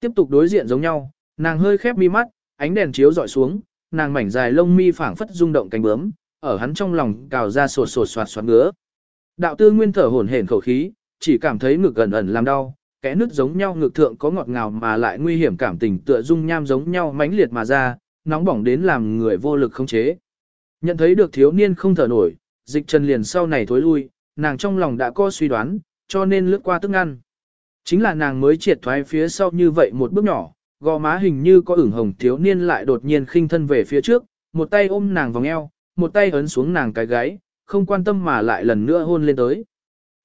Tiếp tục đối diện giống nhau, nàng hơi khép mi mắt, ánh đèn chiếu dọi xuống, nàng mảnh dài lông mi phảng phất rung động cánh bướm, ở hắn trong lòng cào ra sột sột soạt soạt ngứa. Đạo tư nguyên thở hổn hển khẩu khí, chỉ cảm thấy ngực gần ẩn làm đau, kẽ nứt giống nhau ngực thượng có ngọt ngào mà lại nguy hiểm cảm tình tựa dung nham giống nhau mãnh liệt mà ra, nóng bỏng đến làm người vô lực không chế. Nhận thấy được thiếu niên không thở nổi, dịch trần liền sau này thối lui, nàng trong lòng đã có suy đoán, cho nên lướt qua tức ngăn. Chính là nàng mới triệt thoái phía sau như vậy một bước nhỏ, gò má hình như có ửng hồng thiếu niên lại đột nhiên khinh thân về phía trước, một tay ôm nàng vòng eo, một tay ấn xuống nàng cái gáy, không quan tâm mà lại lần nữa hôn lên tới.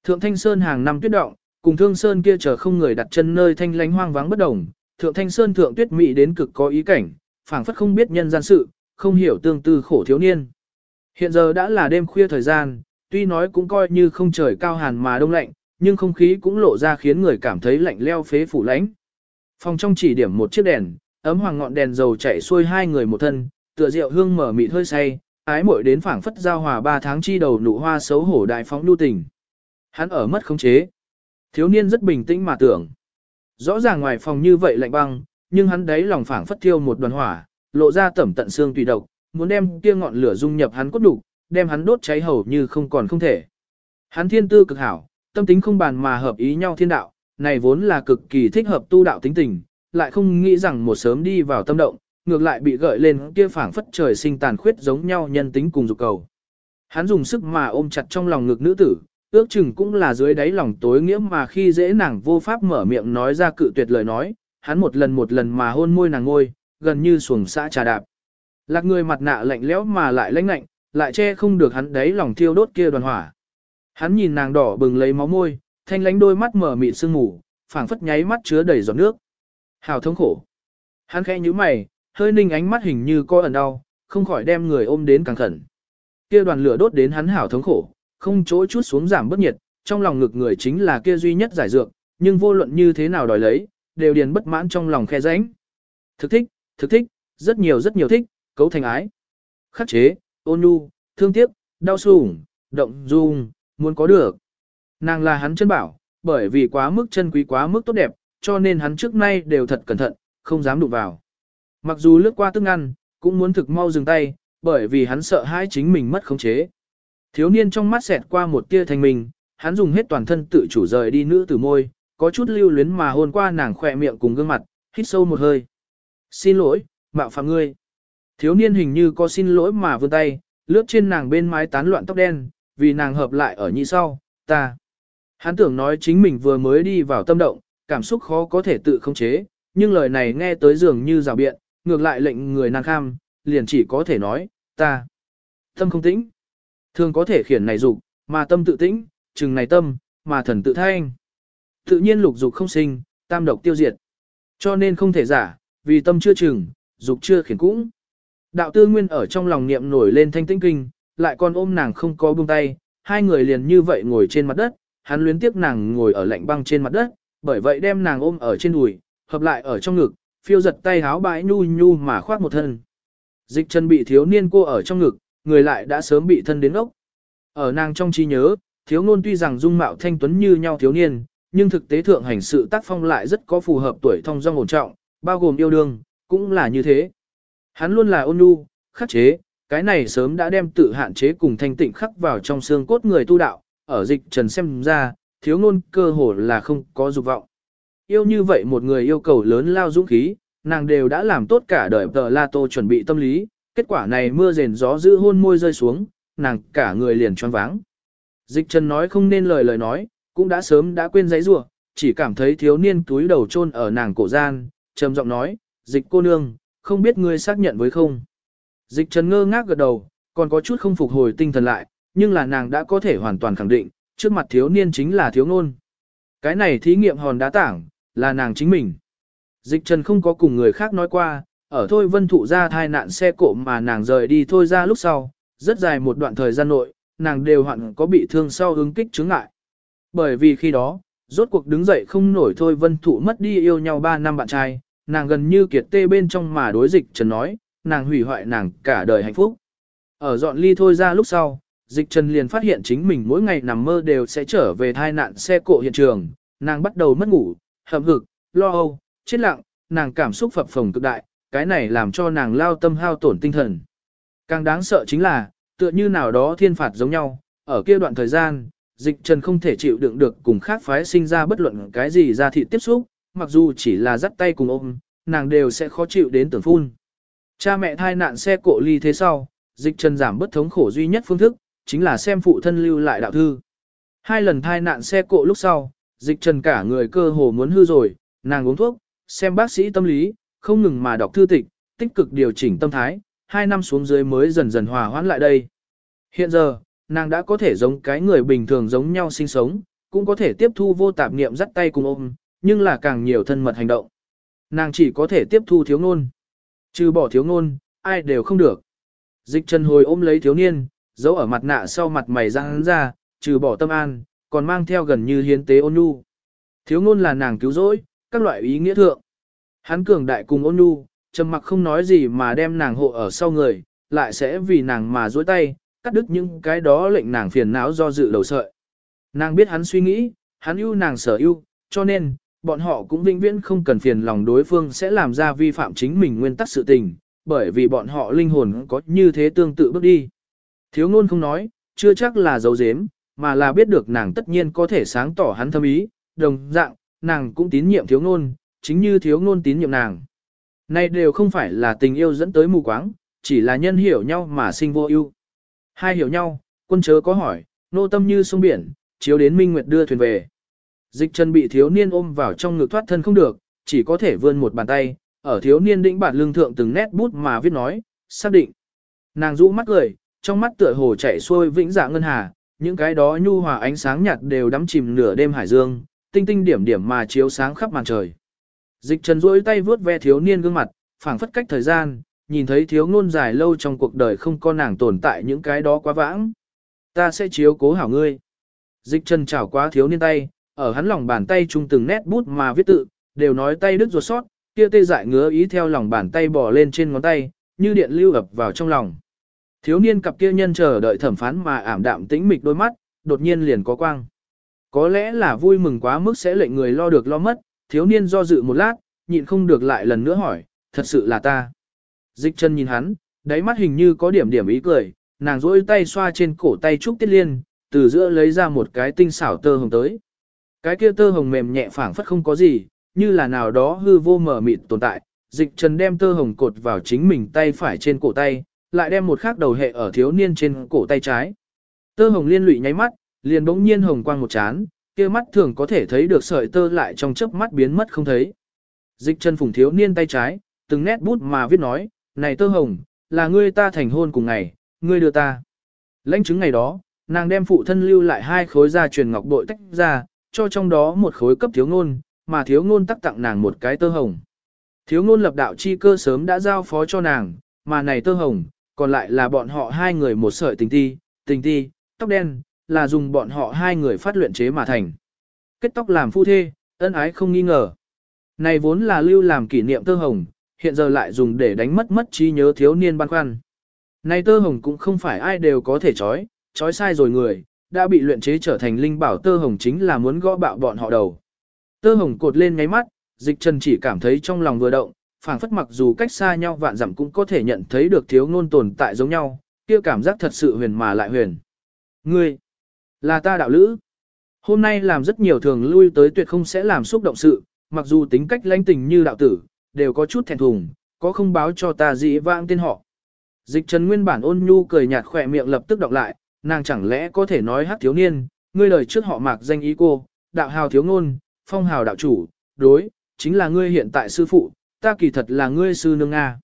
Thượng Thanh Sơn hàng năm tuyết động, cùng Thương Sơn kia chờ không người đặt chân nơi thanh lánh hoang vắng bất đồng, Thượng Thanh Sơn thượng tuyết mỹ đến cực có ý cảnh, phảng phất không biết nhân gian sự, không hiểu tương tư khổ thiếu niên. Hiện giờ đã là đêm khuya thời gian, tuy nói cũng coi như không trời cao hàn mà đông lạnh, nhưng không khí cũng lộ ra khiến người cảm thấy lạnh leo phế phủ lãnh. Phòng trong chỉ điểm một chiếc đèn, ấm hoàng ngọn đèn dầu chạy xuôi hai người một thân, tựa rượu hương mở mịt hơi say, ái muội đến phảng phất giao hòa ba tháng chi đầu nụ hoa xấu hổ đại phóng lưu tình. Hắn ở mất khống chế. Thiếu niên rất bình tĩnh mà tưởng. Rõ ràng ngoài phòng như vậy lạnh băng, nhưng hắn đấy lòng phảng phất thiêu một đoàn hỏa, lộ ra tẩm tận xương tùy độc, muốn đem kia ngọn lửa dung nhập hắn cốt đủ, đem hắn đốt cháy hầu như không còn không thể. Hắn thiên tư cực hảo, tâm tính không bàn mà hợp ý nhau thiên đạo, này vốn là cực kỳ thích hợp tu đạo tính tình, lại không nghĩ rằng một sớm đi vào tâm động, ngược lại bị gợi lên kia phảng phất trời sinh tàn khuyết giống nhau nhân tính cùng dục cầu. Hắn dùng sức mà ôm chặt trong lòng ngực nữ tử, ước chừng cũng là dưới đáy lòng tối nghĩa mà khi dễ nàng vô pháp mở miệng nói ra cự tuyệt lời nói, hắn một lần một lần mà hôn môi nàng ngôi, gần như xuồng xã trà đạp. Lạc người mặt nạ lạnh lẽo mà lại lãnh lạnh, lại che không được hắn đáy lòng thiêu đốt kia đoàn hỏa. Hắn nhìn nàng đỏ bừng lấy máu môi, thanh lánh đôi mắt mở mịt sương mù, phảng phất nháy mắt chứa đầy giọt nước. Hào thống khổ. Hắn khẽ nhíu mày, hơi ninh ánh mắt hình như có ẩn đau, không khỏi đem người ôm đến càng khẩn. Kia đoàn lửa đốt đến hắn hảo thống khổ, không chỗ chút xuống giảm bất nhiệt, trong lòng ngực người chính là kia duy nhất giải dược, nhưng vô luận như thế nào đòi lấy, đều điền bất mãn trong lòng khe rãnh. Thực thích, thực thích, rất nhiều rất nhiều thích, cấu thành ái. Khắc chế, ôn nhu, thương tiếc, đau sủng, động dung, muốn có được. Nàng là hắn chân bảo, bởi vì quá mức chân quý quá mức tốt đẹp, cho nên hắn trước nay đều thật cẩn thận, không dám đụng vào. Mặc dù lướt qua tức ngăn, cũng muốn thực mau dừng tay, bởi vì hắn sợ hãi chính mình mất khống chế. Thiếu niên trong mắt xẹt qua một tia thành mình, hắn dùng hết toàn thân tự chủ rời đi nữ tử môi, có chút lưu luyến mà hôn qua nàng khỏe miệng cùng gương mặt, hít sâu một hơi. Xin lỗi, mạo phạm ngươi. Thiếu niên hình như có xin lỗi mà vươn tay, lướt trên nàng bên mái tán loạn tóc đen, vì nàng hợp lại ở nhị sau, ta. Hắn tưởng nói chính mình vừa mới đi vào tâm động, cảm xúc khó có thể tự khống chế, nhưng lời này nghe tới dường như rào biện, ngược lại lệnh người nàng kham, liền chỉ có thể nói, ta. Tâm không tĩnh. Thường có thể khiển này dục, mà tâm tự tĩnh, chừng này tâm, mà thần tự thanh. Tự nhiên lục dục không sinh, tam độc tiêu diệt. Cho nên không thể giả, vì tâm chưa chừng, dục chưa khiển cũng. Đạo tư nguyên ở trong lòng niệm nổi lên thanh tĩnh kinh, lại còn ôm nàng không có buông tay, hai người liền như vậy ngồi trên mặt đất, hắn luyến tiếp nàng ngồi ở lạnh băng trên mặt đất, bởi vậy đem nàng ôm ở trên đùi, hợp lại ở trong ngực, phiêu giật tay háo bãi nhu nhu mà khoác một thân. Dịch chân bị thiếu niên cô ở trong ngực, người lại đã sớm bị thân đến ốc. Ở nàng trong trí nhớ, thiếu ngôn tuy rằng dung mạo thanh tuấn như nhau thiếu niên, nhưng thực tế thượng hành sự tác phong lại rất có phù hợp tuổi thông dong ổn trọng, bao gồm yêu đương, cũng là như thế. Hắn luôn là ôn nhu, khắc chế, cái này sớm đã đem tự hạn chế cùng thanh tịnh khắc vào trong xương cốt người tu đạo, ở dịch trần xem ra, thiếu ngôn cơ hồ là không có dục vọng. Yêu như vậy một người yêu cầu lớn lao dũng khí, nàng đều đã làm tốt cả đời tờ la tô chuẩn bị tâm lý, kết quả này mưa rền gió giữ hôn môi rơi xuống, nàng cả người liền choáng váng. Dịch trần nói không nên lời lời nói, cũng đã sớm đã quên giấy rủa chỉ cảm thấy thiếu niên túi đầu chôn ở nàng cổ gian, trầm giọng nói, dịch cô nương, không biết ngươi xác nhận với không. Dịch trần ngơ ngác gật đầu, còn có chút không phục hồi tinh thần lại, nhưng là nàng đã có thể hoàn toàn khẳng định, trước mặt thiếu niên chính là thiếu ngôn. Cái này thí nghiệm hòn đá tảng, là nàng chính mình. Dịch trần không có cùng người khác nói qua, ở thôi vân thụ ra thai nạn xe cộ mà nàng rời đi thôi ra lúc sau, rất dài một đoạn thời gian nội, nàng đều hẳn có bị thương sau ứng kích chứng ngại. Bởi vì khi đó, rốt cuộc đứng dậy không nổi thôi vân thụ mất đi yêu nhau 3 năm bạn trai, nàng gần như kiệt tê bên trong mà đối dịch trần nói, nàng hủy hoại nàng cả đời hạnh phúc. Ở dọn ly thôi ra lúc sau, dịch trần liền phát hiện chính mình mỗi ngày nằm mơ đều sẽ trở về thai nạn xe cộ hiện trường, nàng bắt đầu mất ngủ, hậm hực, lo âu, chết lặng, nàng cảm xúc phập phồng cực đại, cái này làm cho nàng lao tâm hao tổn tinh thần. Càng đáng sợ chính là, tựa như nào đó thiên phạt giống nhau, ở kia đoạn thời gian, dịch trần không thể chịu đựng được cùng khác phái sinh ra bất luận cái gì ra thị tiếp xúc, mặc dù chỉ là dắt tay cùng ôm, nàng đều sẽ khó chịu đến tưởng phun. Cha mẹ thai nạn xe cộ ly thế sau, dịch trần giảm bất thống khổ duy nhất phương thức, chính là xem phụ thân lưu lại đạo thư. Hai lần thai nạn xe cộ lúc sau, dịch trần cả người cơ hồ muốn hư rồi, nàng uống thuốc, xem bác sĩ tâm lý, không ngừng mà đọc thư tịch, tích cực điều chỉnh tâm thái, hai năm xuống dưới mới dần dần hòa hoãn lại đây. Hiện giờ, nàng đã có thể giống cái người bình thường giống nhau sinh sống, cũng có thể tiếp thu vô tạp niệm dắt tay cùng ôm, nhưng là càng nhiều thân mật hành động. Nàng chỉ có thể tiếp thu thiếu ngôn. Trừ bỏ thiếu ngôn, ai đều không được. Dịch trần hồi ôm lấy thiếu niên, giấu ở mặt nạ sau mặt mày răng ra, trừ bỏ tâm an, còn mang theo gần như hiến tế ôn nhu. Thiếu ngôn là nàng cứu rỗi, các loại ý nghĩa thượng. Hắn cường đại cùng ôn nhu, trầm mặc không nói gì mà đem nàng hộ ở sau người, lại sẽ vì nàng mà duỗi tay, cắt đứt những cái đó lệnh nàng phiền não do dự đầu sợi. Nàng biết hắn suy nghĩ, hắn yêu nàng sở yêu, cho nên, bọn họ cũng vĩnh viễn không cần phiền lòng đối phương sẽ làm ra vi phạm chính mình nguyên tắc sự tình, bởi vì bọn họ linh hồn có như thế tương tự bước đi. Thiếu ngôn không nói, chưa chắc là dấu dếm, mà là biết được nàng tất nhiên có thể sáng tỏ hắn thâm ý, đồng dạng, nàng cũng tín nhiệm thiếu ngôn, chính như thiếu ngôn tín nhiệm nàng. Này đều không phải là tình yêu dẫn tới mù quáng, chỉ là nhân hiểu nhau mà sinh vô ưu. Hai hiểu nhau, quân chớ có hỏi, nô tâm như sông biển, chiếu đến minh nguyệt đưa thuyền về. Dịch chân bị thiếu niên ôm vào trong ngực thoát thân không được, chỉ có thể vươn một bàn tay, ở thiếu niên đĩnh bản lương thượng từng nét bút mà viết nói, xác định. Nàng rũ mắt cười, trong mắt tựa hồ chảy xuôi vĩnh dạ ngân hà, những cái đó nhu hòa ánh sáng nhạt đều đắm chìm nửa đêm hải dương, tinh tinh điểm điểm mà chiếu sáng khắp màn trời. Dịch trần duỗi tay vướt ve thiếu niên gương mặt, phảng phất cách thời gian, nhìn thấy thiếu ngôn dài lâu trong cuộc đời không có nàng tồn tại những cái đó quá vãng. Ta sẽ chiếu cố hảo ngươi. Dịch trần chảo quá thiếu niên tay, ở hắn lòng bàn tay chung từng nét bút mà viết tự, đều nói tay đứt ruột sót, kia tê dại ngứa ý theo lòng bàn tay bò lên trên ngón tay, như điện lưu ập vào trong lòng. Thiếu niên cặp kia nhân chờ đợi thẩm phán mà ảm đạm tĩnh mịch đôi mắt, đột nhiên liền có quang. Có lẽ là vui mừng quá mức sẽ lệnh người lo được lo mất, thiếu niên do dự một lát, nhịn không được lại lần nữa hỏi, thật sự là ta. Dịch chân nhìn hắn, đáy mắt hình như có điểm điểm ý cười, nàng rỗi tay xoa trên cổ tay Trúc Tiết Liên, từ giữa lấy ra một cái tinh xảo tơ hồng tới. Cái kia tơ hồng mềm nhẹ phảng phất không có gì, như là nào đó hư vô mở mịt tồn tại. Dịch trần đem tơ hồng cột vào chính mình tay phải trên cổ tay, lại đem một khác đầu hệ ở thiếu niên trên cổ tay trái. Tơ hồng liên lụy nháy mắt, liền bỗng nhiên hồng quang một chán, kia mắt thường có thể thấy được sợi tơ lại trong chớp mắt biến mất không thấy. Dịch chân phùng thiếu niên tay trái, từng nét bút mà viết nói, này tơ hồng, là ngươi ta thành hôn cùng ngày, ngươi đưa ta. Lãnh chứng ngày đó, nàng đem phụ thân lưu lại hai khối da truyền ngọc bội tách ra, cho trong đó một khối cấp thiếu ngôn, mà thiếu ngôn tắc tặng nàng một cái tơ hồng. Thiếu ngôn lập đạo chi cơ sớm đã giao phó cho nàng, mà này tơ hồng, còn lại là bọn họ hai người một sợi tình ti, tình ti, tóc đen, là dùng bọn họ hai người phát luyện chế mà thành. Kết tóc làm phu thê, ân ái không nghi ngờ. Này vốn là lưu làm kỷ niệm tơ hồng, hiện giờ lại dùng để đánh mất mất trí nhớ thiếu niên băn khoăn. Này tơ hồng cũng không phải ai đều có thể trói, trói sai rồi người, đã bị luyện chế trở thành linh bảo tơ hồng chính là muốn gõ bạo bọn họ đầu. Tơ hồng cột lên ngáy mắt, dịch trần chỉ cảm thấy trong lòng vừa động, phảng phất mặc dù cách xa nhau vạn dặm cũng có thể nhận thấy được thiếu ngôn tồn tại giống nhau, kia cảm giác thật sự huyền mà lại huyền. Ngươi, là ta đạo lữ. Hôm nay làm rất nhiều thường lui tới tuyệt không sẽ làm xúc động sự, mặc dù tính cách lãnh tình như đạo tử, đều có chút thẹn thùng, có không báo cho ta dĩ vãng tên họ. Dịch trần nguyên bản ôn nhu cười nhạt khỏe miệng lập tức đọc lại, nàng chẳng lẽ có thể nói hát thiếu niên, ngươi lời trước họ mạc danh ý cô, đạo hào thiếu ngôn, phong hào đạo chủ, đối, chính là ngươi hiện tại sư phụ, ta kỳ thật là ngươi sư nương Nga.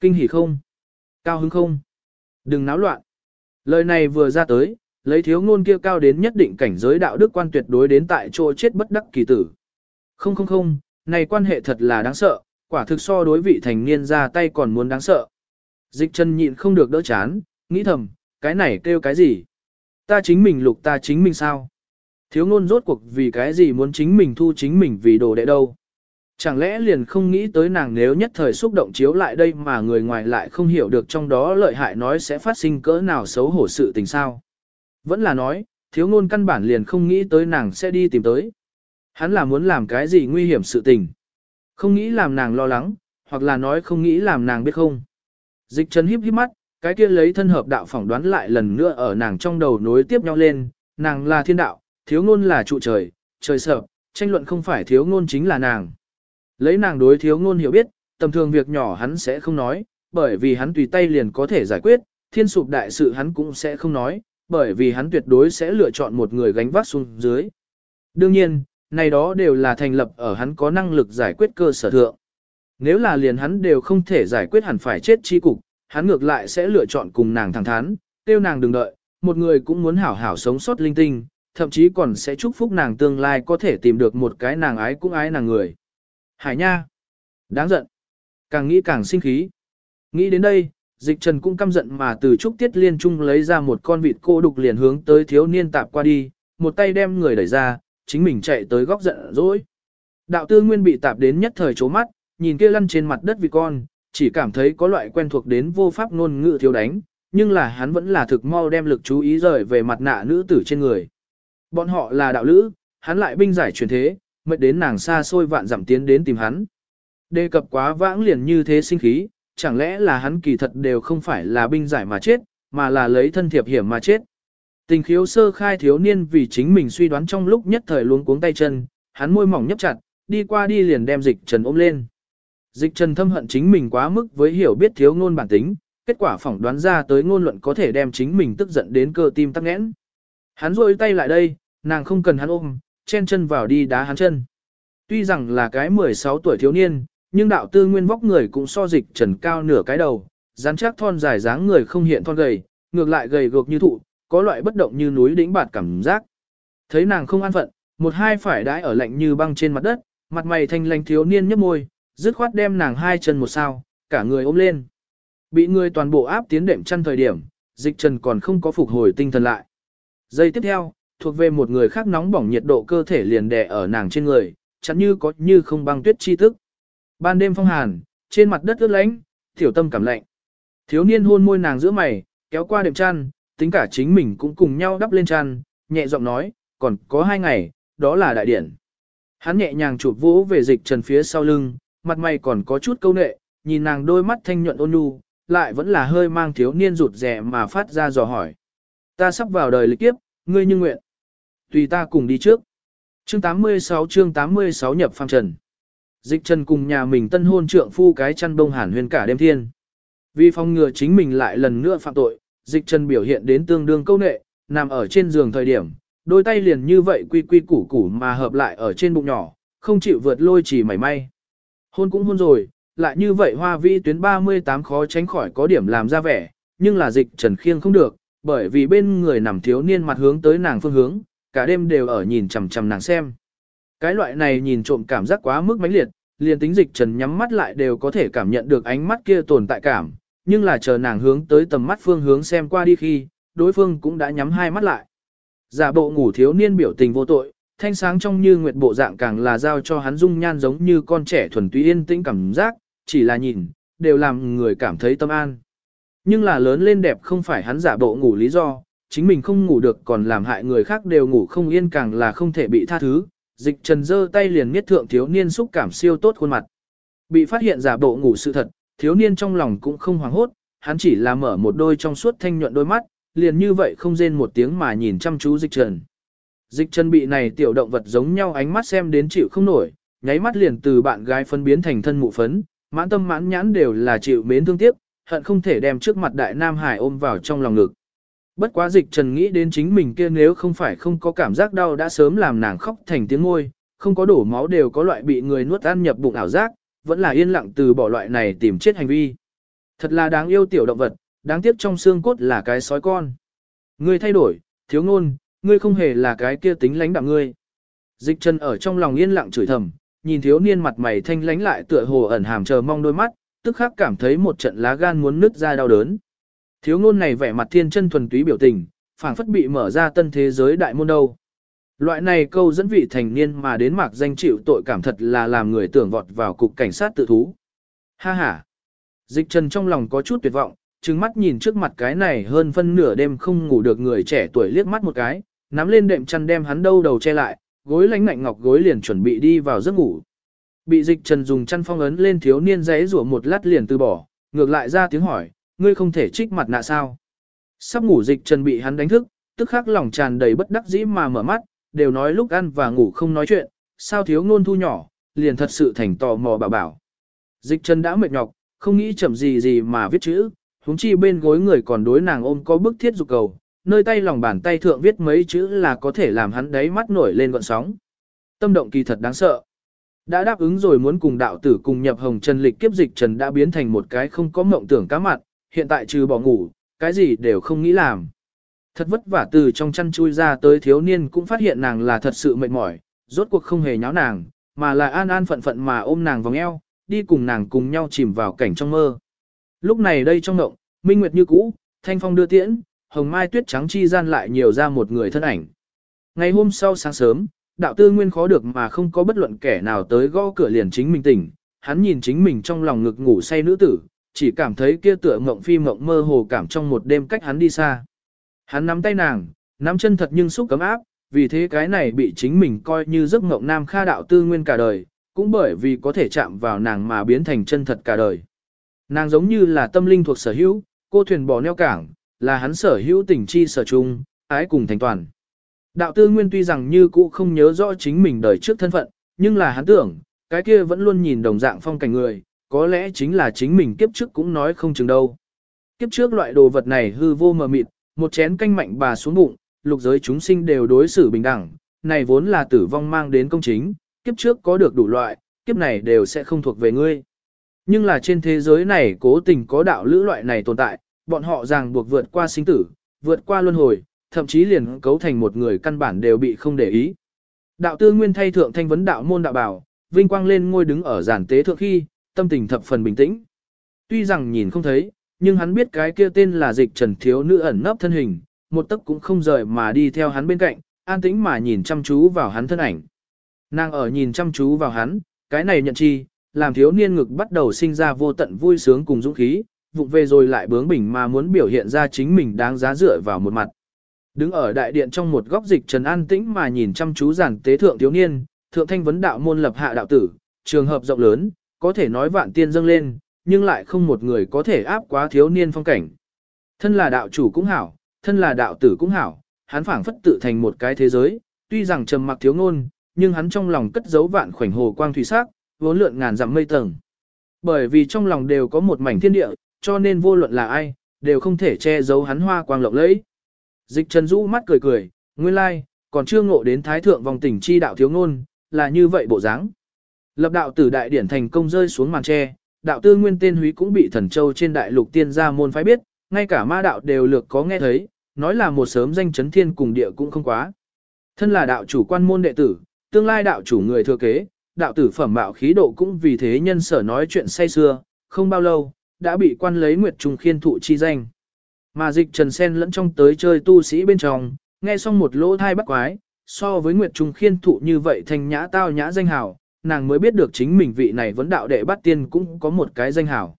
Kinh hỉ không? Cao hứng không? Đừng náo loạn. Lời này vừa ra tới, lấy thiếu ngôn kia cao đến nhất định cảnh giới đạo đức quan tuyệt đối đến tại chỗ chết bất đắc kỳ tử. Không không không, này quan hệ thật là đáng sợ, quả thực so đối vị thành niên ra tay còn muốn đáng sợ. Dịch chân nhịn không được đỡ chán, nghĩ thầm, cái này kêu cái gì? Ta chính mình lục ta chính mình sao? Thiếu ngôn rốt cuộc vì cái gì muốn chính mình thu chính mình vì đồ đệ đâu? Chẳng lẽ liền không nghĩ tới nàng nếu nhất thời xúc động chiếu lại đây mà người ngoài lại không hiểu được trong đó lợi hại nói sẽ phát sinh cỡ nào xấu hổ sự tình sao? Vẫn là nói, thiếu ngôn căn bản liền không nghĩ tới nàng sẽ đi tìm tới. Hắn là muốn làm cái gì nguy hiểm sự tình. Không nghĩ làm nàng lo lắng, hoặc là nói không nghĩ làm nàng biết không. Dịch trần híp híp mắt, cái kia lấy thân hợp đạo phỏng đoán lại lần nữa ở nàng trong đầu nối tiếp nhau lên, nàng là thiên đạo, thiếu ngôn là trụ trời, trời sợ, tranh luận không phải thiếu ngôn chính là nàng. Lấy nàng đối thiếu ngôn hiểu biết, tầm thường việc nhỏ hắn sẽ không nói, bởi vì hắn tùy tay liền có thể giải quyết, thiên sụp đại sự hắn cũng sẽ không nói, bởi vì hắn tuyệt đối sẽ lựa chọn một người gánh vác xuống dưới. Đương nhiên, này đó đều là thành lập ở hắn có năng lực giải quyết cơ sở thượng. Nếu là liền hắn đều không thể giải quyết hẳn phải chết chi cục, hắn ngược lại sẽ lựa chọn cùng nàng thẳng thắn, tiêu nàng đừng đợi, một người cũng muốn hảo hảo sống sót linh tinh, thậm chí còn sẽ chúc phúc nàng tương lai có thể tìm được một cái nàng ái cũng ái nàng người. Hải nha! Đáng giận! Càng nghĩ càng sinh khí. Nghĩ đến đây, dịch trần cũng căm giận mà từ trúc tiết liên trung lấy ra một con vịt cô đục liền hướng tới thiếu niên tạp qua đi, một tay đem người đẩy ra, chính mình chạy tới góc giận dỗi. Đạo tư nguyên bị tạp đến nhất thời chố mắt, nhìn kia lăn trên mặt đất vì con, chỉ cảm thấy có loại quen thuộc đến vô pháp ngôn ngữ thiếu đánh, nhưng là hắn vẫn là thực mau đem lực chú ý rời về mặt nạ nữ tử trên người. Bọn họ là đạo lữ, hắn lại binh giải truyền thế, mệt đến nàng xa xôi vạn dặm tiến đến tìm hắn. Đề cập quá vãng liền như thế sinh khí, chẳng lẽ là hắn kỳ thật đều không phải là binh giải mà chết, mà là lấy thân thiệp hiểm mà chết. Tình khiếu sơ khai thiếu niên vì chính mình suy đoán trong lúc nhất thời luống cuống tay chân, hắn môi mỏng nhấp chặt, đi qua đi liền đem dịch trần ôm lên. Dịch trần thâm hận chính mình quá mức với hiểu biết thiếu ngôn bản tính, kết quả phỏng đoán ra tới ngôn luận có thể đem chính mình tức giận đến cơ tim tắc nghẽn. Hắn rôi tay lại đây, nàng không cần hắn ôm, chen chân vào đi đá hắn chân. Tuy rằng là cái 16 tuổi thiếu niên, nhưng đạo tư nguyên vóc người cũng so dịch trần cao nửa cái đầu, rắn chắc thon dài dáng người không hiện thon gầy, ngược lại gầy gược như thụ, có loại bất động như núi đỉnh bạt cảm giác. Thấy nàng không an phận, một hai phải đãi ở lạnh như băng trên mặt đất, mặt mày thanh lành thiếu niên nhấp môi, dứt khoát đem nàng hai chân một sao, cả người ôm lên. Bị người toàn bộ áp tiến đệm chăn thời điểm, dịch trần còn không có phục hồi tinh thần lại. Giây tiếp theo, thuộc về một người khác nóng bỏng nhiệt độ cơ thể liền đè ở nàng trên người, chẳng như có như không băng tuyết chi tức. Ban đêm phong hàn, trên mặt đất ướt lánh, tiểu tâm cảm lạnh. Thiếu niên hôn môi nàng giữa mày, kéo qua đệm chăn, tính cả chính mình cũng cùng nhau đắp lên chăn, nhẹ giọng nói, còn có hai ngày, đó là đại điển. Hắn nhẹ nhàng chụp vỗ về dịch trần phía sau lưng, mặt mày còn có chút câu nệ, nhìn nàng đôi mắt thanh nhuận ôn nhu, lại vẫn là hơi mang thiếu niên rụt rẻ mà phát ra dò hỏi. Ta sắp vào đời lịch kiếp, ngươi như nguyện. Tùy ta cùng đi trước. Chương 86 chương 86 nhập phàm trần. Dịch trần cùng nhà mình tân hôn trượng phu cái chăn bông hàn huyền cả đêm thiên. Vì phòng ngừa chính mình lại lần nữa phạm tội, dịch trần biểu hiện đến tương đương câu nệ, nằm ở trên giường thời điểm, đôi tay liền như vậy quy quy củ củ mà hợp lại ở trên bụng nhỏ, không chịu vượt lôi chỉ mảy may. Hôn cũng hôn rồi, lại như vậy hoa vi tuyến 38 khó tránh khỏi có điểm làm ra vẻ, nhưng là dịch trần khiêng không được, bởi vì bên người nằm thiếu niên mặt hướng tới nàng phương hướng, cả đêm đều ở nhìn chằm chằm nàng xem. Cái loại này nhìn trộm cảm giác quá mức mãnh liệt, liền tính dịch trần nhắm mắt lại đều có thể cảm nhận được ánh mắt kia tồn tại cảm, nhưng là chờ nàng hướng tới tầm mắt phương hướng xem qua đi khi, đối phương cũng đã nhắm hai mắt lại. Giả bộ ngủ thiếu niên biểu tình vô tội, thanh sáng trong như nguyệt bộ dạng càng là giao cho hắn dung nhan giống như con trẻ thuần túy yên tĩnh cảm giác, chỉ là nhìn, đều làm người cảm thấy tâm an. Nhưng là lớn lên đẹp không phải hắn giả bộ ngủ lý do, chính mình không ngủ được còn làm hại người khác đều ngủ không yên càng là không thể bị tha thứ. Dịch trần dơ tay liền miết thượng thiếu niên xúc cảm siêu tốt khuôn mặt. Bị phát hiện giả bộ ngủ sự thật, thiếu niên trong lòng cũng không hoảng hốt, hắn chỉ là mở một đôi trong suốt thanh nhuận đôi mắt, liền như vậy không rên một tiếng mà nhìn chăm chú dịch trần. Dịch chân bị này tiểu động vật giống nhau ánh mắt xem đến chịu không nổi, nháy mắt liền từ bạn gái phân biến thành thân mụ phấn, mãn tâm mãn nhãn đều là chịu mến thương tiếc, hận không thể đem trước mặt đại nam hải ôm vào trong lòng ngực. Bất quá dịch trần nghĩ đến chính mình kia nếu không phải không có cảm giác đau đã sớm làm nàng khóc thành tiếng ngôi, không có đổ máu đều có loại bị người nuốt ăn nhập bụng ảo giác, vẫn là yên lặng từ bỏ loại này tìm chết hành vi. Thật là đáng yêu tiểu động vật, đáng tiếc trong xương cốt là cái sói con. Ngươi thay đổi, thiếu ngôn, ngươi không hề là cái kia tính lánh đạm ngươi. Dịch trần ở trong lòng yên lặng chửi thầm, nhìn thiếu niên mặt mày thanh lánh lại tựa hồ ẩn hàm chờ mong đôi mắt, tức khắc cảm thấy một trận lá gan muốn nứt ra đau đớn. Thiếu ngôn này vẻ mặt thiên chân thuần túy biểu tình, phảng phất bị mở ra tân thế giới đại môn đâu. Loại này câu dẫn vị thành niên mà đến mạc danh chịu tội cảm thật là làm người tưởng vọt vào cục cảnh sát tự thú. Ha ha! Dịch trần trong lòng có chút tuyệt vọng, trừng mắt nhìn trước mặt cái này hơn phân nửa đêm không ngủ được người trẻ tuổi liếc mắt một cái, nắm lên đệm chăn đem hắn đâu đầu che lại, gối lánh ngạnh ngọc gối liền chuẩn bị đi vào giấc ngủ. Bị dịch trần dùng chăn phong ấn lên thiếu niên giấy rủa một lát liền từ bỏ, ngược lại ra tiếng hỏi, ngươi không thể trích mặt nạ sao. Sắp ngủ dịch trần bị hắn đánh thức, tức khắc lòng tràn đầy bất đắc dĩ mà mở mắt, đều nói lúc ăn và ngủ không nói chuyện, sao thiếu ngôn thu nhỏ, liền thật sự thành tò mò bảo bảo. Dịch trần đã mệt nhọc, không nghĩ chậm gì gì mà viết chữ, huống chi bên gối người còn đối nàng ôm có bức thiết dục cầu, nơi tay lòng bàn tay thượng viết mấy chữ là có thể làm hắn đáy mắt nổi lên gọn sóng. Tâm động kỳ thật đáng sợ. Đã đáp ứng rồi muốn cùng đạo tử cùng nhập hồng trần lịch kiếp dịch trần đã biến thành một cái không có mộng tưởng cá mặt, hiện tại trừ bỏ ngủ, cái gì đều không nghĩ làm. Thật vất vả từ trong chăn chui ra tới thiếu niên cũng phát hiện nàng là thật sự mệt mỏi, rốt cuộc không hề nháo nàng, mà là an an phận phận mà ôm nàng vòng eo, đi cùng nàng cùng nhau chìm vào cảnh trong mơ. Lúc này đây trong ngộng, minh nguyệt như cũ, thanh phong đưa tiễn, hồng mai tuyết trắng chi gian lại nhiều ra một người thân ảnh. Ngày hôm sau sáng sớm, đạo tư nguyên khó được mà không có bất luận kẻ nào tới gõ cửa liền chính mình tỉnh, hắn nhìn chính mình trong lòng ngực ngủ say nữ tử, chỉ cảm thấy kia tựa ngộng phi mộng mơ hồ cảm trong một đêm cách hắn đi xa. Hắn nắm tay nàng, nắm chân thật nhưng xúc cấm áp, vì thế cái này bị chính mình coi như giấc ngộng nam kha đạo tư nguyên cả đời, cũng bởi vì có thể chạm vào nàng mà biến thành chân thật cả đời. Nàng giống như là tâm linh thuộc sở hữu, cô thuyền bò neo cảng, là hắn sở hữu tình chi sở chung, ái cùng thành toàn. Đạo tư nguyên tuy rằng như cũ không nhớ rõ chính mình đời trước thân phận, nhưng là hắn tưởng, cái kia vẫn luôn nhìn đồng dạng phong cảnh người, có lẽ chính là chính mình kiếp trước cũng nói không chừng đâu. Kiếp trước loại đồ vật này hư vô mờ mịt, một chén canh mạnh bà xuống bụng, lục giới chúng sinh đều đối xử bình đẳng, này vốn là tử vong mang đến công chính, kiếp trước có được đủ loại, kiếp này đều sẽ không thuộc về ngươi. Nhưng là trên thế giới này cố tình có đạo lữ loại này tồn tại, bọn họ ràng buộc vượt qua sinh tử, vượt qua luân hồi, thậm chí liền cấu thành một người căn bản đều bị không để ý. Đạo tư nguyên thay thượng thanh vấn đạo môn đạo bảo, vinh quang lên ngôi đứng ở giản tế thượng khi, tâm tình thập phần bình tĩnh. Tuy rằng nhìn không thấy, nhưng hắn biết cái kia tên là dịch trần thiếu nữ ẩn nấp thân hình, một tấc cũng không rời mà đi theo hắn bên cạnh, an tĩnh mà nhìn chăm chú vào hắn thân ảnh. Nàng ở nhìn chăm chú vào hắn, cái này nhận chi, làm thiếu niên ngực bắt đầu sinh ra vô tận vui sướng cùng dũng khí, vụng về rồi lại bướng bỉnh mà muốn biểu hiện ra chính mình đáng giá dựa vào một mặt. Đứng ở đại điện trong một góc dịch trần an tĩnh mà nhìn chăm chú giản tế thượng thiếu niên, thượng thanh vấn đạo môn lập hạ đạo tử, trường hợp rộng lớn, có thể nói vạn tiên dâng lên, nhưng lại không một người có thể áp quá thiếu niên phong cảnh. Thân là đạo chủ cũng hảo, thân là đạo tử cũng hảo, hắn phảng phất tự thành một cái thế giới, tuy rằng trầm mặc thiếu ngôn, nhưng hắn trong lòng cất giấu vạn khoảnh hồ quang thủy sắc, vốn lượn ngàn dặm mây tầng. Bởi vì trong lòng đều có một mảnh thiên địa, cho nên vô luận là ai, đều không thể che giấu hắn hoa quang lộng lẫy. Dịch Trần Dũ mắt cười cười, nguyên lai, còn chưa ngộ đến thái thượng vòng tỉnh chi đạo thiếu ngôn, là như vậy bộ dáng. Lập đạo tử đại điển thành công rơi xuống màn tre, đạo tư nguyên tên húy cũng bị thần châu trên đại lục tiên gia môn phái biết, ngay cả ma đạo đều lược có nghe thấy, nói là một sớm danh chấn thiên cùng địa cũng không quá. Thân là đạo chủ quan môn đệ tử, tương lai đạo chủ người thừa kế, đạo tử phẩm mạo khí độ cũng vì thế nhân sở nói chuyện say xưa, không bao lâu, đã bị quan lấy Nguyệt Trung khiên thụ chi danh. Mà dịch trần sen lẫn trong tới chơi tu sĩ bên trong, nghe xong một lỗ thai bắt quái, so với Nguyệt Trung khiên thụ như vậy thành nhã tao nhã danh hào, nàng mới biết được chính mình vị này Vấn đạo đệ bắt tiên cũng có một cái danh hào.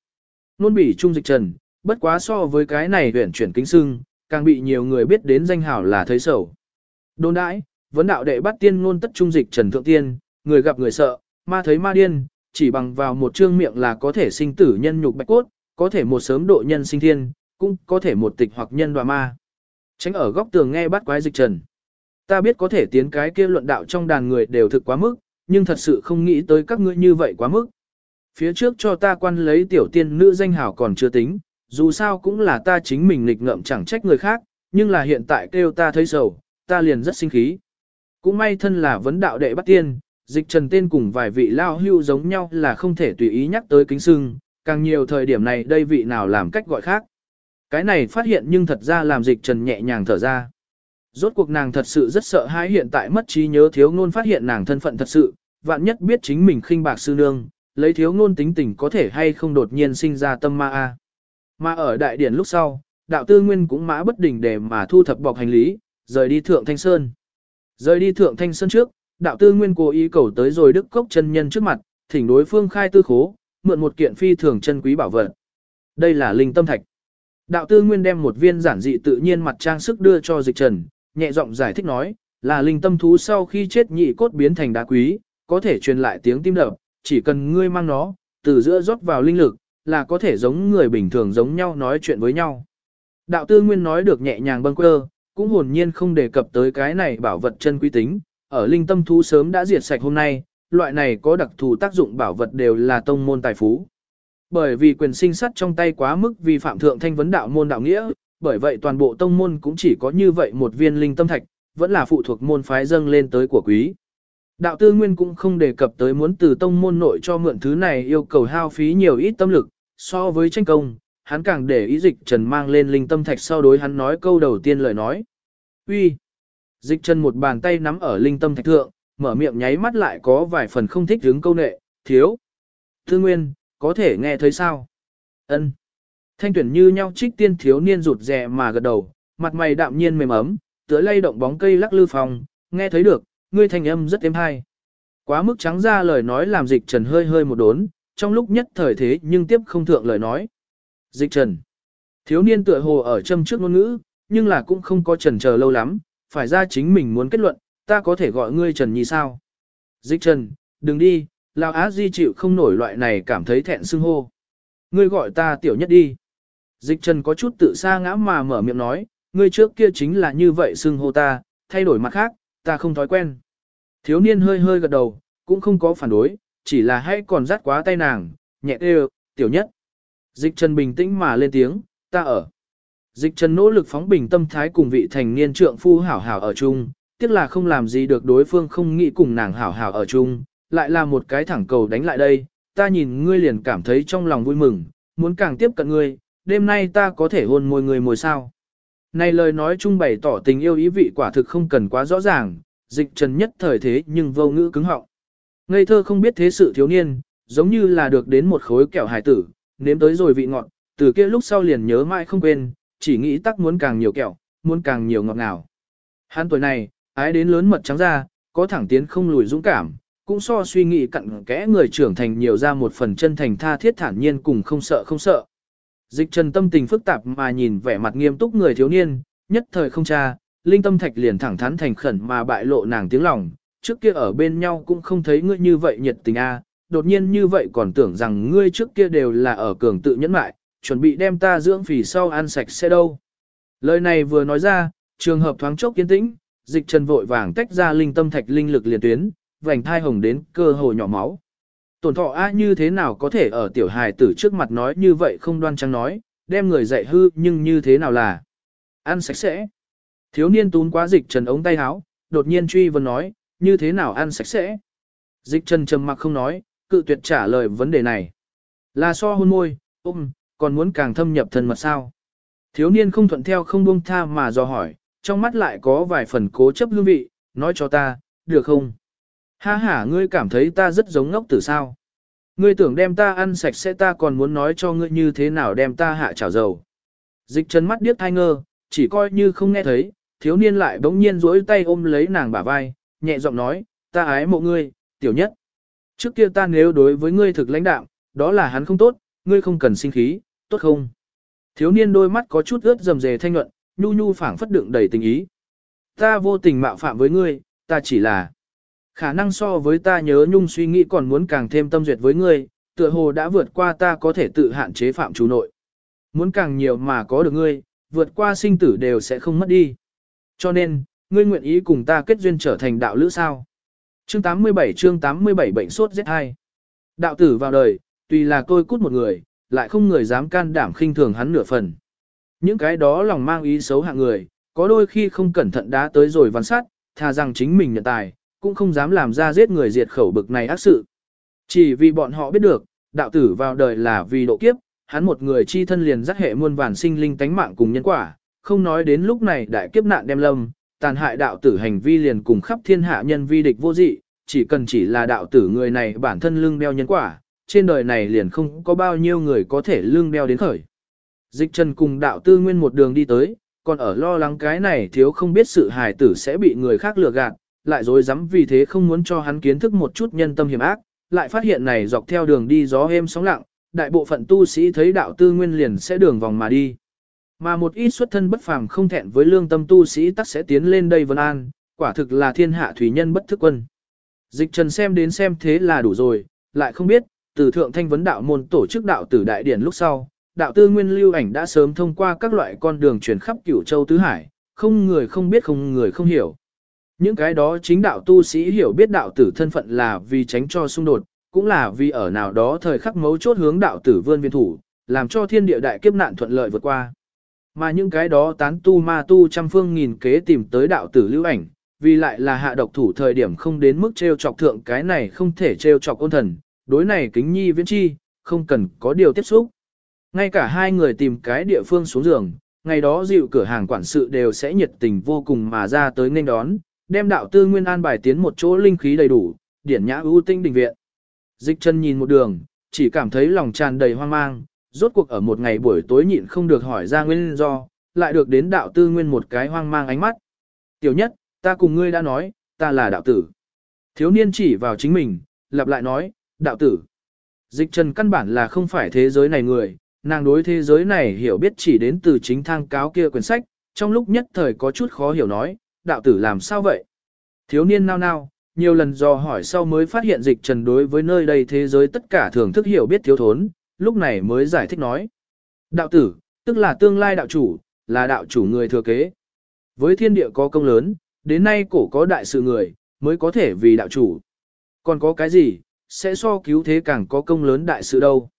Nôn bỉ trung dịch trần, bất quá so với cái này huyển chuyển kính sưng, càng bị nhiều người biết đến danh hào là thấy sầu. Đôn đãi, vấn đạo đệ bắt tiên ngôn tất trung dịch trần thượng tiên, người gặp người sợ, ma thấy ma điên, chỉ bằng vào một trương miệng là có thể sinh tử nhân nhục bạch cốt, có thể một sớm độ nhân sinh thiên, cũng có thể một tịch hoặc nhân đoà ma. Tránh ở góc tường nghe bắt quái dịch trần. Ta biết có thể tiến cái kia luận đạo trong đàn người đều thực quá mức, nhưng thật sự không nghĩ tới các ngươi như vậy quá mức. Phía trước cho ta quan lấy tiểu tiên nữ danh hảo còn chưa tính, dù sao cũng là ta chính mình nghịch ngợm chẳng trách người khác, nhưng là hiện tại kêu ta thấy sầu, ta liền rất sinh khí. Cũng may thân là vấn đạo đệ bắt tiên, dịch trần tên cùng vài vị lao hưu giống nhau là không thể tùy ý nhắc tới kính sưng, càng nhiều thời điểm này đây vị nào làm cách gọi khác. Cái này phát hiện nhưng thật ra làm dịch trần nhẹ nhàng thở ra. Rốt cuộc nàng thật sự rất sợ hãi hiện tại mất trí nhớ thiếu ngôn phát hiện nàng thân phận thật sự, vạn nhất biết chính mình khinh bạc sư nương, lấy thiếu ngôn tính tình có thể hay không đột nhiên sinh ra tâm ma a. Mà ở đại điển lúc sau, đạo tư nguyên cũng mã bất đình để mà thu thập bọc hành lý, rời đi thượng thanh sơn. Rời đi thượng thanh sơn trước, đạo tư nguyên cố ý cầu tới rồi đức cốc chân nhân trước mặt, thỉnh đối phương khai tư khố, mượn một kiện phi thường chân quý bảo vật. Đây là linh tâm thạch. Đạo tư nguyên đem một viên giản dị tự nhiên mặt trang sức đưa cho dịch trần, nhẹ giọng giải thích nói, là linh tâm thú sau khi chết nhị cốt biến thành đá quý, có thể truyền lại tiếng tim đập, chỉ cần ngươi mang nó, từ giữa rót vào linh lực, là có thể giống người bình thường giống nhau nói chuyện với nhau. Đạo tư nguyên nói được nhẹ nhàng bâng quơ, cũng hồn nhiên không đề cập tới cái này bảo vật chân quý tính, ở linh tâm thú sớm đã diệt sạch hôm nay, loại này có đặc thù tác dụng bảo vật đều là tông môn tài phú. Bởi vì quyền sinh sắt trong tay quá mức vi phạm thượng thanh vấn đạo môn đạo nghĩa, bởi vậy toàn bộ tông môn cũng chỉ có như vậy một viên linh tâm thạch, vẫn là phụ thuộc môn phái dâng lên tới của quý. Đạo tư nguyên cũng không đề cập tới muốn từ tông môn nội cho mượn thứ này yêu cầu hao phí nhiều ít tâm lực, so với tranh công, hắn càng để ý dịch trần mang lên linh tâm thạch sau đối hắn nói câu đầu tiên lời nói. uy Dịch trần một bàn tay nắm ở linh tâm thạch thượng, mở miệng nháy mắt lại có vài phần không thích hướng câu nệ, thiếu. Thư nguyên, có thể nghe thấy sao? ân Thanh tuyển như nhau trích tiên thiếu niên rụt rè mà gật đầu, mặt mày đạm nhiên mềm ấm, tựa lay động bóng cây lắc lư phòng, nghe thấy được, ngươi thanh âm rất êm hay. Quá mức trắng ra lời nói làm dịch trần hơi hơi một đốn, trong lúc nhất thời thế nhưng tiếp không thượng lời nói. Dịch trần. Thiếu niên tựa hồ ở châm trước ngôn ngữ, nhưng là cũng không có trần chờ lâu lắm, phải ra chính mình muốn kết luận, ta có thể gọi ngươi trần như sao. Dịch trần, đừng đi, Lão Á Di chịu không nổi loại này cảm thấy thẹn xưng hô. Ngươi gọi ta tiểu nhất đi. Dịch trần có chút tự xa ngã mà mở miệng nói, ngươi trước kia chính là như vậy xưng hô ta, thay đổi mặt khác, ta không thói quen. Thiếu niên hơi hơi gật đầu, cũng không có phản đối, chỉ là hay còn dắt quá tay nàng, nhẹ kêu, tiểu nhất. Dịch trần bình tĩnh mà lên tiếng, ta ở. Dịch trần nỗ lực phóng bình tâm thái cùng vị thành niên trượng phu hảo hảo ở chung, tiếc là không làm gì được đối phương không nghĩ cùng nàng hảo hảo ở chung, lại là một cái thẳng cầu đánh lại đây, ta nhìn ngươi liền cảm thấy trong lòng vui mừng, muốn càng tiếp cận ngươi, đêm nay ta có thể hôn môi người mồi sao. Này lời nói chung bày tỏ tình yêu ý vị quả thực không cần quá rõ ràng, dịch trần nhất thời thế nhưng vô ngữ cứng họng. Ngây thơ không biết thế sự thiếu niên, giống như là được đến một khối kẹo hải tử, nếm tới rồi vị ngọt, từ kia lúc sau liền nhớ mãi không quên, chỉ nghĩ tắc muốn càng nhiều kẹo, muốn càng nhiều ngọt ngào. Hắn tuổi này, ái đến lớn mật trắng ra, có thẳng tiến không lùi dũng cảm, cũng so suy nghĩ cặn kẽ người trưởng thành nhiều ra một phần chân thành tha thiết thản nhiên cùng không sợ không sợ. Dịch trần tâm tình phức tạp mà nhìn vẻ mặt nghiêm túc người thiếu niên, nhất thời không cha, linh tâm thạch liền thẳng thắn thành khẩn mà bại lộ nàng tiếng lòng, trước kia ở bên nhau cũng không thấy ngươi như vậy nhiệt tình a, đột nhiên như vậy còn tưởng rằng ngươi trước kia đều là ở cường tự nhẫn mại, chuẩn bị đem ta dưỡng phì sau ăn sạch sẽ đâu. Lời này vừa nói ra, trường hợp thoáng chốc kiên tĩnh, dịch trần vội vàng tách ra linh tâm thạch linh lực liền tuyến, vành thai hồng đến cơ hồ nhỏ máu. Tổn thọ a như thế nào có thể ở tiểu hài tử trước mặt nói như vậy không đoan trang nói, đem người dạy hư nhưng như thế nào là ăn sạch sẽ. Thiếu niên tún quá dịch trần ống tay áo, đột nhiên truy vấn nói, như thế nào ăn sạch sẽ. Dịch trần trầm mặc không nói, cự tuyệt trả lời vấn đề này. Là so hôn môi, ôm, còn muốn càng thâm nhập thân mật sao. Thiếu niên không thuận theo không buông tha mà do hỏi, trong mắt lại có vài phần cố chấp hương vị, nói cho ta, được không? Ha ha ngươi cảm thấy ta rất giống ngốc tử sao? Ngươi tưởng đem ta ăn sạch sẽ ta còn muốn nói cho ngươi như thế nào đem ta hạ chảo dầu. Dịch chân mắt điếc thai ngơ, chỉ coi như không nghe thấy, thiếu niên lại bỗng nhiên duỗi tay ôm lấy nàng bả vai, nhẹ giọng nói, ta ái mộ ngươi, tiểu nhất. Trước kia ta nếu đối với ngươi thực lãnh đạo, đó là hắn không tốt, ngươi không cần sinh khí, tốt không? Thiếu niên đôi mắt có chút ướt rầm rề thanh nhuận, nhu nhu phảng phất đựng đầy tình ý. Ta vô tình mạo phạm với ngươi, ta chỉ là khả năng so với ta nhớ nhung suy nghĩ còn muốn càng thêm tâm duyệt với ngươi, tựa hồ đã vượt qua ta có thể tự hạn chế phạm chủ nội. Muốn càng nhiều mà có được ngươi, vượt qua sinh tử đều sẽ không mất đi. Cho nên, ngươi nguyện ý cùng ta kết duyên trở thành đạo lữ sao. Chương 87 chương 87 bệnh sốt Z2 Đạo tử vào đời, tuy là tôi cút một người, lại không người dám can đảm khinh thường hắn nửa phần. Những cái đó lòng mang ý xấu hạng người, có đôi khi không cẩn thận đã tới rồi văn sát, thà rằng chính mình nhận tài, cũng không dám làm ra giết người diệt khẩu bực này ác sự. Chỉ vì bọn họ biết được, đạo tử vào đời là vì độ kiếp, hắn một người chi thân liền giác hệ muôn vàn sinh linh tánh mạng cùng nhân quả, không nói đến lúc này đại kiếp nạn đem lâm, tàn hại đạo tử hành vi liền cùng khắp thiên hạ nhân vi địch vô dị, chỉ cần chỉ là đạo tử người này bản thân lưng đeo nhân quả, trên đời này liền không có bao nhiêu người có thể lương đeo đến khởi. Dịch trần cùng đạo tư nguyên một đường đi tới, còn ở lo lắng cái này thiếu không biết sự hài tử sẽ bị người khác lừa gạt, lại dối dám vì thế không muốn cho hắn kiến thức một chút nhân tâm hiểm ác, lại phát hiện này dọc theo đường đi gió êm sóng lặng, đại bộ phận tu sĩ thấy đạo tư nguyên liền sẽ đường vòng mà đi. Mà một ít xuất thân bất phàm không thẹn với lương tâm tu sĩ tắc sẽ tiến lên đây vân an, quả thực là thiên hạ thủy nhân bất thức quân. Dịch trần xem đến xem thế là đủ rồi, lại không biết, từ thượng thanh vấn đạo môn tổ chức đạo tử đại điển lúc sau, đạo tư nguyên lưu ảnh đã sớm thông qua các loại con đường truyền khắp cửu châu tứ hải, không người không biết không người không hiểu. Những cái đó chính đạo tu sĩ hiểu biết đạo tử thân phận là vì tránh cho xung đột, cũng là vì ở nào đó thời khắc mấu chốt hướng đạo tử vươn viên thủ, làm cho thiên địa đại kiếp nạn thuận lợi vượt qua. Mà những cái đó tán tu ma tu trăm phương nghìn kế tìm tới đạo tử lưu ảnh, vì lại là hạ độc thủ thời điểm không đến mức treo chọc thượng cái này không thể treo chọc ôn thần, đối này kính nhi viễn chi, không cần có điều tiếp xúc. Ngay cả hai người tìm cái địa phương xuống giường, ngày đó dịu cửa hàng quản sự đều sẽ nhiệt tình vô cùng mà ra tới nên đón, đem đạo tư nguyên an bài tiến một chỗ linh khí đầy đủ, điển nhã ưu tinh đình viện. Dịch chân nhìn một đường, chỉ cảm thấy lòng tràn đầy hoang mang, rốt cuộc ở một ngày buổi tối nhịn không được hỏi ra nguyên do, lại được đến đạo tư nguyên một cái hoang mang ánh mắt. Tiểu nhất, ta cùng ngươi đã nói, ta là đạo tử. Thiếu niên chỉ vào chính mình, lặp lại nói, đạo tử. Dịch trần căn bản là không phải thế giới này người, nàng đối thế giới này hiểu biết chỉ đến từ chính thang cáo kia quyển sách, trong lúc nhất thời có chút khó hiểu nói, đạo tử làm sao vậy? Thiếu niên nao nao, nhiều lần dò hỏi sau mới phát hiện dịch trần đối với nơi đây thế giới tất cả thường thức hiểu biết thiếu thốn, lúc này mới giải thích nói. Đạo tử, tức là tương lai đạo chủ, là đạo chủ người thừa kế. Với thiên địa có công lớn, đến nay cổ có đại sự người, mới có thể vì đạo chủ. Còn có cái gì, sẽ so cứu thế càng có công lớn đại sự đâu.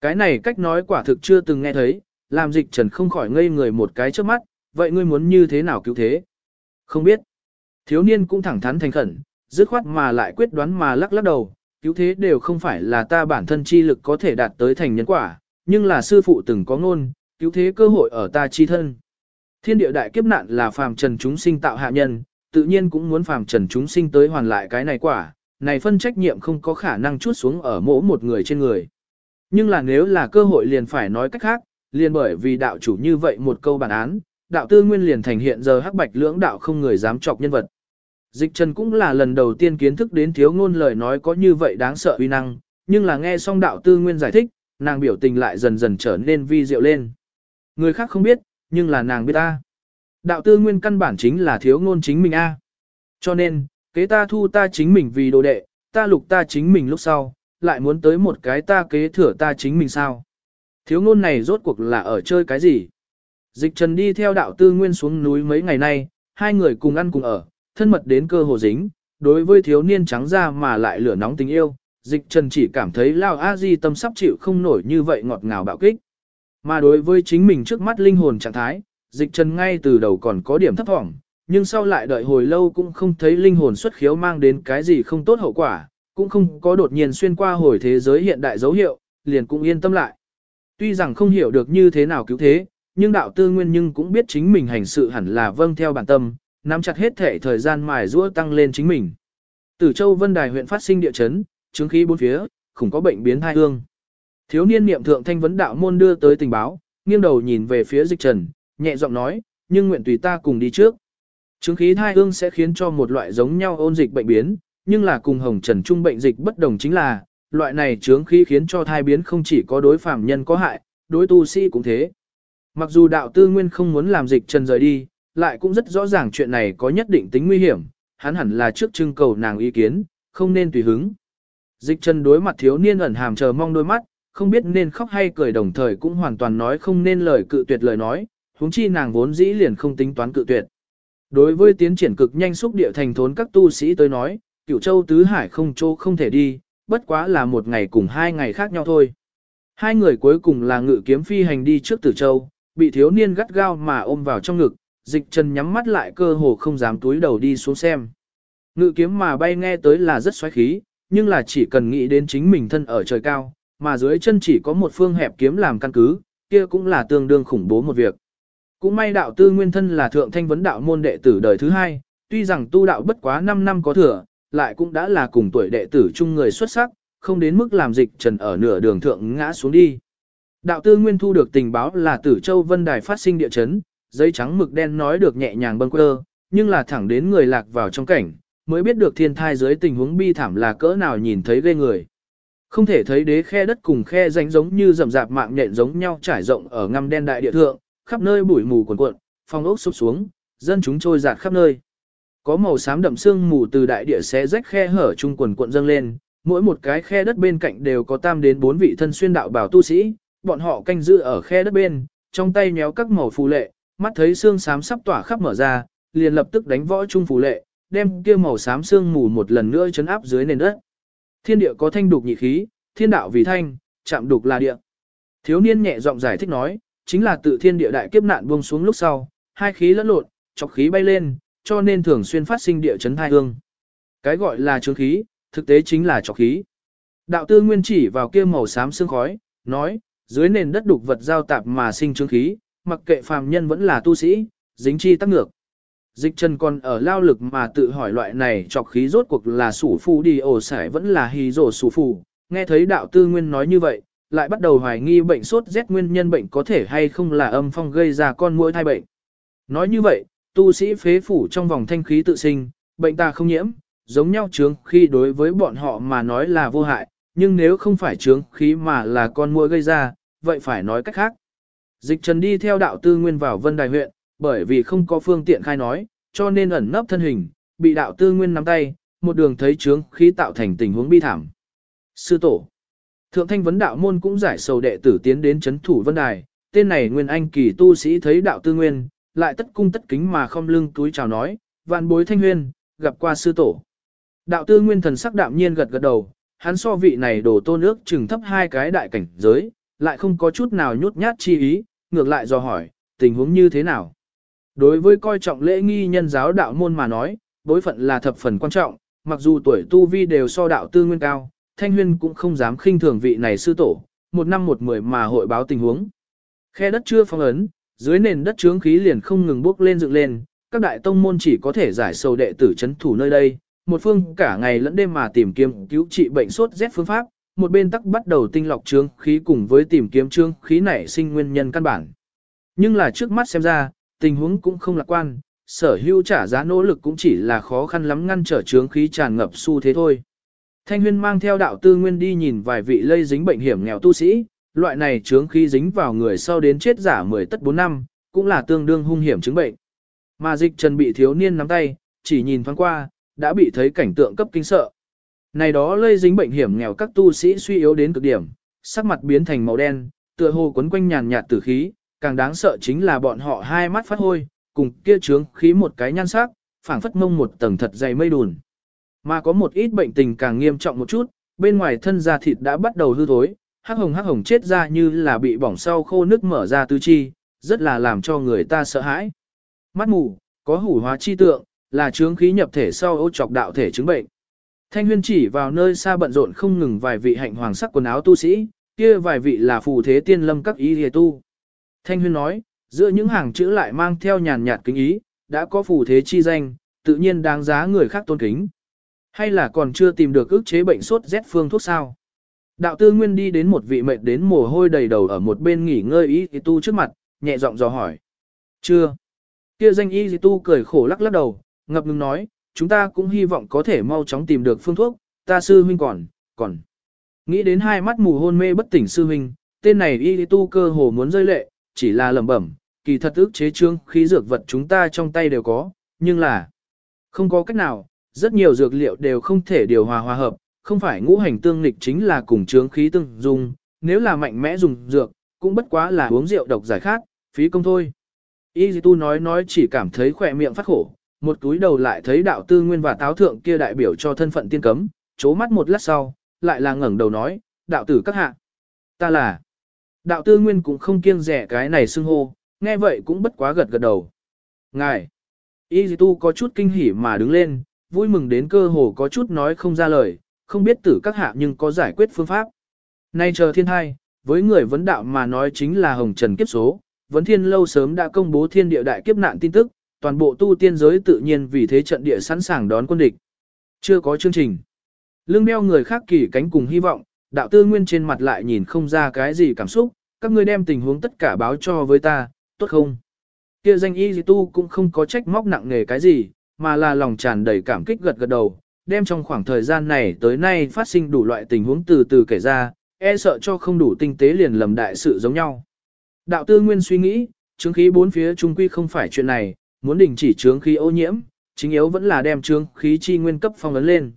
Cái này cách nói quả thực chưa từng nghe thấy, làm dịch trần không khỏi ngây người một cái trước mắt, vậy ngươi muốn như thế nào cứu thế? Không biết. Thiếu niên cũng thẳng thắn thành khẩn, dứt khoát mà lại quyết đoán mà lắc lắc đầu, cứu thế đều không phải là ta bản thân chi lực có thể đạt tới thành nhân quả, nhưng là sư phụ từng có ngôn, cứu thế cơ hội ở ta chi thân. Thiên địa đại kiếp nạn là phàm trần chúng sinh tạo hạ nhân, tự nhiên cũng muốn phàm trần chúng sinh tới hoàn lại cái này quả, này phân trách nhiệm không có khả năng chút xuống ở mỗi một người trên người. Nhưng là nếu là cơ hội liền phải nói cách khác, liền bởi vì đạo chủ như vậy một câu bản án, đạo tư nguyên liền thành hiện giờ hắc bạch lưỡng đạo không người dám chọc nhân vật. Dịch trần cũng là lần đầu tiên kiến thức đến thiếu ngôn lời nói có như vậy đáng sợ uy năng, nhưng là nghe xong đạo tư nguyên giải thích, nàng biểu tình lại dần dần trở nên vi diệu lên. Người khác không biết, nhưng là nàng biết ta. Đạo tư nguyên căn bản chính là thiếu ngôn chính mình a. Cho nên, kế ta thu ta chính mình vì đồ đệ, ta lục ta chính mình lúc sau, lại muốn tới một cái ta kế thừa ta chính mình sao. Thiếu ngôn này rốt cuộc là ở chơi cái gì? Dịch trần đi theo đạo tư nguyên xuống núi mấy ngày nay, hai người cùng ăn cùng ở, thân mật đến cơ hồ dính, đối với thiếu niên trắng da mà lại lửa nóng tình yêu, dịch trần chỉ cảm thấy lao a di tâm sắp chịu không nổi như vậy ngọt ngào bạo kích. Mà đối với chính mình trước mắt linh hồn trạng thái, dịch trần ngay từ đầu còn có điểm thấp thỏm, nhưng sau lại đợi hồi lâu cũng không thấy linh hồn xuất khiếu mang đến cái gì không tốt hậu quả, cũng không có đột nhiên xuyên qua hồi thế giới hiện đại dấu hiệu, liền cũng yên tâm lại. Tuy rằng không hiểu được như thế nào cứu thế, nhưng đạo tư nguyên nhưng cũng biết chính mình hành sự hẳn là vâng theo bản tâm, nắm chặt hết thể thời gian mài rũa tăng lên chính mình. Tử Châu Vân Đài huyện phát sinh địa chấn, chứng khí bốn phía, khủng có bệnh biến thai hương. Thiếu niên niệm thượng thanh vấn đạo môn đưa tới tình báo, nghiêng đầu nhìn về phía dịch trần, nhẹ giọng nói, nhưng nguyện tùy ta cùng đi trước. Chứng khí thai ương sẽ khiến cho một loại giống nhau ôn dịch bệnh biến, nhưng là cùng hồng trần trung bệnh dịch bất đồng chính là, loại này chướng khí khiến cho thai biến không chỉ có đối phạm nhân có hại, đối tu sĩ cũng thế. Mặc dù đạo tư nguyên không muốn làm dịch trần rời đi, lại cũng rất rõ ràng chuyện này có nhất định tính nguy hiểm, hắn hẳn là trước trưng cầu nàng ý kiến, không nên tùy hứng. Dịch trần đối mặt thiếu niên ẩn hàm chờ mong đôi mắt, không biết nên khóc hay cười đồng thời cũng hoàn toàn nói không nên lời cự tuyệt lời nói, huống chi nàng vốn dĩ liền không tính toán cự tuyệt. Đối với tiến triển cực nhanh xúc địa thành thốn các tu sĩ tới nói, cửu châu tứ hải không chỗ không thể đi, bất quá là một ngày cùng hai ngày khác nhau thôi. Hai người cuối cùng là ngự kiếm phi hành đi trước tử châu, bị thiếu niên gắt gao mà ôm vào trong ngực, dịch trần nhắm mắt lại cơ hồ không dám túi đầu đi xuống xem. Ngự kiếm mà bay nghe tới là rất xoáy khí, nhưng là chỉ cần nghĩ đến chính mình thân ở trời cao, mà dưới chân chỉ có một phương hẹp kiếm làm căn cứ, kia cũng là tương đương khủng bố một việc. Cũng may đạo tư nguyên thân là thượng thanh vấn đạo môn đệ tử đời thứ hai, tuy rằng tu đạo bất quá 5 năm có thừa, lại cũng đã là cùng tuổi đệ tử chung người xuất sắc, không đến mức làm dịch trần ở nửa đường thượng ngã xuống đi. Đạo tư nguyên thu được tình báo là tử châu vân đài phát sinh địa chấn, giấy trắng mực đen nói được nhẹ nhàng bâng quơ, nhưng là thẳng đến người lạc vào trong cảnh, mới biết được thiên thai dưới tình huống bi thảm là cỡ nào nhìn thấy ghê người. Không thể thấy đế khe đất cùng khe rãnh giống như rậm rạp mạng nhện giống nhau trải rộng ở ngăm đen đại địa thượng, khắp nơi bụi mù cuồn cuộn, phong ốc sụp xuống, dân chúng trôi dạt khắp nơi. Có màu xám đậm sương mù từ đại địa xé rách khe hở trung quần cuộn dâng lên, mỗi một cái khe đất bên cạnh đều có tam đến bốn vị thân xuyên đạo bảo tu sĩ, bọn họ canh giữ ở khe đất bên, trong tay nhéo các màu phù lệ, mắt thấy xương xám sắp tỏa khắp mở ra, liền lập tức đánh võ trung phù lệ, đem kia màu xám xương mù một lần nữa chấn áp dưới nền đất. Thiên địa có thanh đục nhị khí, thiên đạo vì thanh, chạm đục là địa. Thiếu niên nhẹ giọng giải thích nói, chính là tự thiên địa đại kiếp nạn buông xuống lúc sau, hai khí lẫn lộn, chọc khí bay lên, cho nên thường xuyên phát sinh địa chấn thai hương. Cái gọi là chướng khí, thực tế chính là chọc khí. Đạo tư nguyên chỉ vào kia màu xám xương khói, nói, dưới nền đất đục vật giao tạp mà sinh chướng khí, mặc kệ phàm nhân vẫn là tu sĩ, dính chi tắc ngược. Dịch chân còn ở lao lực mà tự hỏi loại này chọc khí rốt cuộc là sủ phù đi ổ sải vẫn là hì rổ sủ phù. Nghe thấy đạo tư nguyên nói như vậy, lại bắt đầu hoài nghi bệnh sốt rét nguyên nhân bệnh có thể hay không là âm phong gây ra con muỗi thai bệnh. Nói như vậy, tu sĩ phế phủ trong vòng thanh khí tự sinh, bệnh ta không nhiễm, giống nhau chướng khi đối với bọn họ mà nói là vô hại, nhưng nếu không phải chướng khí mà là con muỗi gây ra, vậy phải nói cách khác. Dịch trần đi theo đạo tư nguyên vào Vân Đài huyện, bởi vì không có phương tiện khai nói, cho nên ẩn nấp thân hình, bị đạo tư nguyên nắm tay, một đường thấy chướng khí tạo thành tình huống bi thảm. Sư tổ Thượng thanh vấn đạo môn cũng giải sầu đệ tử tiến đến chấn thủ Vân Đài, tên này Nguyên Anh kỳ tu sĩ thấy đạo tư nguyên, lại tất cung tất kính mà không lưng túi chào nói, vạn bối thanh huyên, gặp qua sư tổ. Đạo tư nguyên thần sắc đạm nhiên gật gật đầu, hắn so vị này đổ tôn ước chừng thấp hai cái đại cảnh giới, lại không có chút nào nhút nhát chi ý, ngược lại do hỏi, tình huống như thế nào. Đối với coi trọng lễ nghi nhân giáo đạo môn mà nói, bối phận là thập phần quan trọng, mặc dù tuổi tu vi đều so đạo tư nguyên cao, thanh huyên cũng không dám khinh thường vị này sư tổ, một năm một mười mà hội báo tình huống. Khe đất chưa phong ấn, dưới nền đất trướng khí liền không ngừng bốc lên dựng lên, các đại tông môn chỉ có thể giải sầu đệ tử chấn thủ nơi đây, một phương cả ngày lẫn đêm mà tìm kiếm cứu trị bệnh sốt rét phương pháp, một bên tắc bắt đầu tinh lọc trướng khí cùng với tìm kiếm trướng khí nảy sinh nguyên nhân căn bản. Nhưng là trước mắt xem ra, tình huống cũng không lạc quan, sở hữu trả giá nỗ lực cũng chỉ là khó khăn lắm ngăn trở trướng khí tràn ngập xu thế thôi. Thanh huyên mang theo đạo tư nguyên đi nhìn vài vị lây dính bệnh hiểm nghèo tu sĩ, loại này trướng khí dính vào người sau đến chết giả 10 tất 4 năm, cũng là tương đương hung hiểm chứng bệnh. Mà dịch trần bị thiếu niên nắm tay, chỉ nhìn thoáng qua, đã bị thấy cảnh tượng cấp kinh sợ. Này đó lây dính bệnh hiểm nghèo các tu sĩ suy yếu đến cực điểm, sắc mặt biến thành màu đen, tựa hồ quấn quanh nhàn nhạt tử khí, càng đáng sợ chính là bọn họ hai mắt phát hôi, cùng kia trướng khí một cái nhan sắc, phảng phất mông một tầng thật dày mây đùn. Mà có một ít bệnh tình càng nghiêm trọng một chút, bên ngoài thân da thịt đã bắt đầu hư thối, hắc hồng hắc hồng chết ra như là bị bỏng sau khô nước mở ra tứ chi, rất là làm cho người ta sợ hãi. Mắt mù, có hủ hóa chi tượng, là chướng khí nhập thể sau ô chọc đạo thể chứng bệnh. Thanh huyên chỉ vào nơi xa bận rộn không ngừng vài vị hạnh hoàng sắc quần áo tu sĩ, kia vài vị là phù thế tiên lâm các ý hề tu. Thanh huyên nói, giữa những hàng chữ lại mang theo nhàn nhạt kính ý, đã có phù thế chi danh, tự nhiên đáng giá người khác tôn kính. Hay là còn chưa tìm được ức chế bệnh sốt rét phương thuốc sao? Đạo tư nguyên đi đến một vị mệt đến mồ hôi đầy đầu ở một bên nghỉ ngơi ý thì tu trước mặt, nhẹ giọng dò hỏi. Chưa. Kia danh y thì tu cười khổ lắc lắc đầu, ngập ngừng nói, chúng ta cũng hy vọng có thể mau chóng tìm được phương thuốc, ta sư huynh còn, còn. Nghĩ đến hai mắt mù hôn mê bất tỉnh sư huynh, tên này y thì tu cơ hồ muốn rơi lệ, chỉ là lẩm bẩm, kỳ thật ức chế trương khí dược vật chúng ta trong tay đều có, nhưng là không có cách nào, rất nhiều dược liệu đều không thể điều hòa hòa hợp, không phải ngũ hành tương nghịch chính là cùng chướng khí tương dùng, nếu là mạnh mẽ dùng dược, cũng bất quá là uống rượu độc giải khát, phí công thôi. Y tu nói nói chỉ cảm thấy khỏe miệng phát khổ, một túi đầu lại thấy đạo tư nguyên và táo thượng kia đại biểu cho thân phận tiên cấm, chố mắt một lát sau, lại là ngẩng đầu nói, đạo tử các hạ. Ta là. Đạo tư nguyên cũng không kiêng rẻ cái này xưng hô, nghe vậy cũng bất quá gật gật đầu. Ngài. Y tu có chút kinh hỉ mà đứng lên, vui mừng đến cơ hồ có chút nói không ra lời, không biết tử các hạ nhưng có giải quyết phương pháp. Nay chờ thiên thai, với người vấn đạo mà nói chính là hồng trần kiếp số, vấn thiên lâu sớm đã công bố thiên địa đại kiếp nạn tin tức, toàn bộ tu tiên giới tự nhiên vì thế trận địa sẵn sàng đón quân địch. Chưa có chương trình. Lương đeo người khác kỳ cánh cùng hy vọng, đạo tư nguyên trên mặt lại nhìn không ra cái gì cảm xúc, các ngươi đem tình huống tất cả báo cho với ta, tốt không? Kia danh y tu cũng không có trách móc nặng nề cái gì, mà là lòng tràn đầy cảm kích gật gật đầu, đem trong khoảng thời gian này tới nay phát sinh đủ loại tình huống từ từ kể ra, e sợ cho không đủ tinh tế liền lầm đại sự giống nhau. Đạo tư nguyên suy nghĩ, chứng khí bốn phía trung quy không phải chuyện này, muốn đình chỉ chứng khí ô nhiễm, chính yếu vẫn là đem chứng khí chi nguyên cấp phong ấn lên.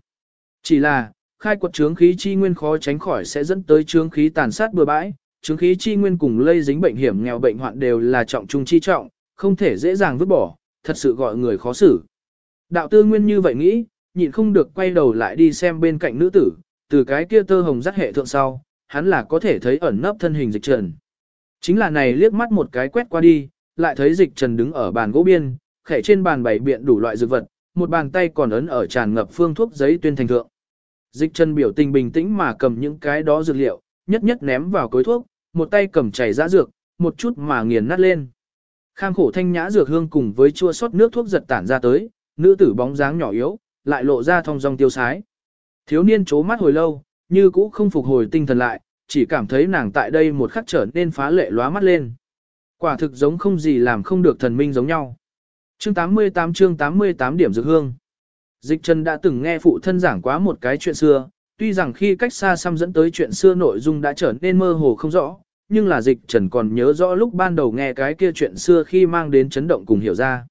Chỉ là, khai quật chứng khí chi nguyên khó tránh khỏi sẽ dẫn tới chứng khí tàn sát bừa bãi, chứng khí chi nguyên cùng lây dính bệnh hiểm nghèo bệnh hoạn đều là trọng trung chi trọng, không thể dễ dàng vứt bỏ, thật sự gọi người khó xử. Đạo tư nguyên như vậy nghĩ, nhịn không được quay đầu lại đi xem bên cạnh nữ tử, từ cái kia tơ hồng dắt hệ thượng sau, hắn là có thể thấy ẩn nấp thân hình dịch trần. Chính là này liếc mắt một cái quét qua đi, lại thấy dịch trần đứng ở bàn gỗ biên, khẽ trên bàn bày biện đủ loại dược vật, một bàn tay còn ấn ở tràn ngập phương thuốc giấy tuyên thành thượng. Dịch trần biểu tình bình tĩnh mà cầm những cái đó dược liệu, nhất nhất ném vào cối thuốc, một tay cầm chảy ra dược, một chút mà nghiền nát lên. Khang khổ thanh nhã dược hương cùng với chua sót nước thuốc giật tản ra tới, nữ tử bóng dáng nhỏ yếu, lại lộ ra thong dong tiêu sái. Thiếu niên chố mắt hồi lâu, như cũ không phục hồi tinh thần lại, chỉ cảm thấy nàng tại đây một khắc trở nên phá lệ lóa mắt lên. Quả thực giống không gì làm không được thần minh giống nhau. Chương 88 chương 88 điểm dược hương. Dịch Trần đã từng nghe phụ thân giảng quá một cái chuyện xưa, tuy rằng khi cách xa xăm dẫn tới chuyện xưa nội dung đã trở nên mơ hồ không rõ, nhưng là Dịch Trần còn nhớ rõ lúc ban đầu nghe cái kia chuyện xưa khi mang đến chấn động cùng hiểu ra.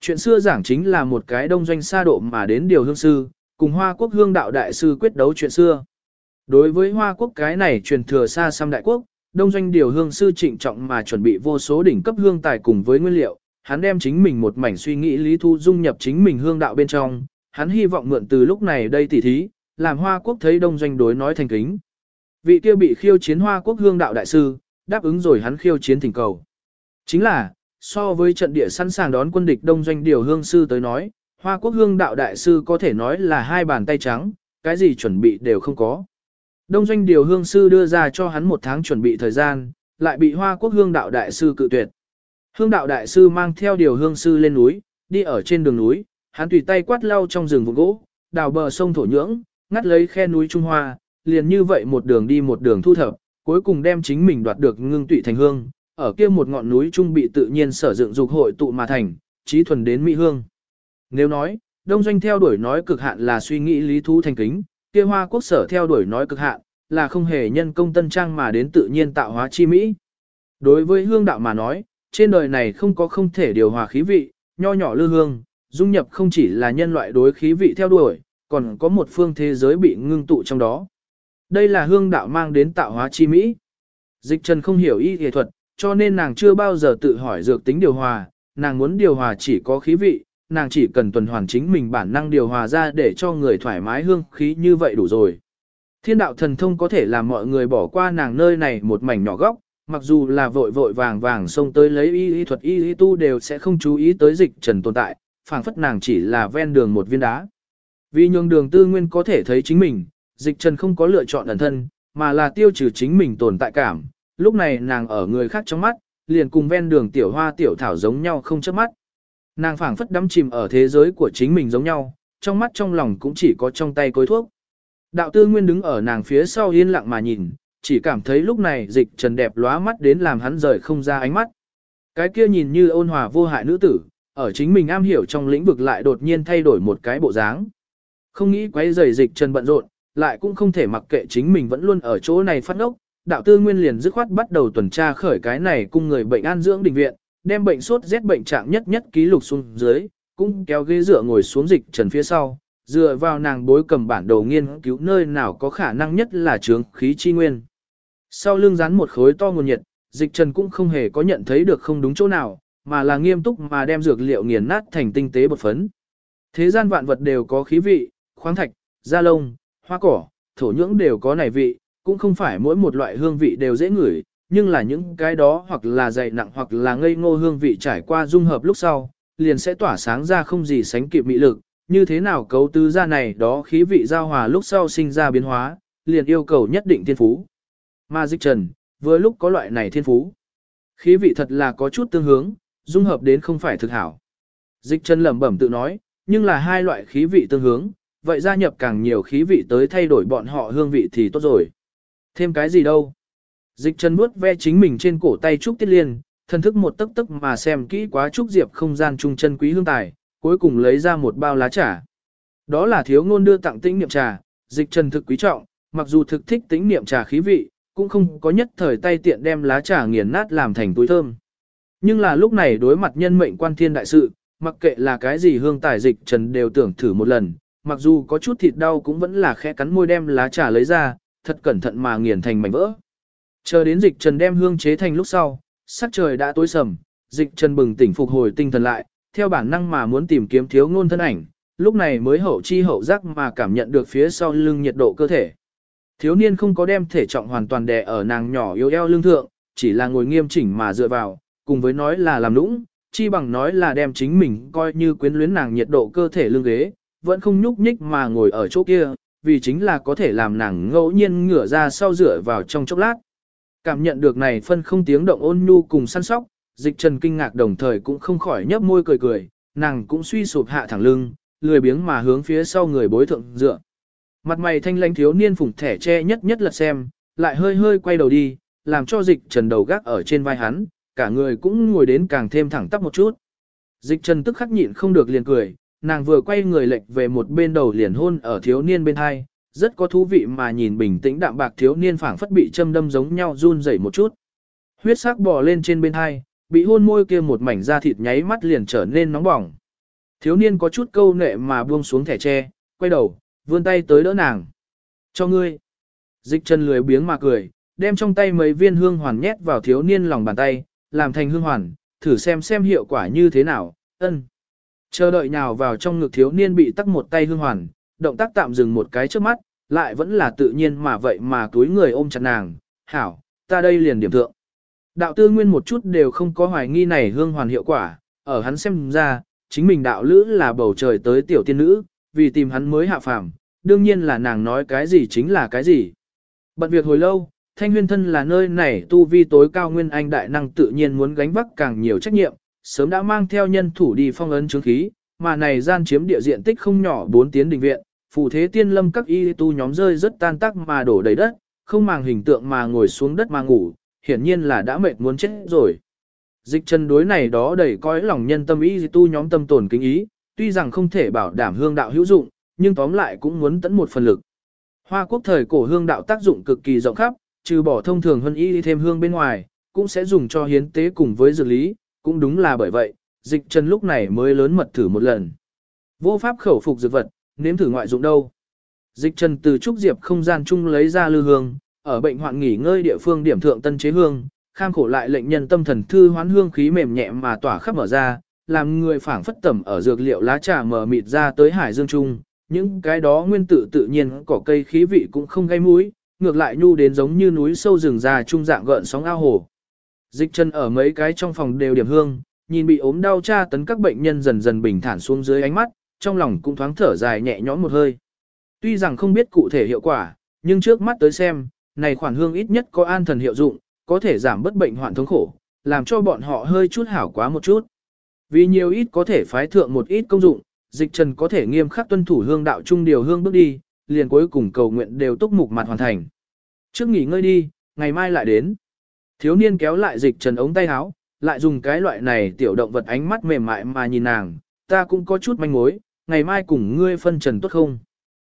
Chuyện xưa giảng chính là một cái đông doanh xa độ mà đến điều hương sư, cùng Hoa Quốc hương đạo đại sư quyết đấu chuyện xưa. Đối với Hoa Quốc cái này truyền thừa xa xăm đại quốc, đông doanh điều hương sư trịnh trọng mà chuẩn bị vô số đỉnh cấp hương tài cùng với nguyên liệu, hắn đem chính mình một mảnh suy nghĩ lý thu dung nhập chính mình hương đạo bên trong, hắn hy vọng mượn từ lúc này đây tỉ thí, làm Hoa Quốc thấy đông doanh đối nói thành kính. Vị kia bị khiêu chiến Hoa Quốc hương đạo đại sư, đáp ứng rồi hắn khiêu chiến thỉnh cầu. Chính là, so với trận địa sẵn sàng đón quân địch đông doanh điều hương sư tới nói, Hoa Quốc hương đạo đại sư có thể nói là hai bàn tay trắng, cái gì chuẩn bị đều không có. Đông doanh điều hương sư đưa ra cho hắn một tháng chuẩn bị thời gian, lại bị Hoa Quốc hương đạo đại sư cự tuyệt. Hương đạo đại sư mang theo điều hương sư lên núi, đi ở trên đường núi, hắn tùy tay quát lau trong rừng vùng gỗ, đào bờ sông thổ nhưỡng, ngắt lấy khe núi Trung Hoa, liền như vậy một đường đi một đường thu thập, cuối cùng đem chính mình đoạt được ngưng tụy thành hương, ở kia một ngọn núi trung bị tự nhiên sở dựng dục hội tụ mà thành, trí thuần đến mỹ hương. Nếu nói, đông doanh theo đuổi nói cực hạn là suy nghĩ lý thú thành kính, kia hoa quốc sở theo đuổi nói cực hạn, là không hề nhân công tân trang mà đến tự nhiên tạo hóa chi mỹ. Đối với hương đạo mà nói, trên đời này không có không thể điều hòa khí vị, nho nhỏ lư hương, dung nhập không chỉ là nhân loại đối khí vị theo đuổi, còn có một phương thế giới bị ngưng tụ trong đó. Đây là hương đạo mang đến tạo hóa chi mỹ. Dịch trần không hiểu y y thuật, cho nên nàng chưa bao giờ tự hỏi dược tính điều hòa, nàng muốn điều hòa chỉ có khí vị, nàng chỉ cần tuần hoàn chính mình bản năng điều hòa ra để cho người thoải mái hương khí như vậy đủ rồi. Thiên đạo thần thông có thể làm mọi người bỏ qua nàng nơi này một mảnh nhỏ góc, mặc dù là vội vội vàng vàng xông tới lấy y y thuật y y tu đều sẽ không chú ý tới dịch trần tồn tại, phảng phất nàng chỉ là ven đường một viên đá. Vì nhường đường tư nguyên có thể thấy chính mình, dịch trần không có lựa chọn ẩn thân, mà là tiêu trừ chính mình tồn tại cảm, lúc này nàng ở người khác trong mắt, liền cùng ven đường tiểu hoa tiểu thảo giống nhau không chớp mắt. Nàng phảng phất đắm chìm ở thế giới của chính mình giống nhau, trong mắt trong lòng cũng chỉ có trong tay cối thuốc. Đạo tư nguyên đứng ở nàng phía sau yên lặng mà nhìn, chỉ cảm thấy lúc này dịch trần đẹp lóa mắt đến làm hắn rời không ra ánh mắt. Cái kia nhìn như ôn hòa vô hại nữ tử, ở chính mình am hiểu trong lĩnh vực lại đột nhiên thay đổi một cái bộ dáng. Không nghĩ quấy rầy dịch trần bận rộn, lại cũng không thể mặc kệ chính mình vẫn luôn ở chỗ này phát ngốc, Đạo tư nguyên liền dứt khoát bắt đầu tuần tra khởi cái này cung người bệnh an dưỡng đình viện, đem bệnh sốt rét bệnh trạng nhất nhất ký lục xuống dưới, cũng kéo ghế dựa ngồi xuống dịch trần phía sau, dựa vào nàng bối cầm bản đồ nghiên cứu nơi nào có khả năng nhất là trướng khí chi nguyên. Sau lưng rán một khối to nguồn nhiệt, dịch trần cũng không hề có nhận thấy được không đúng chỗ nào, mà là nghiêm túc mà đem dược liệu nghiền nát thành tinh tế bột phấn. Thế gian vạn vật đều có khí vị, khoáng thạch, da lông, hoa cỏ, thổ nhưỡng đều có này vị, cũng không phải mỗi một loại hương vị đều dễ ngửi, nhưng là những cái đó hoặc là dày nặng hoặc là ngây ngô hương vị trải qua dung hợp lúc sau, liền sẽ tỏa sáng ra không gì sánh kịp mị lực, như thế nào cấu tứ ra này đó khí vị giao hòa lúc sau sinh ra biến hóa, liền yêu cầu nhất định thiên phú. Mà dịch trần, vừa lúc có loại này thiên phú. Khí vị thật là có chút tương hướng, dung hợp đến không phải thực hảo. Dịch trần lẩm bẩm tự nói, nhưng là hai loại khí vị tương hướng, vậy gia nhập càng nhiều khí vị tới thay đổi bọn họ hương vị thì tốt rồi. Thêm cái gì đâu. Dịch trần nuốt ve chính mình trên cổ tay Trúc Tiết Liên, thân thức một tấc tấc mà xem kỹ quá Trúc Diệp không gian trung chân quý hương tài, cuối cùng lấy ra một bao lá trà. Đó là thiếu ngôn đưa tặng tĩnh niệm trà, dịch trần thực quý trọng, mặc dù thực thích tĩnh niệm trà khí vị, cũng không có nhất thời tay tiện đem lá trà nghiền nát làm thành túi thơm. Nhưng là lúc này đối mặt nhân mệnh quan thiên đại sự, mặc kệ là cái gì hương tài dịch trần đều tưởng thử một lần, mặc dù có chút thịt đau cũng vẫn là khẽ cắn môi đem lá trà lấy ra, thật cẩn thận mà nghiền thành mảnh vỡ. Chờ đến dịch trần đem hương chế thành lúc sau, sắc trời đã tối sầm, dịch trần bừng tỉnh phục hồi tinh thần lại, theo bản năng mà muốn tìm kiếm thiếu ngôn thân ảnh, lúc này mới hậu chi hậu giác mà cảm nhận được phía sau lưng nhiệt độ cơ thể. Thiếu niên không có đem thể trọng hoàn toàn đè ở nàng nhỏ yếu eo lưng thượng, chỉ là ngồi nghiêm chỉnh mà dựa vào, cùng với nói là làm nũng, chi bằng nói là đem chính mình coi như quyến luyến nàng nhiệt độ cơ thể lưng ghế, vẫn không nhúc nhích mà ngồi ở chỗ kia, vì chính là có thể làm nàng ngẫu nhiên ngửa ra sau rửa vào trong chốc lát. Cảm nhận được này phân không tiếng động ôn nhu cùng săn sóc, dịch trần kinh ngạc đồng thời cũng không khỏi nhấp môi cười cười, nàng cũng suy sụp hạ thẳng lưng, lười biếng mà hướng phía sau người bối thượng dựa. Mặt mày thanh lãnh thiếu niên phủng thẻ che nhất nhất lật xem, lại hơi hơi quay đầu đi, làm cho dịch trần đầu gác ở trên vai hắn, cả người cũng ngồi đến càng thêm thẳng tắp một chút. Dịch trần tức khắc nhịn không được liền cười, nàng vừa quay người lệch về một bên đầu liền hôn ở thiếu niên bên hai, rất có thú vị mà nhìn bình tĩnh đạm bạc thiếu niên phảng phất bị châm đâm giống nhau run rẩy một chút. Huyết sắc bò lên trên bên hai, bị hôn môi kia một mảnh da thịt nháy mắt liền trở nên nóng bỏng. Thiếu niên có chút câu nệ mà buông xuống thẻ tre, quay đầu, vươn tay tới đỡ nàng. Cho ngươi. Dịch chân lười biếng mà cười, đem trong tay mấy viên hương hoàn nhét vào thiếu niên lòng bàn tay, làm thành hương hoàn, thử xem xem hiệu quả như thế nào, ân. Chờ đợi nhào vào trong ngực thiếu niên bị tắc một tay hương hoàn, động tác tạm dừng một cái trước mắt, lại vẫn là tự nhiên mà vậy mà túi người ôm chặt nàng, hảo, ta đây liền điểm thượng. Đạo tư nguyên một chút đều không có hoài nghi này hương hoàn hiệu quả, ở hắn xem ra, chính mình đạo lữ là bầu trời tới tiểu tiên nữ, vì tìm hắn mới hạ phàm, đương nhiên là nàng nói cái gì chính là cái gì. Bận việc hồi lâu, thanh huyên thân là nơi này tu vi tối cao nguyên anh đại năng tự nhiên muốn gánh vác càng nhiều trách nhiệm, sớm đã mang theo nhân thủ đi phong ấn chứng khí, mà này gian chiếm địa diện tích không nhỏ bốn tiến đình viện, phù thế tiên lâm các y tu nhóm rơi rất tan tác mà đổ đầy đất, không màng hình tượng mà ngồi xuống đất mà ngủ, hiển nhiên là đã mệt muốn chết rồi. Dịch chân đối này đó đầy coi lòng nhân tâm y tu nhóm tâm tổn kính ý, tuy rằng không thể bảo đảm hương đạo hữu dụng, nhưng tóm lại cũng muốn tận một phần lực. Hoa quốc thời cổ hương đạo tác dụng cực kỳ rộng khắp, trừ bỏ thông thường hơn y thêm hương bên ngoài, cũng sẽ dùng cho hiến tế cùng với dược lý, cũng đúng là bởi vậy, dịch Trần lúc này mới lớn mật thử một lần. Vô pháp khẩu phục dược vật, nếm thử ngoại dụng đâu. Dịch trần từ trúc diệp không gian chung lấy ra lư hương, ở bệnh hoạn nghỉ ngơi địa phương điểm thượng tân chế hương, kham khổ lại lệnh nhân tâm thần thư hoán hương khí mềm nhẹ mà tỏa khắp mở ra, làm người phảng phất tẩm ở dược liệu lá trà mở mịt ra tới hải dương trung, những cái đó nguyên tử tự nhiên cỏ cây khí vị cũng không gây mũi, ngược lại nhu đến giống như núi sâu rừng già trung dạng gợn sóng ao hồ. Dịch chân ở mấy cái trong phòng đều điểm hương, nhìn bị ốm đau tra tấn các bệnh nhân dần dần bình thản xuống dưới ánh mắt, trong lòng cũng thoáng thở dài nhẹ nhõm một hơi. Tuy rằng không biết cụ thể hiệu quả, nhưng trước mắt tới xem, này khoản hương ít nhất có an thần hiệu dụng, có thể giảm bất bệnh hoạn thống khổ, làm cho bọn họ hơi chút hảo quá một chút. Vì nhiều ít có thể phái thượng một ít công dụng, dịch trần có thể nghiêm khắc tuân thủ hương đạo trung điều hương bước đi, liền cuối cùng cầu nguyện đều túc mục mặt hoàn thành. Trước nghỉ ngơi đi, ngày mai lại đến. Thiếu niên kéo lại dịch trần ống tay áo, lại dùng cái loại này tiểu động vật ánh mắt mềm mại mà nhìn nàng, ta cũng có chút manh mối, ngày mai cùng ngươi phân trần tốt không?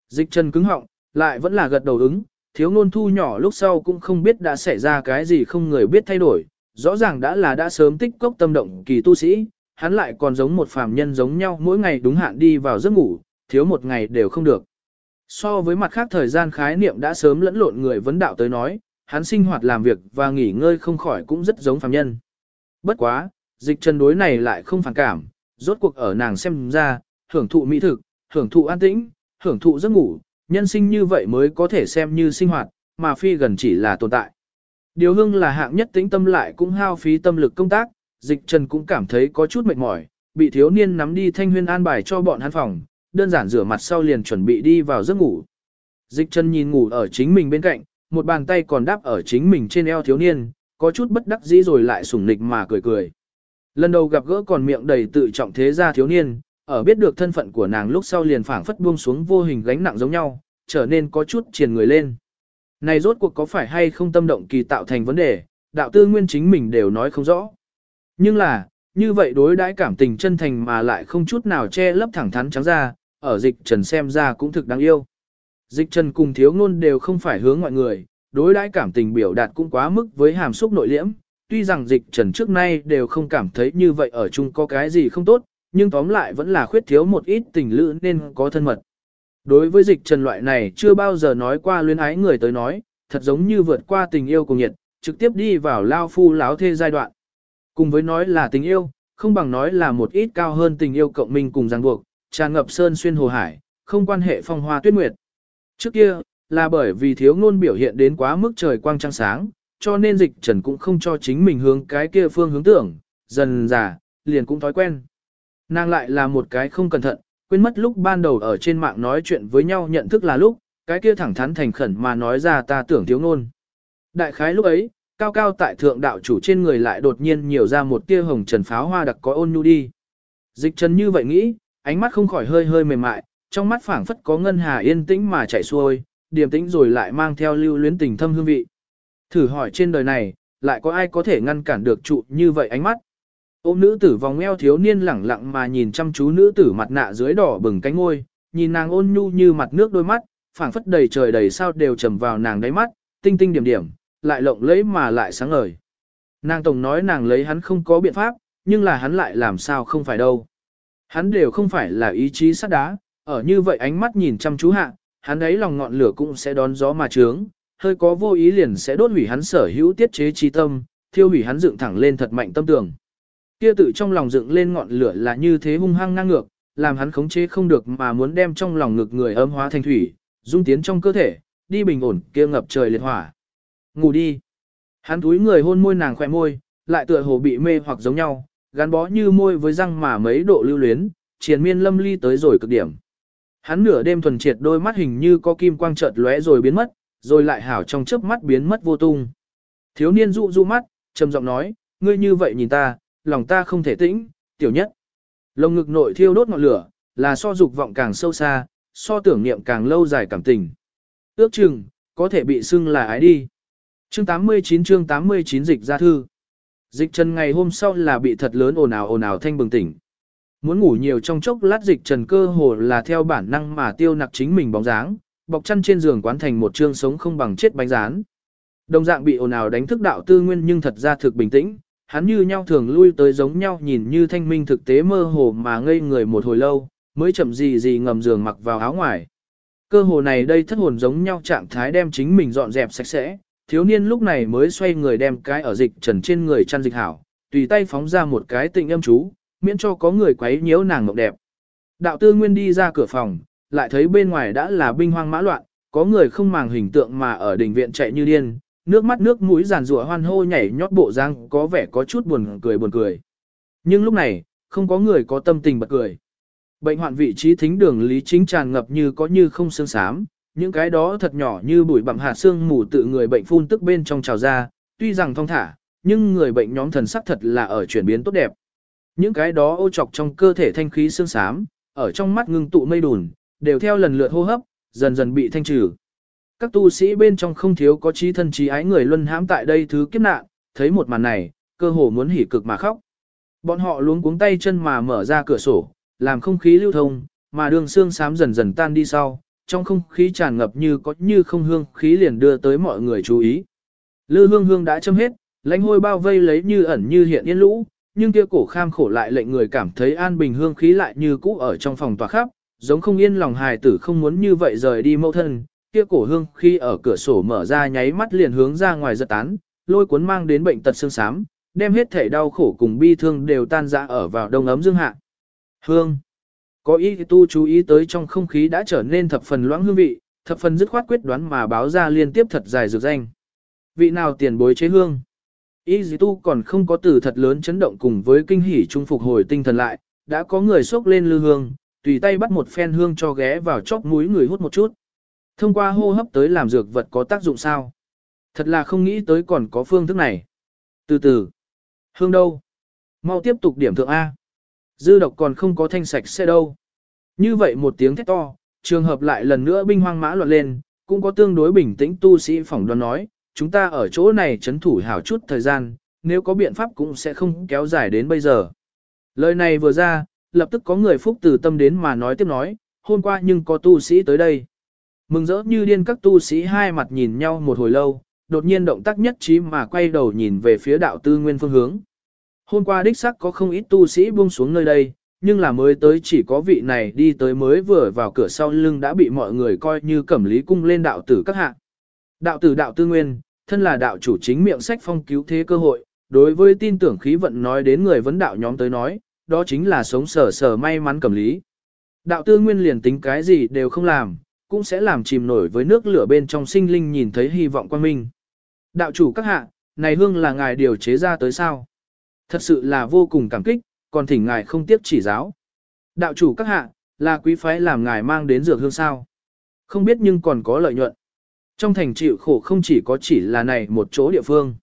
Dịch trần cứng họng, lại vẫn là gật đầu ứng, thiếu ngôn thu nhỏ lúc sau cũng không biết đã xảy ra cái gì không người biết thay đổi, rõ ràng đã là đã sớm tích cốc tâm động kỳ tu sĩ, hắn lại còn giống một phàm nhân giống nhau mỗi ngày đúng hạn đi vào giấc ngủ, thiếu một ngày đều không được. So với mặt khác thời gian khái niệm đã sớm lẫn lộn người vấn đạo tới nói, hắn sinh hoạt làm việc và nghỉ ngơi không khỏi cũng rất giống phàm nhân. Bất quá, dịch trần đối này lại không phản cảm, rốt cuộc ở nàng xem ra, hưởng thụ mỹ thực, hưởng thụ an tĩnh, hưởng thụ giấc ngủ, nhân sinh như vậy mới có thể xem như sinh hoạt, mà phi gần chỉ là tồn tại. Điều hương là hạng nhất tĩnh tâm lại cũng hao phí tâm lực công tác, dịch trần cũng cảm thấy có chút mệt mỏi, bị thiếu niên nắm đi thanh huyên an bài cho bọn hắn phòng, đơn giản rửa mặt sau liền chuẩn bị đi vào giấc ngủ. Dịch trần nhìn ngủ ở chính mình bên cạnh, một bàn tay còn đáp ở chính mình trên eo thiếu niên, có chút bất đắc dĩ rồi lại sủng nịch mà cười cười. Lần đầu gặp gỡ còn miệng đầy tự trọng thế gia thiếu niên, ở biết được thân phận của nàng lúc sau liền phảng phất buông xuống vô hình gánh nặng giống nhau, trở nên có chút triền người lên. Này rốt cuộc có phải hay không tâm động kỳ tạo thành vấn đề, đạo tư nguyên chính mình đều nói không rõ. Nhưng là, như vậy đối đãi cảm tình chân thành mà lại không chút nào che lấp thẳng thắn trắng ra, ở dịch trần xem ra cũng thực đáng yêu. Dịch trần cùng thiếu ngôn đều không phải hướng ngoại người, đối đãi cảm tình biểu đạt cũng quá mức với hàm xúc nội liễm, tuy rằng dịch trần trước nay đều không cảm thấy như vậy ở chung có cái gì không tốt, nhưng tóm lại vẫn là khuyết thiếu một ít tình lữ nên có thân mật. Đối với dịch trần loại này chưa bao giờ nói qua luyến ái người tới nói, thật giống như vượt qua tình yêu cùng nhiệt, trực tiếp đi vào lao phu láo thê giai đoạn. Cùng với nói là tình yêu, không bằng nói là một ít cao hơn tình yêu cộng minh cùng ràng buộc, tràn ngập sơn xuyên hồ hải, không quan hệ phong hoa tuyết nguyệt. Trước kia, là bởi vì thiếu ngôn biểu hiện đến quá mức trời quang trăng sáng, cho nên dịch trần cũng không cho chính mình hướng cái kia phương hướng tưởng, dần già, liền cũng thói quen. Nàng lại là một cái không cẩn thận, quên mất lúc ban đầu ở trên mạng nói chuyện với nhau nhận thức là lúc, cái kia thẳng thắn thành khẩn mà nói ra ta tưởng thiếu ngôn. Đại khái lúc ấy, cao cao tại thượng đạo chủ trên người lại đột nhiên nhiều ra một tia hồng trần pháo hoa đặc có ôn nhu đi. Dịch trần như vậy nghĩ, ánh mắt không khỏi hơi hơi mềm mại, trong mắt phảng phất có ngân hà yên tĩnh mà chảy xuôi, điềm tĩnh rồi lại mang theo lưu luyến tình thâm hương vị. Thử hỏi trên đời này, lại có ai có thể ngăn cản được trụ như vậy ánh mắt? Ôm nữ tử vòng eo thiếu niên lẳng lặng mà nhìn chăm chú nữ tử mặt nạ dưới đỏ bừng cánh ngôi, nhìn nàng ôn nhu như mặt nước đôi mắt, phảng phất đầy trời đầy sao đều trầm vào nàng đáy mắt, tinh tinh điểm điểm, lại lộng lẫy mà lại sáng ngời. Nàng tổng nói nàng lấy hắn không có biện pháp, nhưng là hắn lại làm sao không phải đâu. Hắn đều không phải là ý chí sắt đá, ở như vậy ánh mắt nhìn chăm chú hạ, hắn ấy lòng ngọn lửa cũng sẽ đón gió mà trướng, hơi có vô ý liền sẽ đốt hủy hắn sở hữu tiết chế trí tâm, thiêu hủy hắn dựng thẳng lên thật mạnh tâm tưởng. Kia tự trong lòng dựng lên ngọn lửa là như thế hung hăng ngang ngược, làm hắn khống chế không được mà muốn đem trong lòng ngực người ấm hóa thành thủy, dung tiến trong cơ thể, đi bình ổn kia ngập trời liệt hỏa. Ngủ đi. Hắn túi người hôn môi nàng khỏe môi, lại tựa hồ bị mê hoặc giống nhau, gắn bó như môi với răng mà mấy độ lưu luyến, triền miên lâm ly tới rồi cực điểm. Hắn nửa đêm thuần triệt đôi mắt hình như có kim quang chợt lóe rồi biến mất, rồi lại hảo trong chớp mắt biến mất vô tung. Thiếu niên dụ dụ mắt, trầm giọng nói, ngươi như vậy nhìn ta, lòng ta không thể tĩnh, tiểu nhất. Lồng ngực nội thiêu đốt ngọn lửa, là so dục vọng càng sâu xa, so tưởng niệm càng lâu dài cảm tình. Ước chừng, có thể bị xưng là ái đi. Chương 89 chương 89 dịch ra thư. Dịch chân ngày hôm sau là bị thật lớn ồn ào ồn ào thanh bừng tỉnh. Muốn ngủ nhiều trong chốc lát dịch trần cơ hồ là theo bản năng mà tiêu nặc chính mình bóng dáng, bọc chăn trên giường quán thành một chương sống không bằng chết bánh rán. Đồng dạng bị ồn ào đánh thức đạo tư nguyên nhưng thật ra thực bình tĩnh, hắn như nhau thường lui tới giống nhau nhìn như thanh minh thực tế mơ hồ mà ngây người một hồi lâu, mới chậm gì gì ngầm giường mặc vào áo ngoài. Cơ hồ này đây thất hồn giống nhau trạng thái đem chính mình dọn dẹp sạch sẽ, thiếu niên lúc này mới xoay người đem cái ở dịch trần trên người chăn dịch hảo, tùy tay phóng ra một cái tịnh âm chú, miễn cho có người quấy nhiễu nàng ngọc đẹp. Đạo tư nguyên đi ra cửa phòng, lại thấy bên ngoài đã là binh hoang mã loạn, có người không màng hình tượng mà ở đỉnh viện chạy như điên, nước mắt nước mũi giàn rủa hoan hô nhảy nhót bộ răng có vẻ có chút buồn cười buồn cười. Nhưng lúc này, không có người có tâm tình bật cười. Bệnh hoạn vị trí thính đường lý chính tràn ngập như có như không sương sám, những cái đó thật nhỏ như bụi bặm hạt xương mù tự người bệnh phun tức bên trong trào ra, tuy rằng thong thả, nhưng người bệnh nhóm thần sắc thật là ở chuyển biến tốt đẹp. Những cái đó ô trọc trong cơ thể thanh khí xương xám, ở trong mắt ngưng tụ mây đùn, đều theo lần lượt hô hấp, dần dần bị thanh trừ. Các tu sĩ bên trong không thiếu có trí thân trí ái người luân hãm tại đây thứ kiếp nạn, thấy một màn này, cơ hồ muốn hỉ cực mà khóc. Bọn họ luống cuống tay chân mà mở ra cửa sổ, làm không khí lưu thông, mà đường xương xám dần dần tan đi sau, trong không khí tràn ngập như có như không hương khí liền đưa tới mọi người chú ý. Lư hương hương đã châm hết, lãnh hôi bao vây lấy như ẩn như hiện yên lũ, nhưng kia cổ kham khổ lại lệnh người cảm thấy an bình hương khí lại như cũ ở trong phòng tòa khắp, giống không yên lòng hài tử không muốn như vậy rời đi mẫu thân, kia cổ hương khi ở cửa sổ mở ra nháy mắt liền hướng ra ngoài giật tán, lôi cuốn mang đến bệnh tật xương xám, đem hết thể đau khổ cùng bi thương đều tan ra ở vào đông ấm dương hạ. Hương có ý tu chú ý tới trong không khí đã trở nên thập phần loãng hương vị, thập phần dứt khoát quyết đoán mà báo ra liên tiếp thật dài dược danh. Vị nào tiền bối chế hương? Y dì tu còn không có từ thật lớn chấn động cùng với kinh hỉ trung phục hồi tinh thần lại, đã có người xốc lên lư hương, tùy tay bắt một phen hương cho ghé vào chóp mũi người hút một chút. Thông qua hô hấp tới làm dược vật có tác dụng sao? Thật là không nghĩ tới còn có phương thức này. Từ từ. Hương đâu? Mau tiếp tục điểm thượng A. Dư độc còn không có thanh sạch xe đâu. Như vậy một tiếng thét to, trường hợp lại lần nữa binh hoang mã loạn lên, cũng có tương đối bình tĩnh tu sĩ phỏng đoán nói, chúng ta ở chỗ này chấn thủ hảo chút thời gian, nếu có biện pháp cũng sẽ không kéo dài đến bây giờ. Lời này vừa ra, lập tức có người phúc từ tâm đến mà nói tiếp nói, hôm qua nhưng có tu sĩ tới đây. Mừng rỡ như điên các tu sĩ hai mặt nhìn nhau một hồi lâu, đột nhiên động tác nhất trí mà quay đầu nhìn về phía đạo tư nguyên phương hướng. Hôm qua đích sắc có không ít tu sĩ buông xuống nơi đây, nhưng là mới tới chỉ có vị này đi tới mới vừa vào cửa sau lưng đã bị mọi người coi như cẩm lý cung lên đạo tử các hạ. Đạo tử đạo tư nguyên, thân là đạo chủ chính miệng sách phong cứu thế cơ hội, đối với tin tưởng khí vận nói đến người vấn đạo nhóm tới nói, đó chính là sống sở sở may mắn cầm lý. Đạo tư nguyên liền tính cái gì đều không làm, cũng sẽ làm chìm nổi với nước lửa bên trong sinh linh nhìn thấy hy vọng quan minh. Đạo chủ các hạ, này hương là ngài điều chế ra tới sao? Thật sự là vô cùng cảm kích, còn thỉnh ngài không tiếp chỉ giáo. Đạo chủ các hạ, là quý phái làm ngài mang đến dược hương sao? Không biết nhưng còn có lợi nhuận. Trong thành chịu khổ không chỉ có chỉ là này một chỗ địa phương.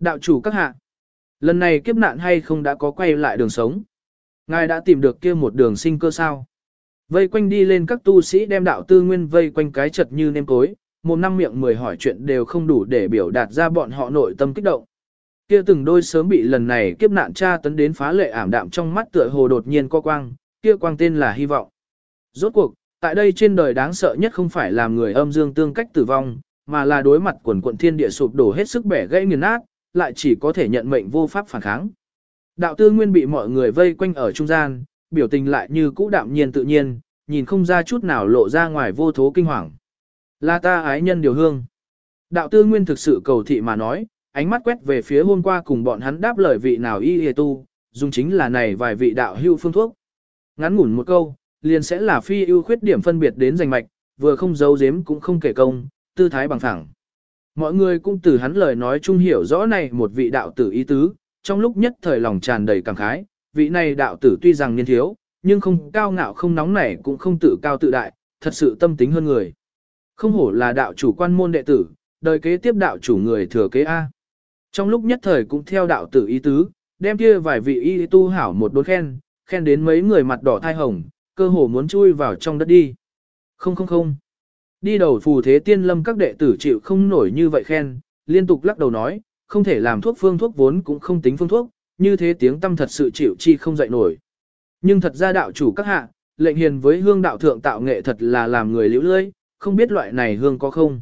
Đạo chủ các hạ, lần này kiếp nạn hay không đã có quay lại đường sống? Ngài đã tìm được kia một đường sinh cơ sao? Vây quanh đi lên các tu sĩ đem đạo tư nguyên vây quanh cái chật như nêm cối, một năm miệng mười hỏi chuyện đều không đủ để biểu đạt ra bọn họ nội tâm kích động. Kia từng đôi sớm bị lần này kiếp nạn tra tấn đến phá lệ ảm đạm trong mắt tựa hồ đột nhiên co quang, kia quang tên là hy vọng. Rốt cuộc, tại đây trên đời đáng sợ nhất không phải làm người âm dương tương cách tử vong, mà là đối mặt quần quận thiên địa sụp đổ hết sức bẻ gãy nghiền nát, lại chỉ có thể nhận mệnh vô pháp phản kháng. Đạo tư nguyên bị mọi người vây quanh ở trung gian, biểu tình lại như cũ đạm nhiên tự nhiên, nhìn không ra chút nào lộ ra ngoài vô thố kinh hoàng. Là ta ái nhân điều hương. Đạo tư nguyên thực sự cầu thị mà nói, ánh mắt quét về phía hôm qua cùng bọn hắn đáp lời vị nào y y tu, dùng chính là này vài vị đạo hưu phương thuốc. Ngắn ngủn một câu, liền sẽ là phi ưu khuyết điểm phân biệt đến giành mạch, vừa không giấu giếm cũng không kể công, tư thái bằng phẳng. Mọi người cũng từ hắn lời nói chung hiểu rõ này một vị đạo tử ý tứ, trong lúc nhất thời lòng tràn đầy cảm khái, vị này đạo tử tuy rằng niên thiếu, nhưng không cao ngạo không nóng nảy cũng không tự cao tự đại, thật sự tâm tính hơn người. Không hổ là đạo chủ quan môn đệ tử, đời kế tiếp đạo chủ người thừa kế A. Trong lúc nhất thời cũng theo đạo tử ý tứ, đem kia vài vị y tu hảo một đốn khen, khen đến mấy người mặt đỏ thai hồng, cơ hồ muốn chui vào trong đất đi. Không không không. Đi đầu phù thế tiên lâm các đệ tử chịu không nổi như vậy khen, liên tục lắc đầu nói, không thể làm thuốc phương thuốc vốn cũng không tính phương thuốc, như thế tiếng tâm thật sự chịu chi không dậy nổi. Nhưng thật ra đạo chủ các hạ, lệnh hiền với hương đạo thượng tạo nghệ thật là làm người liễu lưỡi, không biết loại này hương có không.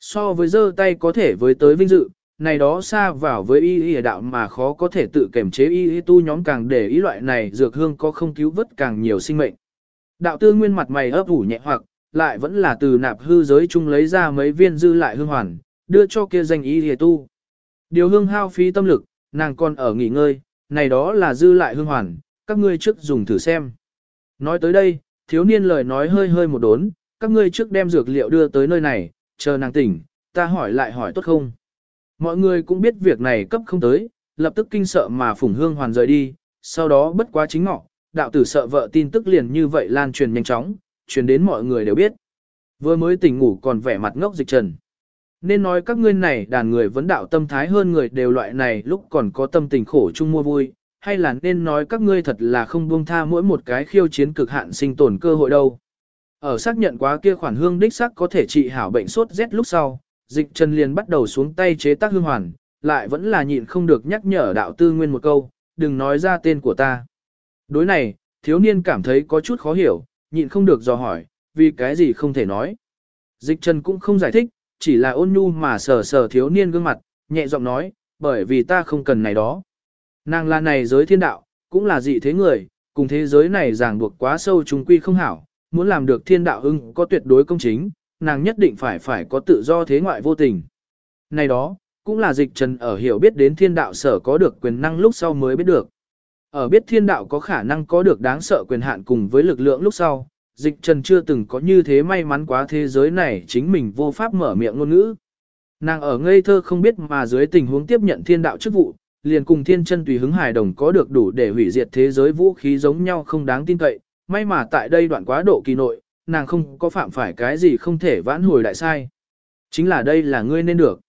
So với dơ tay có thể với tới vinh dự, này đó xa vào với y y đạo mà khó có thể tự kiểm chế y y tu nhóm càng để ý loại này dược hương có không cứu vớt càng nhiều sinh mệnh. Đạo tư nguyên mặt mày ấp ủ nhẹ hoặc, lại vẫn là từ nạp hư giới chung lấy ra mấy viên dư lại hương hoàn, đưa cho kia danh y y tu. Điều hương hao phí tâm lực, nàng còn ở nghỉ ngơi, này đó là dư lại hương hoàn, các ngươi trước dùng thử xem. Nói tới đây, thiếu niên lời nói hơi hơi một đốn, các ngươi trước đem dược liệu đưa tới nơi này, chờ nàng tỉnh, ta hỏi lại hỏi tốt không. Mọi người cũng biết việc này cấp không tới, lập tức kinh sợ mà phủng hương hoàn rời đi, sau đó bất quá chính ngọ, đạo tử sợ vợ tin tức liền như vậy lan truyền nhanh chóng, truyền đến mọi người đều biết. Vừa mới tỉnh ngủ còn vẻ mặt ngốc dịch trần. Nên nói các ngươi này đàn người vấn đạo tâm thái hơn người đều loại này lúc còn có tâm tình khổ chung mua vui, hay là nên nói các ngươi thật là không buông tha mỗi một cái khiêu chiến cực hạn sinh tồn cơ hội đâu. Ở xác nhận quá kia khoản hương đích sắc có thể trị hảo bệnh sốt rét lúc sau, dịch trần liền bắt đầu xuống tay chế tác hương hoàn, lại vẫn là nhịn không được nhắc nhở đạo tư nguyên một câu, đừng nói ra tên của ta. Đối này, thiếu niên cảm thấy có chút khó hiểu, nhịn không được dò hỏi, vì cái gì không thể nói. Dịch trần cũng không giải thích, chỉ là ôn nhu mà sờ sờ thiếu niên gương mặt, nhẹ giọng nói, bởi vì ta không cần này đó. Nàng là này giới thiên đạo, cũng là dị thế người, cùng thế giới này ràng buộc quá sâu trùng quy không hảo, muốn làm được thiên đạo ưng có tuyệt đối công chính, nàng nhất định phải phải có tự do thế ngoại vô tình. Này đó, cũng là dịch trần ở hiểu biết đến thiên đạo sở có được quyền năng lúc sau mới biết được. Ở biết thiên đạo có khả năng có được đáng sợ quyền hạn cùng với lực lượng lúc sau, dịch trần chưa từng có như thế may mắn quá thế giới này chính mình vô pháp mở miệng ngôn ngữ. Nàng ở ngây thơ không biết mà dưới tình huống tiếp nhận thiên đạo chức vụ, liền cùng thiên chân tùy hứng hài đồng có được đủ để hủy diệt thế giới vũ khí giống nhau không đáng tin cậy, may mà tại đây đoạn quá độ kỳ nội, nàng không có phạm phải cái gì không thể vãn hồi đại sai. Chính là đây là ngươi nên được.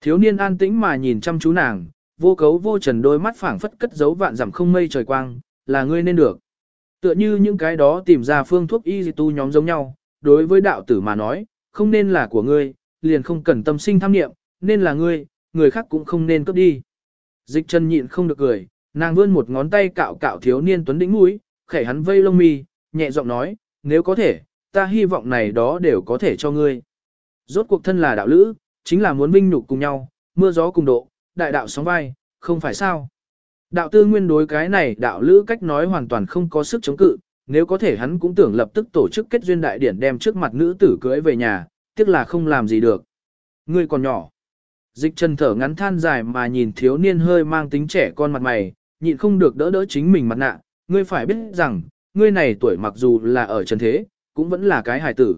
Thiếu niên an tĩnh mà nhìn chăm chú nàng, vô cấu vô trần đôi mắt phảng phất cất giấu vạn dặm không mây trời quang, là ngươi nên được. Tựa như những cái đó tìm ra phương thuốc y tu nhóm giống nhau, đối với đạo tử mà nói, không nên là của ngươi, liền không cần tâm sinh tham niệm, nên là ngươi, người khác cũng không nên cướp đi. Dịch chân nhịn không được cười, nàng vươn một ngón tay cạo cạo thiếu niên tuấn đỉnh mũi, khẩy hắn vây lông mi, nhẹ giọng nói, nếu có thể, ta hy vọng này đó đều có thể cho ngươi. Rốt cuộc thân là đạo lữ, chính là muốn vinh nhục cùng nhau, mưa gió cùng độ, đại đạo sóng vai, không phải sao. Đạo tư nguyên đối cái này đạo lữ cách nói hoàn toàn không có sức chống cự, nếu có thể hắn cũng tưởng lập tức tổ chức kết duyên đại điển đem trước mặt nữ tử cưới về nhà, tiếc là không làm gì được. Ngươi còn nhỏ. Dịch chân thở ngắn than dài mà nhìn thiếu niên hơi mang tính trẻ con mặt mày, nhịn không được đỡ đỡ chính mình mặt nạ, ngươi phải biết rằng, ngươi này tuổi mặc dù là ở trần thế, cũng vẫn là cái hài tử.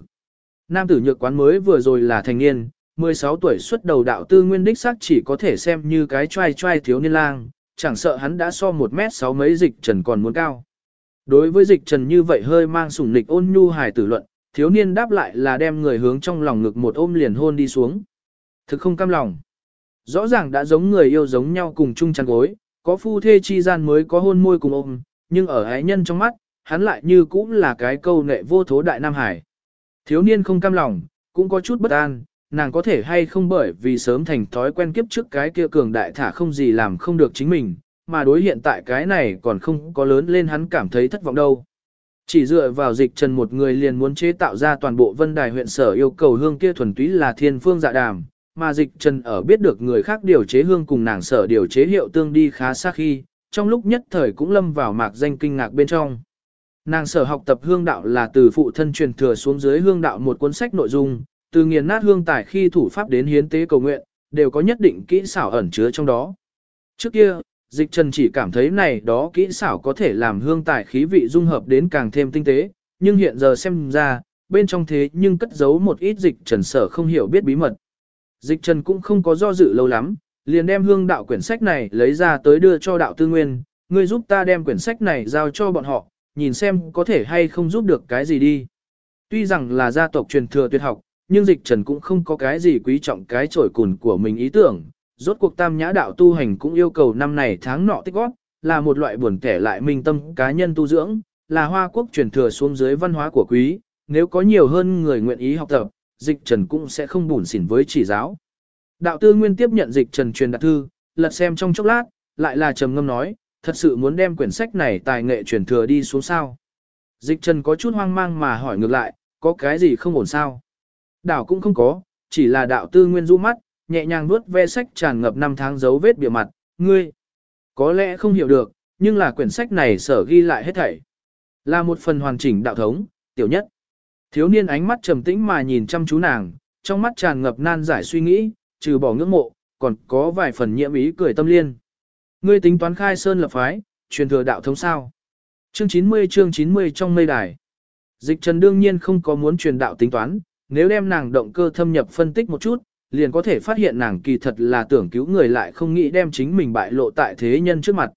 Nam tử nhược quán mới vừa rồi là thành niên, 16 tuổi xuất đầu đạo tư nguyên đích xác chỉ có thể xem như cái trai trai thiếu niên lang, chẳng sợ hắn đã so 1 mét 6 mấy dịch trần còn muốn cao. Đối với dịch trần như vậy hơi mang sủng nịch ôn nhu hài tử luận, thiếu niên đáp lại là đem người hướng trong lòng ngực một ôm liền hôn đi xuống. Thực không cam lòng. Rõ ràng đã giống người yêu giống nhau cùng chung chăn gối, có phu thê chi gian mới có hôn môi cùng ôm, nhưng ở ái nhân trong mắt, hắn lại như cũng là cái câu nệ vô thố đại Nam Hải. Thiếu niên không cam lòng, cũng có chút bất an, nàng có thể hay không bởi vì sớm thành thói quen kiếp trước cái kia cường đại thả không gì làm không được chính mình, mà đối hiện tại cái này còn không có lớn lên hắn cảm thấy thất vọng đâu. Chỉ dựa vào dịch trần một người liền muốn chế tạo ra toàn bộ vân đài huyện sở yêu cầu hương kia thuần túy là thiên phương dạ đàm, mà dịch trần ở biết được người khác điều chế hương cùng nàng sở điều chế hiệu tương đi khá xa khi, trong lúc nhất thời cũng lâm vào mạc danh kinh ngạc bên trong. Nàng sở học tập hương đạo là từ phụ thân truyền thừa xuống dưới hương đạo một cuốn sách nội dung, từ nghiền nát hương tài khi thủ pháp đến hiến tế cầu nguyện, đều có nhất định kỹ xảo ẩn chứa trong đó. Trước kia, dịch trần chỉ cảm thấy này đó kỹ xảo có thể làm hương tài khí vị dung hợp đến càng thêm tinh tế, nhưng hiện giờ xem ra, bên trong thế nhưng cất giấu một ít dịch trần sở không hiểu biết bí mật. Dịch trần cũng không có do dự lâu lắm, liền đem hương đạo quyển sách này lấy ra tới đưa cho đạo tư nguyên, ngươi giúp ta đem quyển sách này giao cho bọn họ, nhìn xem có thể hay không giúp được cái gì đi. Tuy rằng là gia tộc truyền thừa tuyệt học, nhưng dịch trần cũng không có cái gì quý trọng cái trổi cùn của mình ý tưởng. Rốt cuộc tam nhã đạo tu hành cũng yêu cầu năm này tháng nọ tích góp, là một loại buồn kẻ lại minh tâm cá nhân tu dưỡng, là hoa quốc truyền thừa xuống dưới văn hóa của quý, nếu có nhiều hơn người nguyện ý học tập, dịch trần cũng sẽ không bùn xỉn với chỉ giáo. Đạo tư nguyên tiếp nhận dịch trần truyền đạt thư, lật xem trong chốc lát, lại là trầm ngâm nói, thật sự muốn đem quyển sách này tài nghệ truyền thừa đi xuống sao. Dịch trần có chút hoang mang mà hỏi ngược lại, có cái gì không ổn sao? Đảo cũng không có, chỉ là đạo tư nguyên du mắt, nhẹ nhàng vuốt ve sách tràn ngập năm tháng dấu vết bìa mặt, ngươi. Có lẽ không hiểu được, nhưng là quyển sách này sở ghi lại hết thảy. Là một phần hoàn chỉnh đạo thống, tiểu nhất. Thiếu niên ánh mắt trầm tĩnh mà nhìn chăm chú nàng, trong mắt tràn ngập nan giải suy nghĩ, trừ bỏ ngưỡng mộ, còn có vài phần nhiễm ý cười tâm liên. Ngươi tính toán khai sơn lập phái, truyền thừa đạo thống sao? Chương 90 chương 90 trong mây đài. Dịch Trần đương nhiên không có muốn truyền đạo tính toán, nếu đem nàng động cơ thâm nhập phân tích một chút, liền có thể phát hiện nàng kỳ thật là tưởng cứu người lại không nghĩ đem chính mình bại lộ tại thế nhân trước mặt.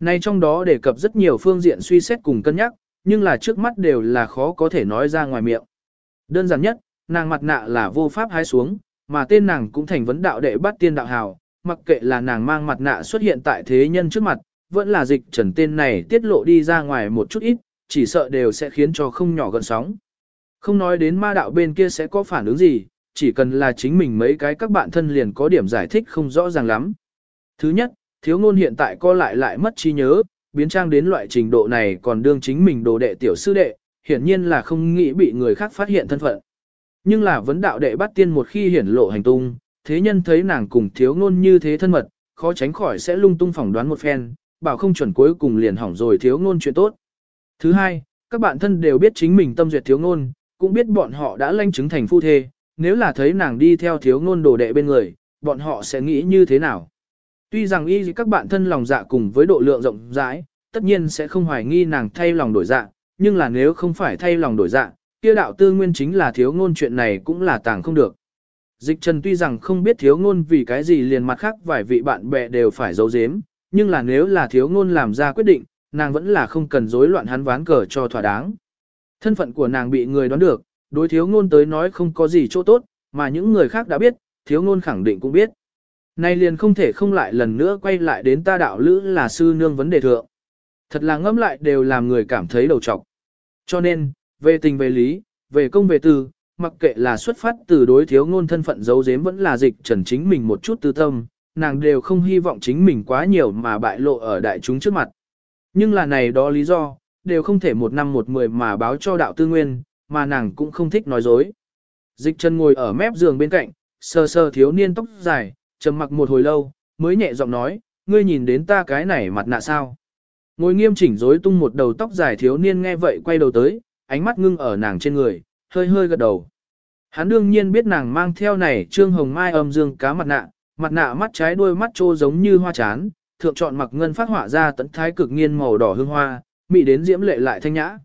Nay trong đó đề cập rất nhiều phương diện suy xét cùng cân nhắc, nhưng là trước mắt đều là khó có thể nói ra ngoài miệng. Đơn giản nhất, nàng mặt nạ là vô pháp hái xuống, mà tên nàng cũng thành vấn đạo đệ bắt tiên đạo hào, mặc kệ là nàng mang mặt nạ xuất hiện tại thế nhân trước mặt, vẫn là dịch trần tên này tiết lộ đi ra ngoài một chút ít, chỉ sợ đều sẽ khiến cho không nhỏ gần sóng. Không nói đến ma đạo bên kia sẽ có phản ứng gì, chỉ cần là chính mình mấy cái các bạn thân liền có điểm giải thích không rõ ràng lắm. Thứ nhất, thiếu ngôn hiện tại co lại lại mất trí nhớ, biến trang đến loại trình độ này còn đương chính mình đồ đệ tiểu sư đệ, hiển nhiên là không nghĩ bị người khác phát hiện thân phận. Nhưng là vấn đạo đệ bắt tiên một khi hiển lộ hành tung, thế nhân thấy nàng cùng thiếu ngôn như thế thân mật, khó tránh khỏi sẽ lung tung phỏng đoán một phen, bảo không chuẩn cuối cùng liền hỏng rồi thiếu ngôn chuyện tốt. Thứ hai, các bạn thân đều biết chính mình tâm duyệt thiếu ngôn, cũng biết bọn họ đã lanh chứng thành phu thê, nếu là thấy nàng đi theo thiếu ngôn đồ đệ bên người, bọn họ sẽ nghĩ như thế nào. Tuy rằng y các bạn thân lòng dạ cùng với độ lượng rộng rãi, tất nhiên sẽ không hoài nghi nàng thay lòng đổi dạ, nhưng là nếu không phải thay lòng đổi dạ, kia đạo tư nguyên chính là thiếu ngôn chuyện này cũng là tàng không được. Dịch trần tuy rằng không biết thiếu ngôn vì cái gì liền mặt khác vài vị bạn bè đều phải giấu giếm, nhưng là nếu là thiếu ngôn làm ra quyết định, nàng vẫn là không cần rối loạn hắn ván cờ cho thỏa đáng. Thân phận của nàng bị người đoán được, đối thiếu ngôn tới nói không có gì chỗ tốt, mà những người khác đã biết, thiếu ngôn khẳng định cũng biết. Nay liền không thể không lại lần nữa quay lại đến ta đạo lữ là sư nương vấn đề thượng. Thật là ngâm lại đều làm người cảm thấy đầu trọc. Cho nên, về tình về lý, về công về tư, mặc kệ là xuất phát từ đối thiếu ngôn thân phận giấu giếm vẫn là dịch trần chính mình một chút tư tâm, nàng đều không hy vọng chính mình quá nhiều mà bại lộ ở đại chúng trước mặt. Nhưng là này đó lý do, đều không thể một năm một mười mà báo cho đạo tư nguyên, mà nàng cũng không thích nói dối. Dịch trần ngồi ở mép giường bên cạnh, sờ sờ thiếu niên tóc dài, trầm mặc một hồi lâu, mới nhẹ giọng nói, ngươi nhìn đến ta cái này mặt nạ sao? Ngồi nghiêm chỉnh rối tung một đầu tóc dài thiếu niên nghe vậy quay đầu tới, ánh mắt ngưng ở nàng trên người, hơi hơi gật đầu. Hắn đương nhiên biết nàng mang theo này trương hồng mai âm dương cá mặt nạ, mặt nạ mắt trái đuôi mắt trô giống như hoa chán, thượng chọn mặc ngân phát họa ra tận thái cực nghiên màu đỏ hương hoa, mị đến diễm lệ lại thanh nhã.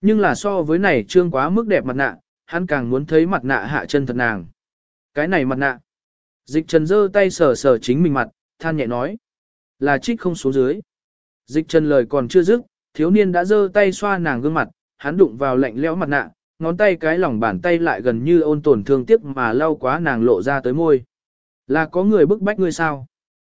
Nhưng là so với này trương quá mức đẹp mặt nạ, hắn càng muốn thấy mặt nạ hạ chân thật nàng. Cái này mặt nạ. Dịch trần giơ tay sờ sờ chính mình mặt, than nhẹ nói. Là trích không xuống dưới. Dịch trần lời còn chưa dứt, thiếu niên đã giơ tay xoa nàng gương mặt, hắn đụng vào lạnh lẽo mặt nạ, ngón tay cái lòng bàn tay lại gần như ôn tồn thương tiếc mà lau quá nàng lộ ra tới môi. Là có người bức bách ngươi sao?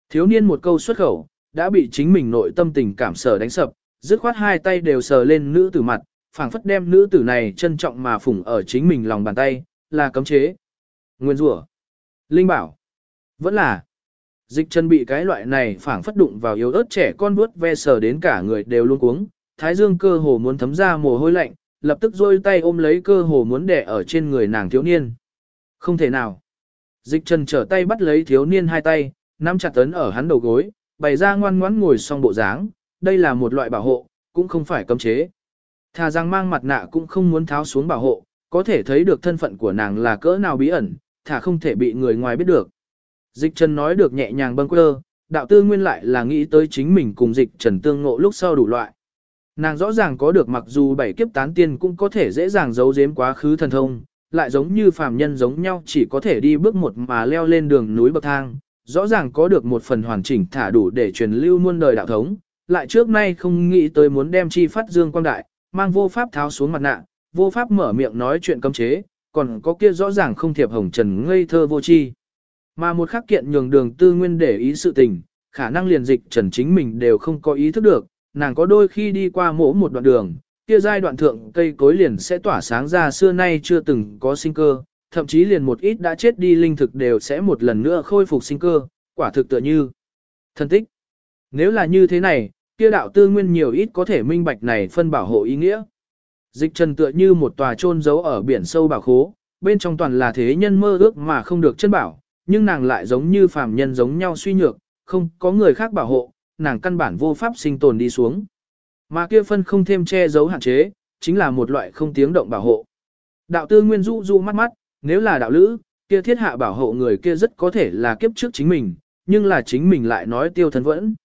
Thiếu niên một câu xuất khẩu, đã bị chính mình nội tâm tình cảm sở đánh sập, dứt khoát hai tay đều sờ lên nữ tử mặt, phảng phất đem nữ tử này trân trọng mà phủng ở chính mình lòng bàn tay, là cấm chế. Nguyên rủa Linh bảo. Vẫn là. Dịch chân bị cái loại này phảng phất đụng vào yếu ớt trẻ con bước ve sờ đến cả người đều luôn cuống, thái dương cơ hồ muốn thấm ra mồ hôi lạnh, lập tức dôi tay ôm lấy cơ hồ muốn đẻ ở trên người nàng thiếu niên. Không thể nào. Dịch trần trở tay bắt lấy thiếu niên hai tay, nắm chặt tấn ở hắn đầu gối, bày ra ngoan ngoãn ngồi xong bộ dáng, đây là một loại bảo hộ, cũng không phải cấm chế. Thà rằng mang mặt nạ cũng không muốn tháo xuống bảo hộ, có thể thấy được thân phận của nàng là cỡ nào bí ẩn, thà không thể bị người ngoài biết được. Dịch trần nói được nhẹ nhàng bâng quơ, đạo tư nguyên lại là nghĩ tới chính mình cùng dịch trần tương ngộ lúc sau đủ loại. Nàng rõ ràng có được mặc dù bảy kiếp tán tiên cũng có thể dễ dàng giấu giếm quá khứ thần thông, lại giống như phàm nhân giống nhau chỉ có thể đi bước một mà leo lên đường núi bậc thang, rõ ràng có được một phần hoàn chỉnh thả đủ để truyền lưu muôn đời đạo thống, lại trước nay không nghĩ tới muốn đem chi phát dương quang đại, mang vô pháp tháo xuống mặt nạ, vô pháp mở miệng nói chuyện cấm chế, còn có kia rõ ràng không thiệp hồng trần ngây thơ vô chi. Mà một khắc kiện nhường đường tư nguyên để ý sự tình, khả năng liền dịch trần chính mình đều không có ý thức được, nàng có đôi khi đi qua mỗi một đoạn đường, kia giai đoạn thượng cây cối liền sẽ tỏa sáng ra xưa nay chưa từng có sinh cơ, thậm chí liền một ít đã chết đi linh thực đều sẽ một lần nữa khôi phục sinh cơ, quả thực tựa như thân tích. Nếu là như thế này, kia đạo tư nguyên nhiều ít có thể minh bạch này phân bảo hộ ý nghĩa. Dịch trần tựa như một tòa trôn giấu ở biển sâu bảo khố, bên trong toàn là thế nhân mơ ước mà không được chân bảo, nhưng nàng lại giống như phàm nhân giống nhau suy nhược, không có người khác bảo hộ, nàng căn bản vô pháp sinh tồn đi xuống. Mà kia phân không thêm che giấu hạn chế, chính là một loại không tiếng động bảo hộ. Đạo tư nguyên du du mắt mắt, nếu là đạo lữ, kia thiết hạ bảo hộ người kia rất có thể là kiếp trước chính mình, nhưng là chính mình lại nói tiêu thân vẫn.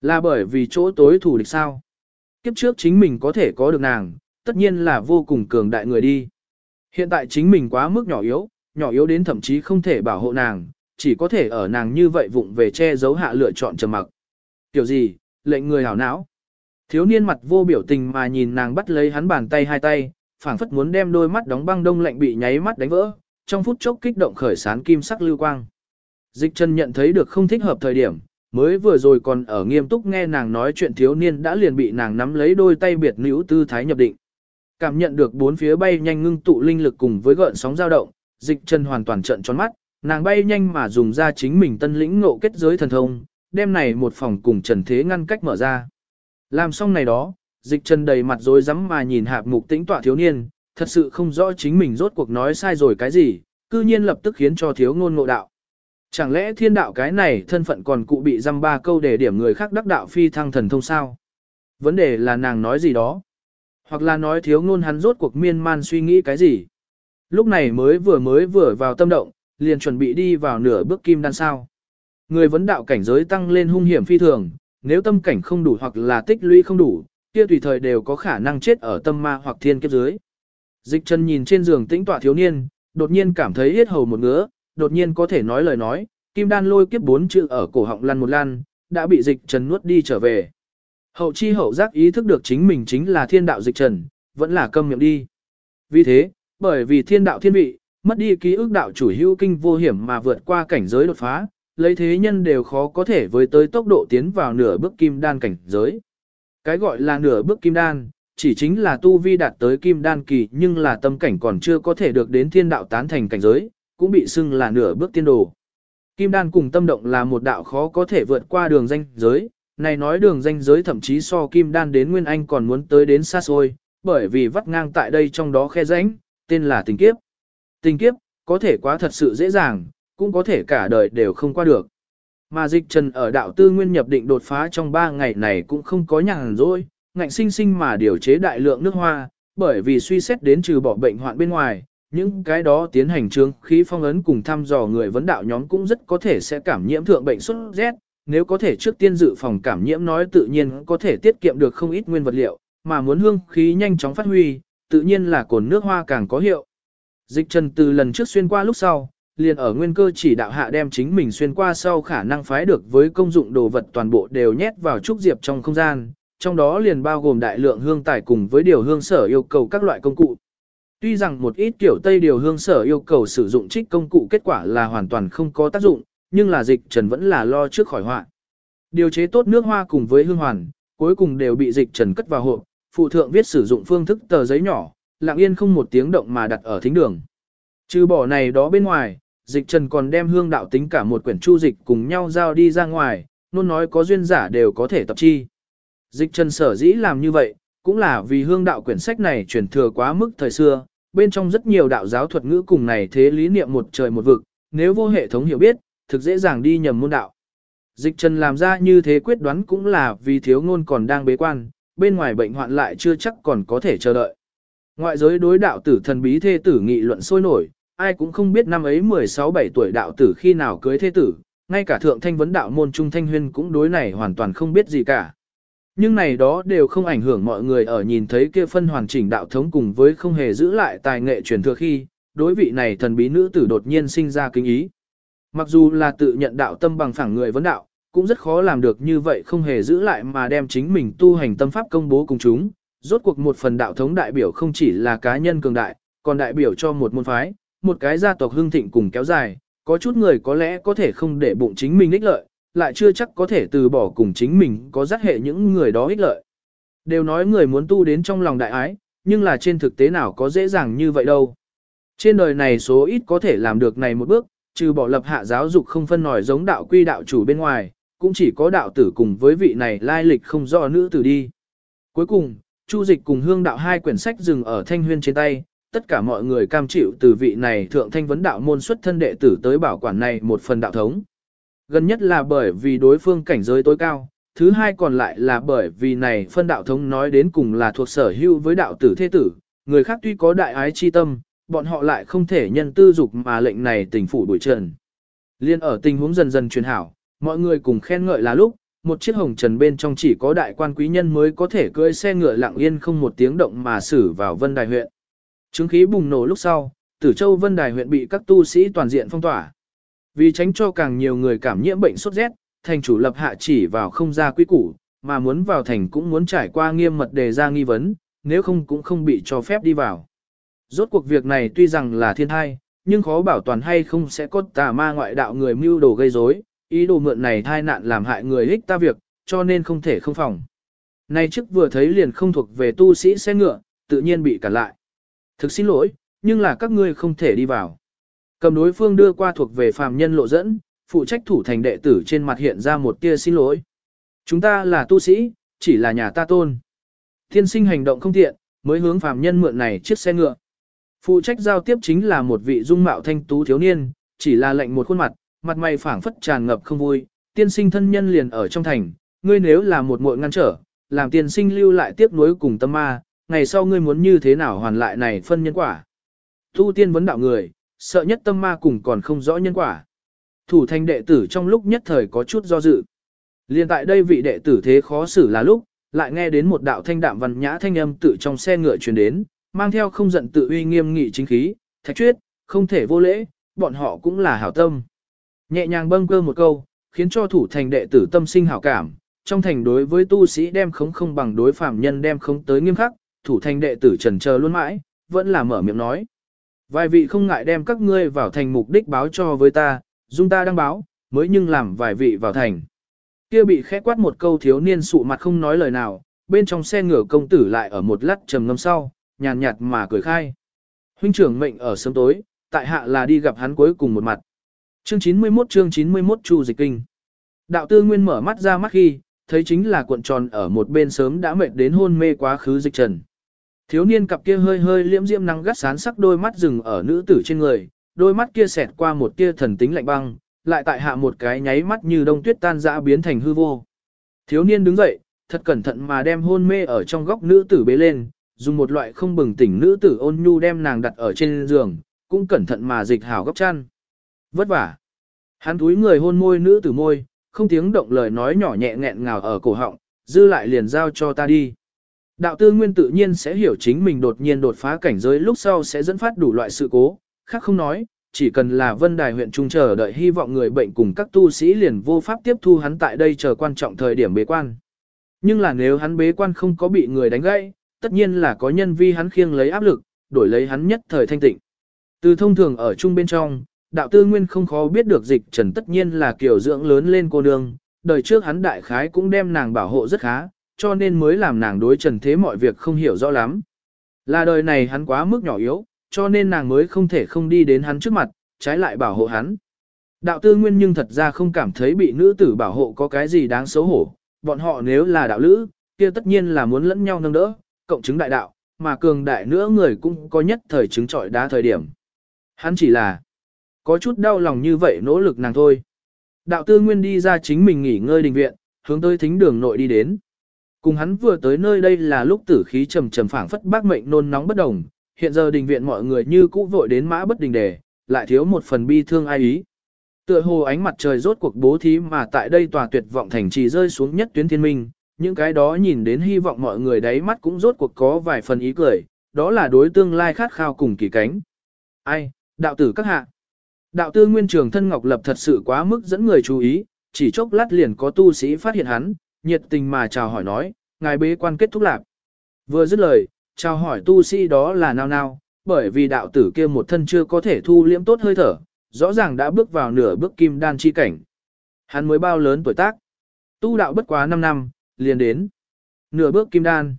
Là bởi vì chỗ tối thủ địch sao. Kiếp trước chính mình có thể có được nàng, tất nhiên là vô cùng cường đại người đi. Hiện tại chính mình quá mức nhỏ yếu, nhỏ yếu đến thậm chí không thể bảo hộ nàng, chỉ có thể ở nàng như vậy vụng về che giấu hạ lựa chọn trầm mặc. Kiểu gì, lệnh người hảo não. Thiếu niên mặt vô biểu tình mà nhìn nàng bắt lấy hắn bàn tay hai tay, phảng phất muốn đem đôi mắt đóng băng đông lạnh bị nháy mắt đánh vỡ, trong phút chốc kích động khởi sán kim sắc lưu quang. Dịch chân nhận thấy được không thích hợp thời điểm, mới vừa rồi còn ở nghiêm túc nghe nàng nói chuyện thiếu niên đã liền bị nàng nắm lấy đôi tay biệt nữ tư thái nhập định. Cảm nhận được bốn phía bay nhanh ngưng tụ linh lực cùng với gợn sóng dao động, dịch chân hoàn toàn trận tròn mắt, nàng bay nhanh mà dùng ra chính mình tân lĩnh ngộ kết giới thần thông, đem này một phòng cùng trần thế ngăn cách mở ra. Làm xong này đó, dịch chân đầy mặt rối rắm mà nhìn hạp mục tĩnh tọa thiếu niên, thật sự không rõ chính mình rốt cuộc nói sai rồi cái gì, cư nhiên lập tức khiến cho thiếu ngôn ngộ đạo. Chẳng lẽ thiên đạo cái này thân phận còn cụ bị dăm ba câu để điểm người khác đắc đạo phi thăng thần thông sao? Vấn đề là nàng nói gì đó? Hoặc là nói thiếu ngôn hắn rốt cuộc miên man suy nghĩ cái gì? Lúc này mới vừa mới vừa vào tâm động, liền chuẩn bị đi vào nửa bước kim đan sao. Người vấn đạo cảnh giới tăng lên hung hiểm phi thường, nếu tâm cảnh không đủ hoặc là tích lũy không đủ, kia tùy thời đều có khả năng chết ở tâm ma hoặc thiên kiếp dưới. Dịch chân nhìn trên giường tĩnh tọa thiếu niên, đột nhiên cảm thấy yết hầu một ngứa, đột nhiên có thể nói lời nói, kim đan lôi kiếp bốn chữ ở cổ họng lăn một lăn, đã bị dịch trần nuốt đi trở về. Hậu chi hậu giác ý thức được chính mình chính là thiên đạo dịch trần, vẫn là câm miệng đi. Vì thế, bởi vì thiên đạo thiên vị, mất đi ký ức đạo chủ hữu kinh vô hiểm mà vượt qua cảnh giới đột phá, lấy thế nhân đều khó có thể với tới tốc độ tiến vào nửa bước kim đan cảnh giới. Cái gọi là nửa bước kim đan, chỉ chính là tu vi đạt tới kim đan kỳ nhưng là tâm cảnh còn chưa có thể được đến thiên đạo tán thành cảnh giới, cũng bị xưng là nửa bước tiên đồ. Kim đan cùng tâm động là một đạo khó có thể vượt qua đường danh giới, này nói đường danh giới thậm chí so kim đan đến nguyên anh còn muốn tới đến xa xôi, bởi vì vắt ngang tại đây trong đó khe rãnh, tên là tình kiếp. Tình kiếp, có thể quá thật sự dễ dàng, cũng có thể cả đời đều không qua được. Mà dịch trần ở đạo tư nguyên nhập định đột phá trong 3 ngày này cũng không có nhàn rỗi, ngạnh sinh sinh mà điều chế đại lượng nước hoa, bởi vì suy xét đến trừ bỏ bệnh hoạn bên ngoài, những cái đó tiến hành trương khí phong ấn cùng thăm dò người vấn đạo nhóm cũng rất có thể sẽ cảm nhiễm thượng bệnh xuất rét, nếu có thể trước tiên dự phòng cảm nhiễm nói tự nhiên có thể tiết kiệm được không ít nguyên vật liệu, mà muốn hương khí nhanh chóng phát huy, tự nhiên là cồn nước hoa càng có hiệu. Dịch trần từ lần trước xuyên qua lúc sau, liền ở nguyên cơ chỉ đạo hạ đem chính mình xuyên qua sau khả năng phái được với công dụng đồ vật toàn bộ đều nhét vào trúc diệp trong không gian, trong đó liền bao gồm đại lượng hương tài cùng với điều hương sở yêu cầu các loại công cụ. Tuy rằng một ít kiểu Tây điều hương sở yêu cầu sử dụng trích công cụ kết quả là hoàn toàn không có tác dụng, nhưng là dịch trần vẫn là lo trước khỏi họa. Điều chế tốt nước hoa cùng với hương hoàn, cuối cùng đều bị dịch trần cất vào hộp, phụ thượng viết sử dụng phương thức tờ giấy nhỏ, lặng yên không một tiếng động mà đặt ở thính đường. Trừ bỏ này đó bên ngoài, dịch trần còn đem hương đạo tính cả một quyển chu dịch cùng nhau giao đi ra ngoài, luôn nói có duyên giả đều có thể tập chi. Dịch trần sở dĩ làm như vậy, cũng là vì hương đạo quyển sách này truyền thừa quá mức thời xưa, bên trong rất nhiều đạo giáo thuật ngữ cùng này thế lý niệm một trời một vực, nếu vô hệ thống hiểu biết, thực dễ dàng đi nhầm môn đạo. Dịch trần làm ra như thế quyết đoán cũng là vì thiếu ngôn còn đang bế quan, bên ngoài bệnh hoạn lại chưa chắc còn có thể chờ đợi. Ngoại giới đối đạo tử thần bí thê tử nghị luận sôi nổi, ai cũng không biết năm ấy 16-17 tuổi đạo tử khi nào cưới thế tử, ngay cả thượng thanh vấn đạo môn trung thanh huyên cũng đối này hoàn toàn không biết gì cả. Nhưng này đó đều không ảnh hưởng mọi người ở nhìn thấy kia phân hoàn chỉnh đạo thống cùng với không hề giữ lại tài nghệ truyền thừa khi, đối vị này thần bí nữ tử đột nhiên sinh ra kính ý. Mặc dù là tự nhận đạo tâm bằng phẳng người vấn đạo, cũng rất khó làm được như vậy không hề giữ lại mà đem chính mình tu hành tâm pháp công bố cùng chúng. Rốt cuộc một phần đạo thống đại biểu không chỉ là cá nhân cường đại, còn đại biểu cho một môn phái, một cái gia tộc hưng thịnh cùng kéo dài, có chút người có lẽ có thể không để bụng chính mình ích lợi, lại chưa chắc có thể từ bỏ cùng chính mình có giác hệ những người đó ích lợi. Đều nói người muốn tu đến trong lòng đại ái, nhưng là trên thực tế nào có dễ dàng như vậy đâu. Trên đời này số ít có thể làm được này một bước, trừ bỏ lập hạ giáo dục không phân nổi giống đạo quy đạo chủ bên ngoài, cũng chỉ có đạo tử cùng với vị này lai lịch không rõ nữ tử đi. Cuối cùng, Chu Dịch cùng Hương đạo hai quyển sách dừng ở thanh huyên trên tay, tất cả mọi người cam chịu từ vị này thượng thanh vấn đạo môn xuất thân đệ tử tới bảo quản này một phần đạo thống. Gần nhất là bởi vì đối phương cảnh giới tối cao, thứ hai còn lại là bởi vì này phân đạo thống nói đến cùng là thuộc sở hữu với đạo tử thế tử, người khác tuy có đại ái chi tâm, bọn họ lại không thể nhân tư dục mà lệnh này tình phủ đuổi trần. Liên ở tình huống dần dần truyền hảo, mọi người cùng khen ngợi là lúc, một chiếc hồng trần bên trong chỉ có đại quan quý nhân mới có thể cưỡi xe ngựa lặng yên không một tiếng động mà xử vào Vân Đài huyện. Chứng khí bùng nổ lúc sau, Tử Châu Vân Đài huyện bị các tu sĩ toàn diện phong tỏa. Vì tránh cho càng nhiều người cảm nhiễm bệnh sốt rét, thành chủ lập hạ chỉ vào không ra quy củ, mà muốn vào thành cũng muốn trải qua nghiêm mật đề ra nghi vấn, nếu không cũng không bị cho phép đi vào. Rốt cuộc việc này tuy rằng là thiên thai, nhưng khó bảo toàn hay không sẽ có tà ma ngoại đạo người mưu đồ gây rối, ý đồ mượn này thai nạn làm hại người ích ta việc, cho nên không thể không phòng. Nay trước vừa thấy liền không thuộc về tu sĩ xe ngựa, tự nhiên bị cản lại. Thực xin lỗi, nhưng là các ngươi không thể đi vào. Cầm đối phương đưa qua thuộc về phàm nhân lộ dẫn, phụ trách thủ thành đệ tử trên mặt hiện ra một tia xin lỗi. Chúng ta là tu sĩ, chỉ là nhà ta tôn. Thiên sinh hành động không tiện, mới hướng phàm nhân mượn này chiếc xe ngựa. Phụ trách giao tiếp chính là một vị dung mạo thanh tú thiếu niên, chỉ là lệnh một khuôn mặt, mặt mày phảng phất tràn ngập không vui, tiên sinh thân nhân liền ở trong thành, ngươi nếu là một muội ngăn trở, làm tiên sinh lưu lại tiếc nuối cùng tâm ma, ngày sau ngươi muốn như thế nào hoàn lại này phân nhân quả. Tu tiên vấn đạo người, sợ nhất tâm ma cùng còn không rõ nhân quả. Thủ thành đệ tử trong lúc nhất thời có chút do dự. Liên tại đây vị đệ tử thế khó xử là lúc, lại nghe đến một đạo thanh đạm văn nhã thanh âm tự trong xe ngựa truyền đến, mang theo không giận tự uy nghiêm nghị chính khí, thạch truyết, không thể vô lễ, bọn họ cũng là hảo tâm. Nhẹ nhàng bâng cơ một câu, khiến cho thủ thành đệ tử tâm sinh hảo cảm, trong thành đối với tu sĩ đem khống không bằng đối phạm nhân đem khống tới nghiêm khắc, thủ thành đệ tử trần chờ luôn mãi, vẫn là mở miệng nói. Vài vị không ngại đem các ngươi vào thành mục đích báo cho với ta, dung ta đăng báo, mới nhưng làm vài vị vào thành. Kia bị khẽ quát một câu thiếu niên sụ mặt không nói lời nào, bên trong xe ngựa công tử lại ở một lát trầm ngâm sau, nhàn nhạt mà cười khai. Huynh trưởng mệnh ở sớm tối, tại hạ là đi gặp hắn cuối cùng một mặt. Chương 91 chương 91 Chu Dịch Kinh. Đạo tư nguyên mở mắt ra mắt khi, thấy chính là cuộn tròn ở một bên sớm đã mệt đến hôn mê quá khứ dịch trần. Thiếu niên cặp kia hơi hơi liễm diễm năng gắt sán sắc đôi mắt rừng ở nữ tử trên người, đôi mắt kia xẹt qua một tia thần tính lạnh băng, lại tại hạ một cái nháy mắt như đông tuyết tan dã biến thành hư vô. Thiếu niên đứng dậy, thật cẩn thận mà đem hôn mê ở trong góc nữ tử bế lên, dùng một loại không bừng tỉnh nữ tử ôn nhu đem nàng đặt ở trên giường, cũng cẩn thận mà dịch hảo góc chăn. Vất vả. Hắn túi người hôn môi nữ tử môi, không tiếng động lời nói nhỏ nhẹ nghẹn ngào ở cổ họng, dư lại liền giao cho ta đi. Đạo tư nguyên tự nhiên sẽ hiểu chính mình đột nhiên đột phá cảnh giới lúc sau sẽ dẫn phát đủ loại sự cố, khác không nói, chỉ cần là vân đài huyện trung chờ đợi hy vọng người bệnh cùng các tu sĩ liền vô pháp tiếp thu hắn tại đây chờ quan trọng thời điểm bế quan. Nhưng là nếu hắn bế quan không có bị người đánh gãy, tất nhiên là có nhân vi hắn khiêng lấy áp lực, đổi lấy hắn nhất thời thanh tịnh. Từ thông thường ở chung bên trong, đạo tư nguyên không khó biết được dịch trần tất nhiên là kiểu dưỡng lớn lên cô nương, đời trước hắn đại khái cũng đem nàng bảo hộ rất khá, cho nên mới làm nàng đối trần thế mọi việc không hiểu rõ lắm. Là đời này hắn quá mức nhỏ yếu, cho nên nàng mới không thể không đi đến hắn trước mặt, trái lại bảo hộ hắn. Đạo tư nguyên nhưng thật ra không cảm thấy bị nữ tử bảo hộ có cái gì đáng xấu hổ, bọn họ nếu là đạo lữ, kia tất nhiên là muốn lẫn nhau nâng đỡ, cộng chứng đại đạo, mà cường đại nữa người cũng có nhất thời chứng trọi đá thời điểm. Hắn chỉ là có chút đau lòng như vậy nỗ lực nàng thôi. Đạo tư nguyên đi ra chính mình nghỉ ngơi đình viện, hướng tới thính đường nội đi đến. Cùng hắn vừa tới nơi đây là lúc tử khí trầm trầm phảng phất bác mệnh nôn nóng bất đồng, hiện giờ đình viện mọi người như cũ vội đến mã bất đình đề, lại thiếu một phần bi thương ai ý. Tựa hồ ánh mặt trời rốt cuộc bố thí mà tại đây tòa tuyệt vọng thành trì rơi xuống nhất tuyến thiên minh, những cái đó nhìn đến hy vọng mọi người đáy mắt cũng rốt cuộc có vài phần ý cười, đó là đối tương lai khát khao cùng kỳ cánh. Ai, đạo tử các hạ. Đạo tư nguyên trường thân ngọc lập thật sự quá mức dẫn người chú ý, chỉ chốc lát liền có tu sĩ phát hiện hắn, nhiệt tình mà chào hỏi nói, ngài bế quan kết thúc lạc. Vừa dứt lời, chào hỏi tu sĩ đó là nào nào, bởi vì đạo tử kia một thân chưa có thể thu liễm tốt hơi thở, rõ ràng đã bước vào nửa bước kim đan chi cảnh. Hắn mới bao lớn tuổi tác. Tu đạo bất quá 5 năm, liền đến. Nửa bước kim đan.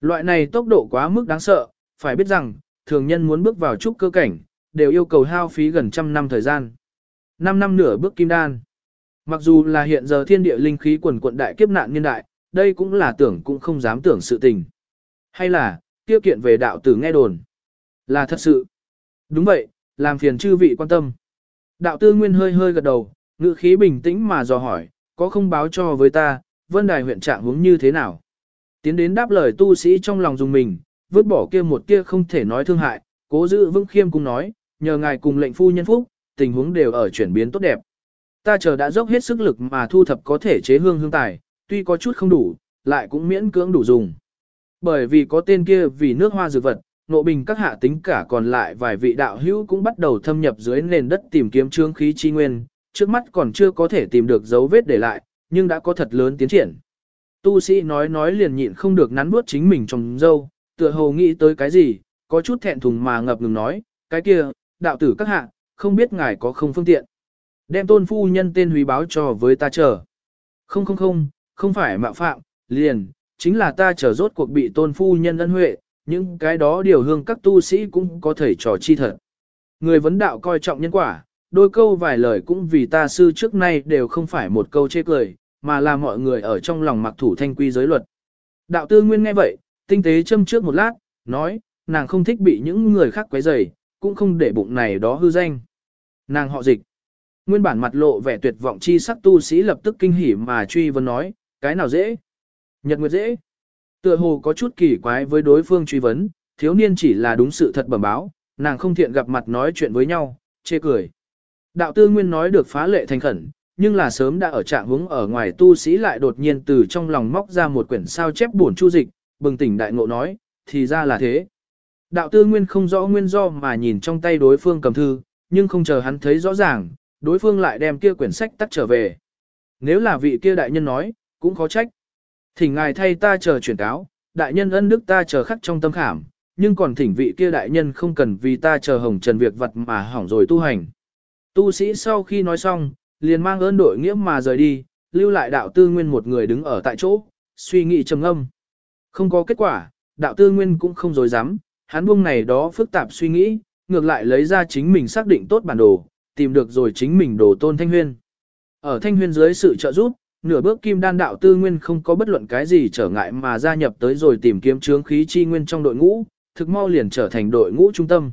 Loại này tốc độ quá mức đáng sợ, phải biết rằng, thường nhân muốn bước vào trúc cơ cảnh, đều yêu cầu hao phí gần trăm năm thời gian. 5 năm nửa bước kim đan. Mặc dù là hiện giờ thiên địa linh khí quần quận đại kiếp nạn niên đại, đây cũng là tưởng cũng không dám tưởng sự tình. Hay là, tiêu kiện về đạo tử nghe đồn. Là thật sự. Đúng vậy, làm phiền chư vị quan tâm. Đạo tư nguyên hơi hơi gật đầu, ngữ khí bình tĩnh mà dò hỏi, có không báo cho với ta, vân đài huyện trạng hướng như thế nào? Tiến đến đáp lời tu sĩ trong lòng dùng mình, vứt bỏ kia một kia không thể nói thương hại, cố giữ vững khiêm cùng nói, nhờ ngài cùng lệnh phu nhân phúc, tình huống đều ở chuyển biến tốt đẹp. Ta chờ đã dốc hết sức lực mà thu thập có thể chế hương hương tài, tuy có chút không đủ, lại cũng miễn cưỡng đủ dùng. Bởi vì có tên kia vì nước hoa dược vật, nộ bình các hạ tính cả còn lại vài vị đạo hữu cũng bắt đầu thâm nhập dưới nền đất tìm kiếm trương khí chi nguyên, trước mắt còn chưa có thể tìm được dấu vết để lại, nhưng đã có thật lớn tiến triển. Tu sĩ nói nói liền nhịn không được nắn nuốt chính mình trong dâu, tựa hồ nghĩ tới cái gì, có chút thẹn thùng mà ngập ngừng nói, cái kia, đạo tử các hạ, không biết ngài có không phương tiện. Đem tôn phu nhân tên húy báo cho với ta chờ. Không không không, không phải mạo phạm, liền, chính là ta chờ rốt cuộc bị tôn phu nhân ân huệ, những cái đó điều hương các tu sĩ cũng có thể trò chi thật. Người vấn đạo coi trọng nhân quả, đôi câu vài lời cũng vì ta sư trước nay đều không phải một câu chê cười, mà là mọi người ở trong lòng mặc thủ thanh quy giới luật. Đạo tư nguyên nghe vậy, tinh tế châm trước một lát, nói, nàng không thích bị những người khác quấy rầy, cũng không để bụng này đó hư danh. Nàng họ dịch. Nguyên bản mặt lộ vẻ tuyệt vọng chi sắc tu sĩ lập tức kinh hỉ mà truy vấn nói, cái nào dễ? Nhật nguyệt dễ. Tựa hồ có chút kỳ quái với đối phương truy vấn, thiếu niên chỉ là đúng sự thật bẩm báo, nàng không thiện gặp mặt nói chuyện với nhau, chê cười. Đạo tư nguyên nói được phá lệ thành khẩn, nhưng là sớm đã ở trạng hướng ở ngoài tu sĩ lại đột nhiên từ trong lòng móc ra một quyển sao chép buồn chu dịch, bừng tỉnh đại ngộ nói, thì ra là thế. Đạo tư nguyên không rõ nguyên do mà nhìn trong tay đối phương cầm thư, nhưng không chờ hắn thấy rõ ràng, đối phương lại đem kia quyển sách tắt trở về. Nếu là vị kia đại nhân nói, cũng khó trách. Thỉnh ngài thay ta chờ chuyển cáo, đại nhân ân đức ta chờ khắc trong tâm khảm, nhưng còn thỉnh vị kia đại nhân không cần vì ta chờ hồng trần việc vật mà hỏng rồi tu hành. Tu sĩ sau khi nói xong, liền mang ơn đội nghĩa mà rời đi, lưu lại đạo tư nguyên một người đứng ở tại chỗ, suy nghĩ trầm âm. Không có kết quả, đạo tư nguyên cũng không dối dám, hắn buông này đó phức tạp suy nghĩ, ngược lại lấy ra chính mình xác định tốt bản đồ, tìm được rồi chính mình đồ tôn thanh huyên. Ở thanh huyên dưới sự trợ giúp, nửa bước kim đan đạo tư nguyên không có bất luận cái gì trở ngại mà gia nhập tới rồi tìm kiếm chướng khí chi nguyên trong đội ngũ, thực mau liền trở thành đội ngũ trung tâm.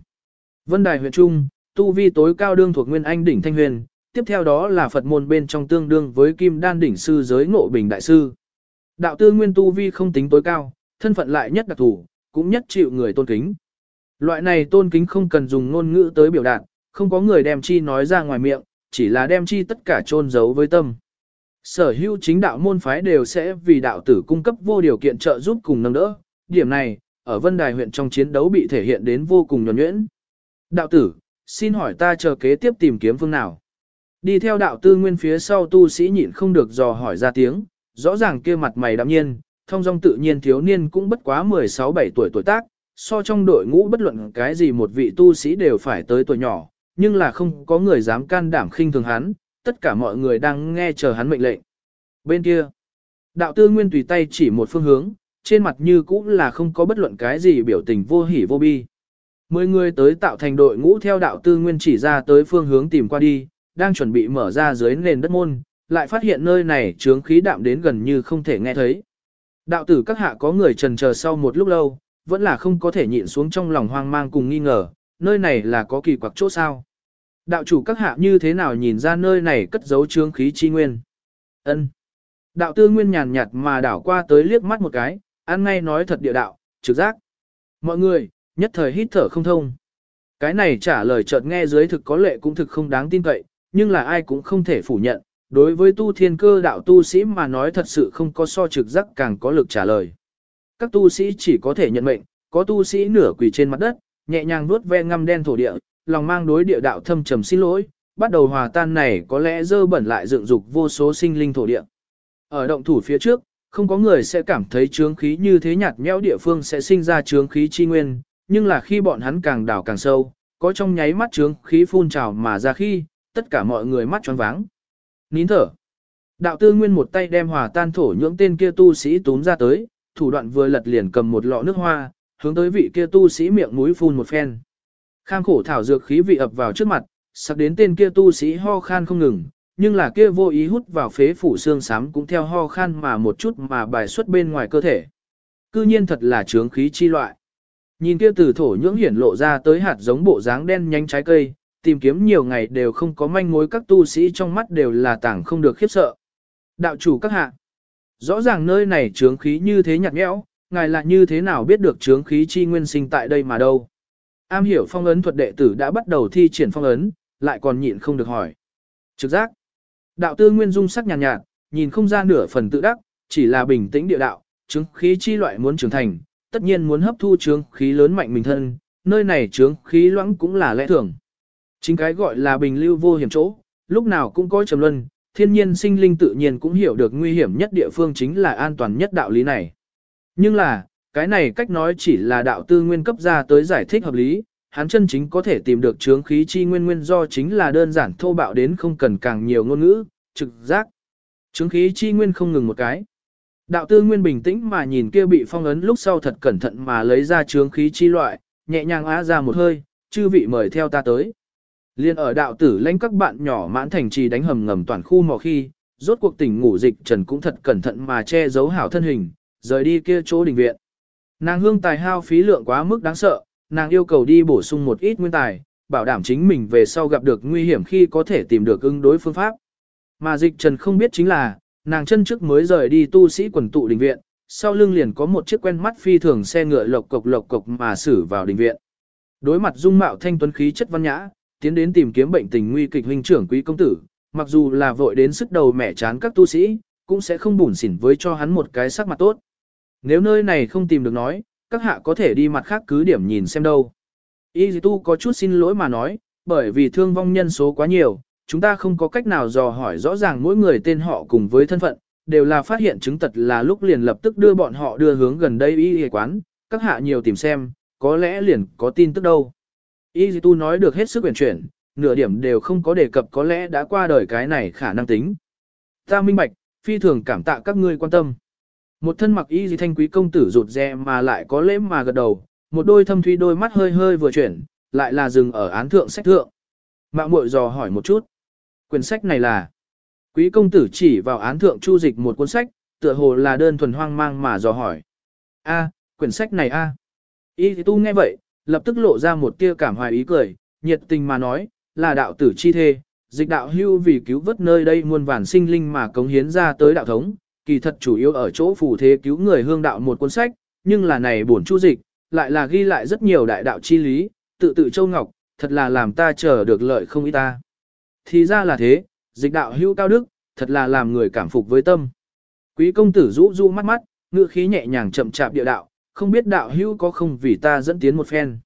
Vân Đài huyện Trung, tu vi tối cao đương thuộc Nguyên Anh đỉnh Thanh Huyền, tiếp theo đó là Phật môn bên trong tương đương với kim đan đỉnh sư giới ngộ bình đại sư. Đạo tư nguyên tu vi không tính tối cao, thân phận lại nhất đặc thủ, cũng nhất chịu người tôn kính. Loại này tôn kính không cần dùng ngôn ngữ tới biểu đạt, không có người đem chi nói ra ngoài miệng, chỉ là đem chi tất cả chôn giấu với tâm. Sở hữu chính đạo môn phái đều sẽ vì đạo tử cung cấp vô điều kiện trợ giúp cùng nâng đỡ. Điểm này, ở Vân Đài huyện trong chiến đấu bị thể hiện đến vô cùng nhuẩn nhuyễn. Đạo tử, xin hỏi ta chờ kế tiếp tìm kiếm phương nào? Đi theo đạo tư nguyên phía sau tu sĩ nhịn không được dò hỏi ra tiếng, rõ ràng kia mặt mày đạm nhiên, thông dong tự nhiên thiếu niên cũng bất quá 16-17 tuổi tuổi tác, so trong đội ngũ bất luận cái gì một vị tu sĩ đều phải tới tuổi nhỏ, nhưng là không có người dám can đảm khinh thường hắn, tất cả mọi người đang nghe chờ hắn mệnh lệnh. Bên kia, đạo tư nguyên tùy tay chỉ một phương hướng, trên mặt như cũng là không có bất luận cái gì biểu tình vô hỉ vô bi. Mười người tới tạo thành đội ngũ theo đạo tư nguyên chỉ ra tới phương hướng tìm qua đi, đang chuẩn bị mở ra dưới nền đất môn, lại phát hiện nơi này trướng khí đạm đến gần như không thể nghe thấy. Đạo tử các hạ có người trần chờ sau một lúc lâu, vẫn là không có thể nhịn xuống trong lòng hoang mang cùng nghi ngờ, nơi này là có kỳ quặc chỗ sao. Đạo chủ các hạ như thế nào nhìn ra nơi này cất giấu trương khí chi nguyên. ân Đạo tư nguyên nhàn nhạt mà đảo qua tới liếc mắt một cái, ăn ngay nói thật địa đạo, trực giác. Mọi người, nhất thời hít thở không thông. Cái này trả lời chợt nghe dưới thực có lệ cũng thực không đáng tin cậy, nhưng là ai cũng không thể phủ nhận. Đối với tu thiên cơ đạo tu sĩ mà nói thật sự không có so trực giác càng có lực trả lời. Các tu sĩ chỉ có thể nhận mệnh, có tu sĩ nửa quỳ trên mặt đất, nhẹ nhàng nuốt ve ngăm đen thổ địa, lòng mang đối địa đạo thâm trầm xin lỗi, bắt đầu hòa tan này có lẽ dơ bẩn lại dựng dục vô số sinh linh thổ địa. Ở động thủ phía trước, không có người sẽ cảm thấy trướng khí như thế nhạt nhẽo địa phương sẽ sinh ra trướng khí chi nguyên, nhưng là khi bọn hắn càng đào càng sâu, có trong nháy mắt trướng khí phun trào mà ra khi, tất cả mọi người mắt tròn váng. Nín thở. Đạo tư nguyên một tay đem hòa tan thổ nhưỡng tên kia tu sĩ túm ra tới, thủ đoạn vừa lật liền cầm một lọ nước hoa, hướng tới vị kia tu sĩ miệng mũi phun một phen. Kham khổ thảo dược khí vị ập vào trước mặt, sặc đến tên kia tu sĩ ho khan không ngừng, nhưng là kia vô ý hút vào phế phủ xương sám cũng theo ho khan mà một chút mà bài xuất bên ngoài cơ thể. Cư nhiên thật là trướng khí chi loại. Nhìn kia từ thổ nhưỡng hiển lộ ra tới hạt giống bộ dáng đen nhánh trái cây, tìm kiếm nhiều ngày đều không có manh mối các tu sĩ trong mắt đều là tảng không được khiếp sợ. Đạo chủ các hạ, rõ ràng nơi này trướng khí như thế nhạt nhẽo, ngài lại như thế nào biết được chướng khí chi nguyên sinh tại đây mà đâu. Am hiểu phong ấn thuật đệ tử đã bắt đầu thi triển phong ấn, lại còn nhịn không được hỏi. Trực giác. Đạo tư nguyên dung sắc nhàn nhạt, nhạt, nhìn không ra nửa phần tự đắc, chỉ là bình tĩnh địa đạo, chứng khí chi loại muốn trưởng thành, tất nhiên muốn hấp thu chứng khí lớn mạnh mình thân, nơi này chứng khí loãng cũng là lẽ thường. Chính cái gọi là bình lưu vô hiểm chỗ, lúc nào cũng có trầm luân, thiên nhiên sinh linh tự nhiên cũng hiểu được nguy hiểm nhất địa phương chính là an toàn nhất đạo lý này. Nhưng là, cái này cách nói chỉ là đạo tư nguyên cấp ra tới giải thích hợp lý, hắn chân chính có thể tìm được chướng khí chi nguyên nguyên do chính là đơn giản thô bạo đến không cần càng nhiều ngôn ngữ, trực giác. Chướng khí chi nguyên không ngừng một cái. Đạo tư nguyên bình tĩnh mà nhìn kia bị phong ấn lúc sau thật cẩn thận mà lấy ra chướng khí chi loại, nhẹ nhàng á ra một hơi, chư vị mời theo ta tới. Liên ở đạo tử lãnh các bạn nhỏ mãn thành trì đánh hầm ngầm toàn khu mò khi, rốt cuộc tỉnh ngủ dịch trần cũng thật cẩn thận mà che giấu hảo thân hình, rời đi kia chỗ đình viện. Nàng hương tài hao phí lượng quá mức đáng sợ, nàng yêu cầu đi bổ sung một ít nguyên tài, bảo đảm chính mình về sau gặp được nguy hiểm khi có thể tìm được ứng đối phương pháp. Mà dịch trần không biết chính là, nàng chân trước mới rời đi tu sĩ quần tụ đình viện, sau lưng liền có một chiếc quen mắt phi thường xe ngựa lộc cộc lộc cộc mà xử vào đình viện. Đối mặt dung mạo thanh tuấn khí chất văn nhã, tiến đến tìm kiếm bệnh tình nguy kịch huynh trưởng quý công tử, mặc dù là vội đến sức đầu mẹ chán các tu sĩ, cũng sẽ không bủn xỉn với cho hắn một cái sắc mặt tốt. Nếu nơi này không tìm được nói, các hạ có thể đi mặt khác cứ điểm nhìn xem đâu. Y tu có chút xin lỗi mà nói, bởi vì thương vong nhân số quá nhiều, chúng ta không có cách nào dò hỏi rõ ràng mỗi người tên họ cùng với thân phận, đều là phát hiện chứng tật là lúc liền lập tức đưa bọn họ đưa hướng gần đây y y quán, các hạ nhiều tìm xem, có lẽ liền có tin tức đâu. Y tu nói được hết sức quyền chuyển, nửa điểm đều không có đề cập có lẽ đã qua đời cái này khả năng tính. Ta minh bạch, phi thường cảm tạ các ngươi quan tâm. Một thân mặc y gì thanh quý công tử rụt rè mà lại có lễ mà gật đầu, một đôi thâm thuy đôi mắt hơi hơi vừa chuyển, lại là dừng ở án thượng sách thượng. Mạo muội dò hỏi một chút. Quyển sách này là Quý công tử chỉ vào án thượng chu dịch một cuốn sách, tựa hồ là đơn thuần hoang mang mà dò hỏi. A, quyển sách này a. Y thì tu nghe vậy, lập tức lộ ra một tia cảm hoài ý cười, nhiệt tình mà nói, là đạo tử chi thê, dịch đạo hưu vì cứu vớt nơi đây muôn vàn sinh linh mà cống hiến ra tới đạo thống, kỳ thật chủ yếu ở chỗ phù thế cứu người hương đạo một cuốn sách, nhưng là này bổn chu dịch, lại là ghi lại rất nhiều đại đạo chi lý, tự tự châu ngọc, thật là làm ta chờ được lợi không ít ta. Thì ra là thế, dịch đạo hữu cao đức, thật là làm người cảm phục với tâm. Quý công tử rũ rũ mắt mắt, ngựa khí nhẹ nhàng chậm chạp địa đạo, không biết đạo hữu có không vì ta dẫn tiến một phen.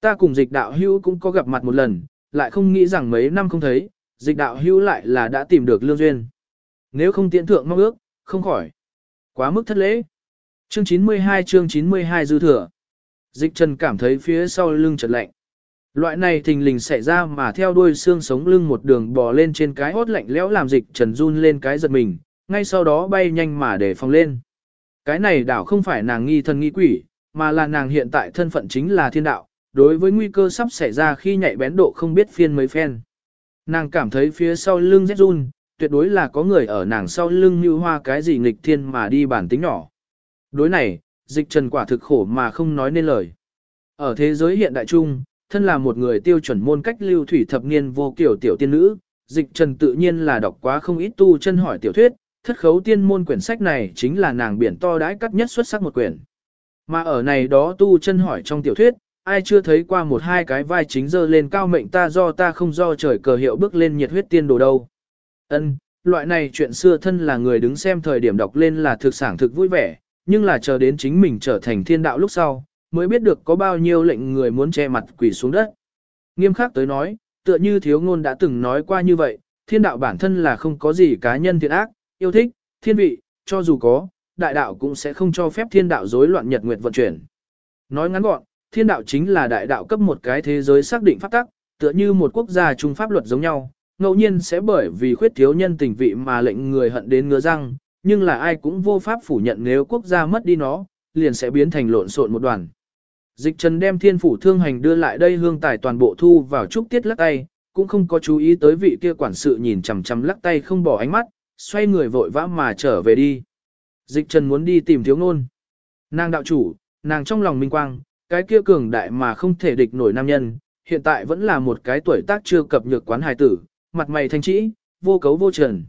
Ta cùng dịch đạo hữu cũng có gặp mặt một lần, lại không nghĩ rằng mấy năm không thấy, dịch đạo hữu lại là đã tìm được lương duyên. Nếu không tiện thượng mong ước, không khỏi. Quá mức thất lễ. Chương 92 chương 92 dư thừa. Dịch trần cảm thấy phía sau lưng chợt lạnh. Loại này thình lình xảy ra mà theo đuôi xương sống lưng một đường bò lên trên cái hốt lạnh lẽo làm dịch trần run lên cái giật mình, ngay sau đó bay nhanh mà để phòng lên. Cái này đảo không phải nàng nghi thần nghi quỷ, mà là nàng hiện tại thân phận chính là thiên đạo, đối với nguy cơ sắp xảy ra khi nhạy bén độ không biết phiên mấy phen. Nàng cảm thấy phía sau lưng rét run, tuyệt đối là có người ở nàng sau lưng như hoa cái gì nghịch thiên mà đi bản tính nhỏ. Đối này, dịch trần quả thực khổ mà không nói nên lời. Ở thế giới hiện đại chung, thân là một người tiêu chuẩn môn cách lưu thủy thập niên vô kiểu tiểu tiên nữ, dịch trần tự nhiên là đọc quá không ít tu chân hỏi tiểu thuyết, thất khấu tiên môn quyển sách này chính là nàng biển to đãi cắt nhất xuất sắc một quyển. Mà ở này đó tu chân hỏi trong tiểu thuyết, ai chưa thấy qua một hai cái vai chính dơ lên cao mệnh ta do ta không do trời cờ hiệu bước lên nhiệt huyết tiên đồ đâu. Ân, loại này chuyện xưa thân là người đứng xem thời điểm đọc lên là thực sản thực vui vẻ, nhưng là chờ đến chính mình trở thành thiên đạo lúc sau, mới biết được có bao nhiêu lệnh người muốn che mặt quỷ xuống đất. Nghiêm khắc tới nói, tựa như thiếu ngôn đã từng nói qua như vậy, thiên đạo bản thân là không có gì cá nhân thiện ác, yêu thích, thiên vị, cho dù có, đại đạo cũng sẽ không cho phép thiên đạo rối loạn nhật nguyệt vận chuyển. Nói ngắn gọn, thiên đạo chính là đại đạo cấp một cái thế giới xác định pháp tắc, tựa như một quốc gia chung pháp luật giống nhau, ngẫu nhiên sẽ bởi vì khuyết thiếu nhân tình vị mà lệnh người hận đến ngứa răng, nhưng là ai cũng vô pháp phủ nhận nếu quốc gia mất đi nó, liền sẽ biến thành lộn xộn một đoàn. Dịch trần đem thiên phủ thương hành đưa lại đây hương tài toàn bộ thu vào trúc tiết lắc tay, cũng không có chú ý tới vị kia quản sự nhìn chằm chằm lắc tay không bỏ ánh mắt, xoay người vội vã mà trở về đi. Dịch trần muốn đi tìm thiếu ngôn. Nàng đạo chủ, nàng trong lòng minh quang, cái kia cường đại mà không thể địch nổi nam nhân, hiện tại vẫn là một cái tuổi tác chưa cập nhược quán hài tử, mặt mày thanh trĩ, vô cấu vô trần.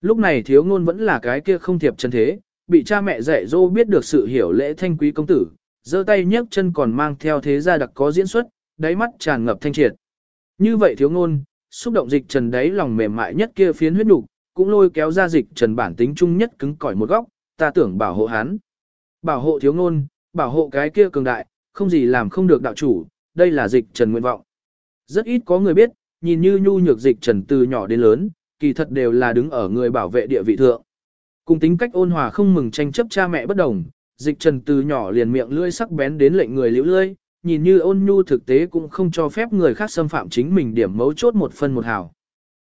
Lúc này thiếu ngôn vẫn là cái kia không thiệp chân thế, bị cha mẹ dạy dỗ biết được sự hiểu lễ thanh quý công tử, giơ tay nhấc chân còn mang theo thế gia đặc có diễn xuất, đáy mắt tràn ngập thanh triệt. Như vậy thiếu ngôn, xúc động dịch trần đáy lòng mềm mại nhất kia phiến huyết nục, cũng lôi kéo ra dịch trần bản tính chung nhất cứng cỏi một góc, ta tưởng bảo hộ hắn. Bảo hộ thiếu ngôn, bảo hộ cái kia cường đại, không gì làm không được đạo chủ, đây là dịch trần nguyện vọng. Rất ít có người biết, nhìn như nhu nhược dịch trần từ nhỏ đến lớn, kỳ thật đều là đứng ở người bảo vệ địa vị thượng. Cùng tính cách ôn hòa không mừng tranh chấp cha mẹ bất đồng, dịch trần từ nhỏ liền miệng lưỡi sắc bén đến lệnh người liễu lưỡi, nhìn như ôn nhu thực tế cũng không cho phép người khác xâm phạm chính mình điểm mấu chốt một phân một hào.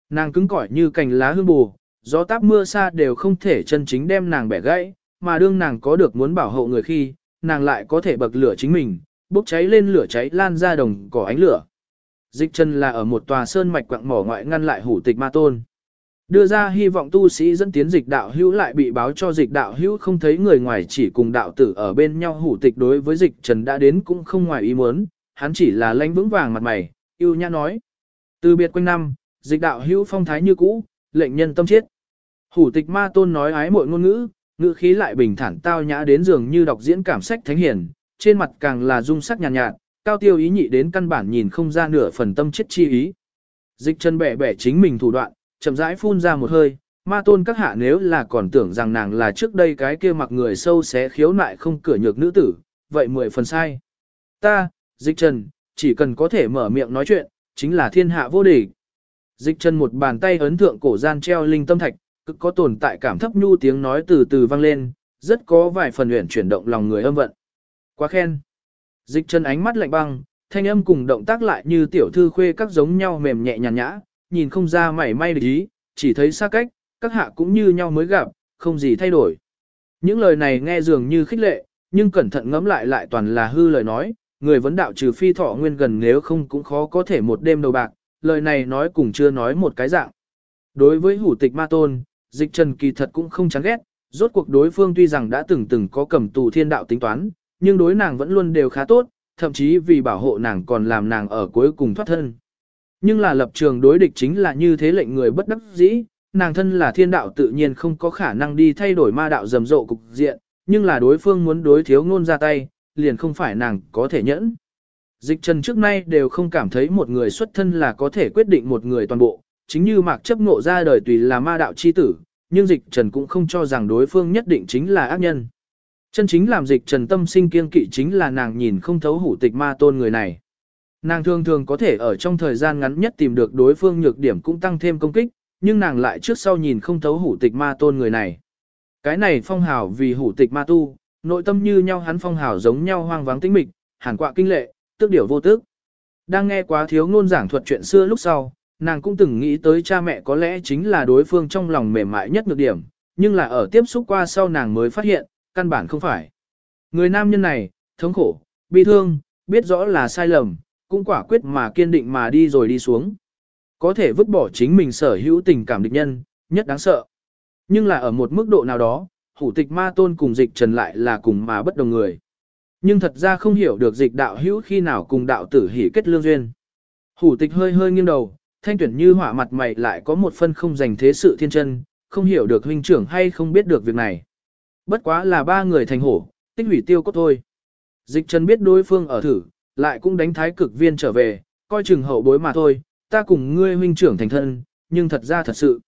Nàng cứng cỏi như cành lá hương bù, gió táp mưa xa đều không thể chân chính đem nàng bẻ gãy, mà đương nàng có được muốn bảo hộ người khi, nàng lại có thể bậc lửa chính mình, bốc cháy lên lửa cháy lan ra đồng cỏ ánh lửa. Dịch chân là ở một tòa sơn mạch quặng mỏ ngoại ngăn lại hủ tịch ma tôn. Đưa ra hy vọng tu sĩ dẫn tiến dịch đạo hữu lại bị báo cho dịch đạo hữu không thấy người ngoài chỉ cùng đạo tử ở bên nhau hủ tịch đối với dịch trần đã đến cũng không ngoài ý muốn, hắn chỉ là lanh vững vàng mặt mày, yêu nhã nói. Từ biệt quanh năm, dịch đạo hữu phong thái như cũ, lệnh nhân tâm chết. Hủ tịch ma tôn nói ái mội ngôn ngữ, ngữ khí lại bình thản tao nhã đến dường như đọc diễn cảm sách thánh hiển, trên mặt càng là dung sắc nhàn nhạt, nhạt, cao tiêu ý nhị đến căn bản nhìn không ra nửa phần tâm chết chi ý. Dịch chân bẻ bẻ chính mình thủ đoạn, chậm rãi phun ra một hơi, ma tôn các hạ nếu là còn tưởng rằng nàng là trước đây cái kia mặc người sâu xé khiếu nại không cửa nhược nữ tử, vậy mười phần sai. Ta, dịch trần, chỉ cần có thể mở miệng nói chuyện, chính là thiên hạ vô địch. Dịch trần một bàn tay ấn thượng cổ gian treo linh tâm thạch, cực có tồn tại cảm thấp nhu tiếng nói từ từ vang lên, rất có vài phần uyển chuyển động lòng người âm vận. Quá khen. Dịch chân ánh mắt lạnh băng, thanh âm cùng động tác lại như tiểu thư khuê các giống nhau mềm nhẹ nhàn nhã, nhìn không ra mảy may địch ý, chỉ thấy xa cách, các hạ cũng như nhau mới gặp, không gì thay đổi. Những lời này nghe dường như khích lệ, nhưng cẩn thận ngẫm lại lại toàn là hư lời nói, người vấn đạo trừ phi thọ nguyên gần nếu không cũng khó có thể một đêm đầu bạc, lời này nói cùng chưa nói một cái dạng. Đối với hủ tịch ma tôn, dịch trần kỳ thật cũng không chán ghét, rốt cuộc đối phương tuy rằng đã từng từng có cầm tù thiên đạo tính toán, nhưng đối nàng vẫn luôn đều khá tốt, thậm chí vì bảo hộ nàng còn làm nàng ở cuối cùng thoát thân. Nhưng là lập trường đối địch chính là như thế lệnh người bất đắc dĩ, nàng thân là thiên đạo tự nhiên không có khả năng đi thay đổi ma đạo rầm rộ cục diện, nhưng là đối phương muốn đối thiếu ngôn ra tay, liền không phải nàng có thể nhẫn. Dịch trần trước nay đều không cảm thấy một người xuất thân là có thể quyết định một người toàn bộ, chính như mạc chấp ngộ ra đời tùy là ma đạo chi tử, nhưng dịch trần cũng không cho rằng đối phương nhất định chính là ác nhân. Chân chính làm dịch trần tâm sinh kiên kỵ chính là nàng nhìn không thấu hủ tịch ma tôn người này. Nàng thường thường có thể ở trong thời gian ngắn nhất tìm được đối phương nhược điểm cũng tăng thêm công kích, nhưng nàng lại trước sau nhìn không thấu hủ tịch ma tôn người này. Cái này phong hào vì hủ tịch ma tu, nội tâm như nhau hắn phong hào giống nhau hoang vắng tĩnh mịch, hàn quạ kinh lệ, tức điểu vô tức. Đang nghe quá thiếu ngôn giảng thuật chuyện xưa lúc sau, nàng cũng từng nghĩ tới cha mẹ có lẽ chính là đối phương trong lòng mềm mại nhất nhược điểm, nhưng là ở tiếp xúc qua sau nàng mới phát hiện, căn bản không phải. Người nam nhân này, thống khổ, bi thương, biết rõ là sai lầm, cũng quả quyết mà kiên định mà đi rồi đi xuống. Có thể vứt bỏ chính mình sở hữu tình cảm địch nhân, nhất đáng sợ. Nhưng là ở một mức độ nào đó, hủ tịch ma tôn cùng dịch trần lại là cùng mà bất đồng người. Nhưng thật ra không hiểu được dịch đạo hữu khi nào cùng đạo tử hỉ kết lương duyên. Hủ tịch hơi hơi nghiêng đầu, thanh tuyển như hỏa mặt mày lại có một phân không dành thế sự thiên chân, không hiểu được huynh trưởng hay không biết được việc này. Bất quá là ba người thành hổ, tích hủy tiêu cốt thôi. Dịch trần biết đối phương ở thử, lại cũng đánh thái cực viên trở về, coi chừng hậu bối mà thôi, ta cùng ngươi huynh trưởng thành thân, nhưng thật ra thật sự.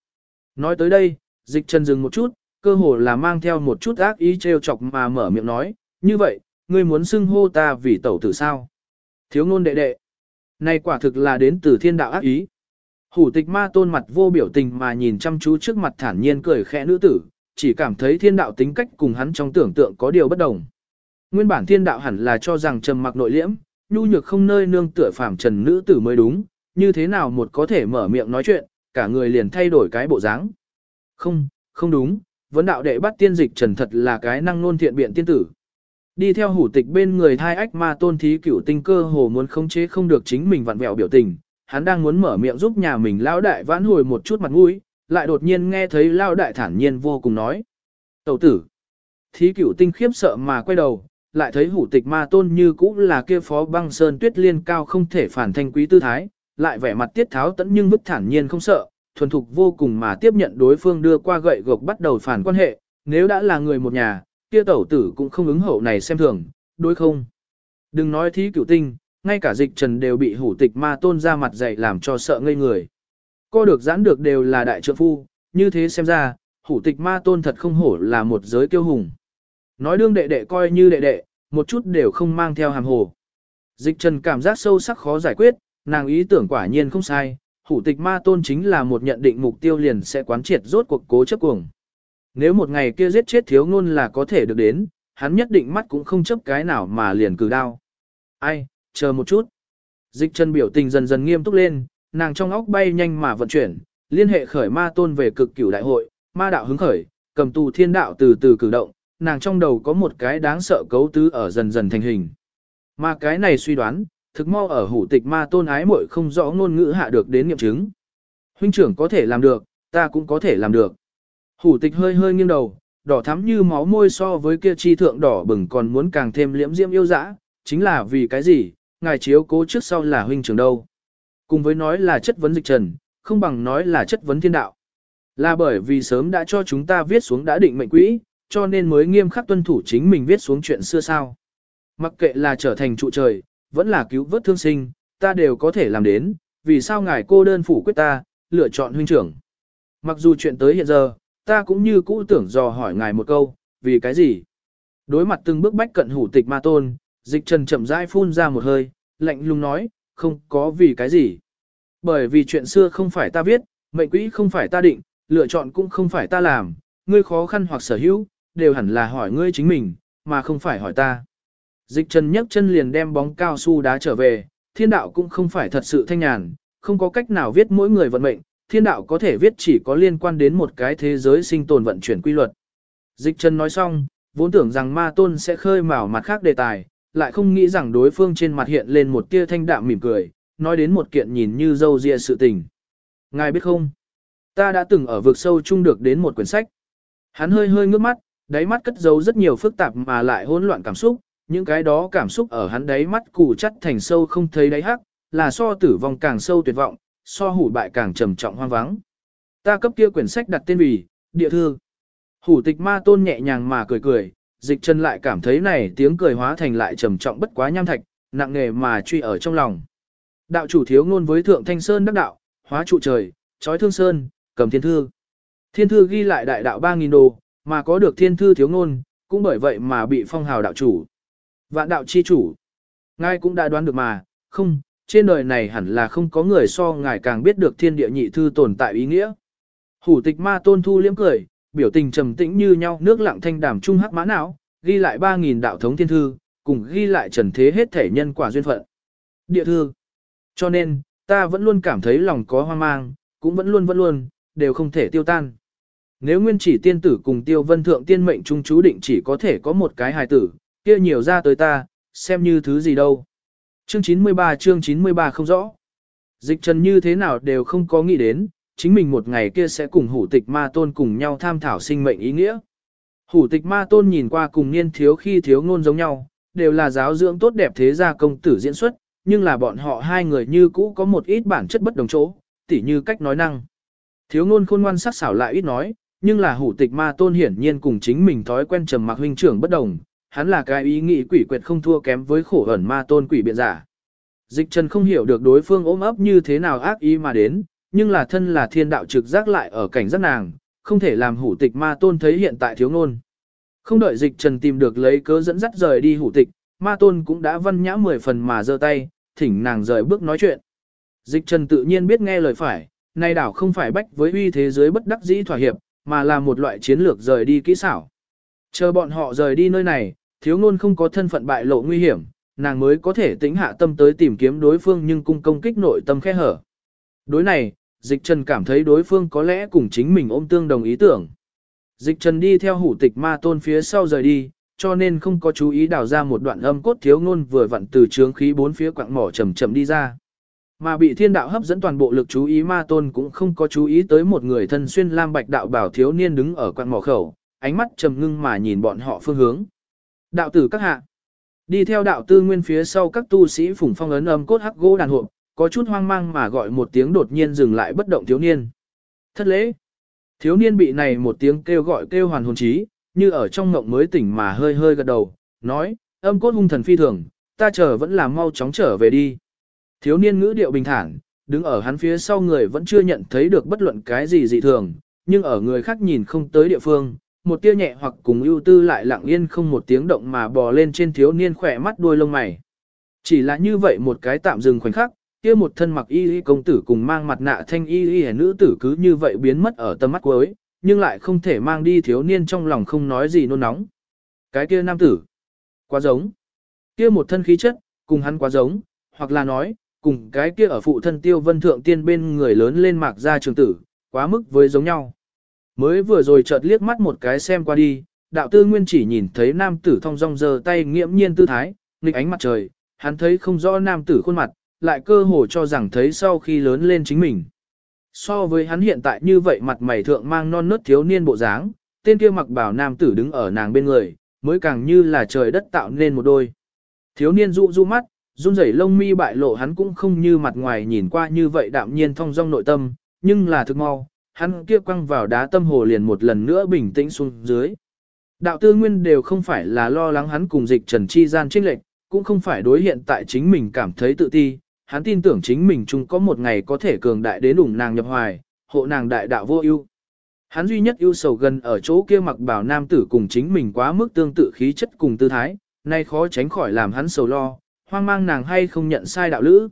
Nói tới đây, dịch trần dừng một chút, cơ hồ là mang theo một chút ác ý trêu chọc mà mở miệng nói, như vậy, ngươi muốn xưng hô ta vì tẩu tử sao? Thiếu ngôn đệ đệ. Này quả thực là đến từ thiên đạo ác ý. Hủ tịch ma tôn mặt vô biểu tình mà nhìn chăm chú trước mặt thản nhiên cười khẽ nữ tử, chỉ cảm thấy thiên đạo tính cách cùng hắn trong tưởng tượng có điều bất đồng. Nguyên bản thiên đạo hẳn là cho rằng trầm mặc nội liễm, nhu nhược không nơi nương tựa phàm trần nữ tử mới đúng, như thế nào một có thể mở miệng nói chuyện, cả người liền thay đổi cái bộ dáng. Không, không đúng, vấn đạo đệ bắt tiên dịch trần thật là cái năng nôn thiện biện tiên tử. Đi theo hủ tịch bên người thai ách ma tôn thí cửu tinh cơ hồ muốn khống chế không được chính mình vặn vẹo biểu tình, hắn đang muốn mở miệng giúp nhà mình lão đại vãn hồi một chút mặt mũi, lại đột nhiên nghe thấy lão đại thản nhiên vô cùng nói. Tẩu tử. Thí cửu tinh khiếp sợ mà quay đầu, lại thấy hủ tịch ma tôn như cũ là kia phó băng sơn tuyết liên cao không thể phản thanh quý tư thái, lại vẻ mặt tiết tháo tẫn nhưng bức thản nhiên không sợ, thuần thục vô cùng mà tiếp nhận đối phương đưa qua gậy gộc bắt đầu phản quan hệ, nếu đã là người một nhà, kia tẩu tử cũng không ứng hậu này xem thường, đối không. Đừng nói thí cửu tinh, ngay cả dịch trần đều bị hủ tịch ma tôn ra mặt dạy làm cho sợ ngây người. Co được giãn được đều là đại trượng phu, như thế xem ra, hủ tịch ma tôn thật không hổ là một giới kiêu hùng. Nói đương đệ đệ coi như đệ đệ, một chút đều không mang theo hàm hồ. Dịch trần cảm giác sâu sắc khó giải quyết, nàng ý tưởng quả nhiên không sai, hủ tịch ma tôn chính là một nhận định mục tiêu liền sẽ quán triệt rốt cuộc cố chấp cuồng. Nếu một ngày kia giết chết thiếu ngôn là có thể được đến, hắn nhất định mắt cũng không chấp cái nào mà liền cử đao. Ai, chờ một chút. Dịch chân biểu tình dần dần nghiêm túc lên, nàng trong óc bay nhanh mà vận chuyển, liên hệ khởi ma tôn về cực cửu đại hội, ma đạo hứng khởi, cầm tù thiên đạo từ từ cử động, nàng trong đầu có một cái đáng sợ cấu tứ ở dần dần thành hình. Mà cái này suy đoán, thực mau ở hủ tịch ma tôn ái muội không rõ ngôn ngữ hạ được đến nghiệm chứng. Huynh trưởng có thể làm được, ta cũng có thể làm được. Hủ tịch hơi hơi nghiêng đầu, đỏ thắm như máu môi so với kia chi thượng đỏ bừng còn muốn càng thêm liễm diễm yêu dã, chính là vì cái gì, ngài chiếu cố trước sau là huynh trưởng đâu. Cùng với nói là chất vấn dịch trần, không bằng nói là chất vấn thiên đạo. Là bởi vì sớm đã cho chúng ta viết xuống đã định mệnh quỹ, cho nên mới nghiêm khắc tuân thủ chính mình viết xuống chuyện xưa sao. Mặc kệ là trở thành trụ trời, vẫn là cứu vớt thương sinh, ta đều có thể làm đến, vì sao ngài cô đơn phủ quyết ta, lựa chọn huynh trưởng. Mặc dù chuyện tới hiện giờ, ta cũng như cũ tưởng dò hỏi ngài một câu, vì cái gì? Đối mặt từng bước bách cận hủ tịch ma tôn, dịch trần chậm rãi phun ra một hơi, lạnh lùng nói, không có vì cái gì. Bởi vì chuyện xưa không phải ta viết, mệnh quỹ không phải ta định, lựa chọn cũng không phải ta làm, ngươi khó khăn hoặc sở hữu, đều hẳn là hỏi ngươi chính mình, mà không phải hỏi ta. Dịch trần nhấc chân liền đem bóng cao su đá trở về, thiên đạo cũng không phải thật sự thanh nhàn, không có cách nào viết mỗi người vận mệnh, thiên đạo có thể viết chỉ có liên quan đến một cái thế giới sinh tồn vận chuyển quy luật. Dịch trần nói xong, vốn tưởng rằng ma tôn sẽ khơi mào mặt khác đề tài, lại không nghĩ rằng đối phương trên mặt hiện lên một tia thanh đạm mỉm cười, nói đến một kiện nhìn như dâu ria sự tình. Ngài biết không? Ta đã từng ở vực sâu chung được đến một quyển sách. Hắn hơi hơi ngước mắt, đáy mắt cất giấu rất nhiều phức tạp mà lại hỗn loạn cảm xúc, những cái đó cảm xúc ở hắn đáy mắt củ chắt thành sâu không thấy đáy hắc, là so tử vong càng sâu tuyệt vọng, so hủ bại càng trầm trọng hoang vắng. Ta cấp kia quyển sách đặt tên vì, địa thư. Hủ tịch ma tôn nhẹ nhàng mà cười cười, dịch chân lại cảm thấy này tiếng cười hóa thành lại trầm trọng bất quá nham thạch, nặng nề mà truy ở trong lòng. Đạo chủ thiếu ngôn với thượng thanh sơn đắc đạo, hóa trụ trời, trói thương sơn, cầm thiên thư. Thiên thư ghi lại đại đạo 3.000 đồ, mà có được thiên thư thiếu ngôn, cũng bởi vậy mà bị phong hào đạo chủ. Vạn đạo chi chủ. Ngài cũng đã đoán được mà, không, trên đời này hẳn là không có người so ngài càng biết được thiên địa nhị thư tồn tại ý nghĩa. Hủ tịch ma tôn thu liếm cười, biểu tình trầm tĩnh như nhau nước lặng thanh đàm trung hắc mã não, ghi lại 3.000 đạo thống thiên thư, cùng ghi lại trần thế hết thể nhân quả duyên phận. Địa thư. Cho nên, ta vẫn luôn cảm thấy lòng có hoang mang, cũng vẫn luôn vẫn luôn, đều không thể tiêu tan. Nếu nguyên chỉ tiên tử cùng tiêu vân thượng tiên mệnh trung chú định chỉ có thể có một cái hài tử, kia nhiều ra tới ta, xem như thứ gì đâu. Chương 93 chương 93 không rõ. Dịch trần như thế nào đều không có nghĩ đến, chính mình một ngày kia sẽ cùng hủ tịch ma tôn cùng nhau tham thảo sinh mệnh ý nghĩa. Hủ tịch ma tôn nhìn qua cùng niên thiếu khi thiếu ngôn giống nhau, đều là giáo dưỡng tốt đẹp thế gia công tử diễn xuất, nhưng là bọn họ hai người như cũ có một ít bản chất bất đồng chỗ, tỉ như cách nói năng. Thiếu ngôn khôn ngoan sắc xảo lại ít nói, nhưng là hủ tịch ma tôn hiển nhiên cùng chính mình thói quen trầm mặc huynh trưởng bất đồng, hắn là cái ý nghĩ quỷ quyệt không thua kém với khổ ẩn ma tôn quỷ biện giả. Dịch trần không hiểu được đối phương ôm ấp như thế nào ác ý mà đến, nhưng là thân là thiên đạo trực giác lại ở cảnh giác nàng, không thể làm hủ tịch ma tôn thấy hiện tại thiếu ngôn. Không đợi dịch trần tìm được lấy cớ dẫn dắt rời đi hủ tịch, ma tôn cũng đã văn nhã mười phần mà giơ tay, thỉnh nàng rời bước nói chuyện. Dịch trần tự nhiên biết nghe lời phải, nay đảo không phải bách với uy thế giới bất đắc dĩ thỏa hiệp, mà là một loại chiến lược rời đi kỹ xảo. Chờ bọn họ rời đi nơi này, thiếu ngôn không có thân phận bại lộ nguy hiểm, nàng mới có thể tính hạ tâm tới tìm kiếm đối phương nhưng cung công kích nội tâm khe hở. Đối này, dịch trần cảm thấy đối phương có lẽ cùng chính mình ôm tương đồng ý tưởng. Dịch trần đi theo hủ tịch ma tôn phía sau rời đi, cho nên không có chú ý đào ra một đoạn âm cốt thiếu ngôn vừa vặn từ trướng khí bốn phía quạng mỏ chậm chậm đi ra. Mà bị thiên đạo hấp dẫn toàn bộ lực chú ý ma tôn cũng không có chú ý tới một người thân xuyên lam bạch đạo bảo thiếu niên đứng ở quạng mỏ khẩu, ánh mắt trầm ngưng mà nhìn bọn họ phương hướng. Đạo tử các hạ, đi theo đạo tư nguyên phía sau các tu sĩ phủng phong ấn âm cốt hắc gỗ đàn hộp, có chút hoang mang mà gọi một tiếng đột nhiên dừng lại bất động thiếu niên. Thất lễ. Thiếu niên bị này một tiếng kêu gọi kêu hoàn hồn trí, như ở trong ngộng mới tỉnh mà hơi hơi gật đầu, nói, âm cốt hung thần phi thường, ta chờ vẫn là mau chóng trở về đi. Thiếu niên ngữ điệu bình thản, đứng ở hắn phía sau người vẫn chưa nhận thấy được bất luận cái gì dị thường, nhưng ở người khác nhìn không tới địa phương, một tia nhẹ hoặc cùng ưu tư lại lặng yên không một tiếng động mà bò lên trên thiếu niên khỏe mắt đuôi lông mày. Chỉ là như vậy một cái tạm dừng khoảnh khắc, kia một thân mặc y y công tử cùng mang mặt nạ thanh y y nữ tử cứ như vậy biến mất ở tầm mắt cuối, nhưng lại không thể mang đi thiếu niên trong lòng không nói gì nôn nóng. Cái kia nam tử, quá giống. Kia một thân khí chất, cùng hắn quá giống, hoặc là nói, cùng cái kia ở phụ thân tiêu vân thượng tiên bên người lớn lên mạc ra trường tử, quá mức với giống nhau. Mới vừa rồi chợt liếc mắt một cái xem qua đi, đạo tư nguyên chỉ nhìn thấy nam tử thong dong giơ tay nghiễm nhiên tư thái, nghịch ánh mặt trời, hắn thấy không rõ nam tử khuôn mặt, lại cơ hồ cho rằng thấy sau khi lớn lên chính mình. So với hắn hiện tại như vậy mặt mày thượng mang non nớt thiếu niên bộ dáng, tên kia mặc bảo nam tử đứng ở nàng bên người, mới càng như là trời đất tạo nên một đôi. Thiếu niên dụ du mắt, run rẩy lông mi bại lộ hắn cũng không như mặt ngoài nhìn qua như vậy đạm nhiên thong dong nội tâm, nhưng là thực mau, hắn kia quăng vào đá tâm hồ liền một lần nữa bình tĩnh xuống dưới. Đạo tư nguyên đều không phải là lo lắng hắn cùng dịch trần chi gian trinh lệch, cũng không phải đối hiện tại chính mình cảm thấy tự ti, hắn tin tưởng chính mình chung có một ngày có thể cường đại đến ủng nàng nhập hoài, hộ nàng đại đạo vô ưu. Hắn duy nhất ưu sầu gần ở chỗ kia mặc bảo nam tử cùng chính mình quá mức tương tự khí chất cùng tư thái, nay khó tránh khỏi làm hắn sầu lo, hoang mang nàng hay không nhận sai đạo lữ.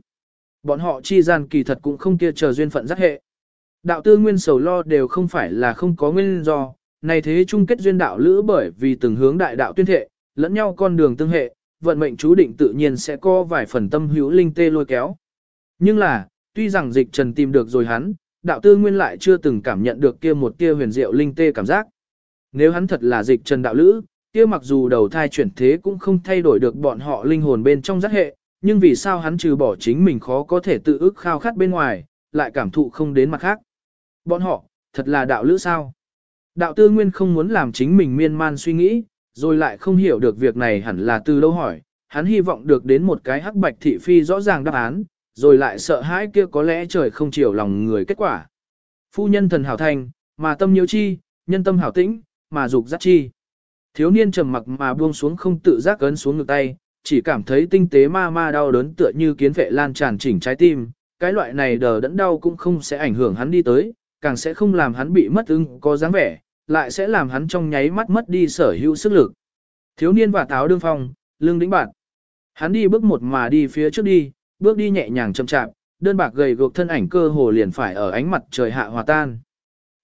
Bọn họ chi gian kỳ thật cũng không kia chờ duyên phận giác hệ. Đạo tư nguyên sầu lo đều không phải là không có nguyên do, này thế chung kết duyên đạo lữ bởi vì từng hướng đại đạo tuyên thệ, lẫn nhau con đường tương hệ, vận mệnh chú định tự nhiên sẽ có vài phần tâm hữu linh tê lôi kéo. Nhưng là, tuy rằng dịch trần tìm được rồi hắn, đạo tư nguyên lại chưa từng cảm nhận được kia một tia huyền diệu linh tê cảm giác. Nếu hắn thật là dịch trần đạo lữ, kia mặc dù đầu thai chuyển thế cũng không thay đổi được bọn họ linh hồn bên trong giác hệ, nhưng vì sao hắn trừ bỏ chính mình khó có thể tự ức khao khát bên ngoài, lại cảm thụ không đến mặt khác. Bọn họ, thật là đạo lữ sao? Đạo tư nguyên không muốn làm chính mình miên man suy nghĩ, rồi lại không hiểu được việc này hẳn là từ lâu hỏi, hắn hy vọng được đến một cái hắc bạch thị phi rõ ràng đáp án, rồi lại sợ hãi kia có lẽ trời không chiều lòng người kết quả. Phu nhân thần hảo thành, mà tâm nhiễu chi, nhân tâm hảo tĩnh, mà dục dắt chi. Thiếu niên trầm mặc mà buông xuống không tự giác ấn xuống ngực tay, chỉ cảm thấy tinh tế ma ma đau đớn tựa như kiến vệ lan tràn chỉnh trái tim, cái loại này đờ đẫn đau cũng không sẽ ảnh hưởng hắn đi tới, càng sẽ không làm hắn bị mất ưng có dáng vẻ, lại sẽ làm hắn trong nháy mắt mất đi sở hữu sức lực. Thiếu niên và táo đương phong, lưng đĩnh bạn. Hắn đi bước một mà đi phía trước đi, bước đi nhẹ nhàng chậm chạp, đơn bạc gầy gộc thân ảnh cơ hồ liền phải ở ánh mặt trời hạ hòa tan.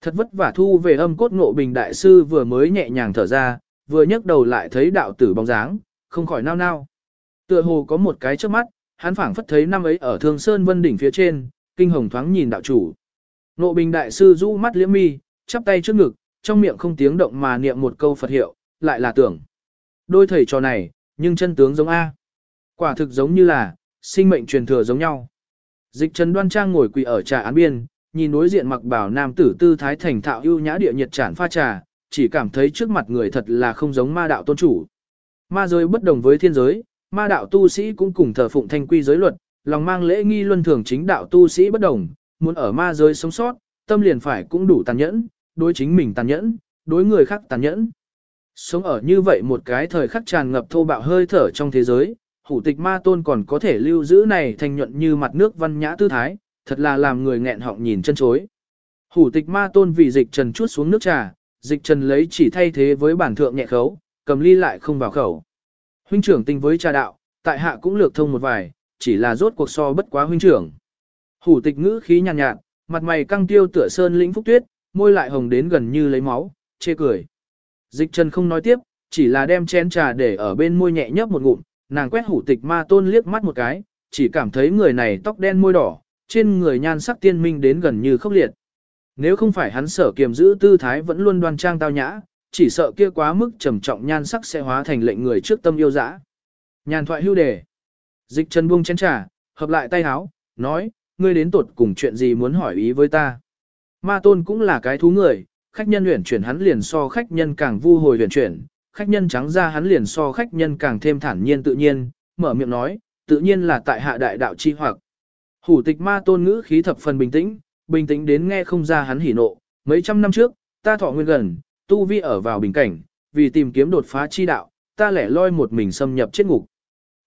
Thật vất vả thu về âm cốt ngộ bình đại sư vừa mới nhẹ nhàng thở ra, vừa nhấc đầu lại thấy đạo tử bóng dáng, không khỏi nao nao. Tựa hồ có một cái trước mắt, hắn phảng phất thấy năm ấy ở Thương Sơn Vân đỉnh phía trên, kinh hồng thoáng nhìn đạo chủ. Ngộ bình đại sư rũ mắt liễm mi, chắp tay trước ngực, trong miệng không tiếng động mà niệm một câu Phật hiệu, lại là tưởng. Đôi thầy trò này, nhưng chân tướng giống A. Quả thực giống như là, sinh mệnh truyền thừa giống nhau. Dịch Trần Đoan Trang ngồi quỳ ở trà án biên, nhìn đối diện mặc bảo nam tử tư thái thành thạo ưu nhã địa nhiệt tràn pha trà, chỉ cảm thấy trước mặt người thật là không giống ma đạo tôn chủ. Ma giới bất đồng với thiên giới, ma đạo tu sĩ cũng cùng thờ phụng thanh quy giới luật, lòng mang lễ nghi luân thường chính đạo tu sĩ bất đồng, muốn ở ma giới sống sót, tâm liền phải cũng đủ tàn nhẫn, đối chính mình tàn nhẫn, đối người khác tàn nhẫn. Sống ở như vậy một cái thời khắc tràn ngập thô bạo hơi thở trong thế giới, hủ tịch ma tôn còn có thể lưu giữ này thành nhuận như mặt nước văn nhã tư thái, thật là làm người nghẹn họng nhìn chân chối. Hủ tịch ma tôn vì dịch trần chút xuống nước trà, dịch trần lấy chỉ thay thế với bản thượng nhẹ khấu, cầm ly lại không vào khẩu. Huynh trưởng tinh với trà đạo, tại hạ cũng lược thông một vài, chỉ là rốt cuộc so bất quá huynh trưởng. Hủ tịch ngữ khí nhàn nhạt, nhạt, mặt mày căng tiêu tựa sơn lĩnh phúc tuyết, môi lại hồng đến gần như lấy máu, chê cười. Dịch trần không nói tiếp, chỉ là đem chén trà để ở bên môi nhẹ nhấp một ngụm, nàng quét hủ tịch ma tôn liếc mắt một cái, chỉ cảm thấy người này tóc đen môi đỏ, trên người nhan sắc tiên minh đến gần như khốc liệt. Nếu không phải hắn sở kiềm giữ tư thái vẫn luôn đoan trang tao nhã, chỉ sợ kia quá mức trầm trọng nhan sắc sẽ hóa thành lệnh người trước tâm yêu dã. Nhàn thoại hưu đề. Dịch chân buông chén trà, hợp lại tay háo, nói, ngươi đến tột cùng chuyện gì muốn hỏi ý với ta. Ma tôn cũng là cái thú người, khách nhân luyện chuyển hắn liền so khách nhân càng vu hồi luyện chuyển, khách nhân trắng ra hắn liền so khách nhân càng thêm thản nhiên tự nhiên, mở miệng nói, tự nhiên là tại hạ đại đạo chi hoặc. Hủ tịch ma tôn ngữ khí thập phần bình tĩnh, bình tĩnh đến nghe không ra hắn hỉ nộ, mấy trăm năm trước, ta thọ nguyên gần, tu vi ở vào bình cảnh, vì tìm kiếm đột phá chi đạo, ta lẻ loi một mình xâm nhập chết ngục.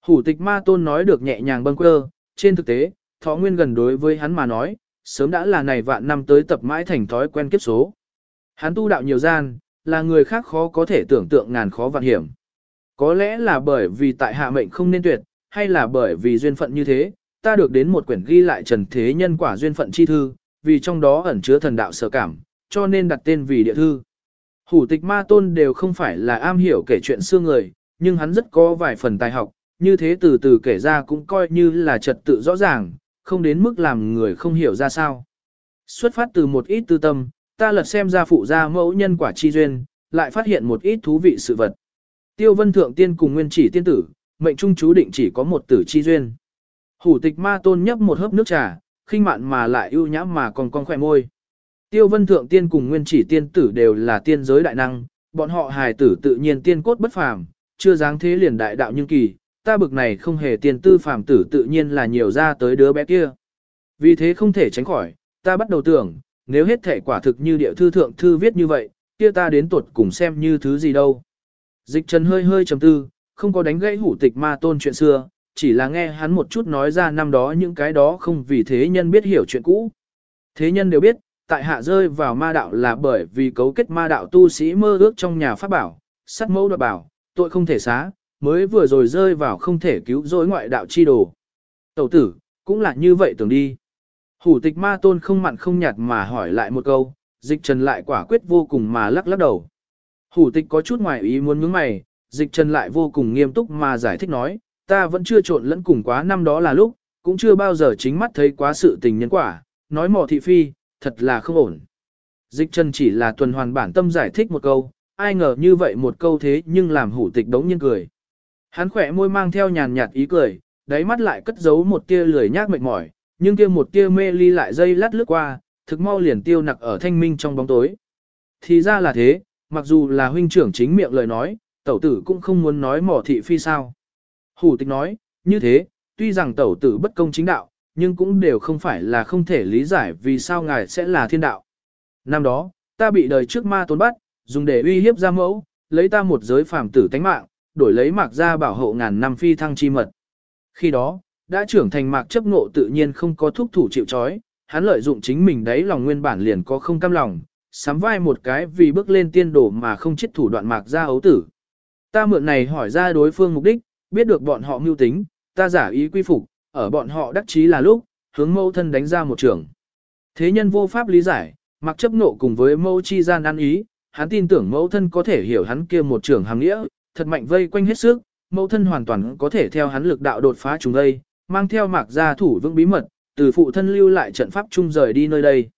Hủ tịch ma tôn nói được nhẹ nhàng bâng quơ, trên thực tế, thọ nguyên gần đối với hắn mà nói, sớm đã là này vạn năm tới tập mãi thành thói quen kiếp số. Hắn tu đạo nhiều gian, là người khác khó có thể tưởng tượng ngàn khó vạn hiểm. Có lẽ là bởi vì tại hạ mệnh không nên tuyệt, hay là bởi vì duyên phận như thế, ta được đến một quyển ghi lại trần thế nhân quả duyên phận chi thư, vì trong đó ẩn chứa thần đạo sở cảm, cho nên đặt tên vì địa thư. Hủ tịch ma tôn đều không phải là am hiểu kể chuyện xưa người, nhưng hắn rất có vài phần tài học, như thế từ từ kể ra cũng coi như là trật tự rõ ràng, không đến mức làm người không hiểu ra sao. Xuất phát từ một ít tư tâm, ta lật xem ra phụ gia mẫu nhân quả chi duyên, lại phát hiện một ít thú vị sự vật. Tiêu vân thượng tiên cùng nguyên chỉ tiên tử, mệnh trung chú định chỉ có một tử chi duyên. Hủ tịch ma tôn nhấp một hớp nước trà, khinh mạn mà lại ưu nhã mà còn con khỏe môi. Tiêu vân thượng tiên cùng nguyên chỉ tiên tử đều là tiên giới đại năng, bọn họ hài tử tự nhiên tiên cốt bất phàm, chưa dáng thế liền đại đạo nhưng kỳ, ta bực này không hề tiền tư phàm tử tự nhiên là nhiều ra tới đứa bé kia. Vì thế không thể tránh khỏi, ta bắt đầu tưởng, nếu hết thể quả thực như địa thư thượng thư viết như vậy, kia ta đến tuột cùng xem như thứ gì đâu. Dịch trần hơi hơi trầm tư, không có đánh gãy hủ tịch ma tôn chuyện xưa, chỉ là nghe hắn một chút nói ra năm đó những cái đó không vì thế nhân biết hiểu chuyện cũ. Thế nhân đều biết, tại hạ rơi vào ma đạo là bởi vì cấu kết ma đạo tu sĩ mơ ước trong nhà pháp bảo, sắt mẫu đoạt bảo, tội không thể xá, mới vừa rồi rơi vào không thể cứu rỗi ngoại đạo chi đồ. Tẩu tử, cũng là như vậy tưởng đi. Hủ tịch ma tôn không mặn không nhạt mà hỏi lại một câu, dịch trần lại quả quyết vô cùng mà lắc lắc đầu. Hủ tịch có chút ngoài ý muốn nhướng mày, dịch trần lại vô cùng nghiêm túc mà giải thích nói, ta vẫn chưa trộn lẫn cùng quá năm đó là lúc, cũng chưa bao giờ chính mắt thấy quá sự tình nhân quả, nói mò thị phi, thật là không ổn. Dịch trần chỉ là tuần hoàn bản tâm giải thích một câu, ai ngờ như vậy một câu thế nhưng làm hủ tịch đống nhiên cười. Hắn khỏe môi mang theo nhàn nhạt ý cười, đáy mắt lại cất giấu một tia lười nhác mệt mỏi, nhưng kia một tia mê ly lại dây lát lướt qua, thực mau liền tiêu nặc ở thanh minh trong bóng tối. Thì ra là thế, mặc dù là huynh trưởng chính miệng lời nói, tẩu tử cũng không muốn nói mỏ thị phi sao. Hủ tịch nói, như thế, tuy rằng tẩu tử bất công chính đạo, nhưng cũng đều không phải là không thể lý giải vì sao ngài sẽ là thiên đạo. Năm đó, ta bị đời trước ma tốn bắt, dùng để uy hiếp ra mẫu, lấy ta một giới phàm tử tánh mạng, đổi lấy mạc gia bảo hộ ngàn năm phi thăng chi mật. Khi đó, đã trưởng thành mạc chấp ngộ tự nhiên không có thúc thủ chịu chói, hắn lợi dụng chính mình đấy lòng nguyên bản liền có không cam lòng, sắm vai một cái vì bước lên tiên đổ mà không chết thủ đoạn mạc gia ấu tử. Ta mượn này hỏi ra đối phương mục đích, biết được bọn họ mưu tính, ta giả ý quy phục, ở bọn họ đắc chí là lúc, hướng mâu thân đánh ra một trường. Thế nhân vô pháp lý giải, mặc chấp nộ cùng với mâu chi gian ăn ý, hắn tin tưởng mẫu thân có thể hiểu hắn kia một trường hàng nghĩa, thật mạnh vây quanh hết sức, mẫu thân hoàn toàn có thể theo hắn lực đạo đột phá chúng đây, mang theo mạc gia thủ vững bí mật, từ phụ thân lưu lại trận pháp chung rời đi nơi đây.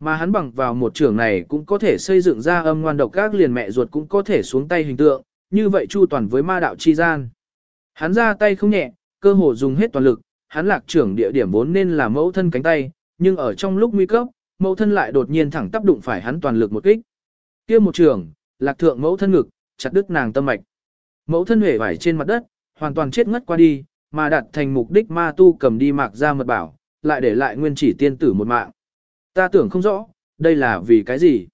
Mà hắn bằng vào một trường này cũng có thể xây dựng ra âm ngoan độc các liền mẹ ruột cũng có thể xuống tay hình tượng, như vậy chu toàn với ma đạo chi gian. Hắn ra tay không nhẹ, cơ hồ dùng hết toàn lực, hắn lạc trưởng địa điểm vốn nên là mẫu thân cánh tay, nhưng ở trong lúc nguy cấp, mẫu thân lại đột nhiên thẳng tác đụng phải hắn toàn lực một kích. Kia một trường, lạc thượng mẫu thân ngực, chặt đứt nàng tâm mạch. Mẫu thân hề vải trên mặt đất, hoàn toàn chết ngất qua đi, mà đặt thành mục đích ma tu cầm đi mạc ra mật bảo, lại để lại nguyên chỉ tiên tử một mạng. Ta tưởng không rõ, đây là vì cái gì?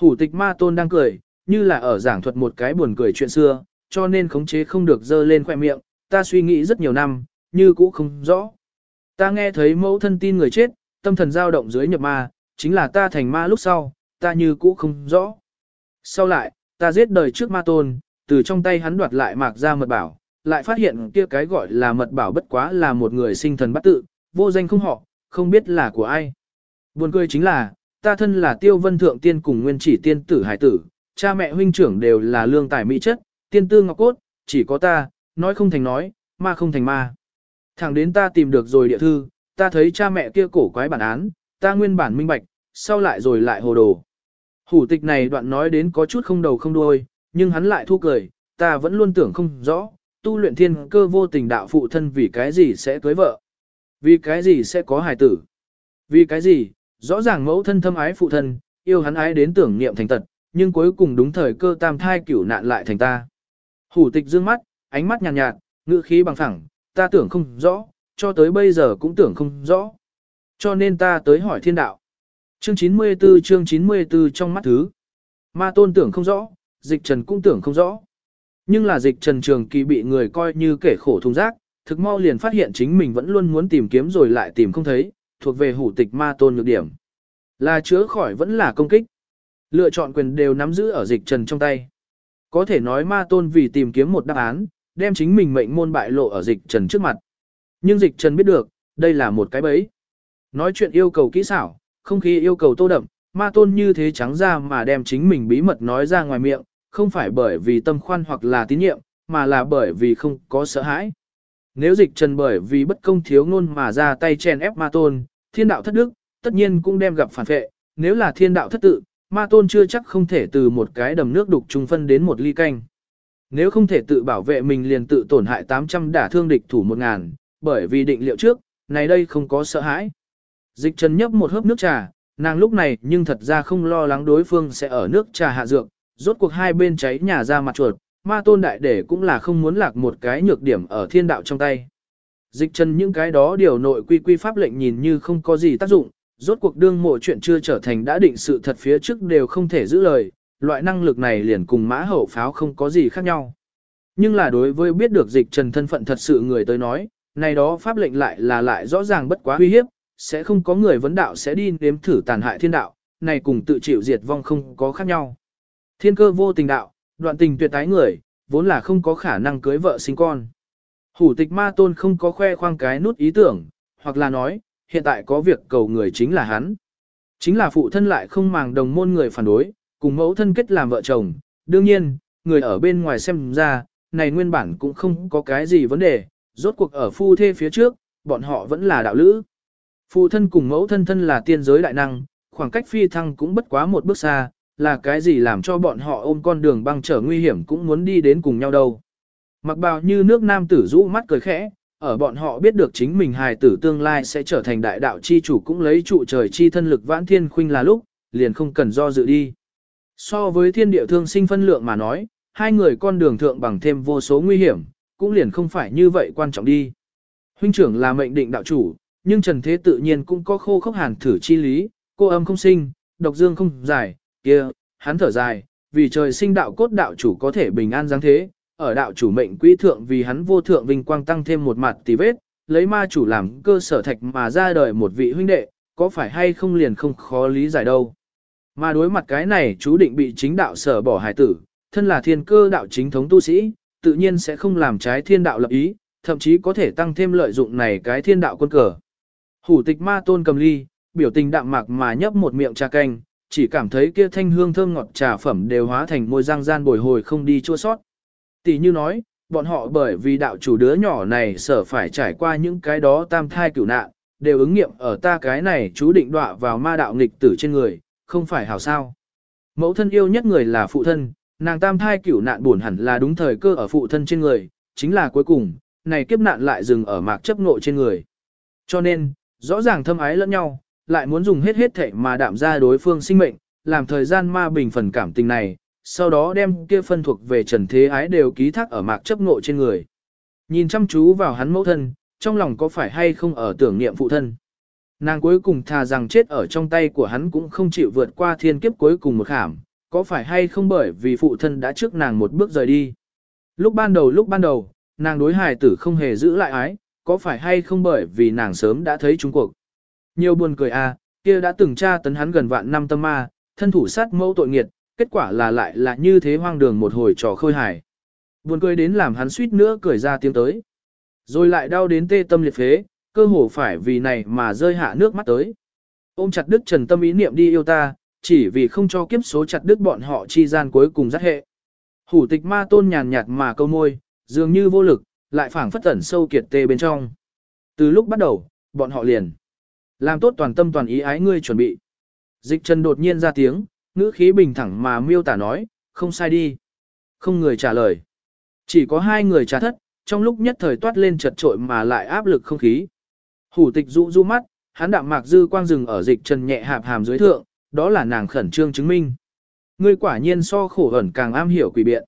Hủ tịch ma tôn đang cười, như là ở giảng thuật một cái buồn cười chuyện xưa, cho nên khống chế không được dơ lên khoẻ miệng, ta suy nghĩ rất nhiều năm, như cũ không rõ. Ta nghe thấy mẫu thân tin người chết, tâm thần dao động dưới nhập ma, chính là ta thành ma lúc sau, ta như cũ không rõ. Sau lại, ta giết đời trước ma tôn, từ trong tay hắn đoạt lại mạc ra mật bảo, lại phát hiện kia cái gọi là mật bảo bất quá là một người sinh thần bắt tự, vô danh không họ, không biết là của ai. Buồn cười chính là, ta thân là tiêu vân thượng tiên cùng nguyên chỉ tiên tử hải tử, cha mẹ huynh trưởng đều là lương tài mỹ chất, tiên tư ngọc cốt, chỉ có ta, nói không thành nói, ma không thành ma. Thẳng đến ta tìm được rồi địa thư, ta thấy cha mẹ kia cổ quái bản án, ta nguyên bản minh bạch, sau lại rồi lại hồ đồ. Hủ tịch này đoạn nói đến có chút không đầu không đuôi, nhưng hắn lại thu cười, ta vẫn luôn tưởng không rõ, tu luyện thiên cơ vô tình đạo phụ thân vì cái gì sẽ cưới vợ, vì cái gì sẽ có hài tử, vì cái gì, rõ ràng mẫu thân thâm ái phụ thân, yêu hắn ái đến tưởng niệm thành tật, nhưng cuối cùng đúng thời cơ tam thai cửu nạn lại thành ta. Hủ tịch dương mắt, ánh mắt nhàn nhạt, nhạt, ngữ khí bằng phẳng, ta tưởng không rõ, cho tới bây giờ cũng tưởng không rõ. Cho nên ta tới hỏi thiên đạo. Chương 94 chương 94 trong mắt thứ. Ma tôn tưởng không rõ, dịch trần cũng tưởng không rõ. Nhưng là dịch trần trường kỳ bị người coi như kẻ khổ thùng rác, thực mau liền phát hiện chính mình vẫn luôn muốn tìm kiếm rồi lại tìm không thấy, thuộc về hủ tịch ma tôn nhược điểm. Là chữa khỏi vẫn là công kích. Lựa chọn quyền đều nắm giữ ở dịch trần trong tay. Có thể nói ma tôn vì tìm kiếm một đáp án, đem chính mình mệnh môn bại lộ ở dịch trần trước mặt. Nhưng dịch trần biết được, đây là một cái bẫy. Nói chuyện yêu cầu kỹ xảo, không khí yêu cầu tô đậm, ma tôn như thế trắng ra mà đem chính mình bí mật nói ra ngoài miệng, không phải bởi vì tâm khoan hoặc là tín nhiệm, mà là bởi vì không có sợ hãi. Nếu dịch trần bởi vì bất công thiếu ngôn mà ra tay chèn ép ma tôn, thiên đạo thất đức, tất nhiên cũng đem gặp phản vệ, nếu là thiên đạo thất tự, ma tôn chưa chắc không thể từ một cái đầm nước đục trung phân đến một ly canh. Nếu không thể tự bảo vệ mình liền tự tổn hại 800 đả thương địch thủ 1000, bởi vì định liệu trước, này đây không có sợ hãi. Dịch trần nhấp một hớp nước trà, nàng lúc này nhưng thật ra không lo lắng đối phương sẽ ở nước trà hạ dược, rốt cuộc hai bên cháy nhà ra mặt chuột, ma tôn đại để cũng là không muốn lạc một cái nhược điểm ở thiên đạo trong tay. Dịch trần những cái đó điều nội quy quy pháp lệnh nhìn như không có gì tác dụng, rốt cuộc đương mộ chuyện chưa trở thành đã định sự thật phía trước đều không thể giữ lời, loại năng lực này liền cùng mã hậu pháo không có gì khác nhau. Nhưng là đối với biết được dịch trần thân phận thật sự người tới nói, này đó pháp lệnh lại là lại rõ ràng bất quá uy hiếp, sẽ không có người vấn đạo sẽ đi nếm thử tàn hại thiên đạo, này cùng tự chịu diệt vong không có khác nhau. Thiên cơ vô tình đạo, đoạn tình tuyệt tái người, vốn là không có khả năng cưới vợ sinh con. Hủ tịch ma tôn không có khoe khoang cái nút ý tưởng, hoặc là nói, hiện tại có việc cầu người chính là hắn. Chính là phụ thân lại không màng đồng môn người phản đối, cùng mẫu thân kết làm vợ chồng. Đương nhiên, người ở bên ngoài xem ra, này nguyên bản cũng không có cái gì vấn đề, rốt cuộc ở phu thê phía trước, bọn họ vẫn là đạo lữ. Phụ thân cùng mẫu thân thân là tiên giới đại năng, khoảng cách phi thăng cũng bất quá một bước xa, là cái gì làm cho bọn họ ôm con đường băng trở nguy hiểm cũng muốn đi đến cùng nhau đâu. Mặc bào như nước nam tử rũ mắt cười khẽ, ở bọn họ biết được chính mình hài tử tương lai sẽ trở thành đại đạo chi chủ cũng lấy trụ trời chi thân lực vãn thiên khuynh là lúc, liền không cần do dự đi. So với thiên địa thương sinh phân lượng mà nói, hai người con đường thượng bằng thêm vô số nguy hiểm, cũng liền không phải như vậy quan trọng đi. Huynh trưởng là mệnh định đạo chủ, nhưng trần thế tự nhiên cũng có khô khốc hàn thử chi lý, cô âm không sinh, độc dương không giải, kia, hắn thở dài, vì trời sinh đạo cốt đạo chủ có thể bình an giáng thế, ở đạo chủ mệnh quý thượng vì hắn vô thượng vinh quang tăng thêm một mặt tì vết, lấy ma chủ làm cơ sở thạch mà ra đời một vị huynh đệ, có phải hay không liền không khó lý giải đâu. Mà đối mặt cái này chú định bị chính đạo sở bỏ hài tử, thân là thiên cơ đạo chính thống tu sĩ, tự nhiên sẽ không làm trái thiên đạo lập ý, thậm chí có thể tăng thêm lợi dụng này cái thiên đạo quân cờ. Hủ tịch ma tôn cầm ly, biểu tình đạm mạc mà nhấp một miệng trà canh, chỉ cảm thấy kia thanh hương thơm ngọt trà phẩm đều hóa thành môi răng gian bồi hồi không đi chua sót. Tỷ như nói, bọn họ bởi vì đạo chủ đứa nhỏ này sở phải trải qua những cái đó tam thai cửu nạn, đều ứng nghiệm ở ta cái này chú định đọa vào ma đạo nghịch tử trên người, không phải hảo sao. Mẫu thân yêu nhất người là phụ thân, nàng tam thai cửu nạn buồn hẳn là đúng thời cơ ở phụ thân trên người, chính là cuối cùng, này kiếp nạn lại dừng ở mạc chấp ngộ trên người. Cho nên, rõ ràng thâm ái lẫn nhau, lại muốn dùng hết hết thể mà đạm ra đối phương sinh mệnh, làm thời gian ma bình phần cảm tình này, sau đó đem kia phân thuộc về trần thế ái đều ký thác ở mạc chấp ngộ trên người. Nhìn chăm chú vào hắn mẫu thân, trong lòng có phải hay không ở tưởng niệm phụ thân. Nàng cuối cùng thà rằng chết ở trong tay của hắn cũng không chịu vượt qua thiên kiếp cuối cùng một khảm, có phải hay không bởi vì phụ thân đã trước nàng một bước rời đi. Lúc ban đầu lúc ban đầu, nàng đối hài tử không hề giữ lại ái, có phải hay không bởi vì nàng sớm đã thấy Trung Cuộc. Nhiều buồn cười a, à, kia đã từng tra tấn hắn gần vạn năm tâm ma, thân thủ sát mẫu tội nghiệt, kết quả là lại là như thế hoang đường một hồi trò khôi hài. Buồn cười đến làm hắn suýt nữa cười ra tiếng tới. Rồi lại đau đến tê tâm liệt phế, cơ hồ phải vì này mà rơi hạ nước mắt tới. Ôm chặt đức trần tâm ý niệm đi yêu ta, chỉ vì không cho kiếp số chặt đứt bọn họ chi gian cuối cùng giác hệ. Hủ tịch ma tôn nhàn nhạt mà câu môi, dường như vô lực, lại phảng phất tẩn sâu kiệt tê bên trong. Từ lúc bắt đầu, bọn họ liền làm tốt toàn tâm toàn ý ái ngươi chuẩn bị. Dịch trần đột nhiên ra tiếng, ngữ khí bình thẳng mà miêu tả nói, không sai đi. Không người trả lời. Chỉ có hai người trả thất, trong lúc nhất thời toát lên chật trội mà lại áp lực không khí. Hủ tịch dụ du mắt, hắn đạm mạc dư quang rừng ở dịch trần nhẹ hạp hàm dưới thượng, đó là nàng khẩn trương chứng minh. Ngươi quả nhiên so khổ ẩn càng am hiểu quỷ biện.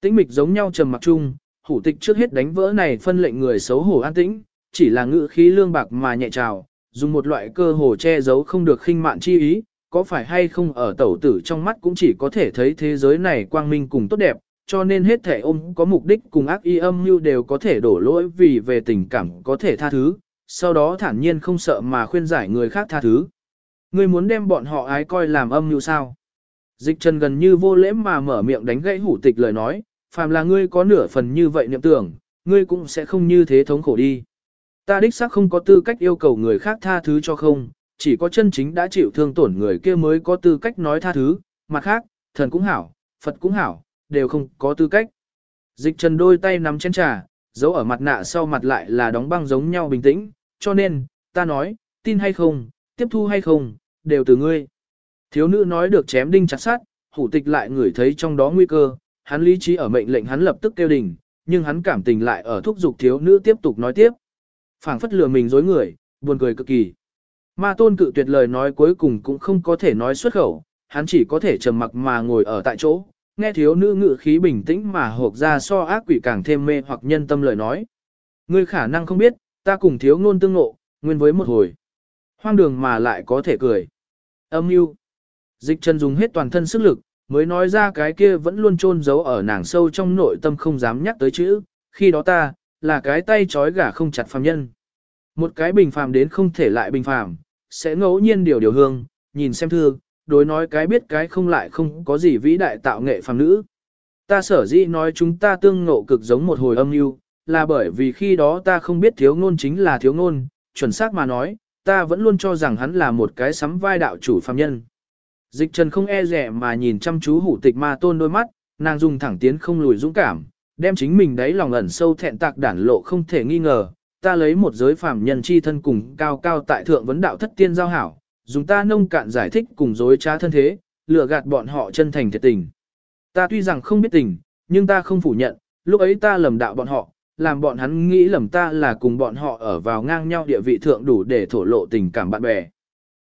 Tĩnh mịch giống nhau trầm mặc chung, hủ tịch trước hết đánh vỡ này phân lệnh người xấu hổ an tĩnh, chỉ là ngữ khí lương bạc mà nhẹ trào, dùng một loại cơ hồ che giấu không được khinh mạn chi ý, có phải hay không ở tẩu tử trong mắt cũng chỉ có thể thấy thế giới này quang minh cùng tốt đẹp, cho nên hết thể ôm có mục đích cùng ác y âm như đều có thể đổ lỗi vì về tình cảm có thể tha thứ, sau đó thản nhiên không sợ mà khuyên giải người khác tha thứ. Ngươi muốn đem bọn họ ái coi làm âm như sao? Dịch trần gần như vô lễ mà mở miệng đánh gãy hủ tịch lời nói, phàm là ngươi có nửa phần như vậy niệm tưởng, ngươi cũng sẽ không như thế thống khổ đi. Ta đích xác không có tư cách yêu cầu người khác tha thứ cho không, chỉ có chân chính đã chịu thương tổn người kia mới có tư cách nói tha thứ, mặt khác, thần cũng hảo, Phật cũng hảo, đều không có tư cách. Dịch trần đôi tay nắm chén trà, giấu ở mặt nạ sau mặt lại là đóng băng giống nhau bình tĩnh, cho nên, ta nói, tin hay không, tiếp thu hay không, đều từ ngươi. Thiếu nữ nói được chém đinh chặt sát, hủ tịch lại ngửi thấy trong đó nguy cơ, hắn lý trí ở mệnh lệnh hắn lập tức kêu đình, nhưng hắn cảm tình lại ở thúc giục thiếu nữ tiếp tục nói tiếp phảng phất lừa mình dối người, buồn cười cực kỳ. Ma tôn cự tuyệt lời nói cuối cùng cũng không có thể nói xuất khẩu, hắn chỉ có thể trầm mặc mà ngồi ở tại chỗ, nghe thiếu nữ ngự khí bình tĩnh mà hộp ra so ác quỷ càng thêm mê hoặc nhân tâm lời nói. Ngươi khả năng không biết, ta cùng thiếu ngôn tương ngộ, nguyên với một hồi. Hoang đường mà lại có thể cười. Âm mưu Dịch chân dùng hết toàn thân sức lực, mới nói ra cái kia vẫn luôn chôn giấu ở nàng sâu trong nội tâm không dám nhắc tới chữ, khi đó ta, là cái tay trói gà không chặt phàm nhân. Một cái bình phàm đến không thể lại bình phàm, sẽ ngẫu nhiên điều điều hương, nhìn xem thương, đối nói cái biết cái không lại không có gì vĩ đại tạo nghệ phàm nữ. Ta sở dĩ nói chúng ta tương ngộ cực giống một hồi âm mưu là bởi vì khi đó ta không biết thiếu ngôn chính là thiếu ngôn, chuẩn xác mà nói, ta vẫn luôn cho rằng hắn là một cái sắm vai đạo chủ phàm nhân. Dịch trần không e rẻ mà nhìn chăm chú hủ tịch ma tôn đôi mắt, nàng dùng thẳng tiến không lùi dũng cảm, đem chính mình đấy lòng ẩn sâu thẹn tạc đản lộ không thể nghi ngờ. Ta lấy một giới phàm nhân chi thân cùng cao cao tại thượng vấn đạo thất tiên giao hảo, dùng ta nông cạn giải thích cùng dối trá thân thế, lừa gạt bọn họ chân thành thiệt tình. Ta tuy rằng không biết tình, nhưng ta không phủ nhận, lúc ấy ta lầm đạo bọn họ, làm bọn hắn nghĩ lầm ta là cùng bọn họ ở vào ngang nhau địa vị thượng đủ để thổ lộ tình cảm bạn bè.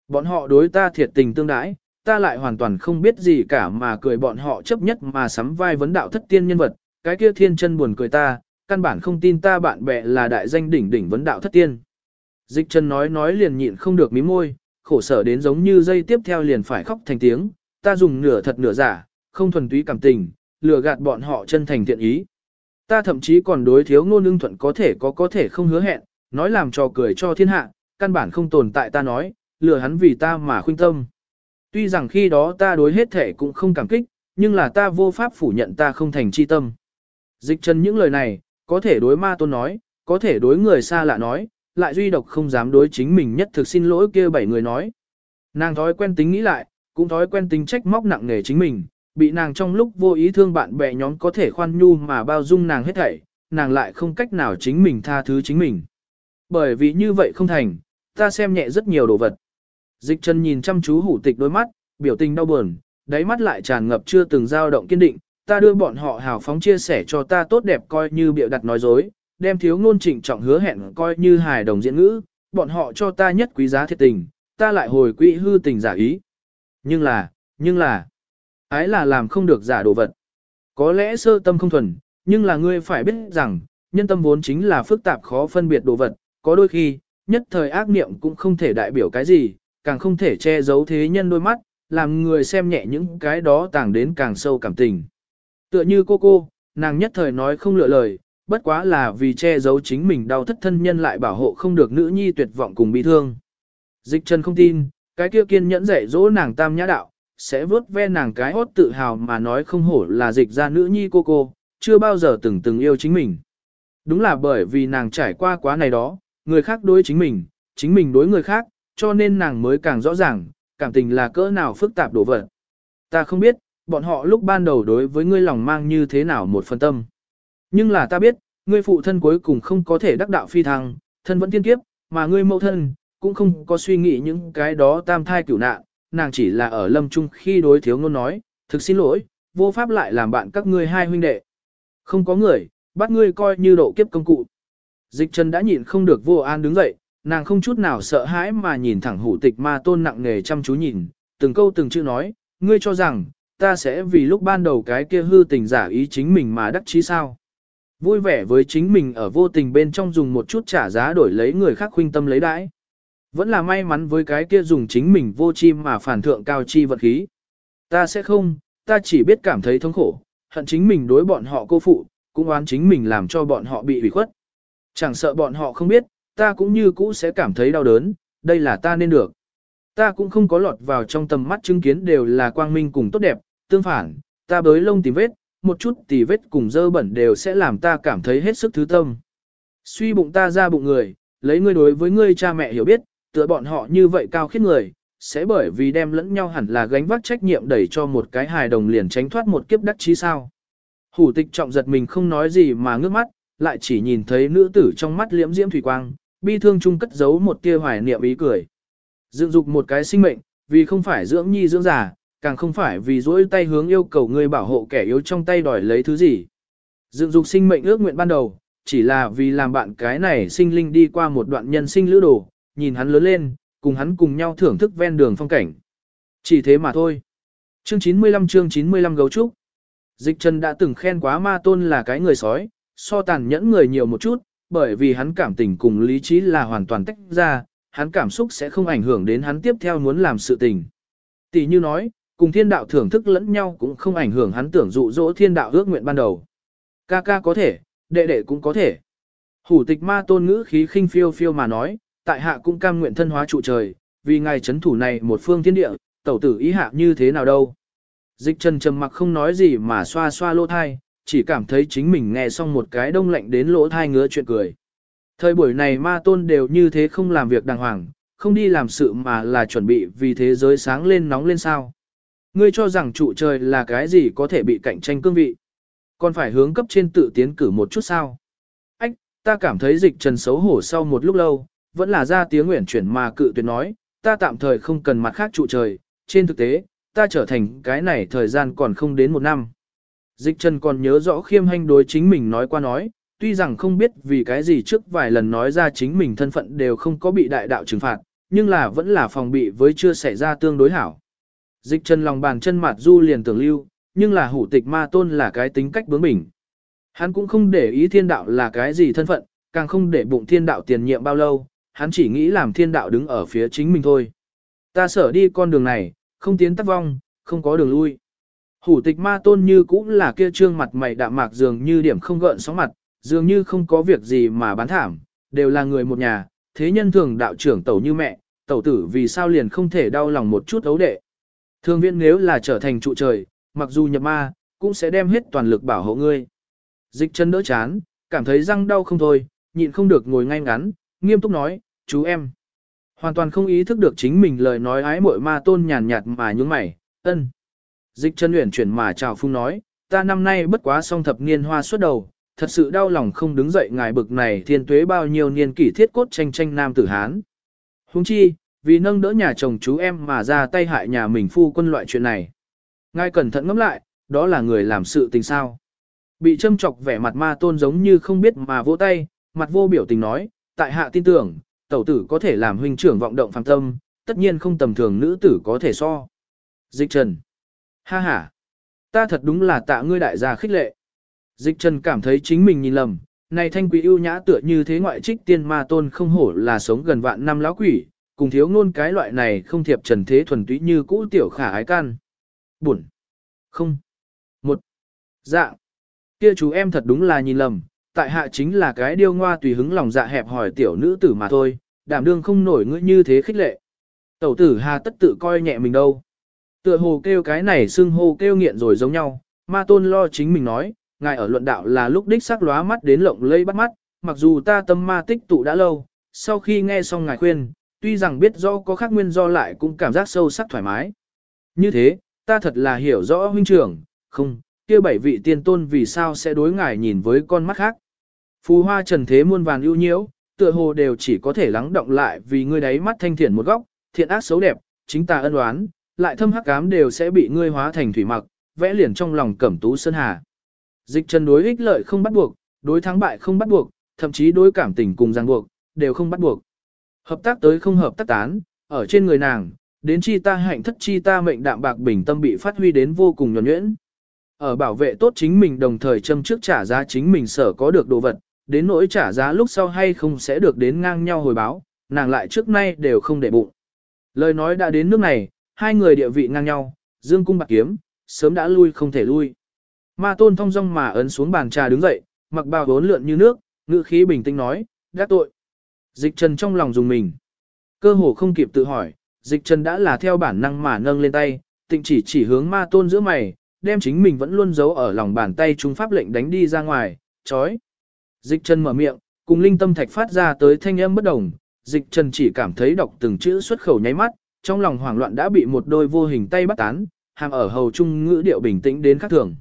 Bọn họ đối ta thiệt tình tương đãi, ta lại hoàn toàn không biết gì cả mà cười bọn họ chấp nhất mà sắm vai vấn đạo thất tiên nhân vật, cái kia thiên chân buồn cười ta, căn bản không tin ta bạn bè là đại danh đỉnh đỉnh vấn đạo thất tiên. Dịch chân nói nói liền nhịn không được mí môi, khổ sở đến giống như dây tiếp theo liền phải khóc thành tiếng, ta dùng nửa thật nửa giả, không thuần túy cảm tình, lừa gạt bọn họ chân thành thiện ý. Ta thậm chí còn đối thiếu ngôn ưng thuận có thể có có thể không hứa hẹn, nói làm trò cười cho thiên hạ, căn bản không tồn tại ta nói, lừa hắn vì ta mà khuyên tâm. Tuy rằng khi đó ta đối hết thể cũng không cảm kích, nhưng là ta vô pháp phủ nhận ta không thành chi tâm. Dịch chân những lời này, có thể đối ma tôn nói, có thể đối người xa lạ nói, lại duy độc không dám đối chính mình nhất thực xin lỗi kia bảy người nói. Nàng thói quen tính nghĩ lại, cũng thói quen tính trách móc nặng nề chính mình, bị nàng trong lúc vô ý thương bạn bè nhóm có thể khoan nhu mà bao dung nàng hết thảy, nàng lại không cách nào chính mình tha thứ chính mình. Bởi vì như vậy không thành, ta xem nhẹ rất nhiều đồ vật. Dịch chân nhìn chăm chú hủ tịch đôi mắt, biểu tình đau buồn, đáy mắt lại tràn ngập chưa từng dao động kiên định, ta đưa bọn họ hào phóng chia sẻ cho ta tốt đẹp coi như biểu đặt nói dối, đem thiếu ngôn trịnh trọng hứa hẹn coi như hài đồng diễn ngữ, bọn họ cho ta nhất quý giá thiệt tình, ta lại hồi quỹ hư tình giả ý. Nhưng là, nhưng là, ái là làm không được giả đồ vật. Có lẽ sơ tâm không thuần, nhưng là ngươi phải biết rằng, nhân tâm vốn chính là phức tạp khó phân biệt đồ vật, có đôi khi, nhất thời ác niệm cũng không thể đại biểu cái gì, càng không thể che giấu thế nhân đôi mắt, làm người xem nhẹ những cái đó tàng đến càng sâu cảm tình. Tựa như cô cô, nàng nhất thời nói không lựa lời, bất quá là vì che giấu chính mình đau thất thân nhân lại bảo hộ không được nữ nhi tuyệt vọng cùng bị thương. Dịch chân không tin, cái kia kiên nhẫn dạy dỗ nàng tam nhã đạo, sẽ vớt ve nàng cái hốt tự hào mà nói không hổ là dịch ra nữ nhi cô cô, chưa bao giờ từng từng yêu chính mình. Đúng là bởi vì nàng trải qua quá này đó, người khác đối chính mình, chính mình đối người khác, cho nên nàng mới càng rõ ràng, cảm tình là cỡ nào phức tạp đổ vật. Ta không biết, bọn họ lúc ban đầu đối với ngươi lòng mang như thế nào một phần tâm. Nhưng là ta biết, ngươi phụ thân cuối cùng không có thể đắc đạo phi thăng, thân vẫn tiên kiếp, mà ngươi mẫu thân, cũng không có suy nghĩ những cái đó tam thai cửu nạn, nàng chỉ là ở lâm trung khi đối thiếu ngôn nói, thực xin lỗi, vô pháp lại làm bạn các ngươi hai huynh đệ. Không có người, bắt ngươi coi như độ kiếp công cụ. Dịch trần đã nhịn không được vô an đứng dậy, nàng không chút nào sợ hãi mà nhìn thẳng hủ tịch ma tôn nặng nề chăm chú nhìn, từng câu từng chữ nói, ngươi cho rằng, ta sẽ vì lúc ban đầu cái kia hư tình giả ý chính mình mà đắc chí sao. Vui vẻ với chính mình ở vô tình bên trong dùng một chút trả giá đổi lấy người khác khuynh tâm lấy đãi. Vẫn là may mắn với cái kia dùng chính mình vô chi mà phản thượng cao chi vật khí. Ta sẽ không, ta chỉ biết cảm thấy thống khổ, hận chính mình đối bọn họ cô phụ, cũng oán chính mình làm cho bọn họ bị ủy khuất. Chẳng sợ bọn họ không biết, ta cũng như cũ sẽ cảm thấy đau đớn, đây là ta nên được. Ta cũng không có lọt vào trong tầm mắt chứng kiến đều là quang minh cùng tốt đẹp, tương phản, ta bới lông tìm vết, một chút tì vết cùng dơ bẩn đều sẽ làm ta cảm thấy hết sức thứ tâm. Suy bụng ta ra bụng người, lấy ngươi đối với ngươi cha mẹ hiểu biết, tựa bọn họ như vậy cao khiết người, sẽ bởi vì đem lẫn nhau hẳn là gánh vác trách nhiệm đẩy cho một cái hài đồng liền tránh thoát một kiếp đắc chí sao. Hủ tịch trọng giật mình không nói gì mà ngước mắt, lại chỉ nhìn thấy nữ tử trong mắt liễm diễm thủy quang, bi thương chung cất giấu một tia hoài niệm ý cười. Dựng dục một cái sinh mệnh, vì không phải dưỡng nhi dưỡng già, càng không phải vì dỗi tay hướng yêu cầu người bảo hộ kẻ yếu trong tay đòi lấy thứ gì. Dựng dục sinh mệnh ước nguyện ban đầu, chỉ là vì làm bạn cái này sinh linh đi qua một đoạn nhân sinh lữ đồ, nhìn hắn lớn lên, cùng hắn cùng nhau thưởng thức ven đường phong cảnh. Chỉ thế mà thôi. Chương 95 chương 95 gấu trúc. Dịch Trần đã từng khen quá ma tôn là cái người sói, so tàn nhẫn người nhiều một chút, bởi vì hắn cảm tình cùng lý trí là hoàn toàn tách ra, hắn cảm xúc sẽ không ảnh hưởng đến hắn tiếp theo muốn làm sự tình. Tỷ như nói, cùng thiên đạo thưởng thức lẫn nhau cũng không ảnh hưởng hắn tưởng dụ dỗ thiên đạo ước nguyện ban đầu. Ca ca có thể, đệ đệ cũng có thể. Hủ tịch ma tôn ngữ khí khinh phiêu phiêu mà nói, tại hạ cũng cam nguyện thân hóa trụ trời, vì ngài chấn thủ này một phương thiên địa, tẩu tử ý hạ như thế nào đâu. Dịch trần trầm mặc không nói gì mà xoa xoa lỗ thai, chỉ cảm thấy chính mình nghe xong một cái đông lạnh đến lỗ thai ngứa chuyện cười. Thời buổi này ma tôn đều như thế không làm việc đàng hoàng, không đi làm sự mà là chuẩn bị vì thế giới sáng lên nóng lên sao. Ngươi cho rằng trụ trời là cái gì có thể bị cạnh tranh cương vị. Còn phải hướng cấp trên tự tiến cử một chút sao. Ách, ta cảm thấy dịch trần xấu hổ sau một lúc lâu, vẫn là ra tiếng nguyện chuyển mà cự tuyệt nói, ta tạm thời không cần mặt khác trụ trời, trên thực tế, ta trở thành cái này thời gian còn không đến một năm. Dịch Trần còn nhớ rõ khiêm hành đối chính mình nói qua nói, tuy rằng không biết vì cái gì trước vài lần nói ra chính mình thân phận đều không có bị đại đạo trừng phạt, nhưng là vẫn là phòng bị với chưa xảy ra tương đối hảo. Dịch chân lòng bàn chân mặt du liền tưởng lưu, nhưng là hủ tịch ma tôn là cái tính cách bướng bỉnh. Hắn cũng không để ý thiên đạo là cái gì thân phận, càng không để bụng thiên đạo tiền nhiệm bao lâu, hắn chỉ nghĩ làm thiên đạo đứng ở phía chính mình thôi. Ta sở đi con đường này, không tiến tắc vong, không có đường lui. Hủ tịch ma tôn như cũng là kia trương mặt mày đạm mạc dường như điểm không gợn sóng mặt, dường như không có việc gì mà bán thảm, đều là người một nhà, thế nhân thường đạo trưởng tẩu như mẹ, tẩu tử vì sao liền không thể đau lòng một chút ấu đệ. Thương viên nếu là trở thành trụ trời, mặc dù nhập ma, cũng sẽ đem hết toàn lực bảo hộ ngươi. Dịch chân đỡ chán, cảm thấy răng đau không thôi, nhịn không được ngồi ngay ngắn, nghiêm túc nói, chú em. Hoàn toàn không ý thức được chính mình lời nói ái muội ma tôn nhàn nhạt mà nhúng mày, ân. Dịch chân luyện chuyển mà chào phung nói, ta năm nay bất quá song thập niên hoa suốt đầu, thật sự đau lòng không đứng dậy ngài bực này thiên tuế bao nhiêu niên kỷ thiết cốt tranh tranh nam tử Hán. Huống chi, vì nâng đỡ nhà chồng chú em mà ra tay hại nhà mình phu quân loại chuyện này. Ngài cẩn thận ngẫm lại, đó là người làm sự tình sao. Bị châm chọc vẻ mặt ma tôn giống như không biết mà vỗ tay, mặt vô biểu tình nói, tại hạ tin tưởng, tẩu tử có thể làm huynh trưởng vọng động phàm tâm, tất nhiên không tầm thường nữ tử có thể so. Dịch trần. Ha ha. Ta thật đúng là tạ ngươi đại gia khích lệ. Dịch trần cảm thấy chính mình nhìn lầm, này thanh quý ưu nhã tựa như thế ngoại trích tiên ma tôn không hổ là sống gần vạn năm lão quỷ, cùng thiếu ngôn cái loại này không thiệp trần thế thuần túy như cũ tiểu khả ái can. Buồn. Không. Một. Dạ. Kia chú em thật đúng là nhìn lầm, tại hạ chính là cái điêu ngoa tùy hứng lòng dạ hẹp hỏi tiểu nữ tử mà thôi, đảm đương không nổi ngữ như thế khích lệ. Tẩu tử hà tất tự coi nhẹ mình đâu. Tựa hồ kêu cái này xưng hô kêu nghiện rồi giống nhau, ma tôn lo chính mình nói, ngài ở luận đạo là lúc đích sắc lóa mắt đến lộng lây bắt mắt, mặc dù ta tâm ma tích tụ đã lâu, sau khi nghe xong ngài khuyên, tuy rằng biết do có khác nguyên do lại cũng cảm giác sâu sắc thoải mái. Như thế, ta thật là hiểu rõ huynh trưởng, không, kia bảy vị tiên tôn vì sao sẽ đối ngài nhìn với con mắt khác. Phù hoa trần thế muôn vàng ưu nhiễu, tựa hồ đều chỉ có thể lắng động lại vì ngươi đáy mắt thanh thiện một góc, thiện ác xấu đẹp, chính ta ân oán, lại thâm hắc cám đều sẽ bị ngươi hóa thành thủy mặc, vẽ liền trong lòng cẩm tú sơn hà. Dịch trần đối ích lợi không bắt buộc, đối thắng bại không bắt buộc, thậm chí đối cảm tình cùng ràng buộc, đều không bắt buộc. Hợp tác tới không hợp tác tán, ở trên người nàng, đến chi ta hạnh thất chi ta mệnh đạm bạc bình tâm bị phát huy đến vô cùng nhuẩn nhuyễn. Ở bảo vệ tốt chính mình đồng thời châm trước trả giá chính mình sở có được đồ vật, đến nỗi trả giá lúc sau hay không sẽ được đến ngang nhau hồi báo, nàng lại trước nay đều không để bụng. Lời nói đã đến nước này, hai người địa vị ngang nhau, dương cung bạc kiếm, sớm đã lui không thể lui. Ma tôn thông dong mà ấn xuống bàn trà đứng dậy, mặc bào vốn lượn như nước, ngữ khí bình tĩnh nói, đã tội. Dịch trần trong lòng dùng mình. Cơ hồ không kịp tự hỏi, dịch trần đã là theo bản năng mà nâng lên tay, tịnh chỉ chỉ hướng ma tôn giữa mày, đem chính mình vẫn luôn giấu ở lòng bàn tay trung pháp lệnh đánh đi ra ngoài, chói. Dịch trần mở miệng, cùng linh tâm thạch phát ra tới thanh âm bất đồng, dịch trần chỉ cảm thấy đọc từng chữ xuất khẩu nháy mắt, trong lòng hoảng loạn đã bị một đôi vô hình tay bắt tán, hàm ở hầu trung ngữ điệu bình tĩnh đến khác thường.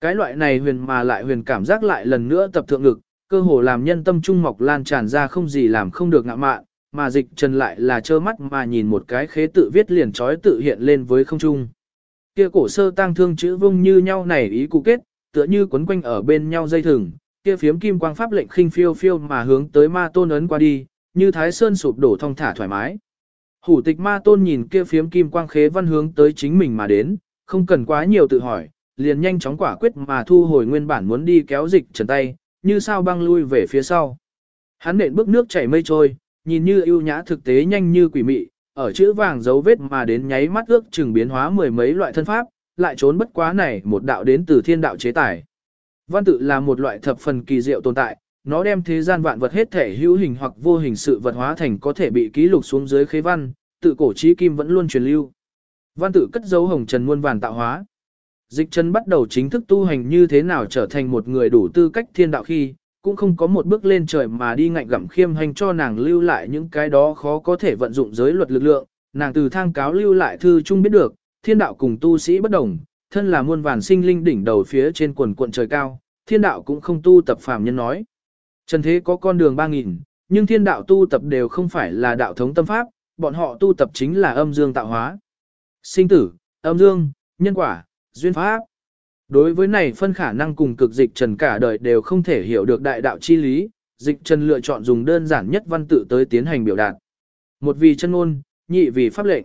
Cái loại này huyền mà lại huyền cảm giác lại lần nữa tập thượng ngực, cơ hồ làm nhân tâm trung mọc lan tràn ra không gì làm không được ngạ mạn, mà dịch trần lại là trơ mắt mà nhìn một cái khế tự viết liền trói tự hiện lên với không trung. Kia cổ sơ tang thương chữ vung như nhau này ý cụ kết, tựa như quấn quanh ở bên nhau dây thừng, kia phiếm kim quang pháp lệnh khinh phiêu phiêu mà hướng tới ma tôn ấn qua đi, như thái sơn sụp đổ thong thả thoải mái. Hủ tịch ma tôn nhìn kia phiếm kim quang khế văn hướng tới chính mình mà đến, không cần quá nhiều tự hỏi, liền nhanh chóng quả quyết mà thu hồi nguyên bản muốn đi kéo dịch trần tay, như sao băng lui về phía sau. Hắn nện bước nước chảy mây trôi, nhìn như ưu nhã thực tế nhanh như quỷ mị, ở chữ vàng dấu vết mà đến nháy mắt ước chừng biến hóa mười mấy loại thân pháp, lại trốn bất quá này một đạo đến từ thiên đạo chế tài. Văn tự là một loại thập phần kỳ diệu tồn tại, nó đem thế gian vạn vật hết thể hữu hình hoặc vô hình sự vật hóa thành có thể bị ký lục xuống dưới khế văn, tự cổ trí kim vẫn luôn truyền lưu. Văn tự cất dấu hồng trần muôn vàn tạo hóa. Dịch chân bắt đầu chính thức tu hành như thế nào trở thành một người đủ tư cách thiên đạo khi, cũng không có một bước lên trời mà đi ngạnh gặm khiêm hành cho nàng lưu lại những cái đó khó có thể vận dụng giới luật lực lượng, nàng từ thang cáo lưu lại thư chung biết được, thiên đạo cùng tu sĩ bất đồng, thân là muôn vàn sinh linh đỉnh đầu phía trên quần cuộn trời cao, thiên đạo cũng không tu tập phàm nhân nói. Trần thế có con đường 3.000, nhưng thiên đạo tu tập đều không phải là đạo thống tâm pháp, bọn họ tu tập chính là âm dương tạo hóa. Sinh tử, âm dương, nhân quả, duyên pháp. Đối với này phân khả năng cùng cực dịch trần cả đời đều không thể hiểu được đại đạo chi lý, dịch trần lựa chọn dùng đơn giản nhất văn tự tới tiến hành biểu đạt. Một vì chân ngôn, nhị vì pháp lệnh.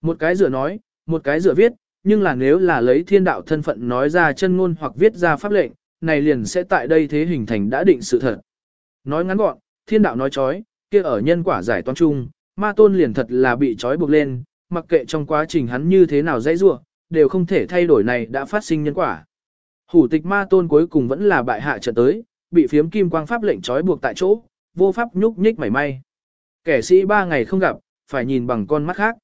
Một cái dựa nói, một cái dựa viết, nhưng là nếu là lấy thiên đạo thân phận nói ra chân ngôn hoặc viết ra pháp lệnh, này liền sẽ tại đây thế hình thành đã định sự thật. Nói ngắn gọn, thiên đạo nói chói, kia ở nhân quả giải toán chung, ma tôn liền thật là bị chói buộc lên, mặc kệ trong quá trình hắn như thế nào dãy rua, đều không thể thay đổi này đã phát sinh nhân quả. Hủ tịch ma tôn cuối cùng vẫn là bại hạ trận tới, bị phiếm kim quang pháp lệnh trói buộc tại chỗ, vô pháp nhúc nhích mảy may. Kẻ sĩ ba ngày không gặp, phải nhìn bằng con mắt khác.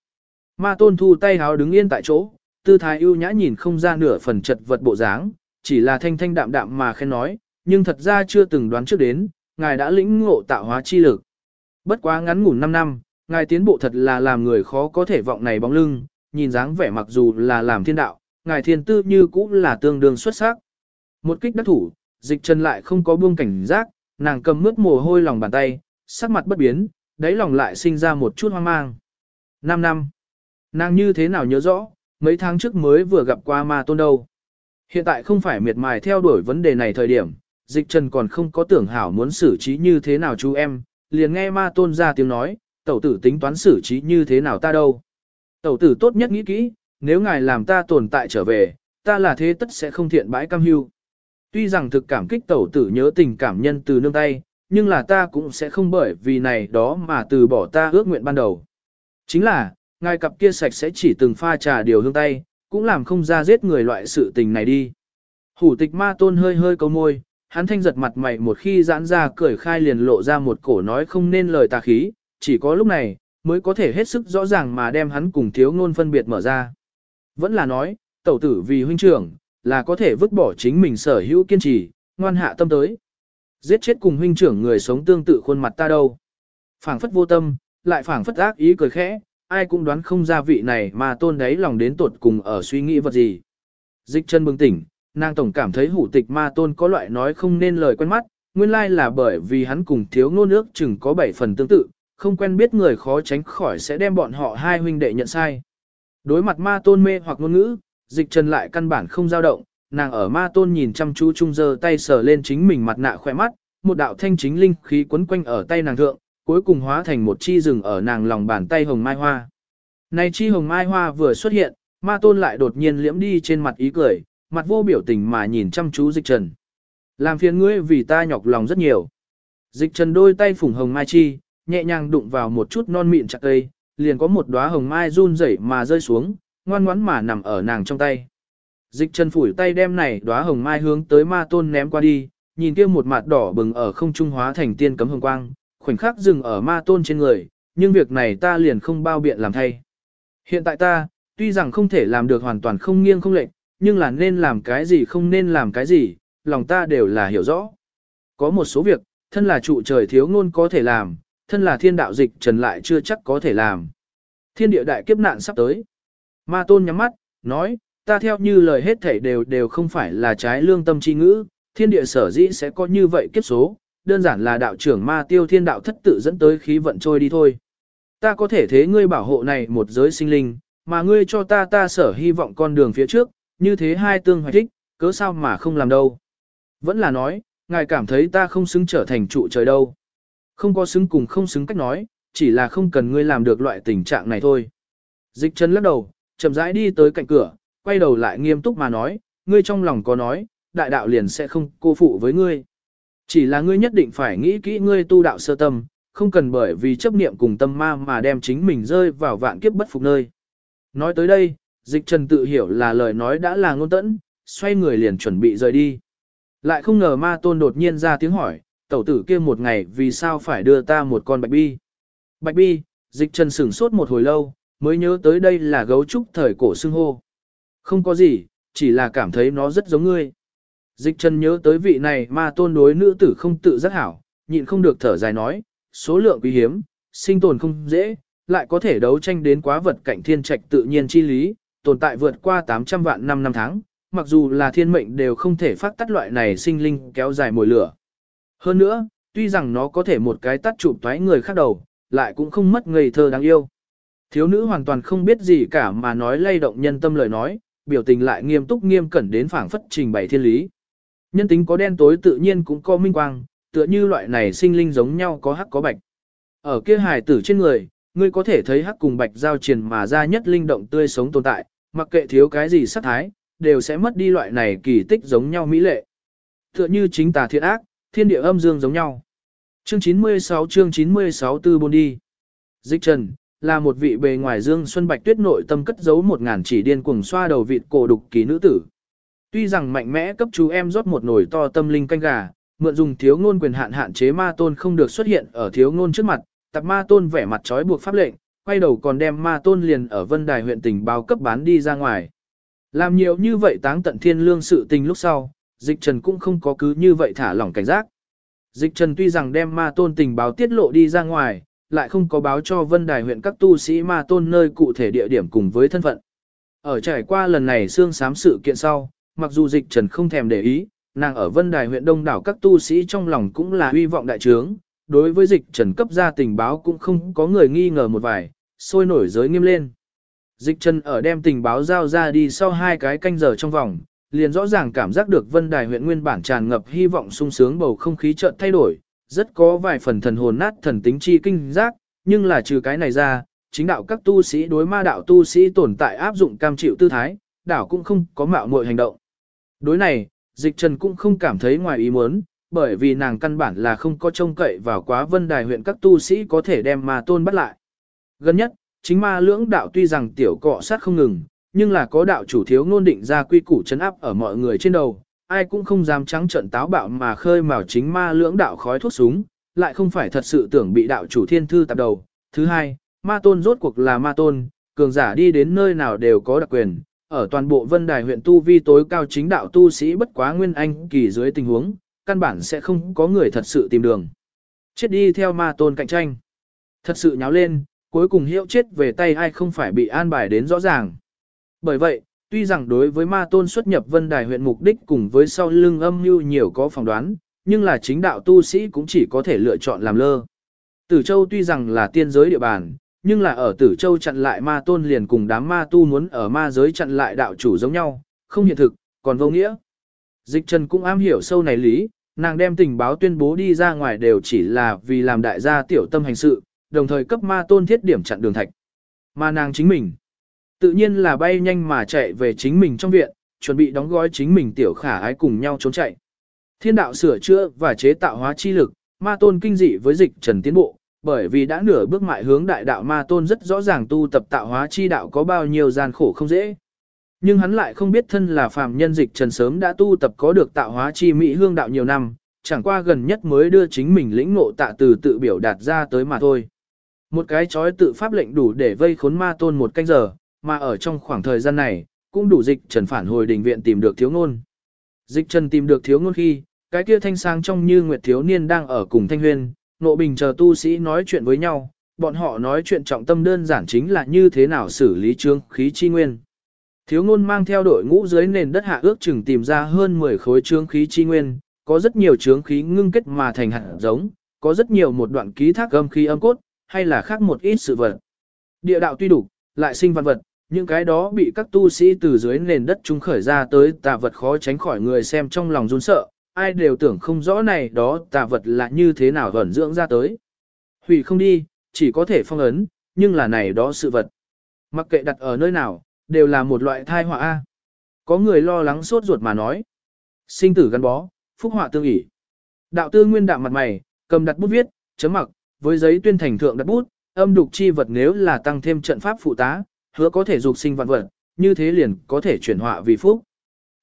Ma tôn thu tay háo đứng yên tại chỗ, tư thái ưu nhã nhìn không ra nửa phần chật vật bộ dáng, chỉ là thanh thanh đạm đạm mà khen nói, nhưng thật ra chưa từng đoán trước đến, ngài đã lĩnh ngộ tạo hóa chi lực. Bất quá ngắn ngủn 5 năm, ngài tiến bộ thật là làm người khó có thể vọng này bóng lưng, nhìn dáng vẻ mặc dù là làm thiên đạo, ngài thiên tư như cũng là tương đương xuất sắc. Một kích đắc thủ, dịch chân lại không có buông cảnh giác, nàng cầm mướt mồ hôi lòng bàn tay, sắc mặt bất biến, đáy lòng lại sinh ra một chút hoang mang. 5 năm. Nàng như thế nào nhớ rõ, mấy tháng trước mới vừa gặp qua ma tôn đâu. Hiện tại không phải miệt mài theo đuổi vấn đề này thời điểm, dịch trần còn không có tưởng hảo muốn xử trí như thế nào chú em, liền nghe ma tôn ra tiếng nói, tẩu tử tính toán xử trí như thế nào ta đâu. Tẩu tử tốt nhất nghĩ kỹ, nếu ngài làm ta tồn tại trở về, ta là thế tất sẽ không thiện bãi cam hưu. Tuy rằng thực cảm kích tẩu tử nhớ tình cảm nhân từ nương tay, nhưng là ta cũng sẽ không bởi vì này đó mà từ bỏ ta ước nguyện ban đầu. Chính là, ngài cặp kia sạch sẽ chỉ từng pha trà điều hương tay, cũng làm không ra giết người loại sự tình này đi. Hủ tịch ma tôn hơi hơi câu môi, hắn thanh giật mặt mày một khi giãn ra cười khai liền lộ ra một cổ nói không nên lời tà khí, chỉ có lúc này, mới có thể hết sức rõ ràng mà đem hắn cùng thiếu ngôn phân biệt mở ra. Vẫn là nói, tẩu tử vì huynh trưởng, là có thể vứt bỏ chính mình sở hữu kiên trì, ngoan hạ tâm tới. Giết chết cùng huynh trưởng người sống tương tự khuôn mặt ta đâu. phảng phất vô tâm, lại phảng phất ác ý cười khẽ, ai cũng đoán không ra vị này mà tôn đấy lòng đến tột cùng ở suy nghĩ vật gì. Dịch chân bừng tỉnh, nàng tổng cảm thấy hủ tịch ma tôn có loại nói không nên lời quen mắt, nguyên lai là bởi vì hắn cùng thiếu ngôn nước chừng có bảy phần tương tự, không quen biết người khó tránh khỏi sẽ đem bọn họ hai huynh đệ nhận sai. Đối mặt ma tôn mê hoặc ngôn ngữ, dịch trần lại căn bản không dao động, nàng ở ma tôn nhìn chăm chú trung giơ tay sờ lên chính mình mặt nạ khỏe mắt, một đạo thanh chính linh khí quấn quanh ở tay nàng thượng, cuối cùng hóa thành một chi rừng ở nàng lòng bàn tay hồng mai hoa. Này chi hồng mai hoa vừa xuất hiện, ma tôn lại đột nhiên liễm đi trên mặt ý cười, mặt vô biểu tình mà nhìn chăm chú dịch trần. Làm phiền ngươi vì ta nhọc lòng rất nhiều. Dịch trần đôi tay phủng hồng mai chi, nhẹ nhàng đụng vào một chút non mịn chặt cây, liền có một đóa hồng mai run rẩy mà rơi xuống, ngoan ngoãn mà nằm ở nàng trong tay. Dịch chân phủi tay đem này đóa hồng mai hướng tới ma tôn ném qua đi, nhìn kia một mặt đỏ bừng ở không trung hóa thành tiên cấm hồng quang, khoảnh khắc dừng ở ma tôn trên người, nhưng việc này ta liền không bao biện làm thay. Hiện tại ta, tuy rằng không thể làm được hoàn toàn không nghiêng không lệch, nhưng là nên làm cái gì không nên làm cái gì, lòng ta đều là hiểu rõ. Có một số việc, thân là trụ trời thiếu ngôn có thể làm, thân là thiên đạo dịch trần lại chưa chắc có thể làm. Thiên địa đại kiếp nạn sắp tới. Ma tôn nhắm mắt, nói, ta theo như lời hết thảy đều đều không phải là trái lương tâm chi ngữ, thiên địa sở dĩ sẽ có như vậy kiếp số, đơn giản là đạo trưởng ma tiêu thiên đạo thất tự dẫn tới khí vận trôi đi thôi. Ta có thể thế ngươi bảo hộ này một giới sinh linh, mà ngươi cho ta ta sở hy vọng con đường phía trước, như thế hai tương hoạch thích, cớ sao mà không làm đâu. Vẫn là nói, ngài cảm thấy ta không xứng trở thành trụ trời đâu. Không có xứng cùng không xứng cách nói, chỉ là không cần ngươi làm được loại tình trạng này thôi. Dịch chân lắc đầu, chậm rãi đi tới cạnh cửa, quay đầu lại nghiêm túc mà nói, ngươi trong lòng có nói, đại đạo liền sẽ không cô phụ với ngươi. Chỉ là ngươi nhất định phải nghĩ kỹ ngươi tu đạo sơ tâm, không cần bởi vì chấp niệm cùng tâm ma mà đem chính mình rơi vào vạn kiếp bất phục nơi. Nói tới đây, dịch trần tự hiểu là lời nói đã là ngôn tẫn, xoay người liền chuẩn bị rời đi. Lại không ngờ ma tôn đột nhiên ra tiếng hỏi, tẩu tử kia một ngày vì sao phải đưa ta một con bạch bi. Bạch bi, dịch trần sửng sốt một hồi lâu, mới nhớ tới đây là gấu trúc thời cổ xưng hô. Không có gì, chỉ là cảm thấy nó rất giống ngươi. Dịch trần nhớ tới vị này mà tôn đối nữ tử không tự giác hảo, nhịn không được thở dài nói, số lượng quý hiếm, sinh tồn không dễ, lại có thể đấu tranh đến quá vật cảnh thiên trạch tự nhiên chi lý, tồn tại vượt qua 800 vạn năm năm tháng, mặc dù là thiên mệnh đều không thể phát tắt loại này sinh linh kéo dài mồi lửa. Hơn nữa, tuy rằng nó có thể một cái tắt chụp toái người khác đầu, lại cũng không mất ngây thơ đáng yêu. Thiếu nữ hoàn toàn không biết gì cả mà nói lay động nhân tâm lời nói, biểu tình lại nghiêm túc nghiêm cẩn đến phảng phất trình bày thiên lý. Nhân tính có đen tối tự nhiên cũng có minh quang, tựa như loại này sinh linh giống nhau có hắc có bạch. Ở kia hài tử trên người, ngươi có thể thấy hắc cùng bạch giao triền mà ra nhất linh động tươi sống tồn tại, mặc kệ thiếu cái gì sát thái, đều sẽ mất đi loại này kỳ tích giống nhau mỹ lệ. Tựa như chính tà thiện ác, thiên địa âm dương giống nhau. Chương 96 chương 96 tư bôn đi. Dịch Trần, là một vị bề ngoài dương xuân bạch tuyết nội tâm cất giấu một ngàn chỉ điên cuồng xoa đầu vịt cổ đục kỳ nữ tử. Tuy rằng mạnh mẽ cấp chú em rót một nồi to tâm linh canh gà, mượn dùng thiếu ngôn quyền hạn hạn chế ma tôn không được xuất hiện ở thiếu ngôn trước mặt, tập ma tôn vẻ mặt trói buộc pháp lệnh, quay đầu còn đem ma tôn liền ở vân đài huyện tình báo cấp bán đi ra ngoài. Làm nhiều như vậy táng tận thiên lương sự tình lúc sau, dịch trần cũng không có cứ như vậy thả lỏng cảnh giác. Dịch trần tuy rằng đem ma tôn tình báo tiết lộ đi ra ngoài, lại không có báo cho vân đài huyện các tu sĩ ma tôn nơi cụ thể địa điểm cùng với thân phận. Ở trải qua lần này xương sám sự kiện sau, mặc dù dịch trần không thèm để ý, nàng ở vân đài huyện đông đảo các tu sĩ trong lòng cũng là hy vọng đại trướng, đối với dịch trần cấp ra tình báo cũng không có người nghi ngờ một vài, sôi nổi giới nghiêm lên. Dịch trần ở đem tình báo giao ra đi sau hai cái canh giờ trong vòng, liền rõ ràng cảm giác được vân đài huyện nguyên bản tràn ngập hy vọng sung sướng bầu không khí chợt thay đổi, rất có vài phần thần hồn nát thần tính chi kinh giác, nhưng là trừ cái này ra, chính đạo các tu sĩ đối ma đạo tu sĩ tồn tại áp dụng cam chịu tư thái, đảo cũng không có mạo muội hành động. Đối này, dịch trần cũng không cảm thấy ngoài ý muốn, bởi vì nàng căn bản là không có trông cậy vào quá vân đài huyện các tu sĩ có thể đem ma tôn bắt lại. Gần nhất, chính ma lưỡng đạo tuy rằng tiểu cọ sát không ngừng, nhưng là có đạo chủ thiếu ngôn định ra quy củ chấn áp ở mọi người trên đầu, ai cũng không dám trắng trận táo bạo mà khơi mào chính ma lưỡng đạo khói thuốc súng, lại không phải thật sự tưởng bị đạo chủ thiên thư tạp đầu. Thứ hai, ma tôn rốt cuộc là ma tôn, cường giả đi đến nơi nào đều có đặc quyền, ở toàn bộ vân đài huyện tu vi tối cao chính đạo tu sĩ bất quá nguyên anh kỳ dưới tình huống, căn bản sẽ không có người thật sự tìm đường. Chết đi theo ma tôn cạnh tranh. Thật sự nháo lên, cuối cùng hiệu chết về tay ai không phải bị an bài đến rõ ràng. Bởi vậy, tuy rằng đối với ma tôn xuất nhập vân đài huyện mục đích cùng với sau lưng âm mưu nhiều có phỏng đoán, nhưng là chính đạo tu sĩ cũng chỉ có thể lựa chọn làm lơ. Tử Châu tuy rằng là tiên giới địa bàn, nhưng là ở Tử Châu chặn lại ma tôn liền cùng đám ma tu muốn ở ma giới chặn lại đạo chủ giống nhau, không hiện thực, còn vô nghĩa. Dịch Trần cũng am hiểu sâu này lý, nàng đem tình báo tuyên bố đi ra ngoài đều chỉ là vì làm đại gia tiểu tâm hành sự, đồng thời cấp ma tôn thiết điểm chặn đường thạch. Mà nàng chính mình, tự nhiên là bay nhanh mà chạy về chính mình trong viện, chuẩn bị đóng gói chính mình tiểu khả ái cùng nhau trốn chạy. Thiên đạo sửa chữa và chế tạo hóa chi lực, ma tôn kinh dị với dịch trần tiến bộ, bởi vì đã nửa bước mại hướng đại đạo ma tôn rất rõ ràng tu tập tạo hóa chi đạo có bao nhiêu gian khổ không dễ. Nhưng hắn lại không biết thân là phàm nhân dịch trần sớm đã tu tập có được tạo hóa chi mỹ hương đạo nhiều năm, chẳng qua gần nhất mới đưa chính mình lĩnh ngộ tạ từ tự biểu đạt ra tới mà thôi. Một cái chói tự pháp lệnh đủ để vây khốn ma tôn một canh giờ, mà ở trong khoảng thời gian này, cũng đủ dịch trần phản hồi đình viện tìm được thiếu ngôn. Dịch trần tìm được thiếu ngôn khi, cái kia thanh sang trong như nguyệt thiếu niên đang ở cùng thanh huyên, nộ bình chờ tu sĩ nói chuyện với nhau, bọn họ nói chuyện trọng tâm đơn giản chính là như thế nào xử lý trương khí chi nguyên. Thiếu ngôn mang theo đội ngũ dưới nền đất hạ ước chừng tìm ra hơn 10 khối trương khí chi nguyên, có rất nhiều trương khí ngưng kết mà thành hạt giống, có rất nhiều một đoạn ký thác âm khí âm cốt, hay là khác một ít sự vật. Địa đạo tuy đủ, lại sinh văn vật, những cái đó bị các tu sĩ từ dưới nền đất trung khởi ra tới tà vật khó tránh khỏi người xem trong lòng run sợ, ai đều tưởng không rõ này đó tà vật là như thế nào vẩn dưỡng ra tới. Hủy không đi, chỉ có thể phong ấn, nhưng là này đó sự vật. Mặc kệ đặt ở nơi nào, đều là một loại thai họa A. Có người lo lắng sốt ruột mà nói. Sinh tử gắn bó, phúc họa tương ỷ Đạo tư nguyên đạm mặt mày, cầm đặt bút viết, chấm mặc, với giấy tuyên thành thượng đặt bút, âm đục chi vật nếu là tăng thêm trận pháp phụ tá, hứa có thể dục sinh vạn vật, như thế liền có thể chuyển họa vì phúc.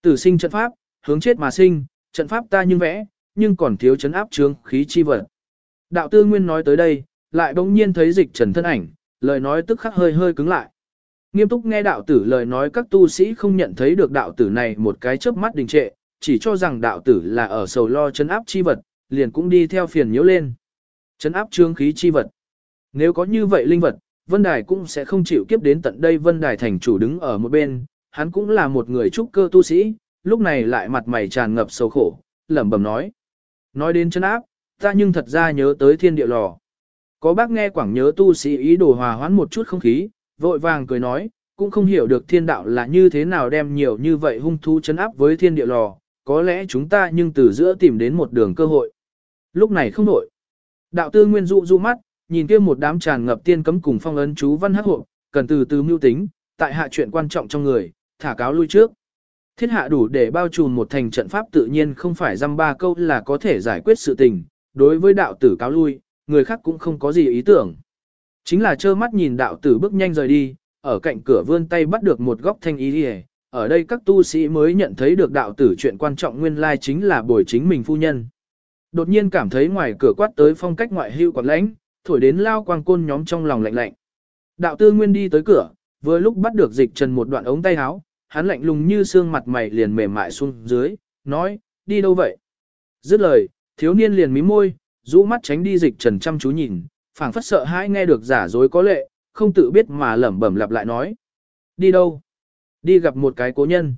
Tử sinh trận pháp, hướng chết mà sinh, trận pháp ta nhưng vẽ, nhưng còn thiếu chấn áp trướng khí chi vật. Đạo tư nguyên nói tới đây, lại bỗng nhiên thấy dịch trần thân ảnh, lời nói tức khắc hơi hơi cứng lại. Nghiêm túc nghe đạo tử lời nói các tu sĩ không nhận thấy được đạo tử này một cái chớp mắt đình trệ, chỉ cho rằng đạo tử là ở sầu lo chấn áp chi vật, liền cũng đi theo phiền nhiễu lên. Chấn áp trướng khí chi vật. Nếu có như vậy linh vật, Vân Đài cũng sẽ không chịu kiếp đến tận đây Vân Đài thành chủ đứng ở một bên, hắn cũng là một người trúc cơ tu sĩ, lúc này lại mặt mày tràn ngập sầu khổ, lẩm bẩm nói. Nói đến chân áp, ta nhưng thật ra nhớ tới thiên địa lò. Có bác nghe quảng nhớ tu sĩ ý đồ hòa hoãn một chút không khí, vội vàng cười nói, cũng không hiểu được thiên đạo là như thế nào đem nhiều như vậy hung thú chấn áp với thiên địa lò, có lẽ chúng ta nhưng từ giữa tìm đến một đường cơ hội. Lúc này không nổi. Đạo tư nguyên dụ du mắt, nhìn kia một đám tràn ngập tiên cấm cùng phong ấn chú văn hắc hộ, cần từ từ mưu tính, tại hạ chuyện quan trọng trong người, thả cáo lui trước. Thiết hạ đủ để bao trùm một thành trận pháp tự nhiên không phải dăm ba câu là có thể giải quyết sự tình, đối với đạo tử cáo lui, người khác cũng không có gì ý tưởng. Chính là trơ mắt nhìn đạo tử bước nhanh rời đi, ở cạnh cửa vươn tay bắt được một góc thanh ý đi ở đây các tu sĩ mới nhận thấy được đạo tử chuyện quan trọng nguyên lai chính là bồi chính mình phu nhân. Đột nhiên cảm thấy ngoài cửa quát tới phong cách ngoại hưu quạt lãnh, thổi đến lao quang côn nhóm trong lòng lạnh lạnh. Đạo tư nguyên đi tới cửa, vừa lúc bắt được dịch trần một đoạn ống tay áo, hắn lạnh lùng như xương mặt mày liền mềm mại xuống dưới, nói, đi đâu vậy? Dứt lời, thiếu niên liền mím môi, rũ mắt tránh đi dịch trần chăm chú nhìn, phảng phất sợ hãi nghe được giả dối có lệ, không tự biết mà lẩm bẩm lặp lại nói. Đi đâu? Đi gặp một cái cố nhân.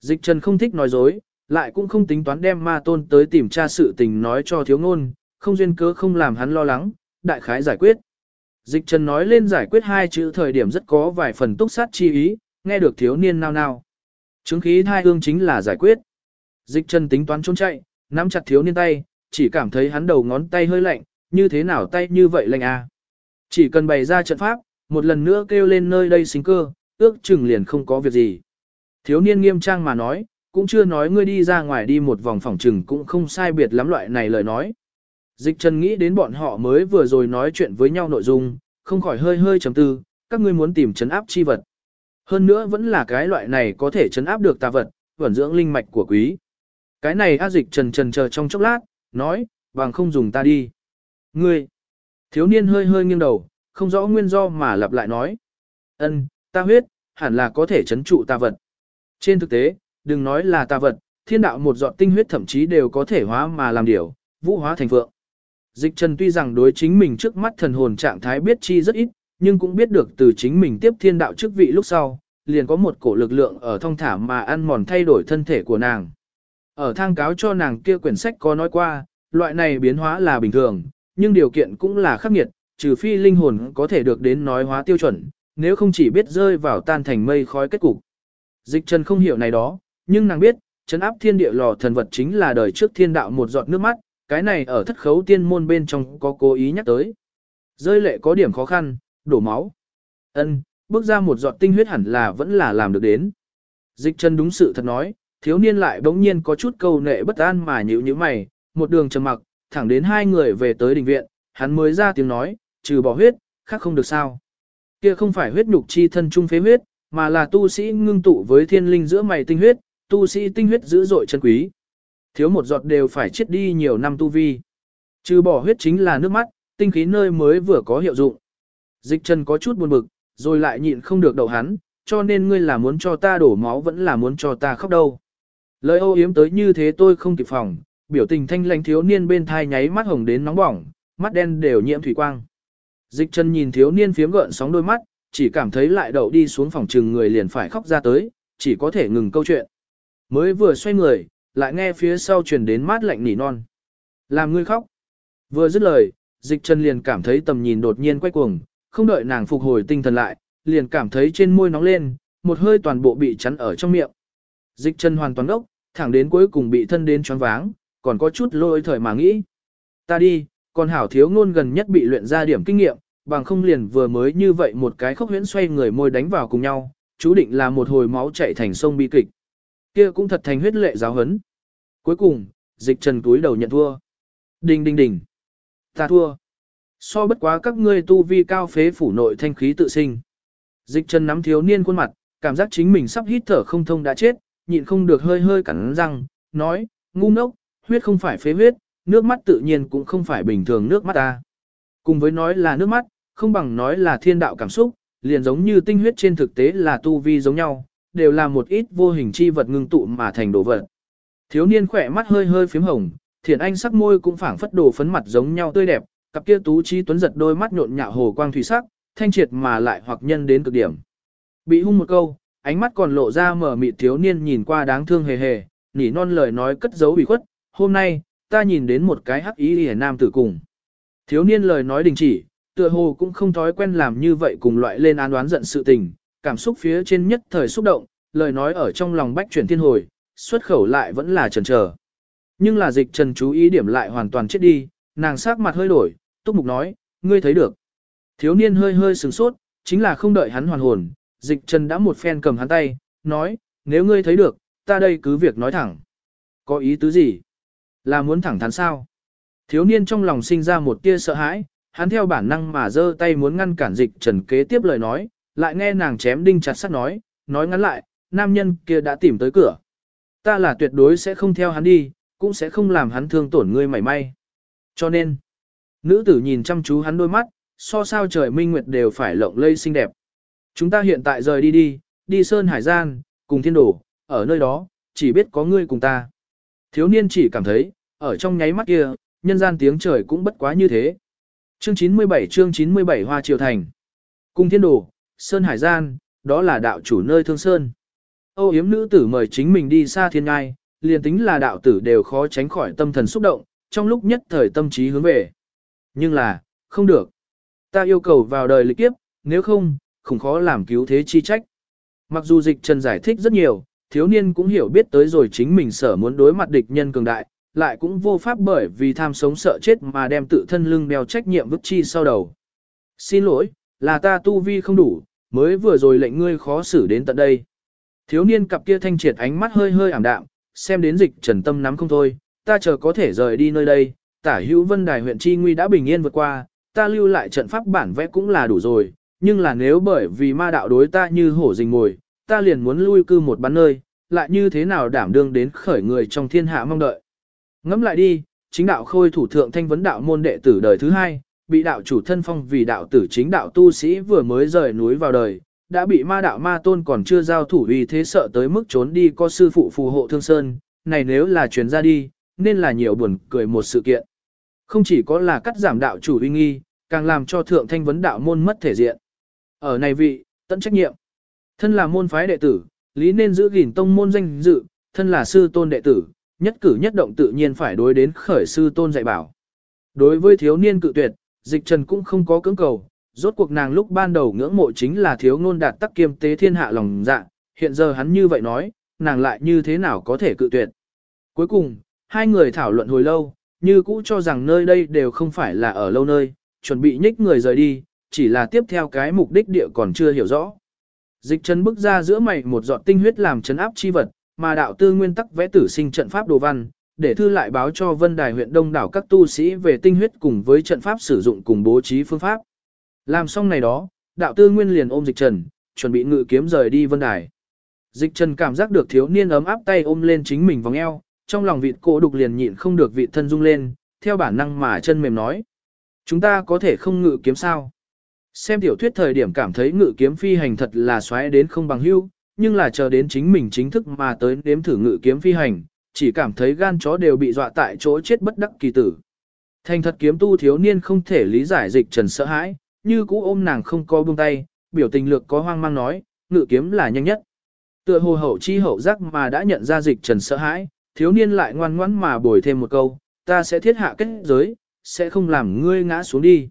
Dịch trần không thích nói dối, lại cũng không tính toán đem ma tôn tới tìm tra sự tình nói cho thiếu ngôn, không duyên cớ không làm hắn lo lắng, đại khái giải quyết. Dịch trần nói lên giải quyết hai chữ thời điểm rất có vài phần túc sát chi ý, nghe được thiếu niên nao nao. Chứng khí thai ương chính là giải quyết. Dịch trần tính toán trốn chạy, nắm chặt thiếu niên tay, chỉ cảm thấy hắn đầu ngón tay hơi lạnh, như thế nào tay như vậy lạnh à. Chỉ cần bày ra trận pháp, một lần nữa kêu lên nơi đây sinh cơ, ước chừng liền không có việc gì. Thiếu niên nghiêm trang mà nói, cũng chưa nói ngươi đi ra ngoài đi một vòng phòng trừng cũng không sai biệt lắm loại này lời nói. Dịch Trần nghĩ đến bọn họ mới vừa rồi nói chuyện với nhau nội dung, không khỏi hơi hơi chấm tư, các ngươi muốn tìm chấn áp chi vật. Hơn nữa vẫn là cái loại này có thể chấn áp được tà vật, vẩn dưỡng linh mạch của quý. Cái này A Dịch Trần trần chờ trong chốc lát, nói, bằng không dùng ta đi. Ngươi, thiếu niên hơi hơi nghiêng đầu, không rõ nguyên do mà lặp lại nói. ân ta huyết, hẳn là có thể chấn trụ tà vật. Trên thực tế, đừng nói là tà vật, thiên đạo một giọt tinh huyết thậm chí đều có thể hóa mà làm điều, vũ hóa thành phượng. Dịch Trần tuy rằng đối chính mình trước mắt thần hồn trạng thái biết chi rất ít, nhưng cũng biết được từ chính mình tiếp thiên đạo chức vị lúc sau, liền có một cổ lực lượng ở thông thả mà ăn mòn thay đổi thân thể của nàng. Ở thang cáo cho nàng kia quyển sách có nói qua, loại này biến hóa là bình thường, nhưng điều kiện cũng là khắc nghiệt, trừ phi linh hồn có thể được đến nói hóa tiêu chuẩn, nếu không chỉ biết rơi vào tan thành mây khói kết cục. Dịch Trần không hiểu này đó, nhưng nàng biết, chấn áp thiên địa lò thần vật chính là đời trước thiên đạo một giọt nước mắt, cái này ở thất khấu tiên môn bên trong có cố ý nhắc tới. Rơi lệ có điểm khó khăn, đổ máu. ân bước ra một giọt tinh huyết hẳn là vẫn là làm được đến. Dịch chân đúng sự thật nói, thiếu niên lại bỗng nhiên có chút câu nệ bất an mà nhíu như mày, một đường trầm mặc, thẳng đến hai người về tới đình viện, hắn mới ra tiếng nói, trừ bỏ huyết, khác không được sao. Kia không phải huyết nhục chi thân trung phế huyết, mà là tu sĩ ngưng tụ với thiên linh giữa mày tinh huyết, tu sĩ tinh huyết dữ dội chân quý. Thiếu một giọt đều phải chết đi nhiều năm tu vi. Trừ bỏ huyết chính là nước mắt, tinh khí nơi mới vừa có hiệu dụng. Dịch chân có chút buồn bực, rồi lại nhịn không được đầu hắn, cho nên ngươi là muốn cho ta đổ máu vẫn là muốn cho ta khóc đâu. Lời ô yếm tới như thế tôi không kịp phòng, biểu tình thanh lãnh thiếu niên bên thai nháy mắt hồng đến nóng bỏng, mắt đen đều nhiễm thủy quang. Dịch chân nhìn thiếu niên phiếm gợn sóng đôi mắt, chỉ cảm thấy lại đậu đi xuống phòng trừng người liền phải khóc ra tới, chỉ có thể ngừng câu chuyện. Mới vừa xoay người, lại nghe phía sau truyền đến mát lạnh nỉ non. Làm ngươi khóc. Vừa dứt lời, dịch chân liền cảm thấy tầm nhìn đột nhiên quay cuồng, không đợi nàng phục hồi tinh thần lại, liền cảm thấy trên môi nóng lên, một hơi toàn bộ bị chắn ở trong miệng. Dịch chân hoàn toàn ốc, thẳng đến cuối cùng bị thân đến choáng váng, còn có chút lôi thời mà nghĩ. Ta đi, còn hảo thiếu ngôn gần nhất bị luyện ra điểm kinh nghiệm, bằng không liền vừa mới như vậy một cái khốc huyễn xoay người môi đánh vào cùng nhau, chú định là một hồi máu chảy thành sông bi kịch. Kia cũng thật thành huyết lệ giáo hấn. Cuối cùng, dịch trần túi đầu nhận thua. Đình đình đình. Ta thua. So bất quá các ngươi tu vi cao phế phủ nội thanh khí tự sinh. Dịch trần nắm thiếu niên khuôn mặt, cảm giác chính mình sắp hít thở không thông đã chết, nhịn không được hơi hơi cắn răng, nói, ngu ngốc, huyết không phải phế huyết, nước mắt tự nhiên cũng không phải bình thường nước mắt ta. Cùng với nói là nước mắt, không bằng nói là thiên đạo cảm xúc, liền giống như tinh huyết trên thực tế là tu vi giống nhau, đều là một ít vô hình chi vật ngưng tụ mà thành đồ vật. Thiếu niên khỏe mắt hơi hơi phím hồng, thiền anh sắc môi cũng phảng phất đồ phấn mặt giống nhau tươi đẹp, cặp kia tú trí tuấn giật đôi mắt nhộn nhạo hồ quang thủy sắc, thanh triệt mà lại hoặc nhân đến cực điểm. Bị hung một câu, ánh mắt còn lộ ra mở mịt thiếu niên nhìn qua đáng thương hề hề, nỉ non lời nói cất giấu bị khuất, hôm nay, ta nhìn đến một cái hắc ý hề nam tử cùng. Thiếu niên lời nói đình chỉ, tựa hồ cũng không thói quen làm như vậy cùng loại lên án đoán giận sự tình, cảm xúc phía trên nhất thời xúc động, lời nói ở trong lòng bách chuyển thiên hồi, xuất khẩu lại vẫn là trần trở. Nhưng là dịch trần chú ý điểm lại hoàn toàn chết đi, nàng sắc mặt hơi đổi, túc mục nói, ngươi thấy được. Thiếu niên hơi hơi sửng sốt, chính là không đợi hắn hoàn hồn, dịch trần đã một phen cầm hắn tay, nói, nếu ngươi thấy được, ta đây cứ việc nói thẳng. Có ý tứ gì? Là muốn thẳng thắn sao? Thiếu niên trong lòng sinh ra một tia sợ hãi, hắn theo bản năng mà giơ tay muốn ngăn cản dịch trần kế tiếp lời nói, lại nghe nàng chém đinh chặt sắt nói, nói ngắn lại, nam nhân kia đã tìm tới cửa. Ta là tuyệt đối sẽ không theo hắn đi, cũng sẽ không làm hắn thương tổn ngươi mảy may. Cho nên, nữ tử nhìn chăm chú hắn đôi mắt, so sao trời minh nguyệt đều phải lộng lây xinh đẹp. Chúng ta hiện tại rời đi đi, đi Sơn Hải Gian, cùng thiên đổ, ở nơi đó, chỉ biết có ngươi cùng ta. Thiếu niên chỉ cảm thấy, ở trong nháy mắt kia, nhân gian tiếng trời cũng bất quá như thế. Chương 97 chương 97 Hoa Triều Thành Cùng thiên đổ. Sơn Hải Gian, đó là đạo chủ nơi thương Sơn. Âu yếm nữ tử mời chính mình đi xa thiên ngai, liền tính là đạo tử đều khó tránh khỏi tâm thần xúc động, trong lúc nhất thời tâm trí hướng về. Nhưng là, không được. Ta yêu cầu vào đời lịch kiếp, nếu không, không khó làm cứu thế chi trách. Mặc dù dịch trần giải thích rất nhiều, thiếu niên cũng hiểu biết tới rồi chính mình sở muốn đối mặt địch nhân cường đại, lại cũng vô pháp bởi vì tham sống sợ chết mà đem tự thân lưng đeo trách nhiệm vứt chi sau đầu. Xin lỗi, là ta tu vi không đủ, mới vừa rồi lệnh ngươi khó xử đến tận đây. Thiếu niên cặp kia thanh triệt ánh mắt hơi hơi ảm đạm, xem đến dịch trần tâm nắm không thôi, ta chờ có thể rời đi nơi đây, tả hữu vân đài huyện Chi Nguy đã bình yên vượt qua, ta lưu lại trận pháp bản vẽ cũng là đủ rồi, nhưng là nếu bởi vì ma đạo đối ta như hổ rình ngồi, ta liền muốn lui cư một bán nơi, lại như thế nào đảm đương đến khởi người trong thiên hạ mong đợi. Ngẫm lại đi, chính đạo khôi thủ thượng thanh vấn đạo môn đệ tử đời thứ hai, bị đạo chủ thân phong vì đạo tử chính đạo tu sĩ vừa mới rời núi vào đời, đã bị ma đạo ma tôn còn chưa giao thủ vì thế sợ tới mức trốn đi có sư phụ phù hộ thương sơn, này nếu là truyền ra đi, nên là nhiều buồn cười một sự kiện. Không chỉ có là cắt giảm đạo chủ uy nghi, càng làm cho thượng thanh vấn đạo môn mất thể diện. Ở này vị, tận trách nhiệm. Thân là môn phái đệ tử, lý nên giữ gìn tông môn danh dự, thân là sư tôn đệ tử, nhất cử nhất động tự nhiên phải đối đến khởi sư tôn dạy bảo. Đối với thiếu niên cự tuyệt, dịch trần cũng không có cưỡng cầu, rốt cuộc nàng lúc ban đầu ngưỡng mộ chính là thiếu ngôn đạt tắc kiêm tế thiên hạ lòng dạ, hiện giờ hắn như vậy nói, nàng lại như thế nào có thể cự tuyệt. Cuối cùng, hai người thảo luận hồi lâu, như cũ cho rằng nơi đây đều không phải là ở lâu nơi, chuẩn bị nhích người rời đi, chỉ là tiếp theo cái mục đích địa còn chưa hiểu rõ. Dịch trần bước ra giữa mày một giọt tinh huyết làm chấn áp chi vật, mà đạo tư nguyên tắc vẽ tử sinh trận pháp đồ văn, để thư lại báo cho Vân Đài huyện Đông đảo các tu sĩ về tinh huyết cùng với trận pháp sử dụng cùng bố trí phương pháp. Làm xong này đó, đạo tư nguyên liền ôm dịch trần, chuẩn bị ngự kiếm rời đi Vân Đài. Dịch trần cảm giác được thiếu niên ấm áp tay ôm lên chính mình vòng eo, trong lòng vịt cổ đục liền nhịn không được vị thân rung lên, theo bản năng mà chân mềm nói. Chúng ta có thể không ngự kiếm sao? Xem tiểu thuyết thời điểm cảm thấy ngự kiếm phi hành thật là xoáy đến không bằng hưu, nhưng là chờ đến chính mình chính thức mà tới nếm thử ngự kiếm phi hành, chỉ cảm thấy gan chó đều bị dọa tại chỗ chết bất đắc kỳ tử. Thành thật kiếm tu thiếu niên không thể lý giải dịch trần sợ hãi, như cũ ôm nàng không có buông tay, biểu tình lược có hoang mang nói, ngự kiếm là nhanh nhất. Tựa hồ hậu chi hậu giác mà đã nhận ra dịch trần sợ hãi, thiếu niên lại ngoan ngoãn mà bồi thêm một câu, ta sẽ thiết hạ kết giới, sẽ không làm ngươi ngã xuống đi.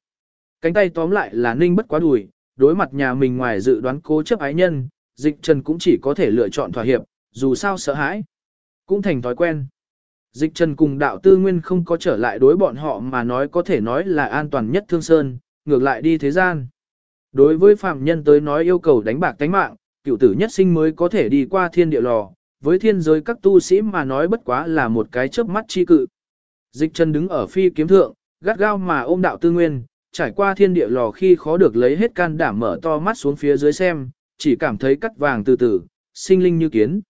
Cánh tay tóm lại là ninh bất quá đùi, đối mặt nhà mình ngoài dự đoán cố chấp ái nhân, dịch trần cũng chỉ có thể lựa chọn thỏa hiệp, dù sao sợ hãi. Cũng thành thói quen. Dịch trần cùng đạo tư nguyên không có trở lại đối bọn họ mà nói có thể nói là an toàn nhất thương sơn, ngược lại đi thế gian. Đối với phạm nhân tới nói yêu cầu đánh bạc tánh mạng, cựu tử nhất sinh mới có thể đi qua thiên địa lò, với thiên giới các tu sĩ mà nói bất quá là một cái chớp mắt chi cự. Dịch trần đứng ở phi kiếm thượng, gắt gao mà ôm đạo tư nguyên, trải qua thiên địa lò khi khó được lấy hết can đảm mở to mắt xuống phía dưới xem, chỉ cảm thấy cắt vàng từ từ, sinh linh như kiến.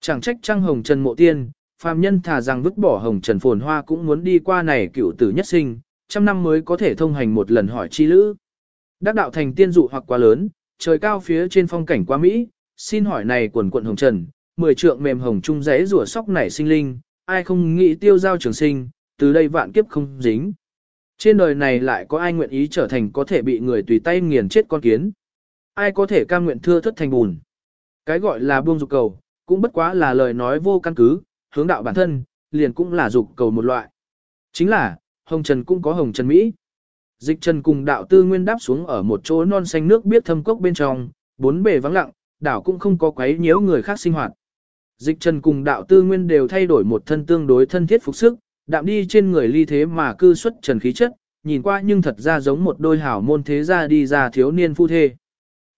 Chẳng trách trăng hồng trần mộ tiên, phàm nhân thà rằng vứt bỏ hồng trần phồn hoa cũng muốn đi qua này cựu tử nhất sinh, trăm năm mới có thể thông hành một lần hỏi chi lữ. Đắc đạo thành tiên dụ hoặc quá lớn, trời cao phía trên phong cảnh quá Mỹ, xin hỏi này quần quận hồng trần, mười trượng mềm hồng trung rẽ rủa sóc nảy sinh linh, ai không nghĩ tiêu giao trường sinh, từ đây vạn kiếp không dính. Trên đời này lại có ai nguyện ý trở thành có thể bị người tùy tay nghiền chết con kiến. Ai có thể cam nguyện thưa thất thành bùn. Cái gọi là buông dục cầu, cũng bất quá là lời nói vô căn cứ, hướng đạo bản thân, liền cũng là dục cầu một loại. Chính là, hồng trần cũng có hồng trần Mỹ. Dịch trần cùng đạo tư nguyên đáp xuống ở một chỗ non xanh nước biết thâm cốc bên trong, bốn bề vắng lặng, đảo cũng không có quấy nhiễu người khác sinh hoạt. Dịch trần cùng đạo tư nguyên đều thay đổi một thân tương đối thân thiết phục sức, đạm đi trên người ly thế mà cư xuất trần khí chất, nhìn qua nhưng thật ra giống một đôi hảo môn thế gia đi ra thiếu niên phu thê.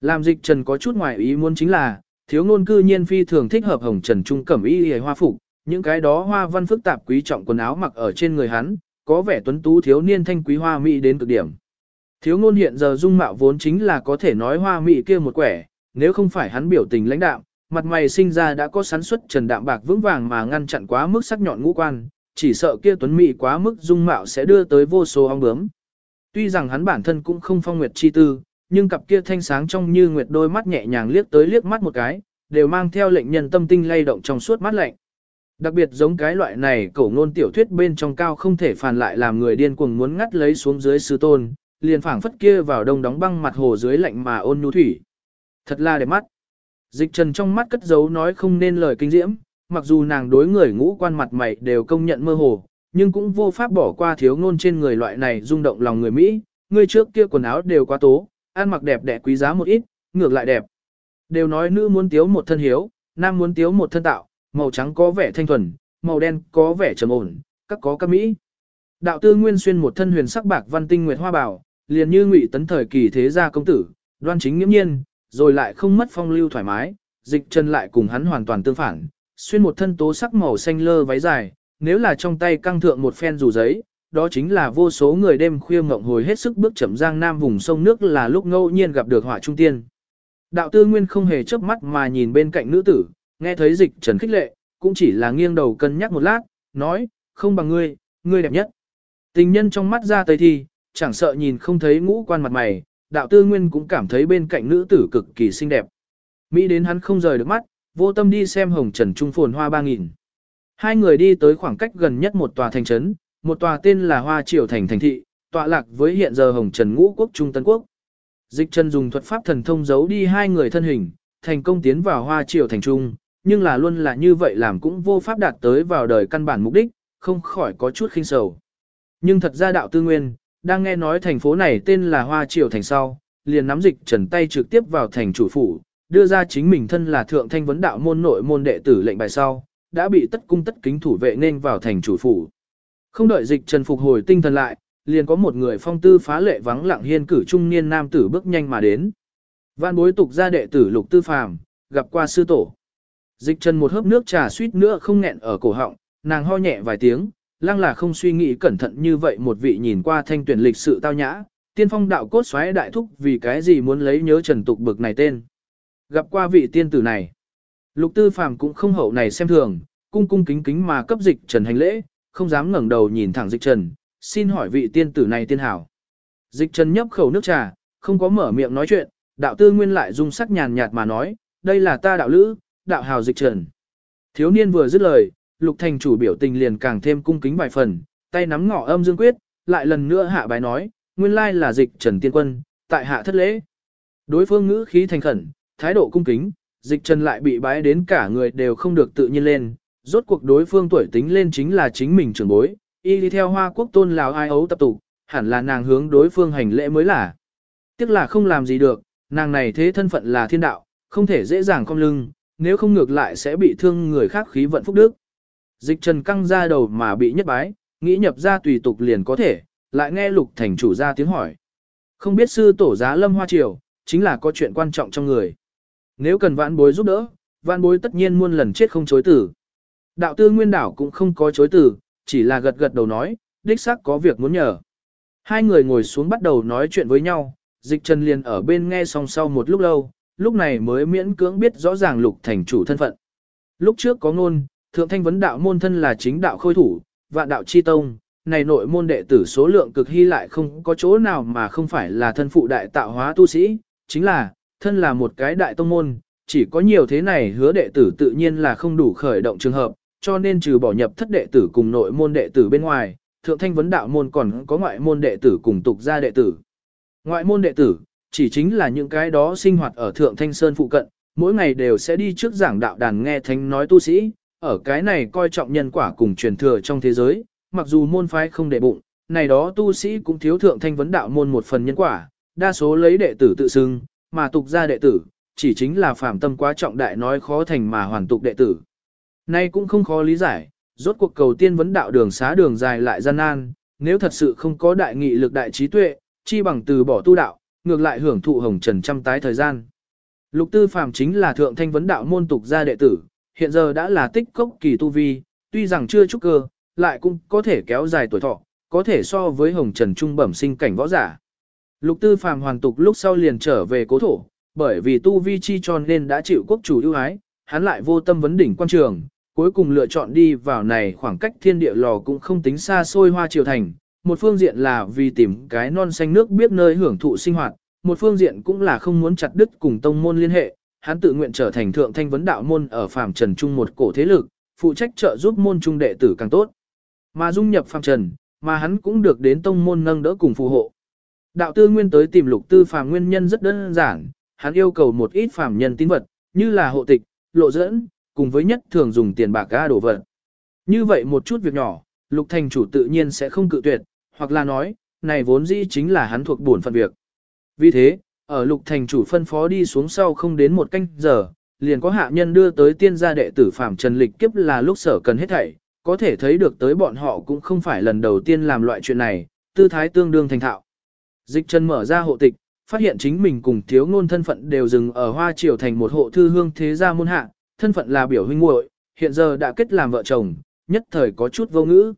Làm dịch trần có chút ngoài ý muốn chính là, thiếu ngôn cư nhiên phi thường thích hợp hồng trần trung cẩm y hề hoa phục, những cái đó hoa văn phức tạp quý trọng quần áo mặc ở trên người hắn, có vẻ tuấn tú thiếu niên thanh quý hoa mỹ đến cực điểm. Thiếu ngôn hiện giờ dung mạo vốn chính là có thể nói hoa mỹ kia một quẻ, nếu không phải hắn biểu tình lãnh đạm, mặt mày sinh ra đã có sắn xuất trần đạm bạc vững vàng mà ngăn chặn quá mức sắc nhọn ngũ quan, chỉ sợ kia tuấn mỹ quá mức dung mạo sẽ đưa tới vô số ong bướm. Tuy rằng hắn bản thân cũng không phong nguyệt chi tư, nhưng cặp kia thanh sáng trong như nguyệt đôi mắt nhẹ nhàng liếc tới liếc mắt một cái, đều mang theo lệnh nhân tâm tinh lay động trong suốt mắt lạnh. Đặc biệt giống cái loại này cổ ngôn tiểu thuyết bên trong cao không thể phản lại làm người điên cuồng muốn ngắt lấy xuống dưới sư tôn, liền phảng phất kia vào đông đóng băng mặt hồ dưới lạnh mà ôn nhu thủy. Thật là đẹp mắt. Dịch trần trong mắt cất giấu nói không nên lời kinh diễm, mặc dù nàng đối người ngũ quan mặt mày đều công nhận mơ hồ, nhưng cũng vô pháp bỏ qua thiếu ngôn trên người loại này rung động lòng người Mỹ, người trước kia quần áo đều quá tố, ăn mặc đẹp đẽ quý giá một ít, ngược lại đẹp. Đều nói nữ muốn tiếu một thân hiếu, nam muốn tiếu một thân tạo, màu trắng có vẻ thanh thuần, màu đen có vẻ trầm ổn, các có các mỹ. Đạo tư nguyên xuyên một thân huyền sắc bạc văn tinh nguyệt hoa bảo, liền như ngụy tấn thời kỳ thế gia công tử, đoan chính nghiêm nhiên, rồi lại không mất phong lưu thoải mái, dịch chân lại cùng hắn hoàn toàn tương phản, xuyên một thân tố sắc màu xanh lơ váy dài, nếu là trong tay căng thượng một phen dù giấy, đó chính là vô số người đêm khuya ngộng hồi hết sức bước chậm giang nam vùng sông nước là lúc ngẫu nhiên gặp được họa trung tiên. Đạo tư nguyên không hề chớp mắt mà nhìn bên cạnh nữ tử, nghe thấy dịch trần khích lệ, cũng chỉ là nghiêng đầu cân nhắc một lát, nói, không bằng ngươi, ngươi đẹp nhất. Tình nhân trong mắt ra tây thì chẳng sợ nhìn không thấy ngũ quan mặt mày, đạo tư nguyên cũng cảm thấy bên cạnh nữ tử cực kỳ xinh đẹp. Mỹ đến hắn không rời được mắt, vô tâm đi xem hồng trần trung phồn hoa ba nghìn. Hai người đi tới khoảng cách gần nhất một tòa thành trấn, một tòa tên là Hoa Triều Thành Thành Thị, tọa lạc với hiện giờ hồng trần ngũ quốc trung tân quốc. Dịch chân dùng thuật pháp thần thông giấu đi hai người thân hình, thành công tiến vào Hoa Triều Thành Trung, nhưng là luôn là như vậy làm cũng vô pháp đạt tới vào đời căn bản mục đích, không khỏi có chút khinh sầu. Nhưng thật ra đạo tư nguyên, đang nghe nói thành phố này tên là Hoa Triều Thành sau, liền nắm dịch trần tay trực tiếp vào thành chủ phủ, đưa ra chính mình thân là thượng thanh vấn đạo môn nội môn đệ tử lệnh bài sau, đã bị tất cung tất kính thủ vệ nên vào thành chủ phủ. Không đợi dịch trần phục hồi tinh thần lại, liền có một người phong tư phá lệ vắng lặng hiên cử trung niên nam tử bước nhanh mà đến. Vạn bối tục ra đệ tử lục tư phàm, gặp qua sư tổ. Dịch trần một hớp nước trà suýt nữa không nghẹn ở cổ họng, nàng ho nhẹ vài tiếng, lăng là không suy nghĩ cẩn thận như vậy một vị nhìn qua thanh tuyển lịch sự tao nhã, tiên phong đạo cốt xoáy đại thúc vì cái gì muốn lấy nhớ trần tục bực này tên. Gặp qua vị tiên tử này, lục tư phàm cũng không hậu này xem thường, cung cung kính kính mà cấp dịch trần hành lễ, không dám ngẩng đầu nhìn thẳng dịch trần, xin hỏi vị tiên tử này tiên hảo. Dịch trần nhấp khẩu nước trà, không có mở miệng nói chuyện, đạo tư nguyên lại dung sắc nhàn nhạt mà nói, đây là ta đạo lữ, đạo hào dịch trần. Thiếu niên vừa dứt lời, lục thành chủ biểu tình liền càng thêm cung kính vài phần, tay nắm ngỏ âm dương quyết, lại lần nữa hạ bài nói, nguyên lai là dịch trần tiên quân, tại hạ thất lễ. Đối phương ngữ khí thành khẩn, thái độ cung kính, dịch trần lại bị bái đến cả người đều không được tự nhiên lên, rốt cuộc đối phương tuổi tính lên chính là chính mình trưởng bối, y đi theo hoa quốc tôn lào ai ấu tập tụ, hẳn là nàng hướng đối phương hành lễ mới là. Tiếc là không làm gì được, nàng này thế thân phận là thiên đạo, không thể dễ dàng cong lưng, nếu không ngược lại sẽ bị thương người khác khí vận phúc đức. Dịch trần căng ra đầu mà bị nhất bái, nghĩ nhập ra tùy tục liền có thể, lại nghe lục thành chủ ra tiếng hỏi. Không biết sư tổ giá lâm hoa triều, chính là có chuyện quan trọng trong người. Nếu cần vãn bối giúp đỡ, vãn bối tất nhiên muôn lần chết không chối tử. Đạo tư nguyên đảo cũng không có chối từ, chỉ là gật gật đầu nói, đích xác có việc muốn nhờ. Hai người ngồi xuống bắt đầu nói chuyện với nhau, dịch trần liền ở bên nghe song sau một lúc lâu, lúc này mới miễn cưỡng biết rõ ràng lục thành chủ thân phận. Lúc trước có ngôn, thượng thanh vấn đạo môn thân là chính đạo khôi thủ, vạn đạo chi tông, này nội môn đệ tử số lượng cực hy lại không có chỗ nào mà không phải là thân phụ đại tạo hóa tu sĩ, chính là, thân là một cái đại tông môn, chỉ có nhiều thế này hứa đệ tử tự nhiên là không đủ khởi động trường hợp, cho nên trừ bỏ nhập thất đệ tử cùng nội môn đệ tử bên ngoài, thượng thanh vấn đạo môn còn có ngoại môn đệ tử cùng tục gia đệ tử. Ngoại môn đệ tử, chỉ chính là những cái đó sinh hoạt ở thượng thanh sơn phụ cận, mỗi ngày đều sẽ đi trước giảng đạo đàn nghe thánh nói tu sĩ, ở cái này coi trọng nhân quả cùng truyền thừa trong thế giới, mặc dù môn phái không để bụng, này đó tu sĩ cũng thiếu thượng thanh vấn đạo môn một phần nhân quả, đa số lấy đệ tử tự xưng, mà tục gia đệ tử, chỉ chính là phạm tâm quá trọng đại nói khó thành mà hoàn tục đệ tử. Nay cũng không khó lý giải, rốt cuộc cầu tiên vấn đạo đường xá đường dài lại gian nan, nếu thật sự không có đại nghị lực đại trí tuệ, chi bằng từ bỏ tu đạo, ngược lại hưởng thụ hồng trần trăm tái thời gian. Lục tư phàm chính là thượng thanh vấn đạo môn tục gia đệ tử, hiện giờ đã là tích cốc kỳ tu vi, tuy rằng chưa trúc cơ, lại cũng có thể kéo dài tuổi thọ, có thể so với hồng trần trung bẩm sinh cảnh võ giả. Lục tư phàm hoàn tục lúc sau liền trở về cố thổ, bởi vì tu vi chi cho nên đã chịu quốc chủ ưu ái, hắn lại vô tâm vấn đỉnh quan trường, cuối cùng lựa chọn đi vào này khoảng cách thiên địa lò cũng không tính xa xôi hoa triều thành. Một phương diện là vì tìm cái non xanh nước biết nơi hưởng thụ sinh hoạt, một phương diện cũng là không muốn chặt đứt cùng tông môn liên hệ, hắn tự nguyện trở thành thượng thanh vấn đạo môn ở phàm trần trung một cổ thế lực, phụ trách trợ giúp môn trung đệ tử càng tốt. Mà dung nhập phàm trần, mà hắn cũng được đến tông môn nâng đỡ cùng phù hộ. Đạo tư nguyên tới tìm lục tư phàm nguyên nhân rất đơn giản, hắn yêu cầu một ít phàm nhân tín vật, như là hộ tịch, lộ dẫn, cùng với nhất thường dùng tiền bạc ga đổ vật. Như vậy một chút việc nhỏ, lục thành chủ tự nhiên sẽ không cự tuyệt, hoặc là nói, này vốn dĩ chính là hắn thuộc bổn phận việc. Vì thế, ở lục thành chủ phân phó đi xuống sau không đến một canh giờ, liền có hạ nhân đưa tới tiên gia đệ tử phạm trần lịch kiếp là lúc sở cần hết thảy, có thể thấy được tới bọn họ cũng không phải lần đầu tiên làm loại chuyện này, tư thái tương đương thành thạo. Dịch trần mở ra hộ tịch, phát hiện chính mình cùng thiếu ngôn thân phận đều dừng ở hoa triều thành một hộ thư hương thế gia môn hạ, thân phận là biểu huynh muội, hiện giờ đã kết làm vợ chồng, nhất thời có chút vô ngữ.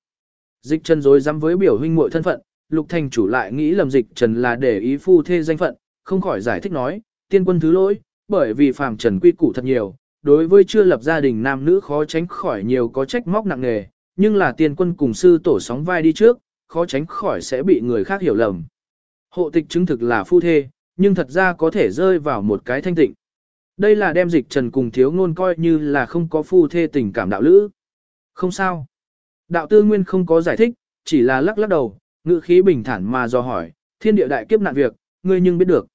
Dịch trần dối dám với biểu huynh muội thân phận, lục thành chủ lại nghĩ lầm dịch trần là để ý phu thê danh phận, không khỏi giải thích nói, tiên quân thứ lỗi, bởi vì phàm trần quy củ thật nhiều, đối với chưa lập gia đình nam nữ khó tránh khỏi nhiều có trách móc nặng nề, nhưng là tiên quân cùng sư tổ sóng vai đi trước, khó tránh khỏi sẽ bị người khác hiểu lầm. Hộ tịch chứng thực là phu thê, nhưng thật ra có thể rơi vào một cái thanh tịnh. Đây là đem dịch trần cùng thiếu ngôn coi như là không có phu thê tình cảm đạo lữ. Không sao. Đạo tư nguyên không có giải thích, chỉ là lắc lắc đầu, ngữ khí bình thản mà do hỏi, thiên địa đại kiếp nạn việc, ngươi nhưng biết được.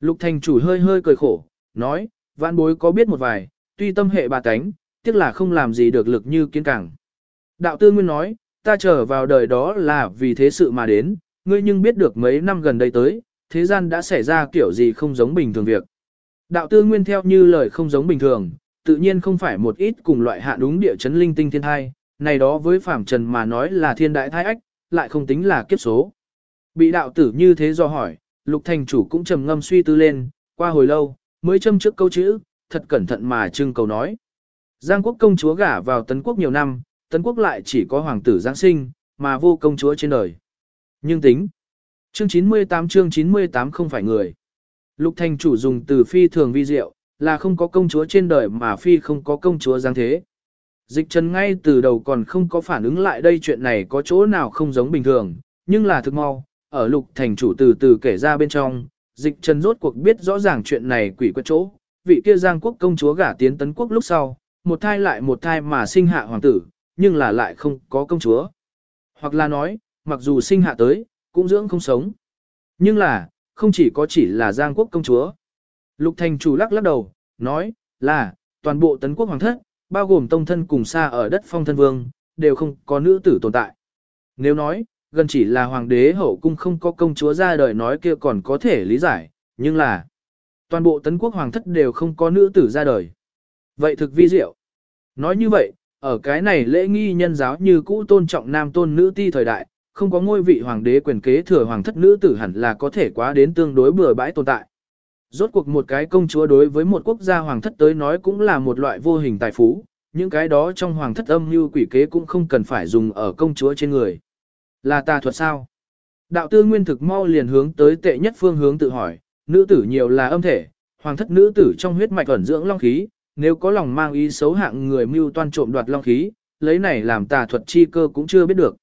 Lục thành chủ hơi hơi cười khổ, nói, vạn bối có biết một vài, tuy tâm hệ bà tánh, tiếc là không làm gì được lực như kiến cảng. Đạo tư nguyên nói, ta trở vào đời đó là vì thế sự mà đến, ngươi nhưng biết được mấy năm gần đây tới, thế gian đã xảy ra kiểu gì không giống bình thường việc. Đạo tư nguyên theo như lời không giống bình thường, tự nhiên không phải một ít cùng loại hạ đúng địa chấn linh tinh thiên thai, này đó với phạm trần mà nói là thiên đại thai ách, lại không tính là kiếp số. Bị đạo tử như thế do hỏi, lục thành chủ cũng trầm ngâm suy tư lên, qua hồi lâu, mới châm trước câu chữ, thật cẩn thận mà trưng cầu nói. Giang quốc công chúa gả vào tấn quốc nhiều năm, tấn quốc lại chỉ có hoàng tử Giáng sinh, mà vô công chúa trên đời. Nhưng tính, chương 98 chương 98 không phải người. Lục thành chủ dùng từ phi thường vi diệu, là không có công chúa trên đời mà phi không có công chúa giáng thế. Dịch trần ngay từ đầu còn không có phản ứng lại đây chuyện này có chỗ nào không giống bình thường, nhưng là thực mau, ở lục thành chủ từ từ kể ra bên trong, dịch trần rốt cuộc biết rõ ràng chuyện này quỷ quất chỗ, vị kia giang quốc công chúa gả tiến tấn quốc lúc sau, một thai lại một thai mà sinh hạ hoàng tử, nhưng là lại không có công chúa. Hoặc là nói, mặc dù sinh hạ tới, cũng dưỡng không sống. Nhưng là, không chỉ có chỉ là giang quốc công chúa. Lục thành chủ lắc lắc đầu, nói, là, toàn bộ tấn quốc hoàng thất, bao gồm tông thân cùng xa ở đất phong thân vương, đều không có nữ tử tồn tại. Nếu nói, gần chỉ là hoàng đế hậu cung không có công chúa ra đời nói kia còn có thể lý giải, nhưng là toàn bộ tấn quốc hoàng thất đều không có nữ tử ra đời. Vậy thực vi diệu. Nói như vậy, ở cái này lễ nghi nhân giáo như cũ tôn trọng nam tôn nữ ti thời đại, không có ngôi vị hoàng đế quyền kế thừa hoàng thất nữ tử hẳn là có thể quá đến tương đối bừa bãi tồn tại. Rốt cuộc một cái công chúa đối với một quốc gia hoàng thất tới nói cũng là một loại vô hình tài phú, những cái đó trong hoàng thất âm như quỷ kế cũng không cần phải dùng ở công chúa trên người. Là tà thuật sao? Đạo tư nguyên thực mau liền hướng tới tệ nhất phương hướng tự hỏi, nữ tử nhiều là âm thể, hoàng thất nữ tử trong huyết mạch ẩn dưỡng long khí, nếu có lòng mang ý xấu hạng người mưu toan trộm đoạt long khí, lấy này làm tà thuật chi cơ cũng chưa biết được.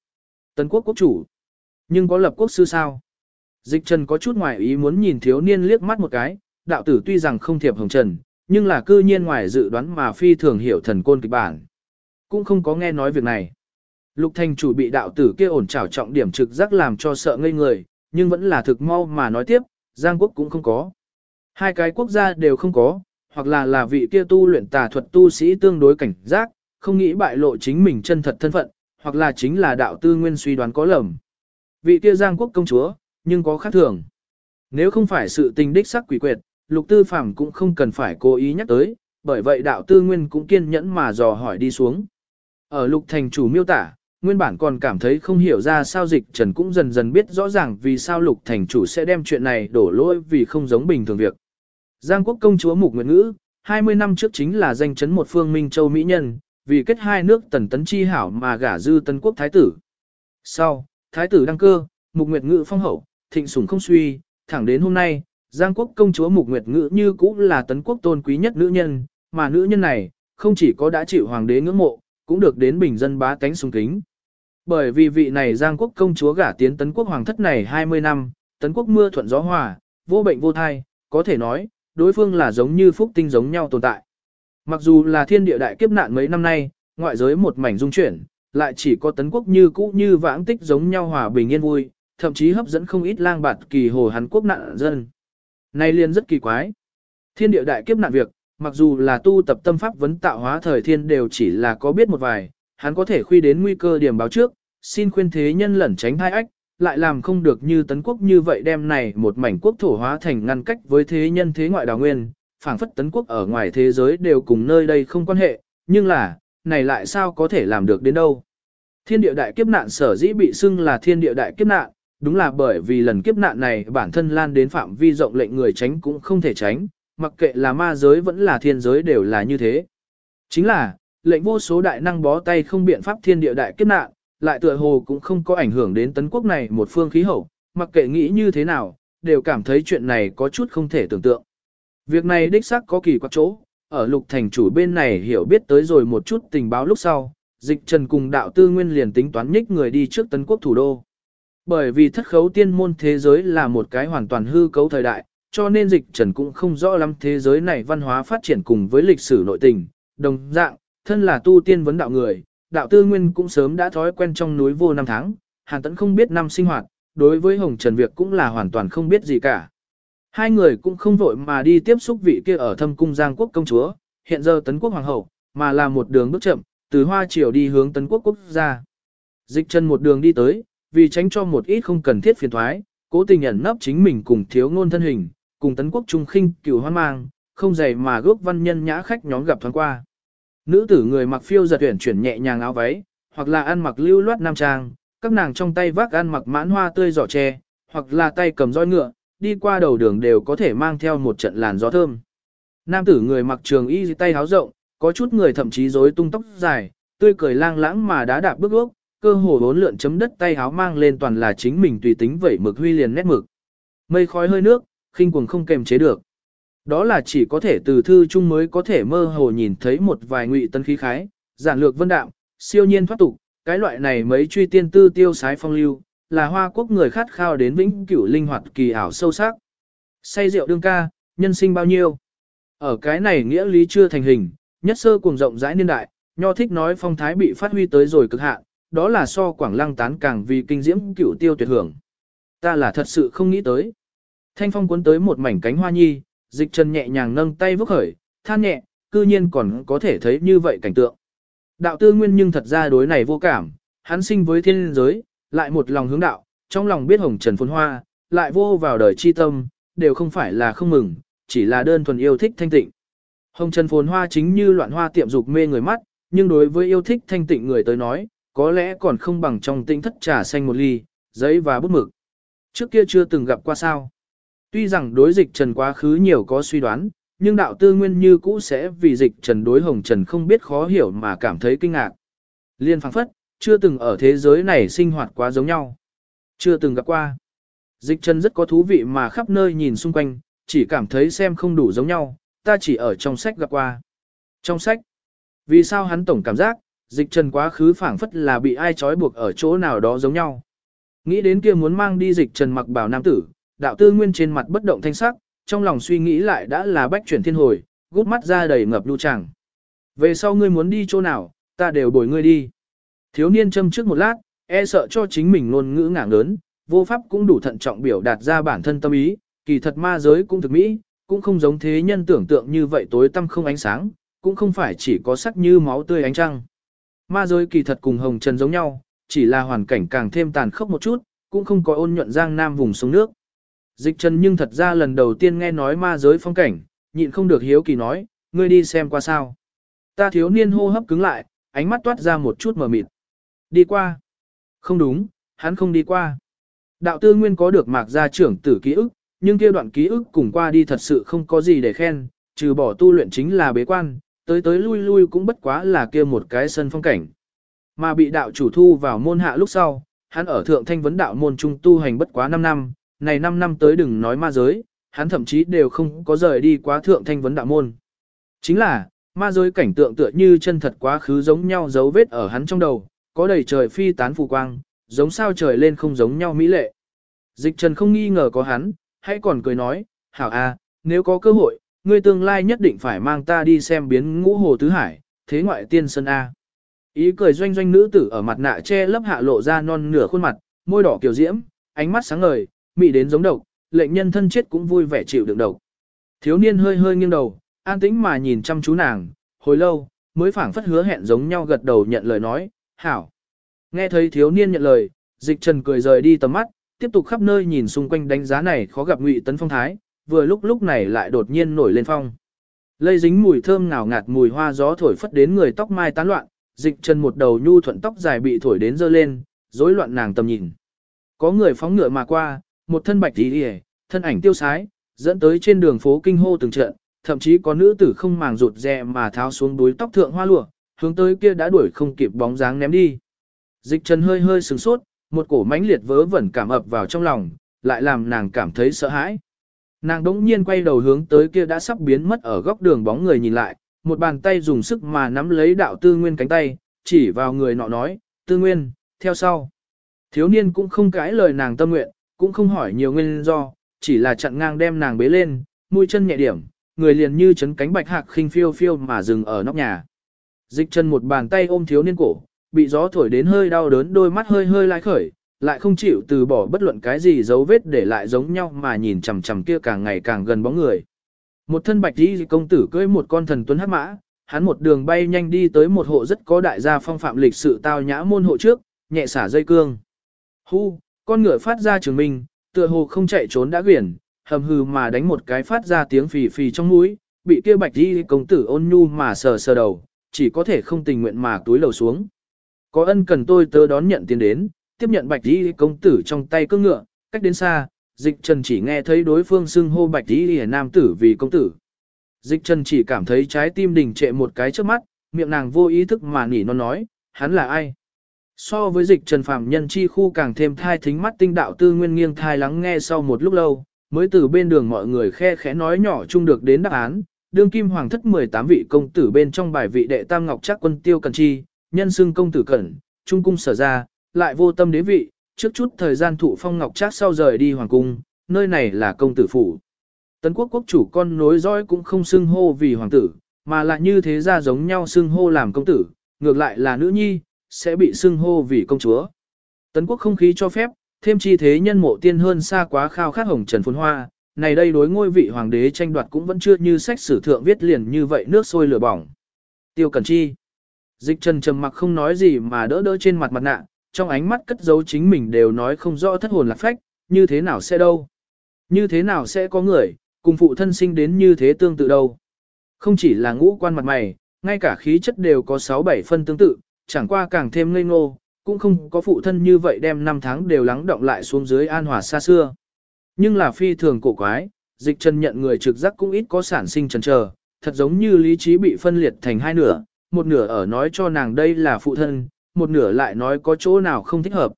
Tấn quốc quốc chủ, nhưng có lập quốc sư sao? Dịch trần có chút ngoài ý muốn nhìn thiếu niên liếc mắt một cái, đạo tử tuy rằng không thiệp hồng trần, nhưng là cư nhiên ngoài dự đoán mà phi thường hiểu thần côn kịch bản. Cũng không có nghe nói việc này. Lục thành chủ bị đạo tử kia ổn trảo trọng điểm trực giác làm cho sợ ngây người, nhưng vẫn là thực mau mà nói tiếp, Giang quốc cũng không có. Hai cái quốc gia đều không có, hoặc là là vị kia tu luyện tà thuật tu sĩ tương đối cảnh giác, không nghĩ bại lộ chính mình chân thật thân phận, hoặc là chính là đạo tư nguyên suy đoán có lầm. Vị kia Giang quốc công chúa, nhưng có khác thường. Nếu không phải sự tình đích sắc quỷ quyệt, lục tư phàm cũng không cần phải cố ý nhắc tới, bởi vậy đạo tư nguyên cũng kiên nhẫn mà dò hỏi đi xuống. Ở lục thành chủ miêu tả, nguyên bản còn cảm thấy không hiểu ra sao dịch trần cũng dần dần biết rõ ràng vì sao lục thành chủ sẽ đem chuyện này đổ lỗi vì không giống bình thường việc. Giang quốc công chúa Mục Nguyệt Ngữ, 20 năm trước chính là danh chấn một phương Minh Châu Mỹ Nhân, vì kết hai nước tần tấn chi hảo mà gả dư tân quốc thái tử. Sau, thái tử đăng cơ, mục nguyệt ngự phong hậu, thịnh sủng không suy, thẳng đến hôm nay, Giang quốc công chúa mục nguyệt ngự như cũ là tấn quốc tôn quý nhất nữ nhân, mà nữ nhân này, không chỉ có đã chịu hoàng đế ngưỡng mộ, cũng được đến bình dân bá tánh sung kính. Bởi vì vị này Giang quốc công chúa gả tiến tấn quốc hoàng thất này 20 năm, tấn quốc mưa thuận gió hòa, vô bệnh vô thai, có thể nói, đối phương là giống như phúc tinh giống nhau tồn tại. Mặc dù là thiên địa đại kiếp nạn mấy năm nay, ngoại giới một mảnh dung chuyển, lại chỉ có tấn quốc như cũ như vãng tích giống nhau hòa bình yên vui, thậm chí hấp dẫn không ít lang bạt kỳ hồ Hàn Quốc nạn dân. nay liền rất kỳ quái. Thiên địa đại kiếp nạn việc, mặc dù là tu tập tâm pháp vấn tạo hóa thời thiên đều chỉ là có biết một vài, hắn có thể khuy đến nguy cơ điểm báo trước, xin khuyên thế nhân lẩn tránh hai ách, lại làm không được như tấn quốc như vậy đem này một mảnh quốc thổ hóa thành ngăn cách với thế nhân thế ngoại đào nguyên, phảng phất tấn quốc ở ngoài thế giới đều cùng nơi đây không quan hệ, nhưng là, này lại sao có thể làm được đến đâu. Thiên địa đại kiếp nạn sở dĩ bị xưng là thiên địa đại kiếp nạn, đúng là bởi vì lần kiếp nạn này bản thân lan đến phạm vi rộng lệnh người tránh cũng không thể tránh, mặc kệ là ma giới vẫn là thiên giới đều là như thế. Chính là, lệnh vô số đại năng bó tay không biện pháp thiên địa đại kiếp nạn, lại tựa hồ cũng không có ảnh hưởng đến tấn quốc này một phương khí hậu, mặc kệ nghĩ như thế nào, đều cảm thấy chuyện này có chút không thể tưởng tượng. Việc này đích xác có kỳ quặc chỗ, ở lục thành chủ bên này hiểu biết tới rồi một chút tình báo lúc sau, dịch trần cùng đạo tư nguyên liền tính toán nhích người đi trước tấn quốc thủ đô. Bởi vì thất khấu tiên môn thế giới là một cái hoàn toàn hư cấu thời đại, cho nên dịch trần cũng không rõ lắm thế giới này văn hóa phát triển cùng với lịch sử nội tình, đồng dạng, thân là tu tiên vấn đạo người, đạo tư nguyên cũng sớm đã thói quen trong núi vô năm tháng, hàn tẫn không biết năm sinh hoạt, đối với hồng trần việc cũng là hoàn toàn không biết gì cả. Hai người cũng không vội mà đi tiếp xúc vị kia ở thâm cung giang quốc công chúa, hiện giờ tấn quốc hoàng hậu, mà là một đường bước chậm, từ hoa triều đi hướng tấn quốc quốc gia. Dịch chân một đường đi tới, vì tránh cho một ít không cần thiết phiền thoái, cố tình ẩn nấp chính mình cùng thiếu ngôn thân hình, cùng tấn quốc trung khinh cửu hoan mang, không dày mà gốc văn nhân nhã khách nhóm gặp thoáng qua. Nữ tử người mặc phiêu giật tuyển chuyển nhẹ nhàng áo váy, hoặc là ăn mặc lưu loát nam trang, các nàng trong tay vác ăn mặc mãn hoa tươi giỏ tre, hoặc là tay cầm roi ngựa, đi qua đầu đường đều có thể mang theo một trận làn gió thơm. Nam tử người mặc trường y tay áo rộng, có chút người thậm chí rối tung tóc dài, tươi cười lang lãng mà đã đạp bước ước, cơ hồ bốn lượn chấm đất tay áo mang lên toàn là chính mình tùy tính vẩy mực huy liền nét mực. Mây khói hơi nước, khinh cuồng không kềm chế được. Đó là chỉ có thể từ thư chung mới có thể mơ hồ nhìn thấy một vài ngụy tân khí khái, giản lược vân đạm, siêu nhiên thoát tục, cái loại này mấy truy tiên tư tiêu sái phong lưu, là hoa quốc người khát khao đến vĩnh cửu linh hoạt kỳ ảo sâu sắc. Say rượu đương ca, nhân sinh bao nhiêu? Ở cái này nghĩa lý chưa thành hình, nhất sơ cùng rộng rãi niên đại, nho thích nói phong thái bị phát huy tới rồi cực hạn, đó là so quảng lăng tán càng vì kinh diễm cửu tiêu tuyệt hưởng. Ta là thật sự không nghĩ tới. Thanh phong cuốn tới một mảnh cánh hoa nhi, dịch trần nhẹ nhàng nâng tay vốc khởi, than nhẹ, cư nhiên còn có thể thấy như vậy cảnh tượng. Đạo tư nguyên nhưng thật ra đối này vô cảm, hắn sinh với thiên giới, lại một lòng hướng đạo, trong lòng biết hồng trần phồn hoa, lại vô vào đời chi tâm, đều không phải là không mừng, chỉ là đơn thuần yêu thích thanh tịnh. Hồng trần phồn hoa chính như loạn hoa tiệm dục mê người mắt, nhưng đối với yêu thích thanh tịnh người tới nói, có lẽ còn không bằng trong tinh thất trà xanh một ly, giấy và bút mực. Trước kia chưa từng gặp qua sao. Tuy rằng đối dịch trần quá khứ nhiều có suy đoán, nhưng đạo tư nguyên như cũ sẽ vì dịch trần đối hồng trần không biết khó hiểu mà cảm thấy kinh ngạc. Liên phảng phất, chưa từng ở thế giới này sinh hoạt quá giống nhau. Chưa từng gặp qua. Dịch trần rất có thú vị mà khắp nơi nhìn xung quanh, chỉ cảm thấy xem không đủ giống nhau, ta chỉ ở trong sách gặp qua. Trong sách, vì sao hắn tổng cảm giác, dịch trần quá khứ phảng phất là bị ai trói buộc ở chỗ nào đó giống nhau. Nghĩ đến kia muốn mang đi dịch trần mặc bảo nam tử, đạo tư nguyên trên mặt bất động thanh sắc, trong lòng suy nghĩ lại đã là bách chuyển thiên hồi, gút mắt ra đầy ngập lưu chẳng. Về sau ngươi muốn đi chỗ nào, ta đều bồi ngươi đi. Thiếu niên châm trước một lát, e sợ cho chính mình ngôn ngữ ngảng lớn, vô pháp cũng đủ thận trọng biểu đạt ra bản thân tâm ý, kỳ thật ma giới cũng thực mỹ, cũng không giống thế nhân tưởng tượng như vậy tối tăm không ánh sáng, cũng không phải chỉ có sắc như máu tươi ánh trăng. Ma giới kỳ thật cùng hồng trần giống nhau, chỉ là hoàn cảnh càng thêm tàn khốc một chút, cũng không có ôn nhuận giang nam vùng sông nước. Dịch trần nhưng thật ra lần đầu tiên nghe nói ma giới phong cảnh, nhịn không được hiếu kỳ nói, ngươi đi xem qua sao. Ta thiếu niên hô hấp cứng lại, ánh mắt toát ra một chút mờ mịt. Đi qua. Không đúng, hắn không đi qua. Đạo tư nguyên có được mạc gia trưởng tử ký ức, nhưng kia đoạn ký ức cùng qua đi thật sự không có gì để khen, trừ bỏ tu luyện chính là bế quan, tới tới lui lui cũng bất quá là kia một cái sân phong cảnh. Mà bị đạo chủ thu vào môn hạ lúc sau, hắn ở thượng thanh vấn đạo môn trung tu hành bất quá 5 năm, này 5 năm tới đừng nói ma giới, hắn thậm chí đều không có rời đi quá thượng thanh vấn đạo môn. Chính là, ma giới cảnh tượng tựa như chân thật quá khứ giống nhau dấu vết ở hắn trong đầu, có đầy trời phi tán phù quang, giống sao trời lên không giống nhau mỹ lệ. Dịch trần không nghi ngờ có hắn, hãy còn cười nói, hảo a, nếu có cơ hội, ngươi tương lai nhất định phải mang ta đi xem biến ngũ hồ tứ hải, thế ngoại tiên sơn A. Ý cười doanh doanh nữ tử ở mặt nạ che lấp hạ lộ ra non nửa khuôn mặt, môi đỏ kiều diễm, ánh mắt sáng ngời, mị đến giống độc, lệnh nhân thân chết cũng vui vẻ chịu đựng độc. Thiếu niên hơi hơi nghiêng đầu, an tĩnh mà nhìn chăm chú nàng, hồi lâu, mới phảng phất hứa hẹn giống nhau gật đầu nhận lời nói, hảo. Nghe thấy thiếu niên nhận lời, dịch trần cười rời đi tầm mắt, tiếp tục khắp nơi nhìn xung quanh đánh giá này khó gặp ngụy tấn phong thái, vừa lúc lúc này lại đột nhiên nổi lên phong. Lây dính mùi thơm ngào ngạt mùi hoa gió thổi phất đến người tóc mai tán loạn, dịch trần một đầu nhu thuận tóc dài bị thổi đến dơ lên, rối loạn nàng tầm nhìn. Có người phóng ngựa mà qua, một thân bạch tí hề, thân ảnh tiêu sái, dẫn tới trên đường phố kinh hô từng trận, thậm chí có nữ tử không màng rụt rè mà tháo xuống đuôi tóc thượng hoa lụa, hướng tới kia đã đuổi không kịp bóng dáng ném đi. Dịch trần hơi hơi sừng sốt, một cổ mãnh liệt vớ vẩn cảm ập vào trong lòng, lại làm nàng cảm thấy sợ hãi. Nàng đống nhiên quay đầu hướng tới kia đã sắp biến mất ở góc đường bóng người nhìn lại, một bàn tay dùng sức mà nắm lấy đạo tư nguyên cánh tay, chỉ vào người nọ nói, tư nguyên, theo sau. Thiếu niên cũng không cãi lời nàng tâm nguyện, cũng không hỏi nhiều nguyên do, chỉ là chặn ngang đem nàng bế lên, mũi chân nhẹ điểm, người liền như chấn cánh bạch hạc khinh phiêu phiêu mà dừng ở nóc nhà. Dịch chân một bàn tay ôm thiếu niên cổ, bị gió thổi đến hơi đau đớn đôi mắt hơi hơi lai khởi, lại không chịu từ bỏ bất luận cái gì dấu vết để lại giống nhau mà nhìn chằm chằm kia càng ngày càng gần bóng người. Một thân bạch y công tử cưỡi một con thần tuấn hắc mã, hắn một đường bay nhanh đi tới một hộ rất có đại gia phong phạm lịch sự tao nhã môn hộ trước, nhẹ xả dây cương. Hu, con ngựa phát ra trường minh, tựa hồ không chạy trốn đã quyển, hầm hừ mà đánh một cái phát ra tiếng phì phì trong mũi, bị kia bạch y công tử ôn nhu mà sờ sờ đầu, chỉ có thể không tình nguyện mà túi lầu xuống. Có ân cần tôi tớ đón nhận tiền đến, tiếp nhận bạch đi công tử trong tay cương ngựa, cách đến xa, dịch trần chỉ nghe thấy đối phương xưng hô bạch đi nam tử vì công tử. Dịch trần chỉ cảm thấy trái tim đình trệ một cái trước mắt, miệng nàng vô ý thức mà nỉ nó nói, hắn là ai? So với dịch trần phàm nhân chi khu càng thêm thai thính mắt tinh đạo tư nguyên nghiêng thai lắng nghe sau một lúc lâu, mới từ bên đường mọi người khe khẽ nói nhỏ chung được đến đáp án, đương kim hoàng thất 18 vị công tử bên trong bài vị đệ tam ngọc chắc quân tiêu cần chi, nhân xưng công tử cẩn, trung cung sở ra, lại vô tâm đế vị, trước chút thời gian thụ phong ngọc chắc sau rời đi hoàng cung, nơi này là công tử phủ. Tấn quốc quốc chủ con nối dõi cũng không xưng hô vì hoàng tử, mà lại như thế ra giống nhau xưng hô làm công tử, ngược lại là nữ nhi, sẽ bị xưng hô vì công chúa. Tấn quốc không khí cho phép, thêm chi thế nhân mộ tiên hơn xa quá khao khát hồng trần phồn hoa, này đây đối ngôi vị hoàng đế tranh đoạt cũng vẫn chưa như sách sử thượng viết liền như vậy nước sôi lửa bỏng. Tiêu Cẩn Chi Dịch trần trầm mặc không nói gì mà đỡ đỡ trên mặt mặt nạ, trong ánh mắt cất giấu chính mình đều nói không rõ thất hồn lạc phách, như thế nào sẽ đâu. Như thế nào sẽ có người, cùng phụ thân sinh đến như thế tương tự đâu. Không chỉ là ngũ quan mặt mày, ngay cả khí chất đều có 6-7 phân tương tự, chẳng qua càng thêm ngây ngô, cũng không có phụ thân như vậy đem năm tháng đều lắng động lại xuống dưới an hòa xa xưa. Nhưng là phi thường cổ quái, dịch trần nhận người trực giác cũng ít có sản sinh trần chờ thật giống như lý trí bị phân liệt thành hai nửa, một nửa ở nói cho nàng đây là phụ thân, một nửa lại nói có chỗ nào không thích hợp.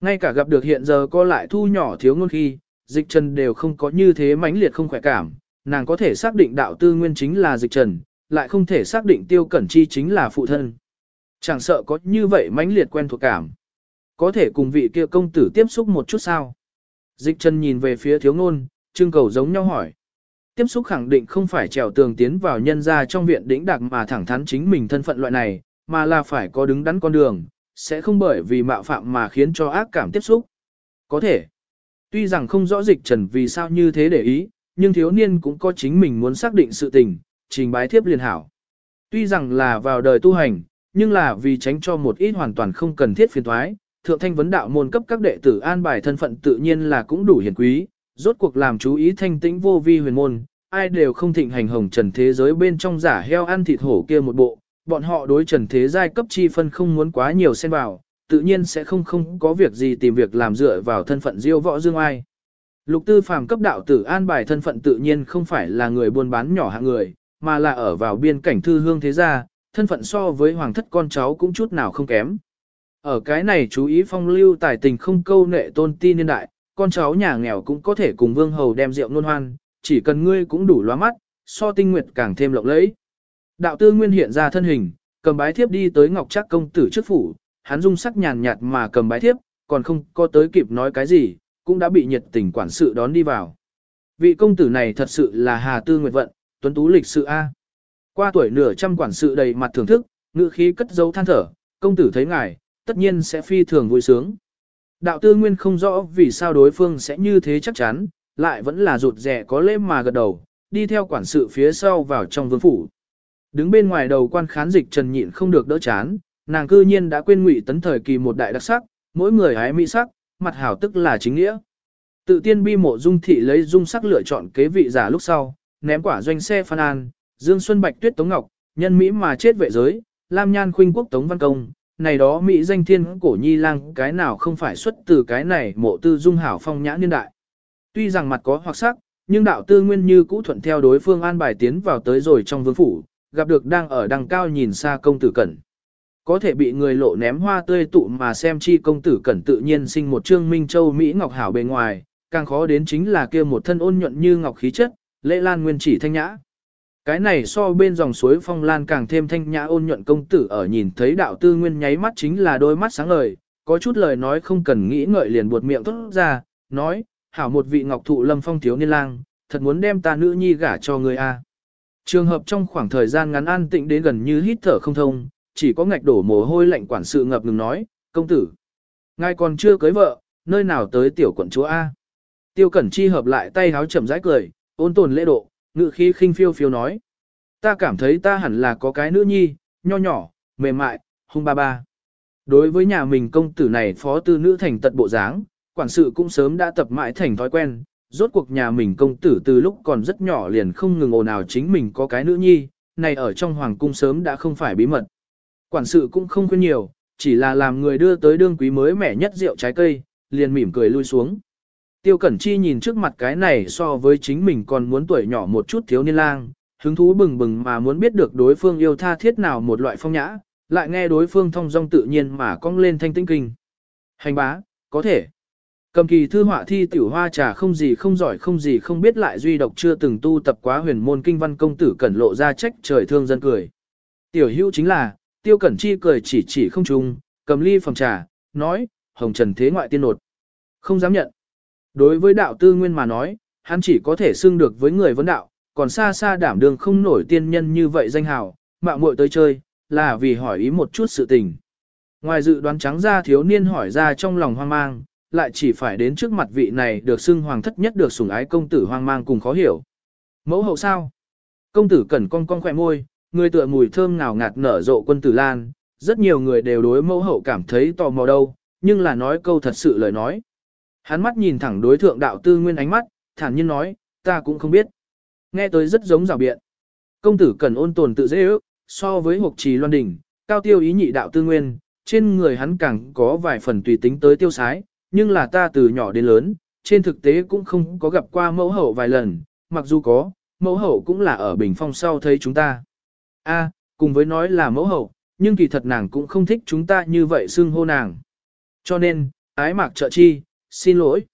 Ngay cả gặp được hiện giờ có lại thu nhỏ thiếu ngôn khi, dịch trần đều không có như thế mãnh liệt không khỏe cảm, nàng có thể xác định đạo tư nguyên chính là dịch trần, lại không thể xác định tiêu cẩn chi chính là phụ thân. Chẳng sợ có như vậy mãnh liệt quen thuộc cảm. Có thể cùng vị kia công tử tiếp xúc một chút sao? Dịch trần nhìn về phía thiếu ngôn, trưng cầu giống nhau hỏi. Tiếp xúc khẳng định không phải trèo tường tiến vào nhân ra trong viện đỉnh đặc mà thẳng thắn chính mình thân phận loại này, mà là phải có đứng đắn con đường, sẽ không bởi vì mạo phạm mà khiến cho ác cảm tiếp xúc. Có thể, tuy rằng không rõ dịch trần vì sao như thế để ý, nhưng thiếu niên cũng có chính mình muốn xác định sự tình, trình bái thiếp liền hảo. Tuy rằng là vào đời tu hành, nhưng là vì tránh cho một ít hoàn toàn không cần thiết phiền thoái, thượng thanh vấn đạo môn cấp các đệ tử an bài thân phận tự nhiên là cũng đủ hiền quý, rốt cuộc làm chú ý thanh tĩnh vô vi huyền môn, ai đều không thịnh hành hồng trần thế giới bên trong giả heo ăn thịt hổ kia một bộ, bọn họ đối trần thế giai cấp chi phân không muốn quá nhiều xen vào, tự nhiên sẽ không không có việc gì tìm việc làm dựa vào thân phận diêu võ dương ai. Lục tư phàm cấp đạo tử an bài thân phận tự nhiên không phải là người buôn bán nhỏ hạng người, mà là ở vào biên cảnh thư hương thế gia, thân phận so với hoàng thất con cháu cũng chút nào không kém. Ở cái này chú ý phong lưu tài tình không câu nệ tôn ti niên đại, con cháu nhà nghèo cũng có thể cùng vương hầu đem rượu nôn hoan, chỉ cần ngươi cũng đủ loa mắt, so tinh nguyệt càng thêm lộng lẫy. Đạo tư nguyên hiện ra thân hình, cầm bái thiếp đi tới ngọc trác công tử trước phủ, hắn dung sắc nhàn nhạt mà cầm bái thiếp, còn không có tới kịp nói cái gì, cũng đã bị nhiệt tình quản sự đón đi vào. Vị công tử này thật sự là Hà Tư Nguyệt Vận, tuấn tú lịch sự A. Qua tuổi nửa trăm quản sự đầy mặt thưởng thức, ngữ khí cất dấu than thở, công tử thấy ngài, tất nhiên sẽ phi thường vui sướng. Đạo tư nguyên không rõ vì sao đối phương sẽ như thế chắc chắn, lại vẫn là rụt rẻ có lễ mà gật đầu, đi theo quản sự phía sau vào trong vương phủ. Đứng bên ngoài đầu quan khán dịch trần nhịn không được đỡ chán, nàng cư nhiên đã quên ngụy tấn thời kỳ một đại đặc sắc, mỗi người hái mỹ sắc, mặt hảo tức là chính nghĩa. Tự tiên bi mộ dung thị lấy dung sắc lựa chọn kế vị giả lúc sau, ném quả doanh xe phan an, dương xuân bạch tuyết tống ngọc, nhân mỹ mà chết vệ giới, lam nhan khuynh quốc tống văn công, này đó mỹ danh thiên cổ nhi lang cái nào không phải xuất từ cái này mộ tư dung hảo phong nhã niên đại. Tuy rằng mặt có hoặc sắc, nhưng đạo tư nguyên như cũ thuận theo đối phương an bài tiến vào tới rồi trong vương phủ, gặp được đang ở đằng cao nhìn xa công tử cẩn. Có thể bị người lộ ném hoa tươi tụ mà xem chi công tử cẩn tự nhiên sinh một trương minh châu Mỹ ngọc hảo bề ngoài, càng khó đến chính là kia một thân ôn nhuận như ngọc khí chất, lễ lan nguyên chỉ thanh nhã. Cái này so bên dòng suối phong lan càng thêm thanh nhã ôn nhuận công tử ở nhìn thấy đạo tư nguyên nháy mắt chính là đôi mắt sáng ngời, có chút lời nói không cần nghĩ ngợi liền buột miệng thốt ra, nói, hảo một vị ngọc thụ lâm phong thiếu niên lang, thật muốn đem ta nữ nhi gả cho người a. Trường hợp trong khoảng thời gian ngắn an tĩnh đến gần như hít thở không thông, chỉ có ngạch đổ mồ hôi lạnh quản sự ngập ngừng nói, công tử. Ngài còn chưa cưới vợ, nơi nào tới tiểu quận chúa A. Tiêu Cẩn Chi hợp lại tay háo chậm rãi cười, ôn tồn lễ độ, ngự khí khinh phiêu phiêu nói. Ta cảm thấy ta hẳn là có cái nữ nhi, nho nhỏ, mềm mại, hung ba ba. Đối với nhà mình công tử này phó tư nữ thành tật bộ dáng, quản sự cũng sớm đã tập mãi thành thói quen, rốt cuộc nhà mình công tử từ lúc còn rất nhỏ liền không ngừng ồn ào chính mình có cái nữ nhi, này ở trong hoàng cung sớm đã không phải bí mật. Quản sự cũng không khuyên nhiều, chỉ là làm người đưa tới đương quý mới mẻ nhất rượu trái cây, liền mỉm cười lui xuống. Tiêu Cẩn Chi nhìn trước mặt cái này so với chính mình còn muốn tuổi nhỏ một chút thiếu niên lang, hứng thú bừng bừng mà muốn biết được đối phương yêu tha thiết nào một loại phong nhã, lại nghe đối phương thông dong tự nhiên mà cong lên thanh tinh kinh. Hành bá, có thể. Cầm kỳ thư họa thi tiểu hoa trà không gì không giỏi không gì không biết lại duy độc chưa từng tu tập quá huyền môn kinh văn công tử cẩn lộ ra trách trời thương dân cười. Tiểu hữu chính là, tiêu cẩn chi cười chỉ chỉ không trùng, cầm ly phòng trà, nói, hồng trần thế ngoại tiên nột. Không dám nhận. Đối với đạo tư nguyên mà nói, hắn chỉ có thể xưng được với người vấn đạo, còn xa xa đảm đường không nổi tiên nhân như vậy danh hào, mạo muội tới chơi, là vì hỏi ý một chút sự tình. Ngoài dự đoán trắng ra thiếu niên hỏi ra trong lòng hoang mang, lại chỉ phải đến trước mặt vị này được xưng hoàng thất nhất được sủng ái công tử hoang mang cùng khó hiểu. Mẫu hậu sao? Công tử cẩn cong cong khỏe môi, người tựa mùi thơm ngào ngạt nở rộ quân tử lan, rất nhiều người đều đối mẫu hậu cảm thấy tò mò đâu, nhưng là nói câu thật sự lời nói. Hắn mắt nhìn thẳng đối thượng đạo tư nguyên ánh mắt, thản nhiên nói, ta cũng không biết. Nghe tới rất giống rào biện. Công tử cần ôn tồn tự dễ ước, so với hộp trì loan đỉnh, cao tiêu ý nhị đạo tư nguyên, trên người hắn càng có vài phần tùy tính tới tiêu sái, nhưng là ta từ nhỏ đến lớn, trên thực tế cũng không có gặp qua mẫu hậu vài lần, mặc dù có, mẫu hậu cũng là ở bình phong sau thấy chúng ta. A, cùng với nói là mẫu hậu, nhưng kỳ thật nàng cũng không thích chúng ta như vậy xưng hô nàng. Cho nên, ái mạc trợ chi, xin lỗi.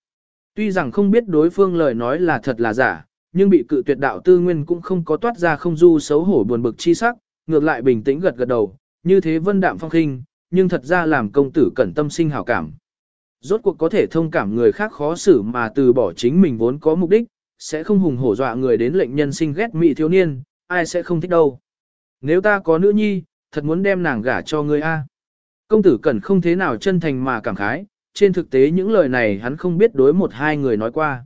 Tuy rằng không biết đối phương lời nói là thật là giả, nhưng bị cự tuyệt đạo tư nguyên cũng không có toát ra không du xấu hổ buồn bực chi sắc, ngược lại bình tĩnh gật gật đầu, như thế vân đạm phong khinh, nhưng thật ra làm công tử cẩn tâm sinh hảo cảm. Rốt cuộc có thể thông cảm người khác khó xử mà từ bỏ chính mình vốn có mục đích, sẽ không hùng hổ dọa người đến lệnh nhân sinh ghét mị thiếu niên, ai sẽ không thích đâu. Nếu ta có nữ nhi, thật muốn đem nàng gả cho ngươi a. Công tử cẩn không thế nào chân thành mà cảm khái, trên thực tế những lời này hắn không biết đối một hai người nói qua.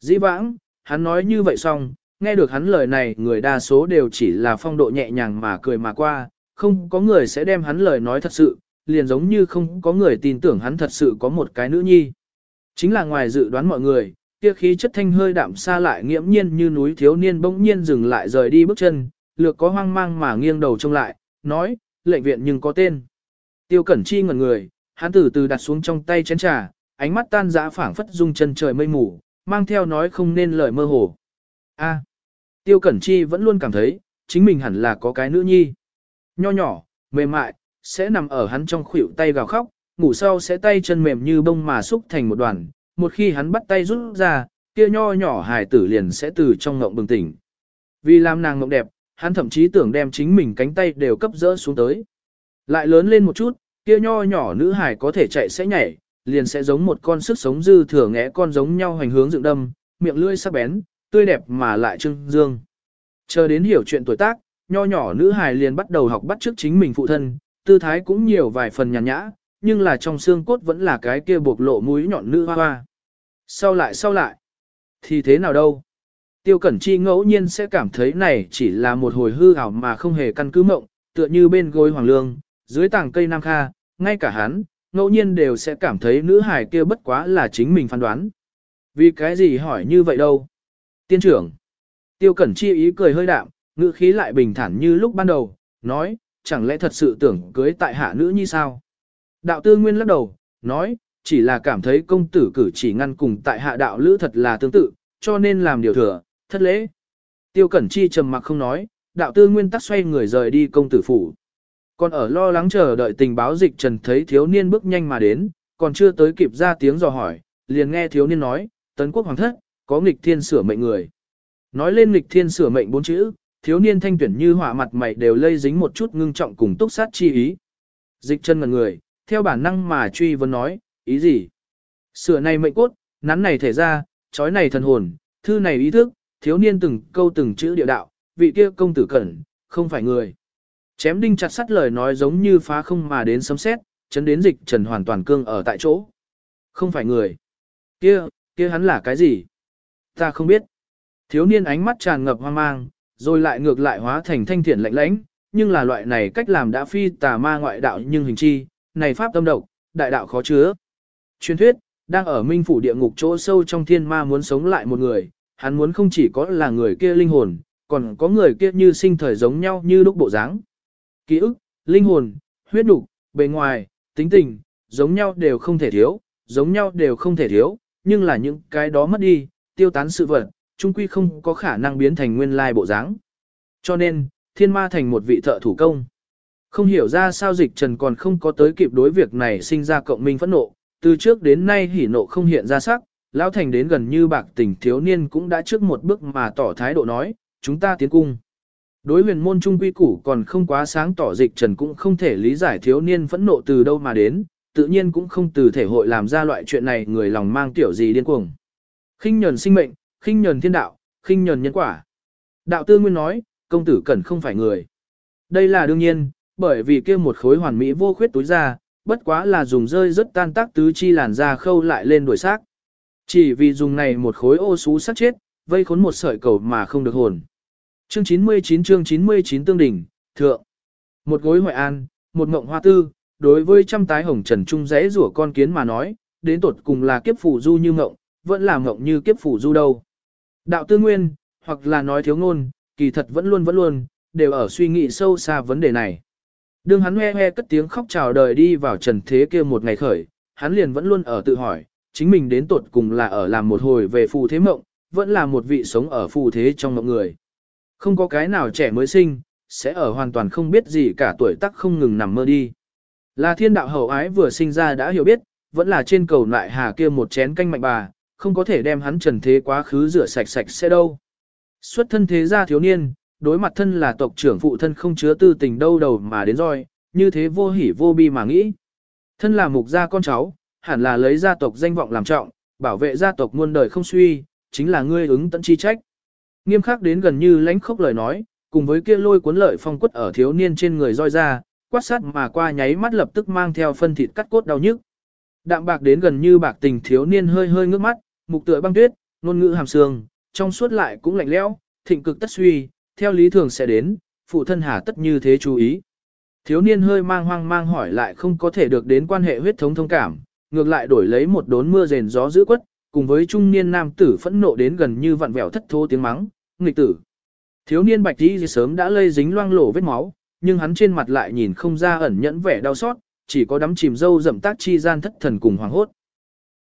Dĩ vãng, hắn nói như vậy xong, nghe được hắn lời này người đa số đều chỉ là phong độ nhẹ nhàng mà cười mà qua, không có người sẽ đem hắn lời nói thật sự, liền giống như không có người tin tưởng hắn thật sự có một cái nữ nhi. Chính là ngoài dự đoán mọi người, kia khí chất thanh hơi đạm xa lại nghiễm nhiên như núi thiếu niên bỗng nhiên dừng lại rời đi bước chân, lược có hoang mang mà nghiêng đầu trông lại, nói, lệnh viện nhưng có tên. Tiêu Cẩn Chi ngẩn người, hắn từ từ đặt xuống trong tay chén trà, ánh mắt tan dã phảng phất dung chân trời mây mù, mang theo nói không nên lời mơ hồ. A, Tiêu Cẩn Chi vẫn luôn cảm thấy, chính mình hẳn là có cái nữ nhi. Nho nhỏ, mềm mại, sẽ nằm ở hắn trong khuỷu tay gào khóc, ngủ sau sẽ tay chân mềm như bông mà xúc thành một đoàn, một khi hắn bắt tay rút ra, kia nho nhỏ hài tử liền sẽ từ trong ngộng bừng tỉnh. Vì làm nàng ngộng đẹp, hắn thậm chí tưởng đem chính mình cánh tay đều cấp dỡ xuống tới. Lại lớn lên một chút, kia nho nhỏ nữ hài có thể chạy sẽ nhảy, liền sẽ giống một con sức sống dư thừa ngẽ con giống nhau hành hướng dựng đâm, miệng lưỡi sắc bén, tươi đẹp mà lại trưng dương. Chờ đến hiểu chuyện tuổi tác, nho nhỏ nữ hài liền bắt đầu học bắt trước chính mình phụ thân, tư thái cũng nhiều vài phần nhàn nhã, nhưng là trong xương cốt vẫn là cái kia buộc lộ mũi nhọn nữ hoa hoa. Sau lại sau lại, thì thế nào đâu? Tiêu Cẩn Chi ngẫu nhiên sẽ cảm thấy này chỉ là một hồi hư ảo mà không hề căn cứ mộng, tựa như bên gối hoàng lương, dưới tàng cây nam kha, ngay cả hắn, ngẫu nhiên đều sẽ cảm thấy nữ hài kia bất quá là chính mình phán đoán. Vì cái gì hỏi như vậy đâu? Tiên trưởng. Tiêu Cẩn Chi ý cười hơi đạm, ngữ khí lại bình thản như lúc ban đầu, nói, chẳng lẽ thật sự tưởng cưới tại hạ nữ như sao? Đạo tư nguyên lắc đầu, nói, chỉ là cảm thấy công tử cử chỉ ngăn cùng tại hạ đạo lữ thật là tương tự, cho nên làm điều thừa, thất lễ. Tiêu Cẩn Chi trầm mặc không nói, đạo tư nguyên tắc xoay người rời đi công tử phủ. Còn ở lo lắng chờ đợi tình báo dịch trần thấy thiếu niên bước nhanh mà đến, còn chưa tới kịp ra tiếng dò hỏi, liền nghe thiếu niên nói, tấn quốc hoàng thất, có nghịch thiên sửa mệnh người. Nói lên nghịch thiên sửa mệnh bốn chữ, thiếu niên thanh tuyển như hỏa mặt mày đều lây dính một chút ngưng trọng cùng túc sát chi ý. Dịch chân ngần người, theo bản năng mà truy vấn nói, ý gì? Sửa này mệnh cốt, nắn này thể ra, trói này thần hồn, thư này ý thức, thiếu niên từng câu từng chữ địa đạo, vị kia công tử cẩn, không phải người. Chém đinh chặt sắt lời nói giống như phá không mà đến sấm sét, chấn đến dịch trần hoàn toàn cương ở tại chỗ. Không phải người. Kia, kia hắn là cái gì? Ta không biết. Thiếu niên ánh mắt tràn ngập hoang mang, rồi lại ngược lại hóa thành thanh thiện lạnh lãnh, nhưng là loại này cách làm đã phi tà ma ngoại đạo nhưng hình chi, này pháp tâm độc, đại đạo khó chứa. Truyền thuyết, đang ở minh phủ địa ngục chỗ sâu trong thiên ma muốn sống lại một người, hắn muốn không chỉ có là người kia linh hồn, còn có người kia như sinh thời giống nhau như lúc bộ dáng. Ký ức, linh hồn, huyết nục, bề ngoài, tính tình, giống nhau đều không thể thiếu, giống nhau đều không thể thiếu, nhưng là những cái đó mất đi, tiêu tán sự vật, chung quy không có khả năng biến thành nguyên lai bộ dáng. Cho nên, thiên ma thành một vị thợ thủ công. Không hiểu ra sao dịch trần còn không có tới kịp đối việc này sinh ra cộng minh phẫn nộ, từ trước đến nay hỉ nộ không hiện ra sắc, lão thành đến gần như bạc tình thiếu niên cũng đã trước một bước mà tỏ thái độ nói, chúng ta tiến cung. Đối huyền môn trung quy củ còn không quá sáng tỏ dịch trần cũng không thể lý giải thiếu niên phẫn nộ từ đâu mà đến, tự nhiên cũng không từ thể hội làm ra loại chuyện này người lòng mang tiểu gì điên cuồng. khinh nhờn sinh mệnh, khinh nhờn thiên đạo, khinh nhờn nhân quả. Đạo tư nguyên nói, công tử cần không phải người. Đây là đương nhiên, bởi vì kia một khối hoàn mỹ vô khuyết túi ra, bất quá là dùng rơi rất tan tác tứ chi làn ra khâu lại lên đuổi xác. Chỉ vì dùng này một khối ô xú sát chết, vây khốn một sợi cầu mà không được hồn. Chương 99 chương 99 tương đỉnh, thượng. Một gối hoại an, một ngộng hoa tư, đối với trăm tái hồng trần trung rẽ rủa con kiến mà nói, đến tột cùng là kiếp phủ du như ngộng, vẫn là ngộng như kiếp phủ du đâu. Đạo tư nguyên, hoặc là nói thiếu ngôn, kỳ thật vẫn luôn vẫn luôn, đều ở suy nghĩ sâu xa vấn đề này. Đương hắn hoe hoe cất tiếng khóc chào đời đi vào trần thế kia một ngày khởi, hắn liền vẫn luôn ở tự hỏi, chính mình đến tột cùng là ở làm một hồi về phù thế mộng, vẫn là một vị sống ở phù thế trong mộng người. Không có cái nào trẻ mới sinh, sẽ ở hoàn toàn không biết gì cả tuổi tác không ngừng nằm mơ đi. Là thiên đạo hậu ái vừa sinh ra đã hiểu biết, vẫn là trên cầu lại hà kia một chén canh mạnh bà, không có thể đem hắn trần thế quá khứ rửa sạch sạch sẽ đâu. Xuất thân thế gia thiếu niên, đối mặt thân là tộc trưởng phụ thân không chứa tư tình đâu đầu mà đến roi, như thế vô hỉ vô bi mà nghĩ. Thân là mục gia con cháu, hẳn là lấy gia tộc danh vọng làm trọng, bảo vệ gia tộc muôn đời không suy, chính là ngươi ứng tận chi trách. Nghiêm khắc đến gần như lãnh khốc lời nói, cùng với kia lôi cuốn lợi phong quất ở thiếu niên trên người roi ra, quát sát mà qua nháy mắt lập tức mang theo phân thịt cắt cốt đau nhức. Đạm bạc đến gần như bạc tình thiếu niên hơi hơi ngước mắt, mục tựa băng tuyết, ngôn ngữ hàm sương, trong suốt lại cũng lạnh lẽo, thịnh cực tất suy, theo lý thường sẽ đến, phụ thân hà tất như thế chú ý. Thiếu niên hơi mang hoang mang hỏi lại không có thể được đến quan hệ huyết thống thông cảm, ngược lại đổi lấy một đốn mưa rền gió giữ quất, cùng với trung niên nam tử phẫn nộ đến gần như vặn vẹo thất thố tiếng mắng, nghịch tử. Thiếu niên bạch tí sớm đã lây dính loang lổ vết máu, nhưng hắn trên mặt lại nhìn không ra ẩn nhẫn vẻ đau xót, chỉ có đắm chìm dâu dậm tác chi gian thất thần cùng hoàng hốt.